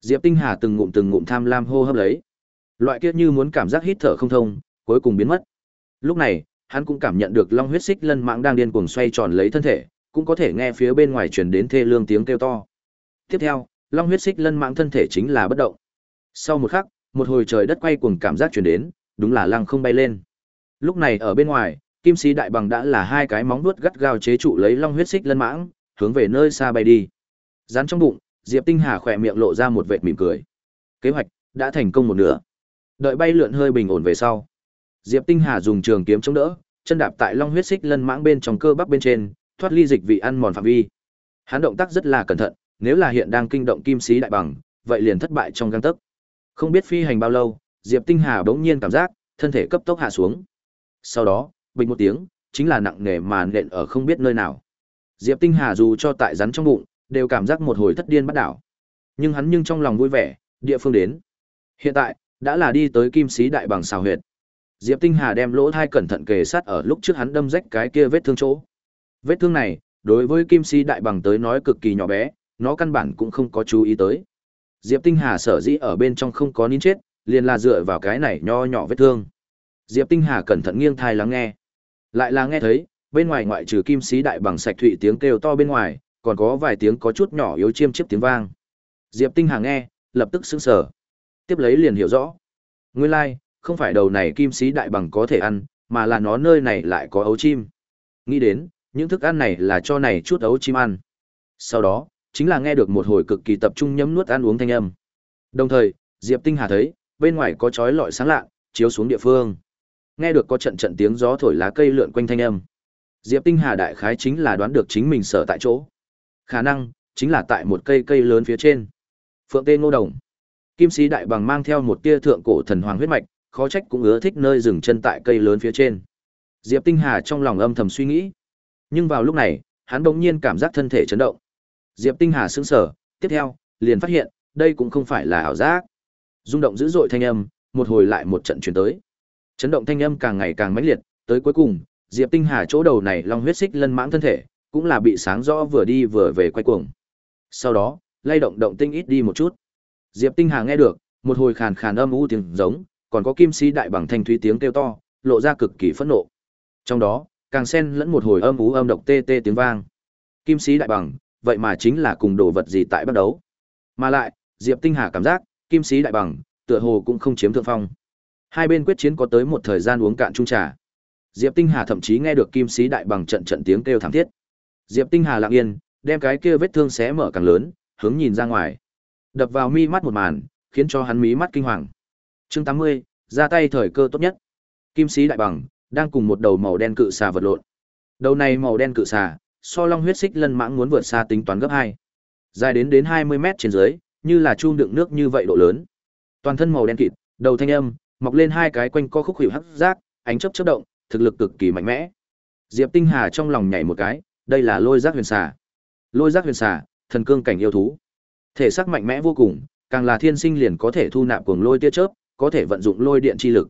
Diệp Tinh Hà từng ngụm từng ngụm tham lam hô hấp lấy. Loại kia như muốn cảm giác hít thở không thông, cuối cùng biến mất. Lúc này, hắn cũng cảm nhận được long huyết xích lân mãng đang điên cuồng xoay tròn lấy thân thể, cũng có thể nghe phía bên ngoài truyền đến thê lương tiếng kêu to. Tiếp theo, long huyết xích lân mãng thân thể chính là bất động. Sau một khắc, một hồi trời đất quay cuồng cảm giác truyền đến, đúng là lăng không bay lên. Lúc này ở bên ngoài, kim sĩ đại bằng đã là hai cái móng vuốt gắt gao chế trụ lấy long huyết xích lân mãng, hướng về nơi xa bay đi. Rắn trong bụng, Diệp Tinh Hà khỏe miệng lộ ra một vệt mỉm cười. Kế hoạch đã thành công một nửa. Đợi bay lượn hơi bình ổn về sau, Diệp Tinh Hà dùng trường kiếm chống đỡ, chân đạp tại long huyết xích lân mãng bên trong cơ bắp bên trên, thoát ly dịch vị ăn mòn phạm vi. Hắn động tác rất là cẩn thận, nếu là hiện đang kinh động kim sĩ đại bằng, vậy liền thất bại trong gang tấc. Không biết phi hành bao lâu, Diệp Tinh Hà bỗng nhiên cảm giác thân thể cấp tốc hạ xuống. Sau đó, bình một tiếng, chính là nặng nề mà nện ở không biết nơi nào. Diệp Tinh Hà dù cho tại rắn trong bụng, đều cảm giác một hồi thất điên bắt đảo. Nhưng hắn nhưng trong lòng vui vẻ, địa phương đến. Hiện tại, đã là đi tới kim sĩ đại bằng xào huyệt. Diệp Tinh Hà đem lỗ thai cẩn thận kề sát ở lúc trước hắn đâm rách cái kia vết thương chỗ. Vết thương này, đối với kim sĩ đại bằng tới nói cực kỳ nhỏ bé, nó căn bản cũng không có chú ý tới. Diệp Tinh Hà sở dĩ ở bên trong không có nín chết, liền là dựa vào cái này nho nhỏ vết thương. Diệp Tinh Hà cẩn thận nghiêng thai lắng nghe. Lại là nghe thấy, bên ngoài ngoại trừ kim sĩ đại bằng sạch thụy tiếng kêu to bên ngoài, còn có vài tiếng có chút nhỏ yếu chiêm chiếp tiếng vang. Diệp Tinh Hà nghe, lập tức sững sờ. Tiếp lấy liền hiểu rõ. Nguyên lai, like, không phải đầu này kim sĩ đại bằng có thể ăn, mà là nó nơi này lại có ấu chim. Nghĩ đến, những thức ăn này là cho này chút ấu chim ăn. Sau đó, chính là nghe được một hồi cực kỳ tập trung nhấm nuốt ăn uống thanh âm. Đồng thời, Diệp Tinh Hà thấy, bên ngoài có chói lọi sáng lạ, chiếu xuống địa phương. Nghe được có trận trận tiếng gió thổi lá cây lượn quanh thanh âm. Diệp Tinh Hà đại khái chính là đoán được chính mình sở tại chỗ. Khả năng chính là tại một cây cây lớn phía trên. Phượng Tê Ngô Đồng. Kim sĩ đại bằng mang theo một tia thượng cổ thần hoàng huyết mạch, khó trách cũng ưa thích nơi dừng chân tại cây lớn phía trên. Diệp Tinh Hà trong lòng âm thầm suy nghĩ. Nhưng vào lúc này, hắn đột nhiên cảm giác thân thể chấn động. Diệp Tinh Hà sững sờ, tiếp theo, liền phát hiện, đây cũng không phải là ảo giác. Rung động dữ dội thanh âm, một hồi lại một trận truyền tới. Chấn động thanh âm càng ngày càng mãnh liệt, tới cuối cùng, Diệp Tinh Hà chỗ đầu này long huyết xích lân mãng thân thể, cũng là bị sáng rõ vừa đi vừa về quay cuồng. Sau đó, lay động động tinh ít đi một chút. Diệp Tinh Hà nghe được, một hồi khàn khàn âm u tiếng giống, còn có kim sĩ đại bằng thanh thúy tiếng kêu to, lộ ra cực kỳ phẫn nộ. Trong đó, càng xen lẫn một hồi âm u âm độc tê tê tiếng vang. Kim sĩ đại bằng, vậy mà chính là cùng đồ vật gì tại bắt đấu. Mà lại, Diệp Tinh Hà cảm giác, kim sĩ đại bằng, tựa hồ cũng không chiếm thượng phong. Hai bên quyết chiến có tới một thời gian uống cạn chung trà. Diệp Tinh Hà thậm chí nghe được kim sĩ đại bằng trận trận tiếng kêu thảm thiết. Diệp Tinh Hà lặng yên, đem cái kia vết thương xé mở càng lớn, hướng nhìn ra ngoài. Đập vào mi mắt một màn, khiến cho hắn mí mắt kinh hoàng. Chương 80, ra tay thời cơ tốt nhất. Kim sĩ đại bằng đang cùng một đầu màu đen cự xà vật lộn. Đầu này màu đen cự xà, so long huyết xích lân mãng muốn vượt xa tính toán gấp 2. Dài đến đến 20 mét trên dưới, như là chum đựng nước như vậy độ lớn. Toàn thân màu đen kịt, đầu thanh âm, mọc lên hai cái quanh co khúc hữu hắc giác, ánh chớp chớp động, thực lực cực kỳ mạnh mẽ. Diệp Tinh Hà trong lòng nhảy một cái, đây là lôi giác huyền xà. Lôi giác huyền xà, thần cương cảnh yêu thú. Thể xác mạnh mẽ vô cùng, càng là thiên sinh liền có thể thu nạp cuồng lôi tia chớp, có thể vận dụng lôi điện chi lực.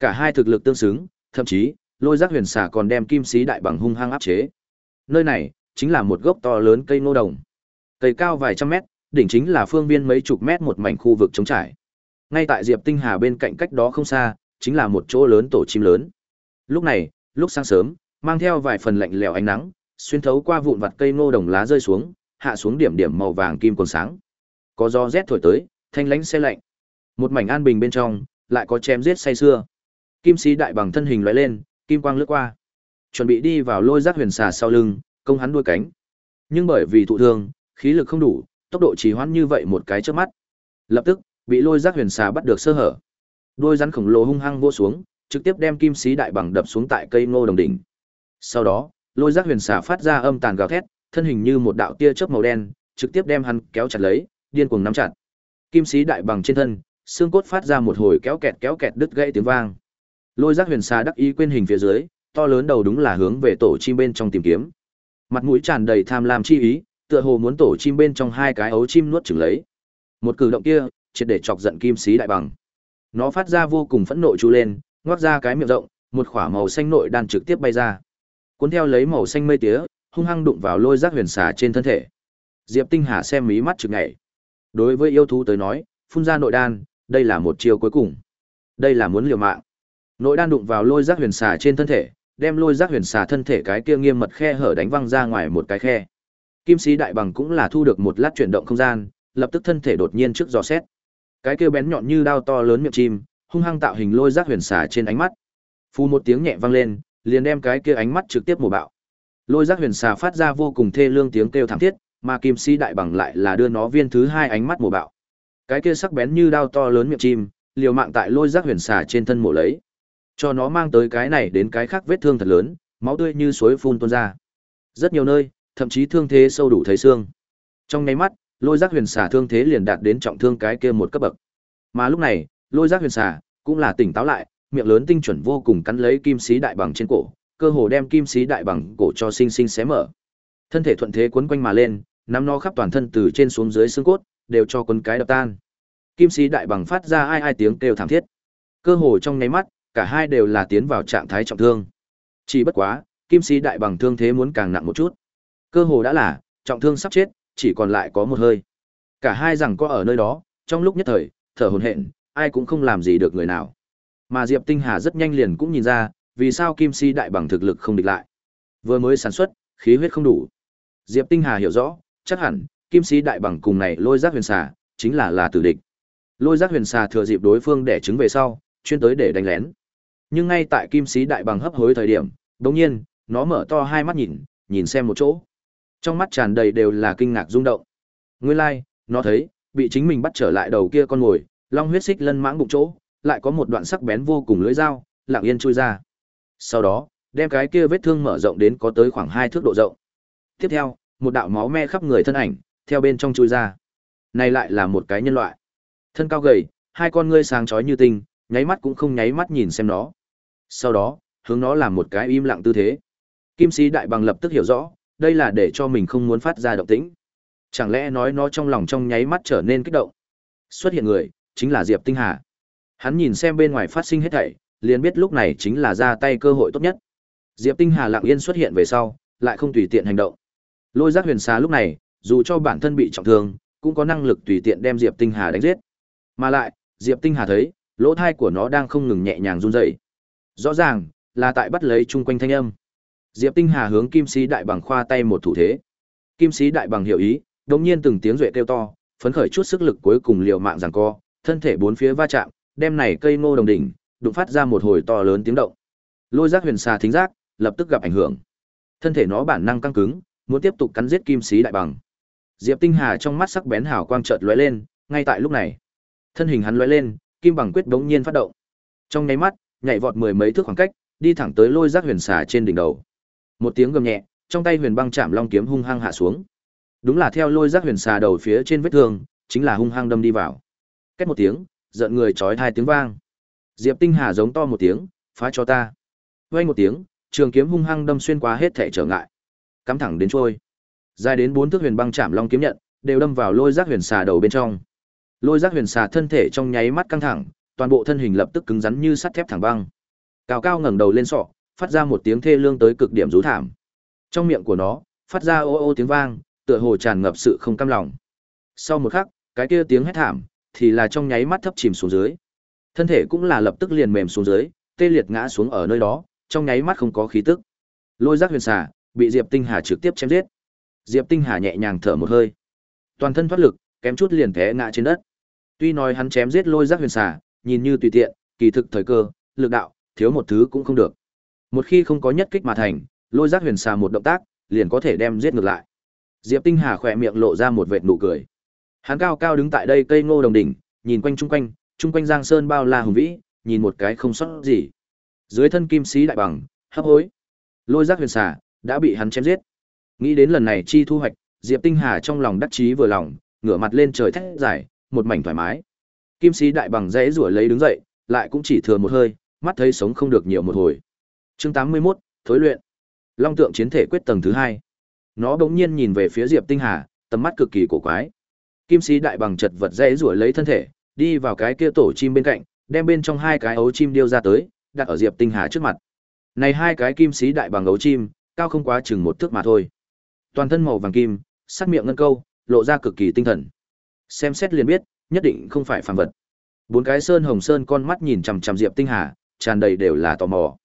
Cả hai thực lực tương xứng, thậm chí, lôi giác huyền xà còn đem kim sĩ đại bằng hung hăng áp chế. Nơi này chính là một gốc to lớn cây ngô đồng. Cây cao vài trăm mét, đỉnh chính là phương viên mấy chục mét một mảnh khu vực trống trải. Ngay tại Diệp Tinh Hà bên cạnh cách đó không xa, chính là một chỗ lớn tổ chim lớn. Lúc này, lúc sáng sớm, mang theo vài phần lạnh lẽo ánh nắng, xuyên thấu qua vụn vặt cây ngô đồng lá rơi xuống, hạ xuống điểm điểm màu vàng kim còn sáng. Có gió rét thổi tới, thanh lãnh xe lạnh. Một mảnh an bình bên trong, lại có chém giết say xưa. Kim sĩ đại bằng thân hình lóe lên, kim quang lướt qua. Chuẩn bị đi vào lôi giác huyền xà sau lưng, công hắn đuôi cánh. Nhưng bởi vì thụ thương, khí lực không đủ, tốc độ trì hoãn như vậy một cái chớp mắt. Lập tức, bị lôi giác huyền xà bắt được sơ hở. Đôi rắn khổng lồ hung hăng vô xuống, trực tiếp đem kim sĩ đại bằng đập xuống tại cây ngô đồng đỉnh. Sau đó, lôi giác huyền xà phát ra âm tàn gào thét, thân hình như một đạo tia chớp màu đen, trực tiếp đem hắn kéo chặt lấy, điên cuồng nắm chặt. Kim sĩ đại bằng trên thân, xương cốt phát ra một hồi kéo kẹt kéo kẹt đứt gãy tiếng vang. Lôi giác huyền xà đắc ý quên hình phía dưới, to lớn đầu đúng là hướng về tổ chim bên trong tìm kiếm. Mặt mũi tràn đầy tham lam chi ý, tựa hồ muốn tổ chim bên trong hai cái ấu chim nuốt chửng lấy. Một cử động kia, triệt để chọc giận kim sĩ đại bằng. Nó phát ra vô cùng phẫn nộ chú lên, ngoác ra cái miệng rộng, một khỏa màu xanh nội đan trực tiếp bay ra. Cuốn theo lấy màu xanh mây tía, hung hăng đụng vào lôi giác huyền xà trên thân thể. Diệp Tinh Hà xem mí mắt trực nhảy. Đối với yêu thú tới nói, phun ra nội đan, đây là một chiều cuối cùng. Đây là muốn liều mạng. Nội đan đụng vào lôi giác huyền xà trên thân thể, đem lôi giác huyền xà thân thể cái kia nghiêm mật khe hở đánh văng ra ngoài một cái khe. Kim sĩ đại bằng cũng là thu được một lát chuyển động không gian, lập tức thân thể đột nhiên trước giò xét. Cái kia bén nhọn như đao to lớn miệng chim, hung hăng tạo hình lôi giác huyền xà trên ánh mắt. Phu một tiếng nhẹ vang lên, liền đem cái kia ánh mắt trực tiếp mổ bạo. Lôi giác huyền xà phát ra vô cùng thê lương tiếng kêu thảm thiết, mà kim sĩ đại bằng lại là đưa nó viên thứ hai ánh mắt mổ bạo. cái kia sắc bén như đao to lớn miệng chim liều mạng tại lôi giác huyền xà trên thân mổ lấy cho nó mang tới cái này đến cái khác vết thương thật lớn máu tươi như suối phun tuôn ra rất nhiều nơi thậm chí thương thế sâu đủ thấy xương trong nháy mắt lôi giác huyền xà thương thế liền đạt đến trọng thương cái kia một cấp bậc mà lúc này lôi giác huyền xà cũng là tỉnh táo lại miệng lớn tinh chuẩn vô cùng cắn lấy kim sĩ đại bằng trên cổ, cơ hồ đem kim sĩ đại bằng cổ cho sinh sinh xé mở. Thân thể thuận thế quấn quanh mà lên, nắm nó khắp toàn thân từ trên xuống dưới xương cốt, đều cho quấn cái đập tan. Kim sĩ đại bằng phát ra ai ai tiếng kêu thảm thiết. Cơ hồ trong nháy mắt, cả hai đều là tiến vào trạng thái trọng thương. Chỉ bất quá, kim sĩ đại bằng thương thế muốn càng nặng một chút. Cơ hồ đã là, trọng thương sắp chết, chỉ còn lại có một hơi. Cả hai rằng có ở nơi đó, trong lúc nhất thời, thở hồn hện ai cũng không làm gì được người nào mà diệp tinh hà rất nhanh liền cũng nhìn ra vì sao kim si đại bằng thực lực không địch lại. Vừa mới sản xuất khí huyết không đủ. Diệp tinh hà hiểu rõ chắc hẳn kim si đại bằng cùng này lôi giác huyền xà chính là là tử địch. Lôi giác huyền xà thừa dịp đối phương để trứng về sau chuyên tới để đánh lén. Nhưng ngay tại kim Si đại bằng hấp hối thời điểm đột nhiên nó mở to hai mắt nhìn nhìn xem một chỗ. Trong mắt tràn đầy đều là kinh ngạc rung động. Nguyên lai like, nó thấy bị chính mình bắt trở lại đầu kia con ngồi long huyết xích lân mãng bụng chỗ lại có một đoạn sắc bén vô cùng lưỡi dao, lặng yên chui ra. Sau đó, đem cái kia vết thương mở rộng đến có tới khoảng hai thước độ rộng. Tiếp theo, một đạo máu me khắp người thân ảnh, theo bên trong chui ra. Này lại là một cái nhân loại. Thân cao gầy, hai con ngươi sáng chói như tinh, nháy mắt cũng không nháy mắt nhìn xem nó. Sau đó, hướng nó làm một cái im lặng tư thế. Kim sĩ đại bằng lập tức hiểu rõ, đây là để cho mình không muốn phát ra động tĩnh. Chẳng lẽ nói nó trong lòng trong nháy mắt trở nên kích động? Xuất hiện người, chính là diệp tinh hà hắn nhìn xem bên ngoài phát sinh hết thảy, liền biết lúc này chính là ra tay cơ hội tốt nhất. Diệp tinh hà lặng yên xuất hiện về sau, lại không tùy tiện hành động. Lôi giác huyền xà lúc này, dù cho bản thân bị trọng thương, cũng có năng lực tùy tiện đem diệp tinh hà đánh giết. Mà lại, diệp tinh hà thấy, lỗ thai của nó đang không ngừng nhẹ nhàng run rẩy. Rõ ràng, là tại bắt lấy chung quanh thanh âm. Diệp tinh hà hướng kim sĩ đại bằng khoa tay một thủ thế. Kim sĩ đại bằng hiểu ý, đột nhiên từng tiếng duệ kêu to, phấn khởi chút sức lực cuối cùng liều mạng giằng co, thân thể bốn phía va chạm đem này cây ngô đồng đỉnh, đụng phát ra một hồi to lớn tiếng động. Lôi giác huyền xà thính giác, lập tức gặp ảnh hưởng. Thân thể nó bản năng căng cứng, muốn tiếp tục cắn giết kim sĩ đại bằng. Diệp tinh hà trong mắt sắc bén hào quang chợt lóe lên, ngay tại lúc này, thân hình hắn lóe lên, kim bằng quyết đống nhiên phát động. Trong nháy mắt, nhảy vọt mười mấy thước khoảng cách, đi thẳng tới lôi giác huyền xà trên đỉnh đầu. Một tiếng gầm nhẹ, trong tay huyền băng chạm long kiếm hung hăng hạ xuống. Đúng là theo lôi giác huyền xà đầu phía trên vết thương, chính là hung hăng đâm đi vào. Cách một tiếng giận người trói thai tiếng vang. Diệp tinh hà giống to một tiếng, phá cho ta. Vay một tiếng, trường kiếm hung hăng đâm xuyên qua hết thể trở ngại. Cắm thẳng đến trôi. Dài đến bốn thước huyền băng chạm long kiếm nhận, đều đâm vào lôi giác huyền xà đầu bên trong. Lôi giác huyền xà thân thể trong nháy mắt căng thẳng, toàn bộ thân hình lập tức cứng rắn như sắt thép thẳng băng. Cao cao ngẩng đầu lên sọ, phát ra một tiếng thê lương tới cực điểm rú thảm. Trong miệng của nó, phát ra ô ô tiếng vang, tựa hồ tràn ngập sự không cam lòng. Sau một khắc, cái kia tiếng hét thảm thì là trong nháy mắt thấp chìm xuống dưới. Thân thể cũng là lập tức liền mềm xuống dưới, tê liệt ngã xuống ở nơi đó, trong nháy mắt không có khí tức. Lôi giác huyền xà, bị diệp tinh hà trực tiếp chém giết. Diệp tinh hà nhẹ nhàng thở một hơi. Toàn thân thoát lực, kém chút liền té ngã trên đất. Tuy nói hắn chém giết lôi giác huyền xà, nhìn như tùy tiện, kỳ thực thời cơ, lực đạo, thiếu một thứ cũng không được. Một khi không có nhất kích mà thành, lôi giác huyền xà một động tác, liền có thể đem giết ngược lại. Diệp tinh hà khỏe miệng lộ ra một vệt nụ cười hắn cao cao đứng tại đây cây ngô đồng đỉnh nhìn quanh chung quanh chung quanh giang sơn bao la hùng vĩ nhìn một cái không sót gì. Dưới thân kim sĩ đại bằng hấp hối. Lôi giác huyền xà đã bị hắn chém giết. Nghĩ đến lần này chi thu hoạch diệp tinh hà trong lòng đắc chí vừa lòng ngửa mặt lên trời thét dài một mảnh thoải mái. Kim sĩ đại bằng dễ rủa lấy đứng dậy lại cũng chỉ thừa một hơi mắt thấy sống không được nhiều một hồi. Chương 81, thối luyện. Long tượng chiến thể quyết tầng thứ hai. Nó bỗng nhiên nhìn về phía diệp tinh hà tầm mắt cực kỳ cổ quái kim sĩ đại bằng chật vật dễ rủa lấy thân thể, đi vào cái kia tổ chim bên cạnh, đem bên trong hai cái ấu chim điêu ra tới, đặt ở diệp tinh hà trước mặt. Này hai cái kim sĩ đại bằng ấu chim, cao không quá chừng một thước mà thôi. Toàn thân màu vàng kim, sắc miệng ngân câu, lộ ra cực kỳ tinh thần. Xem xét liền biết, nhất định không phải phàm vật. Bốn cái sơn hồng sơn con mắt nhìn chằm chằm diệp tinh hà, tràn đầy đều là tò mò.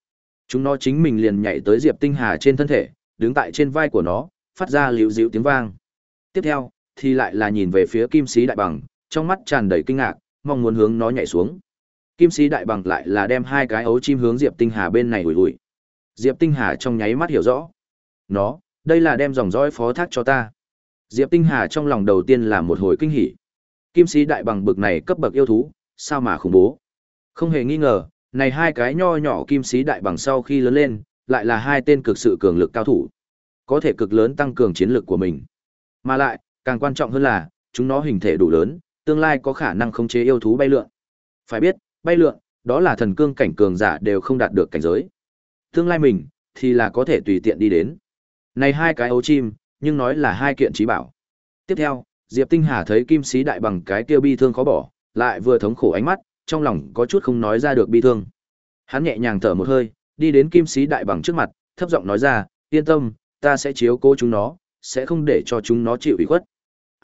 Chúng nó chính mình liền nhảy tới diệp tinh hà trên thân thể, đứng tại trên vai của nó, phát ra liễu dịu tiếng vang. Tiếp theo thì lại là nhìn về phía kim sĩ đại bằng trong mắt tràn đầy kinh ngạc mong muốn hướng nó nhảy xuống kim sĩ đại bằng lại là đem hai cái ấu chim hướng diệp tinh hà bên này ủi ủi diệp tinh hà trong nháy mắt hiểu rõ nó đây là đem dòng dõi phó thác cho ta diệp tinh hà trong lòng đầu tiên là một hồi kinh hỉ Kim sĩ đại bằng bực này cấp bậc yêu thú, sao mà khủng bố. Không hề nghi ngờ, này hai cái nho nhỏ kim sĩ đại bằng sau khi lớn lên, lại là hai tên cực sự cường lực cao thủ. Có thể cực lớn tăng cường chiến lực của mình. Mà lại, càng quan trọng hơn là, chúng nó hình thể đủ lớn, tương lai có khả năng khống chế yêu thú bay lượn. Phải biết, bay lượn, đó là thần cương cảnh cường giả đều không đạt được cảnh giới. Tương lai mình, thì là có thể tùy tiện đi đến. Này hai cái ấu chim, nhưng nói là hai kiện trí bảo. Tiếp theo, Diệp Tinh Hà thấy kim sĩ đại bằng cái kia bi thương khó bỏ, lại vừa thống khổ ánh mắt, trong lòng có chút không nói ra được bi thương. Hắn nhẹ nhàng thở một hơi, đi đến kim sĩ đại bằng trước mặt, thấp giọng nói ra, yên tâm, ta sẽ chiếu cố chúng nó, sẽ không để cho chúng nó chịu ủy khuất.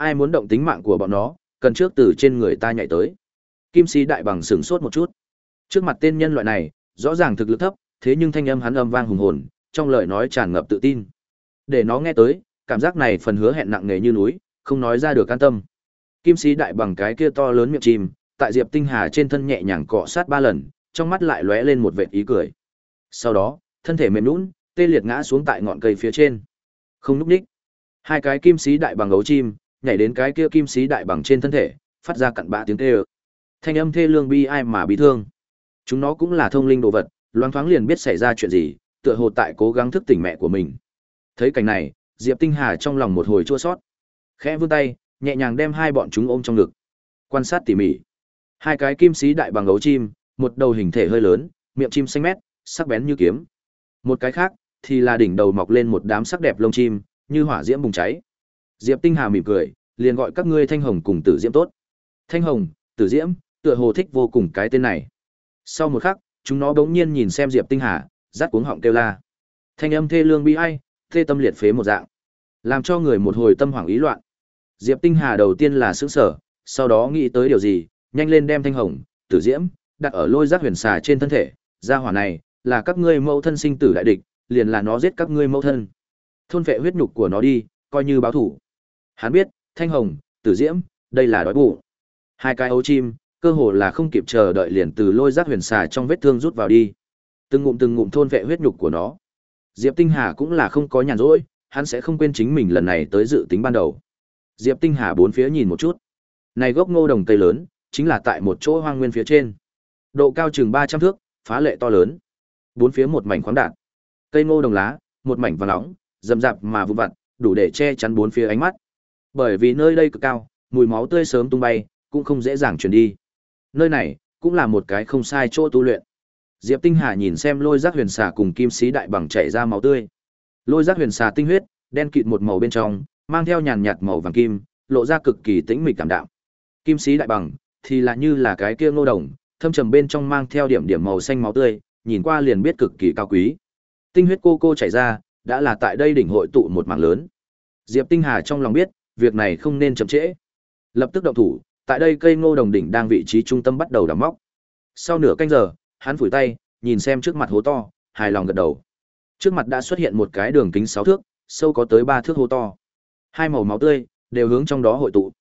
Ai muốn động tính mạng của bọn nó, cần trước từ trên người ta nhảy tới. Kim sĩ đại bằng sửng sốt một chút. Trước mặt tên nhân loại này, rõ ràng thực lực thấp, thế nhưng thanh âm hắn âm vang hùng hồn, trong lời nói tràn ngập tự tin. Để nó nghe tới, cảm giác này phần hứa hẹn nặng nề như núi, không nói ra được an tâm. Kim sĩ đại bằng cái kia to lớn miệng chim, tại Diệp Tinh Hà trên thân nhẹ nhàng cọ sát ba lần, trong mắt lại lóe lên một vệt ý cười. Sau đó, thân thể mềm nhũn, tê liệt ngã xuống tại ngọn cây phía trên. Không lúc ních. Hai cái kim sĩ đại bằng gấu chim, nhảy đến cái kia kim sĩ đại bằng trên thân thể, phát ra cặn bã tiếng tê ơ. Thanh âm thê lương bi ai mà bị thương. Chúng nó cũng là thông linh đồ vật, loáng thoáng liền biết xảy ra chuyện gì, tựa hồ tại cố gắng thức tỉnh mẹ của mình. Thấy cảnh này, Diệp Tinh Hà trong lòng một hồi chua xót. Khẽ vươn tay, nhẹ nhàng đem hai bọn chúng ôm trong ngực. Quan sát tỉ mỉ. Hai cái kim sĩ đại bằng gấu chim, một đầu hình thể hơi lớn, miệng chim xanh mét, sắc bén như kiếm. Một cái khác thì là đỉnh đầu mọc lên một đám sắc đẹp lông chim, như hỏa diễm bùng cháy. Diệp Tinh Hà mỉm cười, liền gọi các ngươi Thanh Hồng cùng Tử Diễm tốt. Thanh Hồng, Tử Diễm, tựa hồ thích vô cùng cái tên này. Sau một khắc, chúng nó bỗng nhiên nhìn xem Diệp Tinh Hà, rát cuống họng kêu la. Thanh âm thê lương bi ai, thê tâm liệt phế một dạng, làm cho người một hồi tâm hoảng ý loạn. Diệp Tinh Hà đầu tiên là sững sờ, sau đó nghĩ tới điều gì, nhanh lên đem Thanh Hồng, Tử Diễm đặt ở lôi giác huyền xà trên thân thể, gia hỏa này là các ngươi mẫu thân sinh tử đại địch, liền là nó giết các ngươi mẫu thân. Thôn vệ huyết nhục của nó đi, coi như báo thủ. Hắn biết, Thanh Hồng, Tử Diễm, đây là đói bụng. Hai cái ấu chim, cơ hồ là không kịp chờ đợi liền từ lôi rác huyền xà trong vết thương rút vào đi. Từng ngụm từng ngụm thôn vệ huyết nhục của nó. Diệp Tinh Hà cũng là không có nhàn rỗi, hắn sẽ không quên chính mình lần này tới dự tính ban đầu. Diệp Tinh Hà bốn phía nhìn một chút. Này gốc ngô đồng cây lớn, chính là tại một chỗ hoang nguyên phía trên. Độ cao chừng 300 thước, phá lệ to lớn. Bốn phía một mảnh khoáng đạn. Cây ngô đồng lá, một mảnh vàng nóng, rậm rạp mà vụn vặt, đủ để che chắn bốn phía ánh mắt. Bởi vì nơi đây cực cao, mùi máu tươi sớm tung bay, cũng không dễ dàng truyền đi. Nơi này cũng là một cái không sai chỗ tu luyện. Diệp Tinh Hà nhìn xem lôi giác huyền xà cùng kim sĩ đại bằng chảy ra máu tươi. Lôi giác huyền xà tinh huyết, đen kịt một màu bên trong, mang theo nhàn nhạt màu vàng kim, lộ ra cực kỳ tĩnh mịch cảm đạm. Kim sĩ đại bằng thì là như là cái kia ngô đồng, thâm trầm bên trong mang theo điểm điểm màu xanh máu tươi, nhìn qua liền biết cực kỳ cao quý. Tinh huyết cô cô chảy ra, đã là tại đây đỉnh hội tụ một mảng lớn. Diệp Tinh Hà trong lòng biết, việc này không nên chậm trễ. Lập tức động thủ, tại đây cây ngô đồng đỉnh đang vị trí trung tâm bắt đầu đào móc. Sau nửa canh giờ, hắn phủi tay, nhìn xem trước mặt hố to, hài lòng gật đầu. Trước mặt đã xuất hiện một cái đường kính 6 thước, sâu có tới 3 thước hố to. Hai màu máu tươi đều hướng trong đó hội tụ.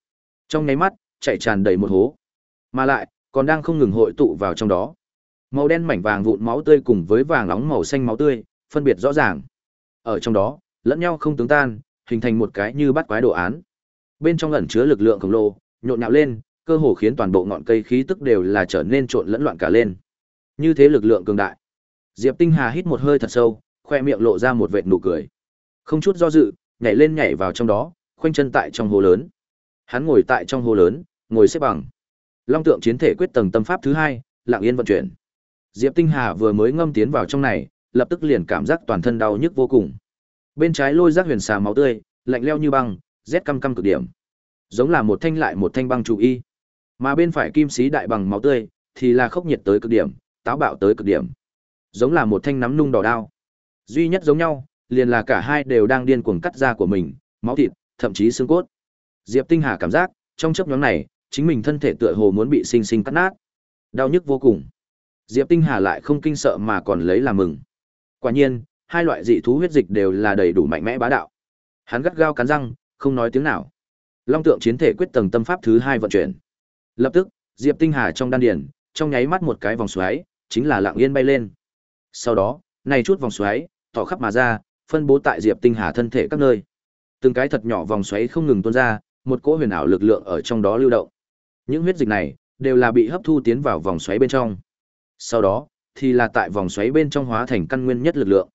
Trong nháy mắt, chảy tràn đầy một hố. Mà lại, còn đang không ngừng hội tụ vào trong đó. Màu đen mảnh vàng vụn máu tươi cùng với vàng nóng màu xanh máu tươi, phân biệt rõ ràng. Ở trong đó, lẫn nhau không tướng tan, hình thành một cái như bắt quái đồ án. Bên trong ẩn chứa lực lượng khổng lồ, nhộn nhạo lên, cơ hồ khiến toàn bộ ngọn cây khí tức đều là trở nên trộn lẫn loạn cả lên. Như thế lực lượng cường đại. Diệp Tinh Hà hít một hơi thật sâu, khoe miệng lộ ra một vệt nụ cười. Không chút do dự, nhảy lên nhảy vào trong đó, khoanh chân tại trong hồ lớn. Hắn ngồi tại trong hồ lớn, ngồi xếp bằng. Long tượng chiến thể quyết tầng tâm pháp thứ hai, lặng yên vận chuyển. Diệp Tinh Hà vừa mới ngâm tiến vào trong này, lập tức liền cảm giác toàn thân đau nhức vô cùng. Bên trái lôi giác huyền xà máu tươi, lạnh leo như băng, rét căm căm cực điểm. Giống là một thanh lại một thanh băng chủ y. Mà bên phải kim sĩ đại bằng máu tươi, thì là khốc nhiệt tới cực điểm, táo bạo tới cực điểm. Giống là một thanh nắm nung đỏ đao. Duy nhất giống nhau, liền là cả hai đều đang điên cuồng cắt da của mình, máu thịt, thậm chí xương cốt. Diệp Tinh Hà cảm giác, trong chốc nhóm này, chính mình thân thể tựa hồ muốn bị sinh sinh cắt nát. Đau nhức vô cùng. Diệp Tinh Hà lại không kinh sợ mà còn lấy làm mừng. Quả nhiên, hai loại dị thú huyết dịch đều là đầy đủ mạnh mẽ bá đạo. Hắn gắt gao cắn răng, không nói tiếng nào. Long tượng chiến thể quyết tầng tâm pháp thứ hai vận chuyển. Lập tức, Diệp Tinh Hà trong đan điền, trong nháy mắt một cái vòng xoáy, chính là lặng yên bay lên. Sau đó, này chút vòng xoáy, tỏ khắp mà ra, phân bố tại Diệp Tinh Hà thân thể các nơi. Từng cái thật nhỏ vòng xoáy không ngừng tuôn ra, một cỗ huyền ảo lực lượng ở trong đó lưu động. Những huyết dịch này đều là bị hấp thu tiến vào vòng xoáy bên trong. Sau đó, thì là tại vòng xoáy bên trong hóa thành căn nguyên nhất lực lượng.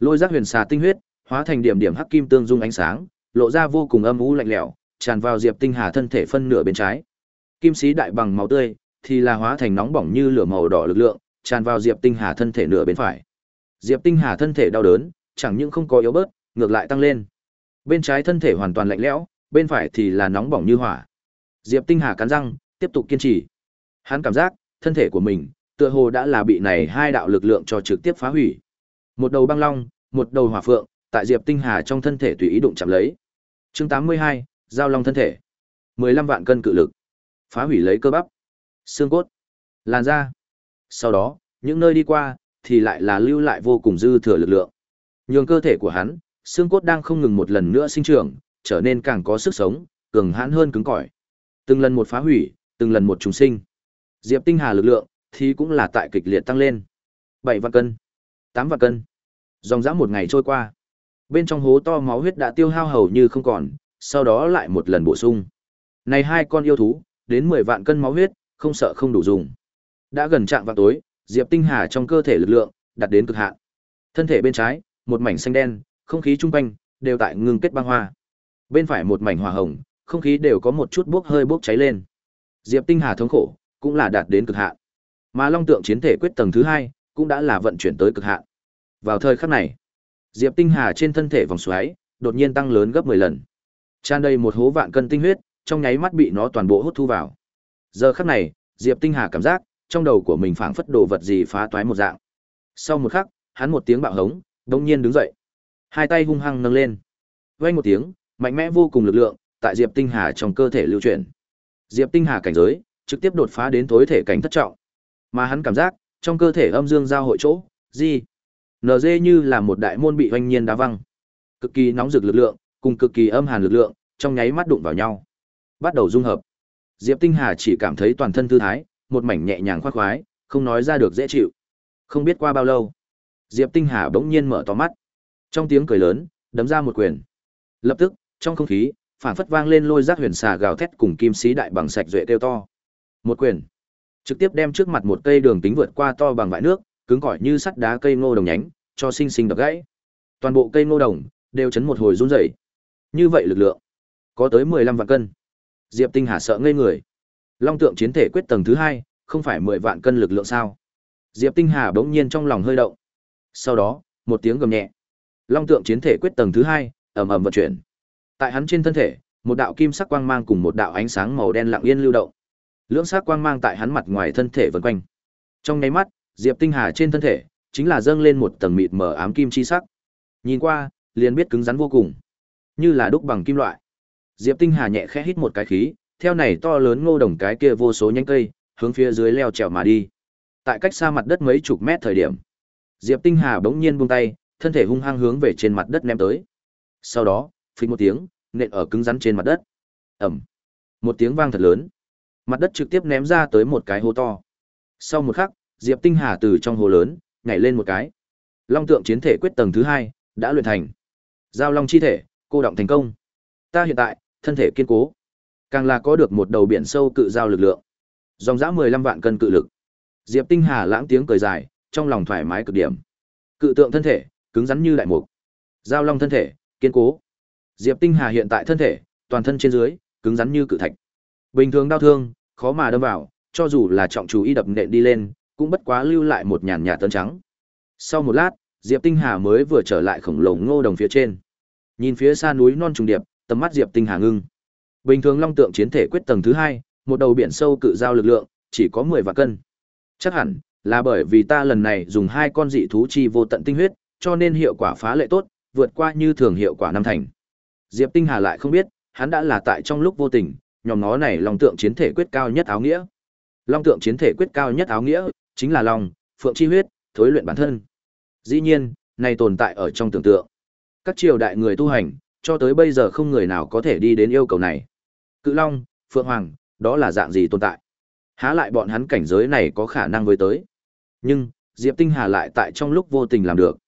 Lôi giác huyền xà tinh huyết, hóa thành điểm điểm hắc kim tương dung ánh sáng, lộ ra vô cùng âm u lạnh lẽo, tràn vào Diệp Tinh Hà thân thể phân nửa bên trái. Kim sĩ đại bằng máu tươi, thì là hóa thành nóng bỏng như lửa màu đỏ lực lượng, tràn vào Diệp Tinh Hà thân thể nửa bên phải. Diệp Tinh Hà thân thể đau đớn, chẳng những không có yếu bớt, ngược lại tăng lên. Bên trái thân thể hoàn toàn lạnh lẽo, bên phải thì là nóng bỏng như hỏa. Diệp Tinh Hà cắn răng, tiếp tục kiên trì. Hắn cảm giác, thân thể của mình, tựa hồ đã là bị này hai đạo lực lượng cho trực tiếp phá hủy. Một đầu băng long, một đầu hỏa phượng, tại Diệp Tinh Hà trong thân thể tùy ý đụng chạm lấy. Chương 82, giao long thân thể. 15 vạn cân cự lực. Phá hủy lấy cơ bắp, xương cốt, làn da. Sau đó, những nơi đi qua thì lại là lưu lại vô cùng dư thừa lực lượng. Nhường cơ thể của hắn, xương cốt đang không ngừng một lần nữa sinh trưởng, trở nên càng có sức sống, cường hãn hơn cứng cỏi. Từng lần một phá hủy, từng lần một trùng sinh. Diệp Tinh Hà lực lượng thì cũng là tại kịch liệt tăng lên. 7 vạn cân, 8 vạn cân. Dòng dã một ngày trôi qua. Bên trong hố to máu huyết đã tiêu hao hầu như không còn, sau đó lại một lần bổ sung. Này hai con yêu thú, đến 10 vạn cân máu huyết, không sợ không đủ dùng. Đã gần trạng vào tối, Diệp Tinh Hà trong cơ thể lực lượng đạt đến cực hạn. Thân thể bên trái, một mảnh xanh đen, không khí trung quanh đều tại ngưng kết băng hoa. Bên phải một mảnh hỏa hồng, không khí đều có một chút bốc hơi bốc cháy lên. Diệp Tinh Hà thống khổ, cũng là đạt đến cực hạn. Mà Long Tượng chiến thể quyết tầng thứ hai cũng đã là vận chuyển tới cực hạn. Vào thời khắc này, Diệp Tinh Hà trên thân thể vòng xoáy đột nhiên tăng lớn gấp 10 lần. Tràn đầy một hố vạn cân tinh huyết, trong nháy mắt bị nó toàn bộ hút thu vào. Giờ khắc này, Diệp Tinh Hà cảm giác, trong đầu của mình phảng phất đồ vật gì phá toái một dạng. Sau một khắc, hắn một tiếng bạo hống, đột nhiên đứng dậy. Hai tay hung hăng nâng lên. Vang một tiếng, mạnh mẽ vô cùng lực lượng tại Diệp Tinh Hà trong cơ thể lưu chuyển. Diệp Tinh Hà cảnh giới trực tiếp đột phá đến tối thể cảnh thất trọng. Mà hắn cảm giác, trong cơ thể âm dương giao hội chỗ, gì? NG như là một đại môn bị hoanh nhiên đá văng. Cực kỳ nóng rực lực lượng, cùng cực kỳ âm hàn lực lượng, trong nháy mắt đụng vào nhau. Bắt đầu dung hợp. Diệp Tinh Hà chỉ cảm thấy toàn thân thư thái, một mảnh nhẹ nhàng khoát khoái, không nói ra được dễ chịu. Không biết qua bao lâu, Diệp Tinh Hà bỗng nhiên mở to mắt. Trong tiếng cười lớn, đấm ra một quyền. Lập tức, trong không khí, phản phất vang lên lôi giác huyền xà gào thét cùng kim sĩ đại bằng sạch duệ kêu to. Một quyền, trực tiếp đem trước mặt một cây đường tính vượt qua to bằng vại nước, cứng cỏi như sắt đá cây ngô đồng nhánh, cho sinh sinh đập gãy. Toàn bộ cây ngô đồng đều chấn một hồi run rẩy. Như vậy lực lượng có tới 15 vạn cân. Diệp Tinh Hà sợ ngây người. Long tượng chiến thể quyết tầng thứ hai, không phải 10 vạn cân lực lượng sao? Diệp Tinh Hà bỗng nhiên trong lòng hơi động. Sau đó, một tiếng gầm nhẹ. Long tượng chiến thể quyết tầng thứ hai, ầm ầm vận chuyển. Tại hắn trên thân thể, một đạo kim sắc quang mang cùng một đạo ánh sáng màu đen lặng yên lưu động. Lưỡng sắc quang mang tại hắn mặt ngoài thân thể vần quanh. Trong nháy mắt, Diệp Tinh Hà trên thân thể chính là dâng lên một tầng mịt mờ ám kim chi sắc. Nhìn qua, liền biết cứng rắn vô cùng, như là đúc bằng kim loại. Diệp Tinh Hà nhẹ khẽ hít một cái khí, theo này to lớn ngô đồng cái kia vô số nhánh cây, hướng phía dưới leo trèo mà đi. Tại cách xa mặt đất mấy chục mét thời điểm, Diệp Tinh Hà bỗng nhiên buông tay, thân thể hung hăng hướng về trên mặt đất ném tới. Sau đó, phình một tiếng, nện ở cứng rắn trên mặt đất. Ầm. Một tiếng vang thật lớn. Mặt đất trực tiếp ném ra tới một cái hố to. Sau một khắc, Diệp Tinh Hà từ trong hồ lớn nhảy lên một cái. Long tượng chiến thể quyết tầng thứ hai đã luyện thành. Giao long chi thể, cô động thành công. Ta hiện tại, thân thể kiên cố, càng là có được một đầu biển sâu cự giao lực lượng. Dòng dã 15 vạn cân cự lực. Diệp Tinh Hà lãng tiếng cười dài, trong lòng thoải mái cực điểm. Cự tượng thân thể, cứng rắn như đại mục. Giao long thân thể, kiên cố. Diệp Tinh Hà hiện tại thân thể, toàn thân trên dưới, cứng rắn như cự thạch. Bình thường đau thương, khó mà đâm vào, cho dù là trọng chú y đập nện đi lên, cũng bất quá lưu lại một nhàn nhạt tơn trắng. Sau một lát, Diệp Tinh Hà mới vừa trở lại khổng lồ ngô đồng phía trên. Nhìn phía xa núi non trùng điệp, tầm mắt Diệp Tinh Hà ngưng. Bình thường long tượng chiến thể quyết tầng thứ hai, một đầu biển sâu cự giao lực lượng, chỉ có 10 vạn cân. Chắc hẳn là bởi vì ta lần này dùng hai con dị thú chi vô tận tinh huyết, cho nên hiệu quả phá lệ tốt, vượt qua như thường hiệu quả năm thành. Diệp Tinh Hà lại không biết, hắn đã là tại trong lúc vô tình, nhóm nó này long tượng chiến thể quyết cao nhất áo nghĩa. Long tượng chiến thể quyết cao nhất áo nghĩa, chính là long, phượng chi huyết, thối luyện bản thân. Dĩ nhiên, này tồn tại ở trong tưởng tượng. Các triều đại người tu hành, cho tới bây giờ không người nào có thể đi đến yêu cầu này. Cự long, phượng hoàng, đó là dạng gì tồn tại? Há lại bọn hắn cảnh giới này có khả năng với tới. Nhưng, Diệp Tinh Hà lại tại trong lúc vô tình làm được.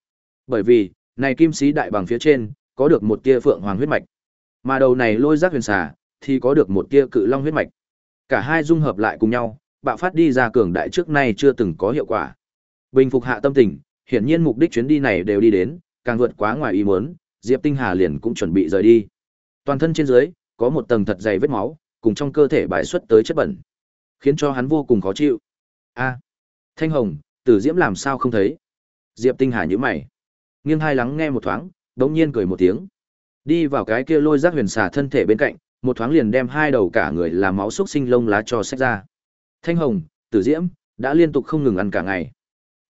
Bởi vì, này kim sĩ đại bằng phía trên, có được một tia phượng hoàng huyết mạch. Mà đầu này lôi giác huyền xà, thì có được một tia cự long huyết mạch. Cả hai dung hợp lại cùng nhau, bạo phát đi ra cường đại trước nay chưa từng có hiệu quả. Bình phục hạ tâm tình, hiển nhiên mục đích chuyến đi này đều đi đến, càng vượt quá ngoài ý muốn, Diệp Tinh Hà liền cũng chuẩn bị rời đi. Toàn thân trên dưới có một tầng thật dày vết máu, cùng trong cơ thể bài xuất tới chất bẩn, khiến cho hắn vô cùng khó chịu. A, Thanh Hồng, Tử Diễm làm sao không thấy? Diệp Tinh Hà nhíu mày, nghiêng hai lắng nghe một thoáng, đống nhiên cười một tiếng, đi vào cái kia lôi giác huyền xà thân thể bên cạnh, một thoáng liền đem hai đầu cả người làm máu xúc sinh lông lá cho xách ra. Thanh Hồng, Tử Diễm đã liên tục không ngừng ăn cả ngày.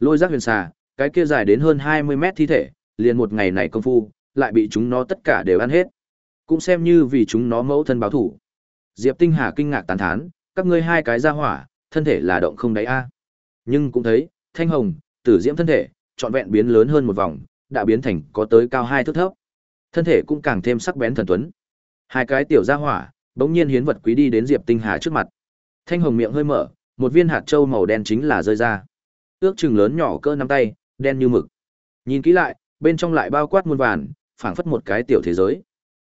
Lôi giác huyền xà, cái kia dài đến hơn 20 mét thi thể, liền một ngày này công phu, lại bị chúng nó tất cả đều ăn hết. Cũng xem như vì chúng nó mẫu thân báo thủ. Diệp Tinh Hà kinh ngạc tán thán, các ngươi hai cái ra hỏa, thân thể là động không đáy a. Nhưng cũng thấy, Thanh Hồng, Tử Diễm thân thể, trọn vẹn biến lớn hơn một vòng, đã biến thành có tới cao hai thước thấp. Thân thể cũng càng thêm sắc bén thần tuấn. Hai cái tiểu gia hỏa, bỗng nhiên hiến vật quý đi đến Diệp Tinh Hà trước mặt. Thanh Hồng miệng hơi mở, một viên hạt châu màu đen chính là rơi ra. Ước chừng lớn nhỏ cỡ nắm tay, đen như mực. Nhìn kỹ lại, bên trong lại bao quát muôn vàn, phảng phất một cái tiểu thế giới.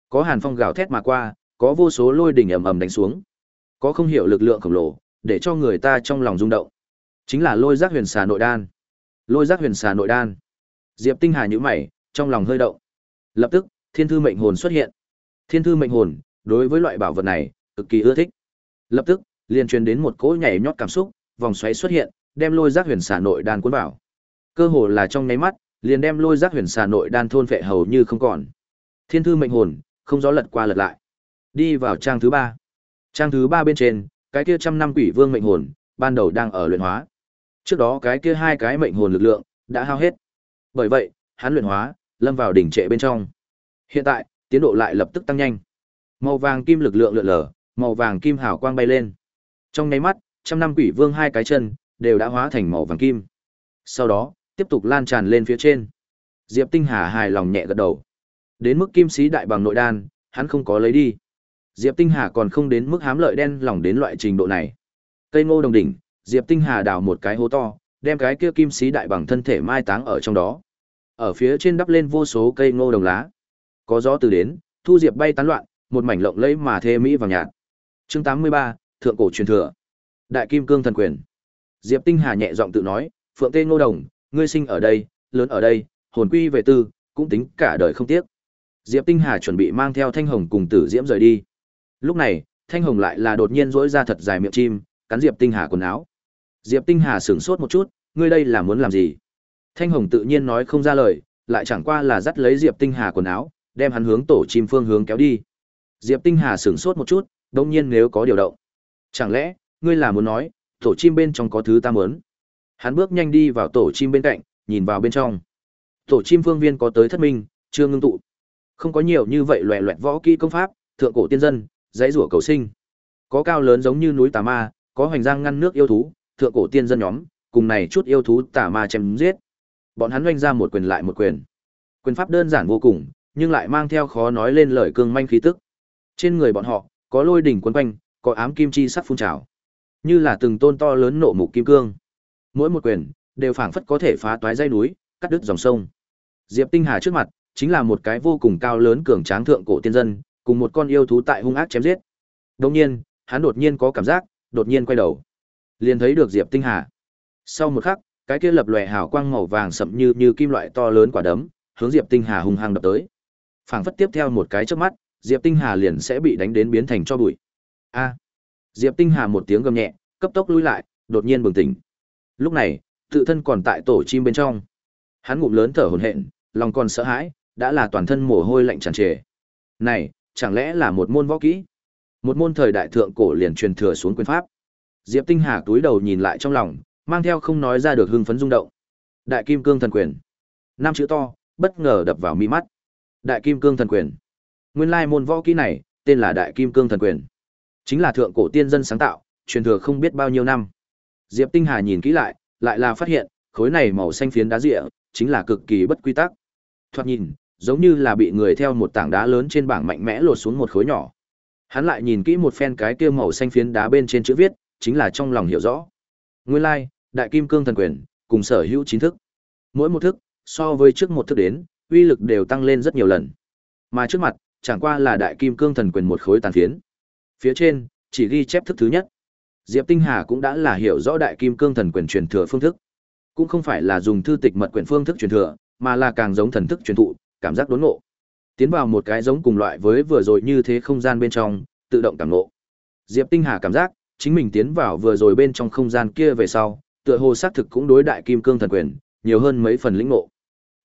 Có hàn phong gào thét mà qua, có vô số lôi đỉnh ầm ầm đánh xuống. Có không hiểu lực lượng khổng lồ, để cho người ta trong lòng rung động. Chính là lôi giác huyền xà nội đan. Lôi giác huyền xà nội đan. Diệp Tinh Hà nhíu mày, trong lòng hơi động. Lập tức, Thiên thư mệnh hồn xuất hiện. Thiên thư mệnh hồn, đối với loại bảo vật này, cực kỳ ưa thích. Lập tức, liền truyền đến một cỗ nhảy nhót cảm xúc, vòng xoáy xuất hiện, đem lôi giác huyền xà nội đan cuốn vào. Cơ hồ là trong nháy mắt, liền đem lôi giác huyền xà nội đan thôn phệ hầu như không còn. Thiên thư mệnh hồn, không gió lật qua lật lại. Đi vào trang thứ ba. Trang thứ ba bên trên, cái kia trăm năm quỷ vương mệnh hồn, ban đầu đang ở luyện hóa. Trước đó cái kia hai cái mệnh hồn lực lượng đã hao hết. Bởi vậy, hắn luyện hóa, lâm vào đỉnh trệ bên trong. Hiện tại, tiến độ lại lập tức tăng nhanh. Màu vàng kim lực lượng lượn lờ, màu vàng kim hào quang bay lên. Trong nháy mắt, trăm năm quỷ vương hai cái chân đều đã hóa thành màu vàng kim. Sau đó, tiếp tục lan tràn lên phía trên. Diệp Tinh Hà hài lòng nhẹ gật đầu. Đến mức kim sĩ đại bằng nội đan, hắn không có lấy đi. Diệp Tinh Hà còn không đến mức hám lợi đen lòng đến loại trình độ này. Cây ngô đồng đỉnh, Diệp Tinh Hà đào một cái hố to, đem cái kia kim sĩ đại bằng thân thể mai táng ở trong đó. Ở phía trên đắp lên vô số cây ngô đồng lá. Có gió từ đến, thu diệp bay tán loạn, một mảnh lộng lẫy mà thê mỹ vàng nhạt. Chương 83, thượng cổ truyền thừa. Đại kim cương thần quyền. Diệp Tinh Hà nhẹ giọng tự nói, "Phượng Tê Ngô Đồng, ngươi sinh ở đây, lớn ở đây, hồn quy về tư, cũng tính cả đời không tiếc." Diệp Tinh Hà chuẩn bị mang theo Thanh Hồng cùng Tử Diễm rời đi. Lúc này, Thanh Hồng lại là đột nhiên dỗi ra thật dài miệng chim, cắn Diệp Tinh Hà quần áo. Diệp Tinh Hà sửng sốt một chút, ngươi đây là muốn làm gì? Thanh Hồng tự nhiên nói không ra lời, lại chẳng qua là dắt lấy Diệp Tinh Hà quần áo, đem hắn hướng tổ chim phương hướng kéo đi. Diệp Tinh Hà sửng sốt một chút, đông nhiên nếu có điều động. Chẳng lẽ, ngươi là muốn nói, tổ chim bên trong có thứ ta muốn? Hắn bước nhanh đi vào tổ chim bên cạnh, nhìn vào bên trong. Tổ chim phương viên có tới thất minh, chưa ngưng tụ. Không có nhiều như vậy loẻ loẹt võ kỹ công pháp, thượng cổ tiên dân, dãy rủa cầu sinh. Có cao lớn giống như núi tà ma, có hoành giang ngăn nước yêu thú, thượng cổ tiên dân nhóm, cùng này chút yêu thú tà ma chém giết. Bọn hắn oanh ra một quyền lại một quyền. Quyền pháp đơn giản vô cùng, nhưng lại mang theo khó nói lên lời cương manh khí tức. Trên người bọn họ, có lôi đỉnh quấn quanh, có ám kim chi sắc phun trào, như là từng tôn to lớn nộ mục kim cương. Mỗi một quyền đều phảng phất có thể phá toái dây núi, cắt đứt dòng sông. Diệp Tinh Hà trước mặt, chính là một cái vô cùng cao lớn cường tráng thượng cổ tiên dân, cùng một con yêu thú tại hung ác chém giết. Đột nhiên, hắn đột nhiên có cảm giác, đột nhiên quay đầu, liền thấy được Diệp Tinh Hà. Sau một khắc, cái kia lập lòe hào quang màu vàng sậm như như kim loại to lớn quả đấm, hướng Diệp Tinh Hà hung hăng đập tới phảng phất tiếp theo một cái chớp mắt, Diệp Tinh Hà liền sẽ bị đánh đến biến thành cho bụi. A! Diệp Tinh Hà một tiếng gầm nhẹ, cấp tốc lùi lại, đột nhiên bừng tỉnh. Lúc này, tự thân còn tại tổ chim bên trong. Hắn ngụm lớn thở hổn hển, lòng còn sợ hãi, đã là toàn thân mồ hôi lạnh tràn trề. Này, chẳng lẽ là một môn võ kỹ? Một môn thời đại thượng cổ liền truyền thừa xuống quyền pháp. Diệp Tinh Hà túi đầu nhìn lại trong lòng, mang theo không nói ra được hưng phấn rung động. Đại Kim Cương Thần Quyền. Năm chữ to, bất ngờ đập vào mi mắt. Đại Kim Cương Thần Quyền. Nguyên lai môn võ kỹ này tên là Đại Kim Cương Thần Quyền. Chính là thượng cổ tiên dân sáng tạo, truyền thừa không biết bao nhiêu năm. Diệp Tinh Hà nhìn kỹ lại, lại là phát hiện, khối này màu xanh phiến đá rịa, chính là cực kỳ bất quy tắc. Thoạt nhìn, giống như là bị người theo một tảng đá lớn trên bảng mạnh mẽ lột xuống một khối nhỏ. Hắn lại nhìn kỹ một phen cái kia màu xanh phiến đá bên trên chữ viết, chính là trong lòng hiểu rõ. Nguyên lai, like, Đại Kim Cương Thần Quyền, cùng sở hữu chính thức. Mỗi một thức, so với trước một thức đến, uy lực đều tăng lên rất nhiều lần. Mà trước mặt, chẳng qua là đại kim cương thần quyền một khối tàn phiến. Phía trên, chỉ ghi chép thức thứ nhất. Diệp Tinh Hà cũng đã là hiểu rõ đại kim cương thần quyền truyền thừa phương thức. Cũng không phải là dùng thư tịch mật quyển phương thức truyền thừa, mà là càng giống thần thức truyền thụ, cảm giác đốn ngộ. Tiến vào một cái giống cùng loại với vừa rồi như thế không gian bên trong, tự động cảm ngộ. Diệp Tinh Hà cảm giác, chính mình tiến vào vừa rồi bên trong không gian kia về sau, tựa hồ xác thực cũng đối đại kim cương thần quyền, nhiều hơn mấy phần lĩnh ngộ.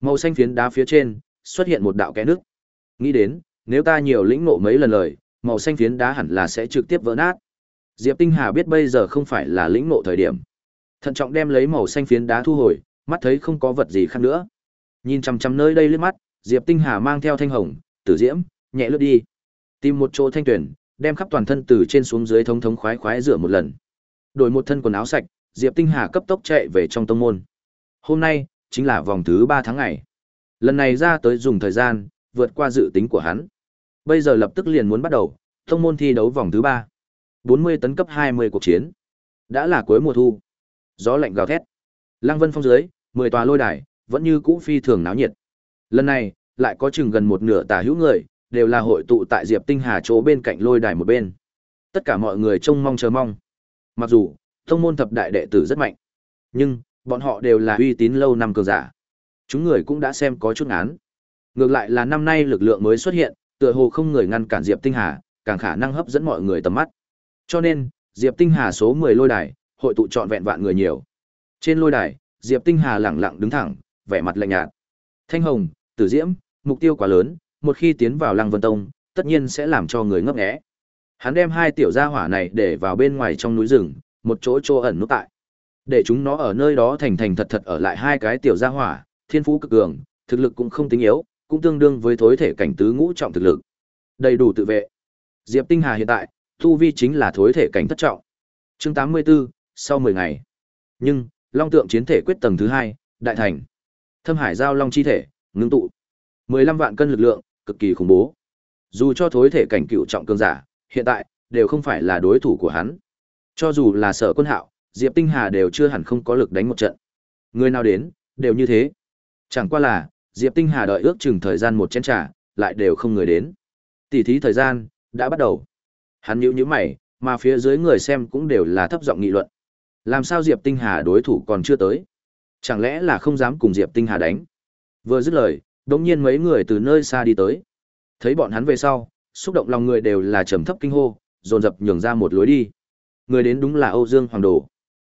Màu xanh phiến đá phía trên, xuất hiện một đạo kẽ nước. Nghĩ đến, nếu ta nhiều lĩnh ngộ mấy lần lời, màu xanh phiến đá hẳn là sẽ trực tiếp vỡ nát. Diệp Tinh Hà biết bây giờ không phải là lĩnh ngộ thời điểm. Thận trọng đem lấy màu xanh phiến đá thu hồi, mắt thấy không có vật gì khác nữa. Nhìn chằm chằm nơi đây liếc mắt, Diệp Tinh Hà mang theo thanh hồng, tử diễm, nhẹ lướt đi. Tìm một chỗ thanh tuyển, đem khắp toàn thân từ trên xuống dưới thống thống khoái khoái rửa một lần. Đổi một thân quần áo sạch, Diệp Tinh Hà cấp tốc chạy về trong tông môn. Hôm nay chính là vòng thứ 3 tháng ngày. Lần này ra tới dùng thời gian vượt qua dự tính của hắn. Bây giờ lập tức liền muốn bắt đầu, thông môn thi đấu vòng thứ 3. 40 tấn cấp 20 cuộc chiến. Đã là cuối mùa thu. Gió lạnh gào thét. Lăng Vân phong dưới, 10 tòa lôi đài, vẫn như cũ phi thường náo nhiệt. Lần này, lại có chừng gần một nửa tả hữu người, đều là hội tụ tại Diệp Tinh Hà chỗ bên cạnh lôi đài một bên. Tất cả mọi người trông mong chờ mong. Mặc dù, thông môn thập đại đệ tử rất mạnh, nhưng bọn họ đều là uy tín lâu năm cường giả. Chúng người cũng đã xem có chút án. Ngược lại là năm nay lực lượng mới xuất hiện, tựa hồ không người ngăn cản Diệp Tinh Hà, càng khả năng hấp dẫn mọi người tầm mắt. Cho nên, Diệp Tinh Hà số 10 lôi đài, hội tụ trọn vẹn vạn người nhiều. Trên lôi đài, Diệp Tinh Hà lẳng lặng đứng thẳng, vẻ mặt lạnh nhạt. Thanh hồng, tử diễm, mục tiêu quá lớn, một khi tiến vào Lăng Vân Tông, tất nhiên sẽ làm cho người ngấp nghé. Hắn đem hai tiểu gia hỏa này để vào bên ngoài trong núi rừng, một chỗ chỗ ẩn nút tại. Để chúng nó ở nơi đó thành thành thật thật ở lại hai cái tiểu gia hỏa, thiên phú cực cường, thực lực cũng không tính yếu, cũng tương đương với thối thể cảnh tứ ngũ trọng thực lực. Đầy đủ tự vệ. Diệp Tinh Hà hiện tại, tu vi chính là thối thể cảnh thất trọng. Chương 84, sau 10 ngày. Nhưng, Long tượng chiến thể quyết tầng thứ 2, đại thành. Thâm Hải giao long chi thể, ngưng tụ. 15 vạn cân lực lượng, cực kỳ khủng bố. Dù cho thối thể cảnh cựu trọng cường giả, hiện tại đều không phải là đối thủ của hắn. Cho dù là Sở Quân Hạo, Diệp Tinh Hà đều chưa hẳn không có lực đánh một trận. Người nào đến, đều như thế. Chẳng qua là, Diệp Tinh Hà đợi ước chừng thời gian một chén trà, lại đều không người đến. Tỷ thí thời gian đã bắt đầu. Hắn nhíu nhíu mày, mà phía dưới người xem cũng đều là thấp giọng nghị luận. Làm sao Diệp Tinh Hà đối thủ còn chưa tới? Chẳng lẽ là không dám cùng Diệp Tinh Hà đánh? Vừa dứt lời, đột nhiên mấy người từ nơi xa đi tới. Thấy bọn hắn về sau, xúc động lòng người đều là trầm thấp kinh hô, dồn dập nhường ra một lối đi. Người đến đúng là Âu Dương Hoàng Đồ.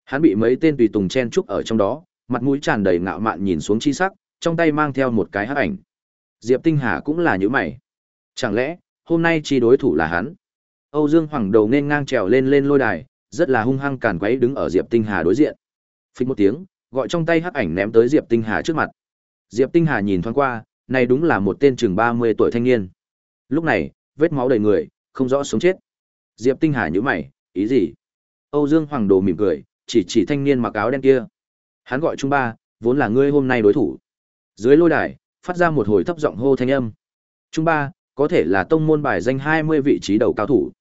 Hắn bị mấy tên tùy tùng chen chúc ở trong đó, mặt mũi tràn đầy ngạo mạn nhìn xuống chi sắc, trong tay mang theo một cái hắc ảnh. Diệp Tinh Hà cũng là như mày. Chẳng lẽ, hôm nay chi đối thủ là hắn? Âu Dương Hoàng Đầu nên ngang trèo lên lên lôi đài, rất là hung hăng càn quấy đứng ở Diệp Tinh Hà đối diện. Phích một tiếng, gọi trong tay hắc ảnh ném tới Diệp Tinh Hà trước mặt. Diệp Tinh Hà nhìn thoáng qua, này đúng là một tên chừng 30 tuổi thanh niên. Lúc này, vết máu đầy người, không rõ sống chết. Diệp Tinh Hà nhíu mày, ý gì? Âu Dương Hoàng Đồ mỉm cười, chỉ chỉ thanh niên mặc áo đen kia. Hắn gọi Trung Ba, vốn là ngươi hôm nay đối thủ. Dưới lôi đài, phát ra một hồi thấp giọng hô thanh âm. Trung Ba, có thể là tông môn bài danh 20 vị trí đầu cao thủ.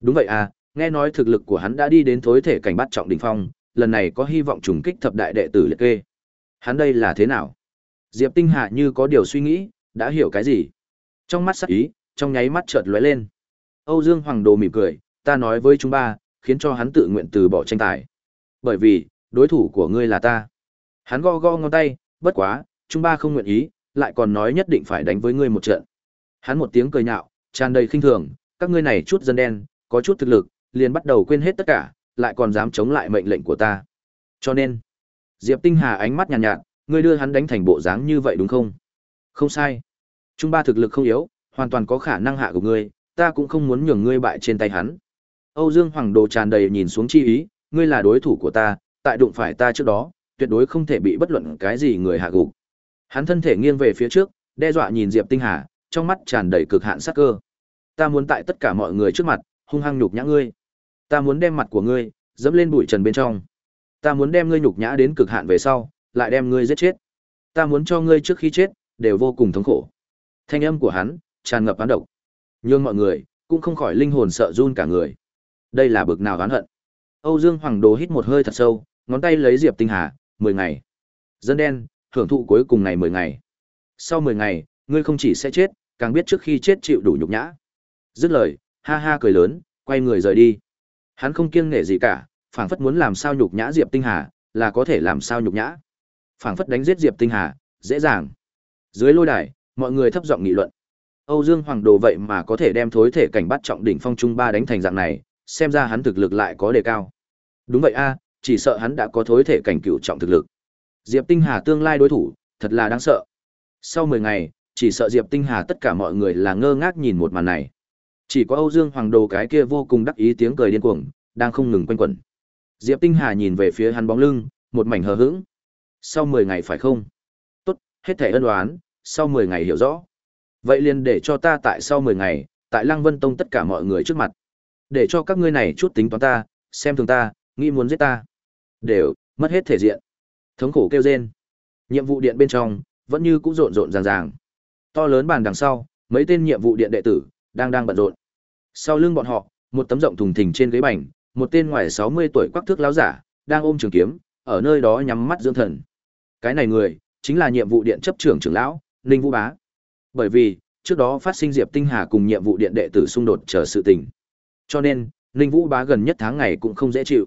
Đúng vậy à, nghe nói thực lực của hắn đã đi đến thối thể cảnh bắt trọng đỉnh phong, lần này có hy vọng trùng kích thập đại đệ tử liệt kê. Hắn đây là thế nào? Diệp Tinh Hạ như có điều suy nghĩ, đã hiểu cái gì? Trong mắt sắc ý, trong nháy mắt chợt lóe lên. Âu Dương Hoàng Đồ mỉm cười, ta nói với chúng ba, khiến cho hắn tự nguyện từ bỏ tranh tài. Bởi vì, đối thủ của ngươi là ta. Hắn go go ngón tay, bất quá, chúng ba không nguyện ý, lại còn nói nhất định phải đánh với ngươi một trận. Hắn một tiếng cười nhạo, tràn đầy khinh thường, các ngươi này chút dân đen, có chút thực lực, liền bắt đầu quên hết tất cả, lại còn dám chống lại mệnh lệnh của ta. Cho nên, Diệp Tinh Hà ánh mắt nhàn nhạt, nhạt, ngươi đưa hắn đánh thành bộ dáng như vậy đúng không? Không sai. Trung ba thực lực không yếu, hoàn toàn có khả năng hạ của ngươi, ta cũng không muốn nhường ngươi bại trên tay hắn. Âu Dương Hoàng Đồ tràn đầy nhìn xuống chi ý, ngươi là đối thủ của ta, tại đụng phải ta trước đó, tuyệt đối không thể bị bất luận cái gì người hạ gục. Hắn thân thể nghiêng về phía trước, đe dọa nhìn Diệp Tinh Hà, trong mắt tràn đầy cực hạn sát cơ. Ta muốn tại tất cả mọi người trước mặt, hung hăng nhục nhã ngươi. Ta muốn đem mặt của ngươi dẫm lên bụi trần bên trong. Ta muốn đem ngươi nhục nhã đến cực hạn về sau, lại đem ngươi giết chết. Ta muốn cho ngươi trước khi chết đều vô cùng thống khổ. Thanh âm của hắn tràn ngập oán độc, nhưng mọi người cũng không khỏi linh hồn sợ run cả người. Đây là bực nào oán hận. Âu Dương Hoàng Đồ hít một hơi thật sâu, ngón tay lấy Diệp Tinh Hà, 10 ngày. Dân đen, hưởng thụ cuối cùng ngày 10 ngày. Sau 10 ngày, ngươi không chỉ sẽ chết, càng biết trước khi chết chịu đủ nhục nhã. Dứt lời, ha ha cười lớn, quay người rời đi. Hắn không kiêng nể gì cả, phảng phất muốn làm sao nhục nhã Diệp Tinh Hà, là có thể làm sao nhục nhã. Phảng phất đánh giết Diệp Tinh Hà, dễ dàng. Dưới lôi đài, mọi người thấp giọng nghị luận. Âu Dương Hoàng Đồ vậy mà có thể đem thối thể cảnh bắt trọng đỉnh phong trung ba đánh thành dạng này, xem ra hắn thực lực lại có đề cao. Đúng vậy a, chỉ sợ hắn đã có thối thể cảnh cựu trọng thực lực. Diệp Tinh Hà tương lai đối thủ, thật là đáng sợ. Sau 10 ngày, chỉ sợ Diệp Tinh Hà tất cả mọi người là ngơ ngác nhìn một màn này. Chỉ có Âu Dương Hoàng Đồ cái kia vô cùng đắc ý tiếng cười điên cuồng, đang không ngừng quanh quẩn. Diệp Tinh Hà nhìn về phía hắn bóng lưng, một mảnh hờ hững. Sau 10 ngày phải không? Tốt, hết thảy ân oán, sau 10 ngày hiểu rõ. Vậy liền để cho ta tại sau 10 ngày, tại Lăng Vân Tông tất cả mọi người trước mặt. Để cho các ngươi này chút tính toán ta, xem thường ta, nghĩ muốn giết ta. Đều, mất hết thể diện. Thống khổ kêu rên. Nhiệm vụ điện bên trong, vẫn như cũ rộn rộn ràng ràng. To lớn bàn đằng sau, mấy tên nhiệm vụ điện đệ tử, đang đang bận rộn. Sau lưng bọn họ, một tấm rộng thùng thình trên ghế bành, một tên ngoài 60 tuổi quắc thước lão giả, đang ôm trường kiếm, ở nơi đó nhắm mắt dưỡng thần. Cái này người, chính là nhiệm vụ điện chấp trưởng trưởng lão, Ninh Vũ Bá. Bởi vì, trước đó phát sinh Diệp Tinh Hà cùng nhiệm vụ điện đệ tử xung đột chờ sự tình. Cho nên, Ninh Vũ Bá gần nhất tháng ngày cũng không dễ chịu.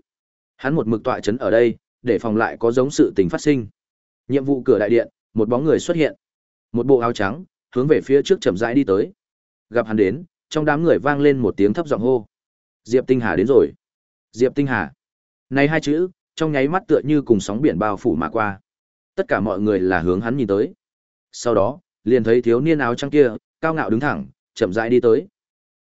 Hắn một mực tọa chấn ở đây, để phòng lại có giống sự tình phát sinh. Nhiệm vụ cửa đại điện, một bóng người xuất hiện. Một bộ áo trắng, hướng về phía trước chậm rãi đi tới. Gặp hắn đến, trong đám người vang lên một tiếng thấp giọng hô. Diệp Tinh Hà đến rồi. Diệp Tinh Hà. Này hai chữ, trong nháy mắt tựa như cùng sóng biển bao phủ mà qua. Tất cả mọi người là hướng hắn nhìn tới. Sau đó, liền thấy thiếu niên áo trắng kia, cao ngạo đứng thẳng, chậm rãi đi tới.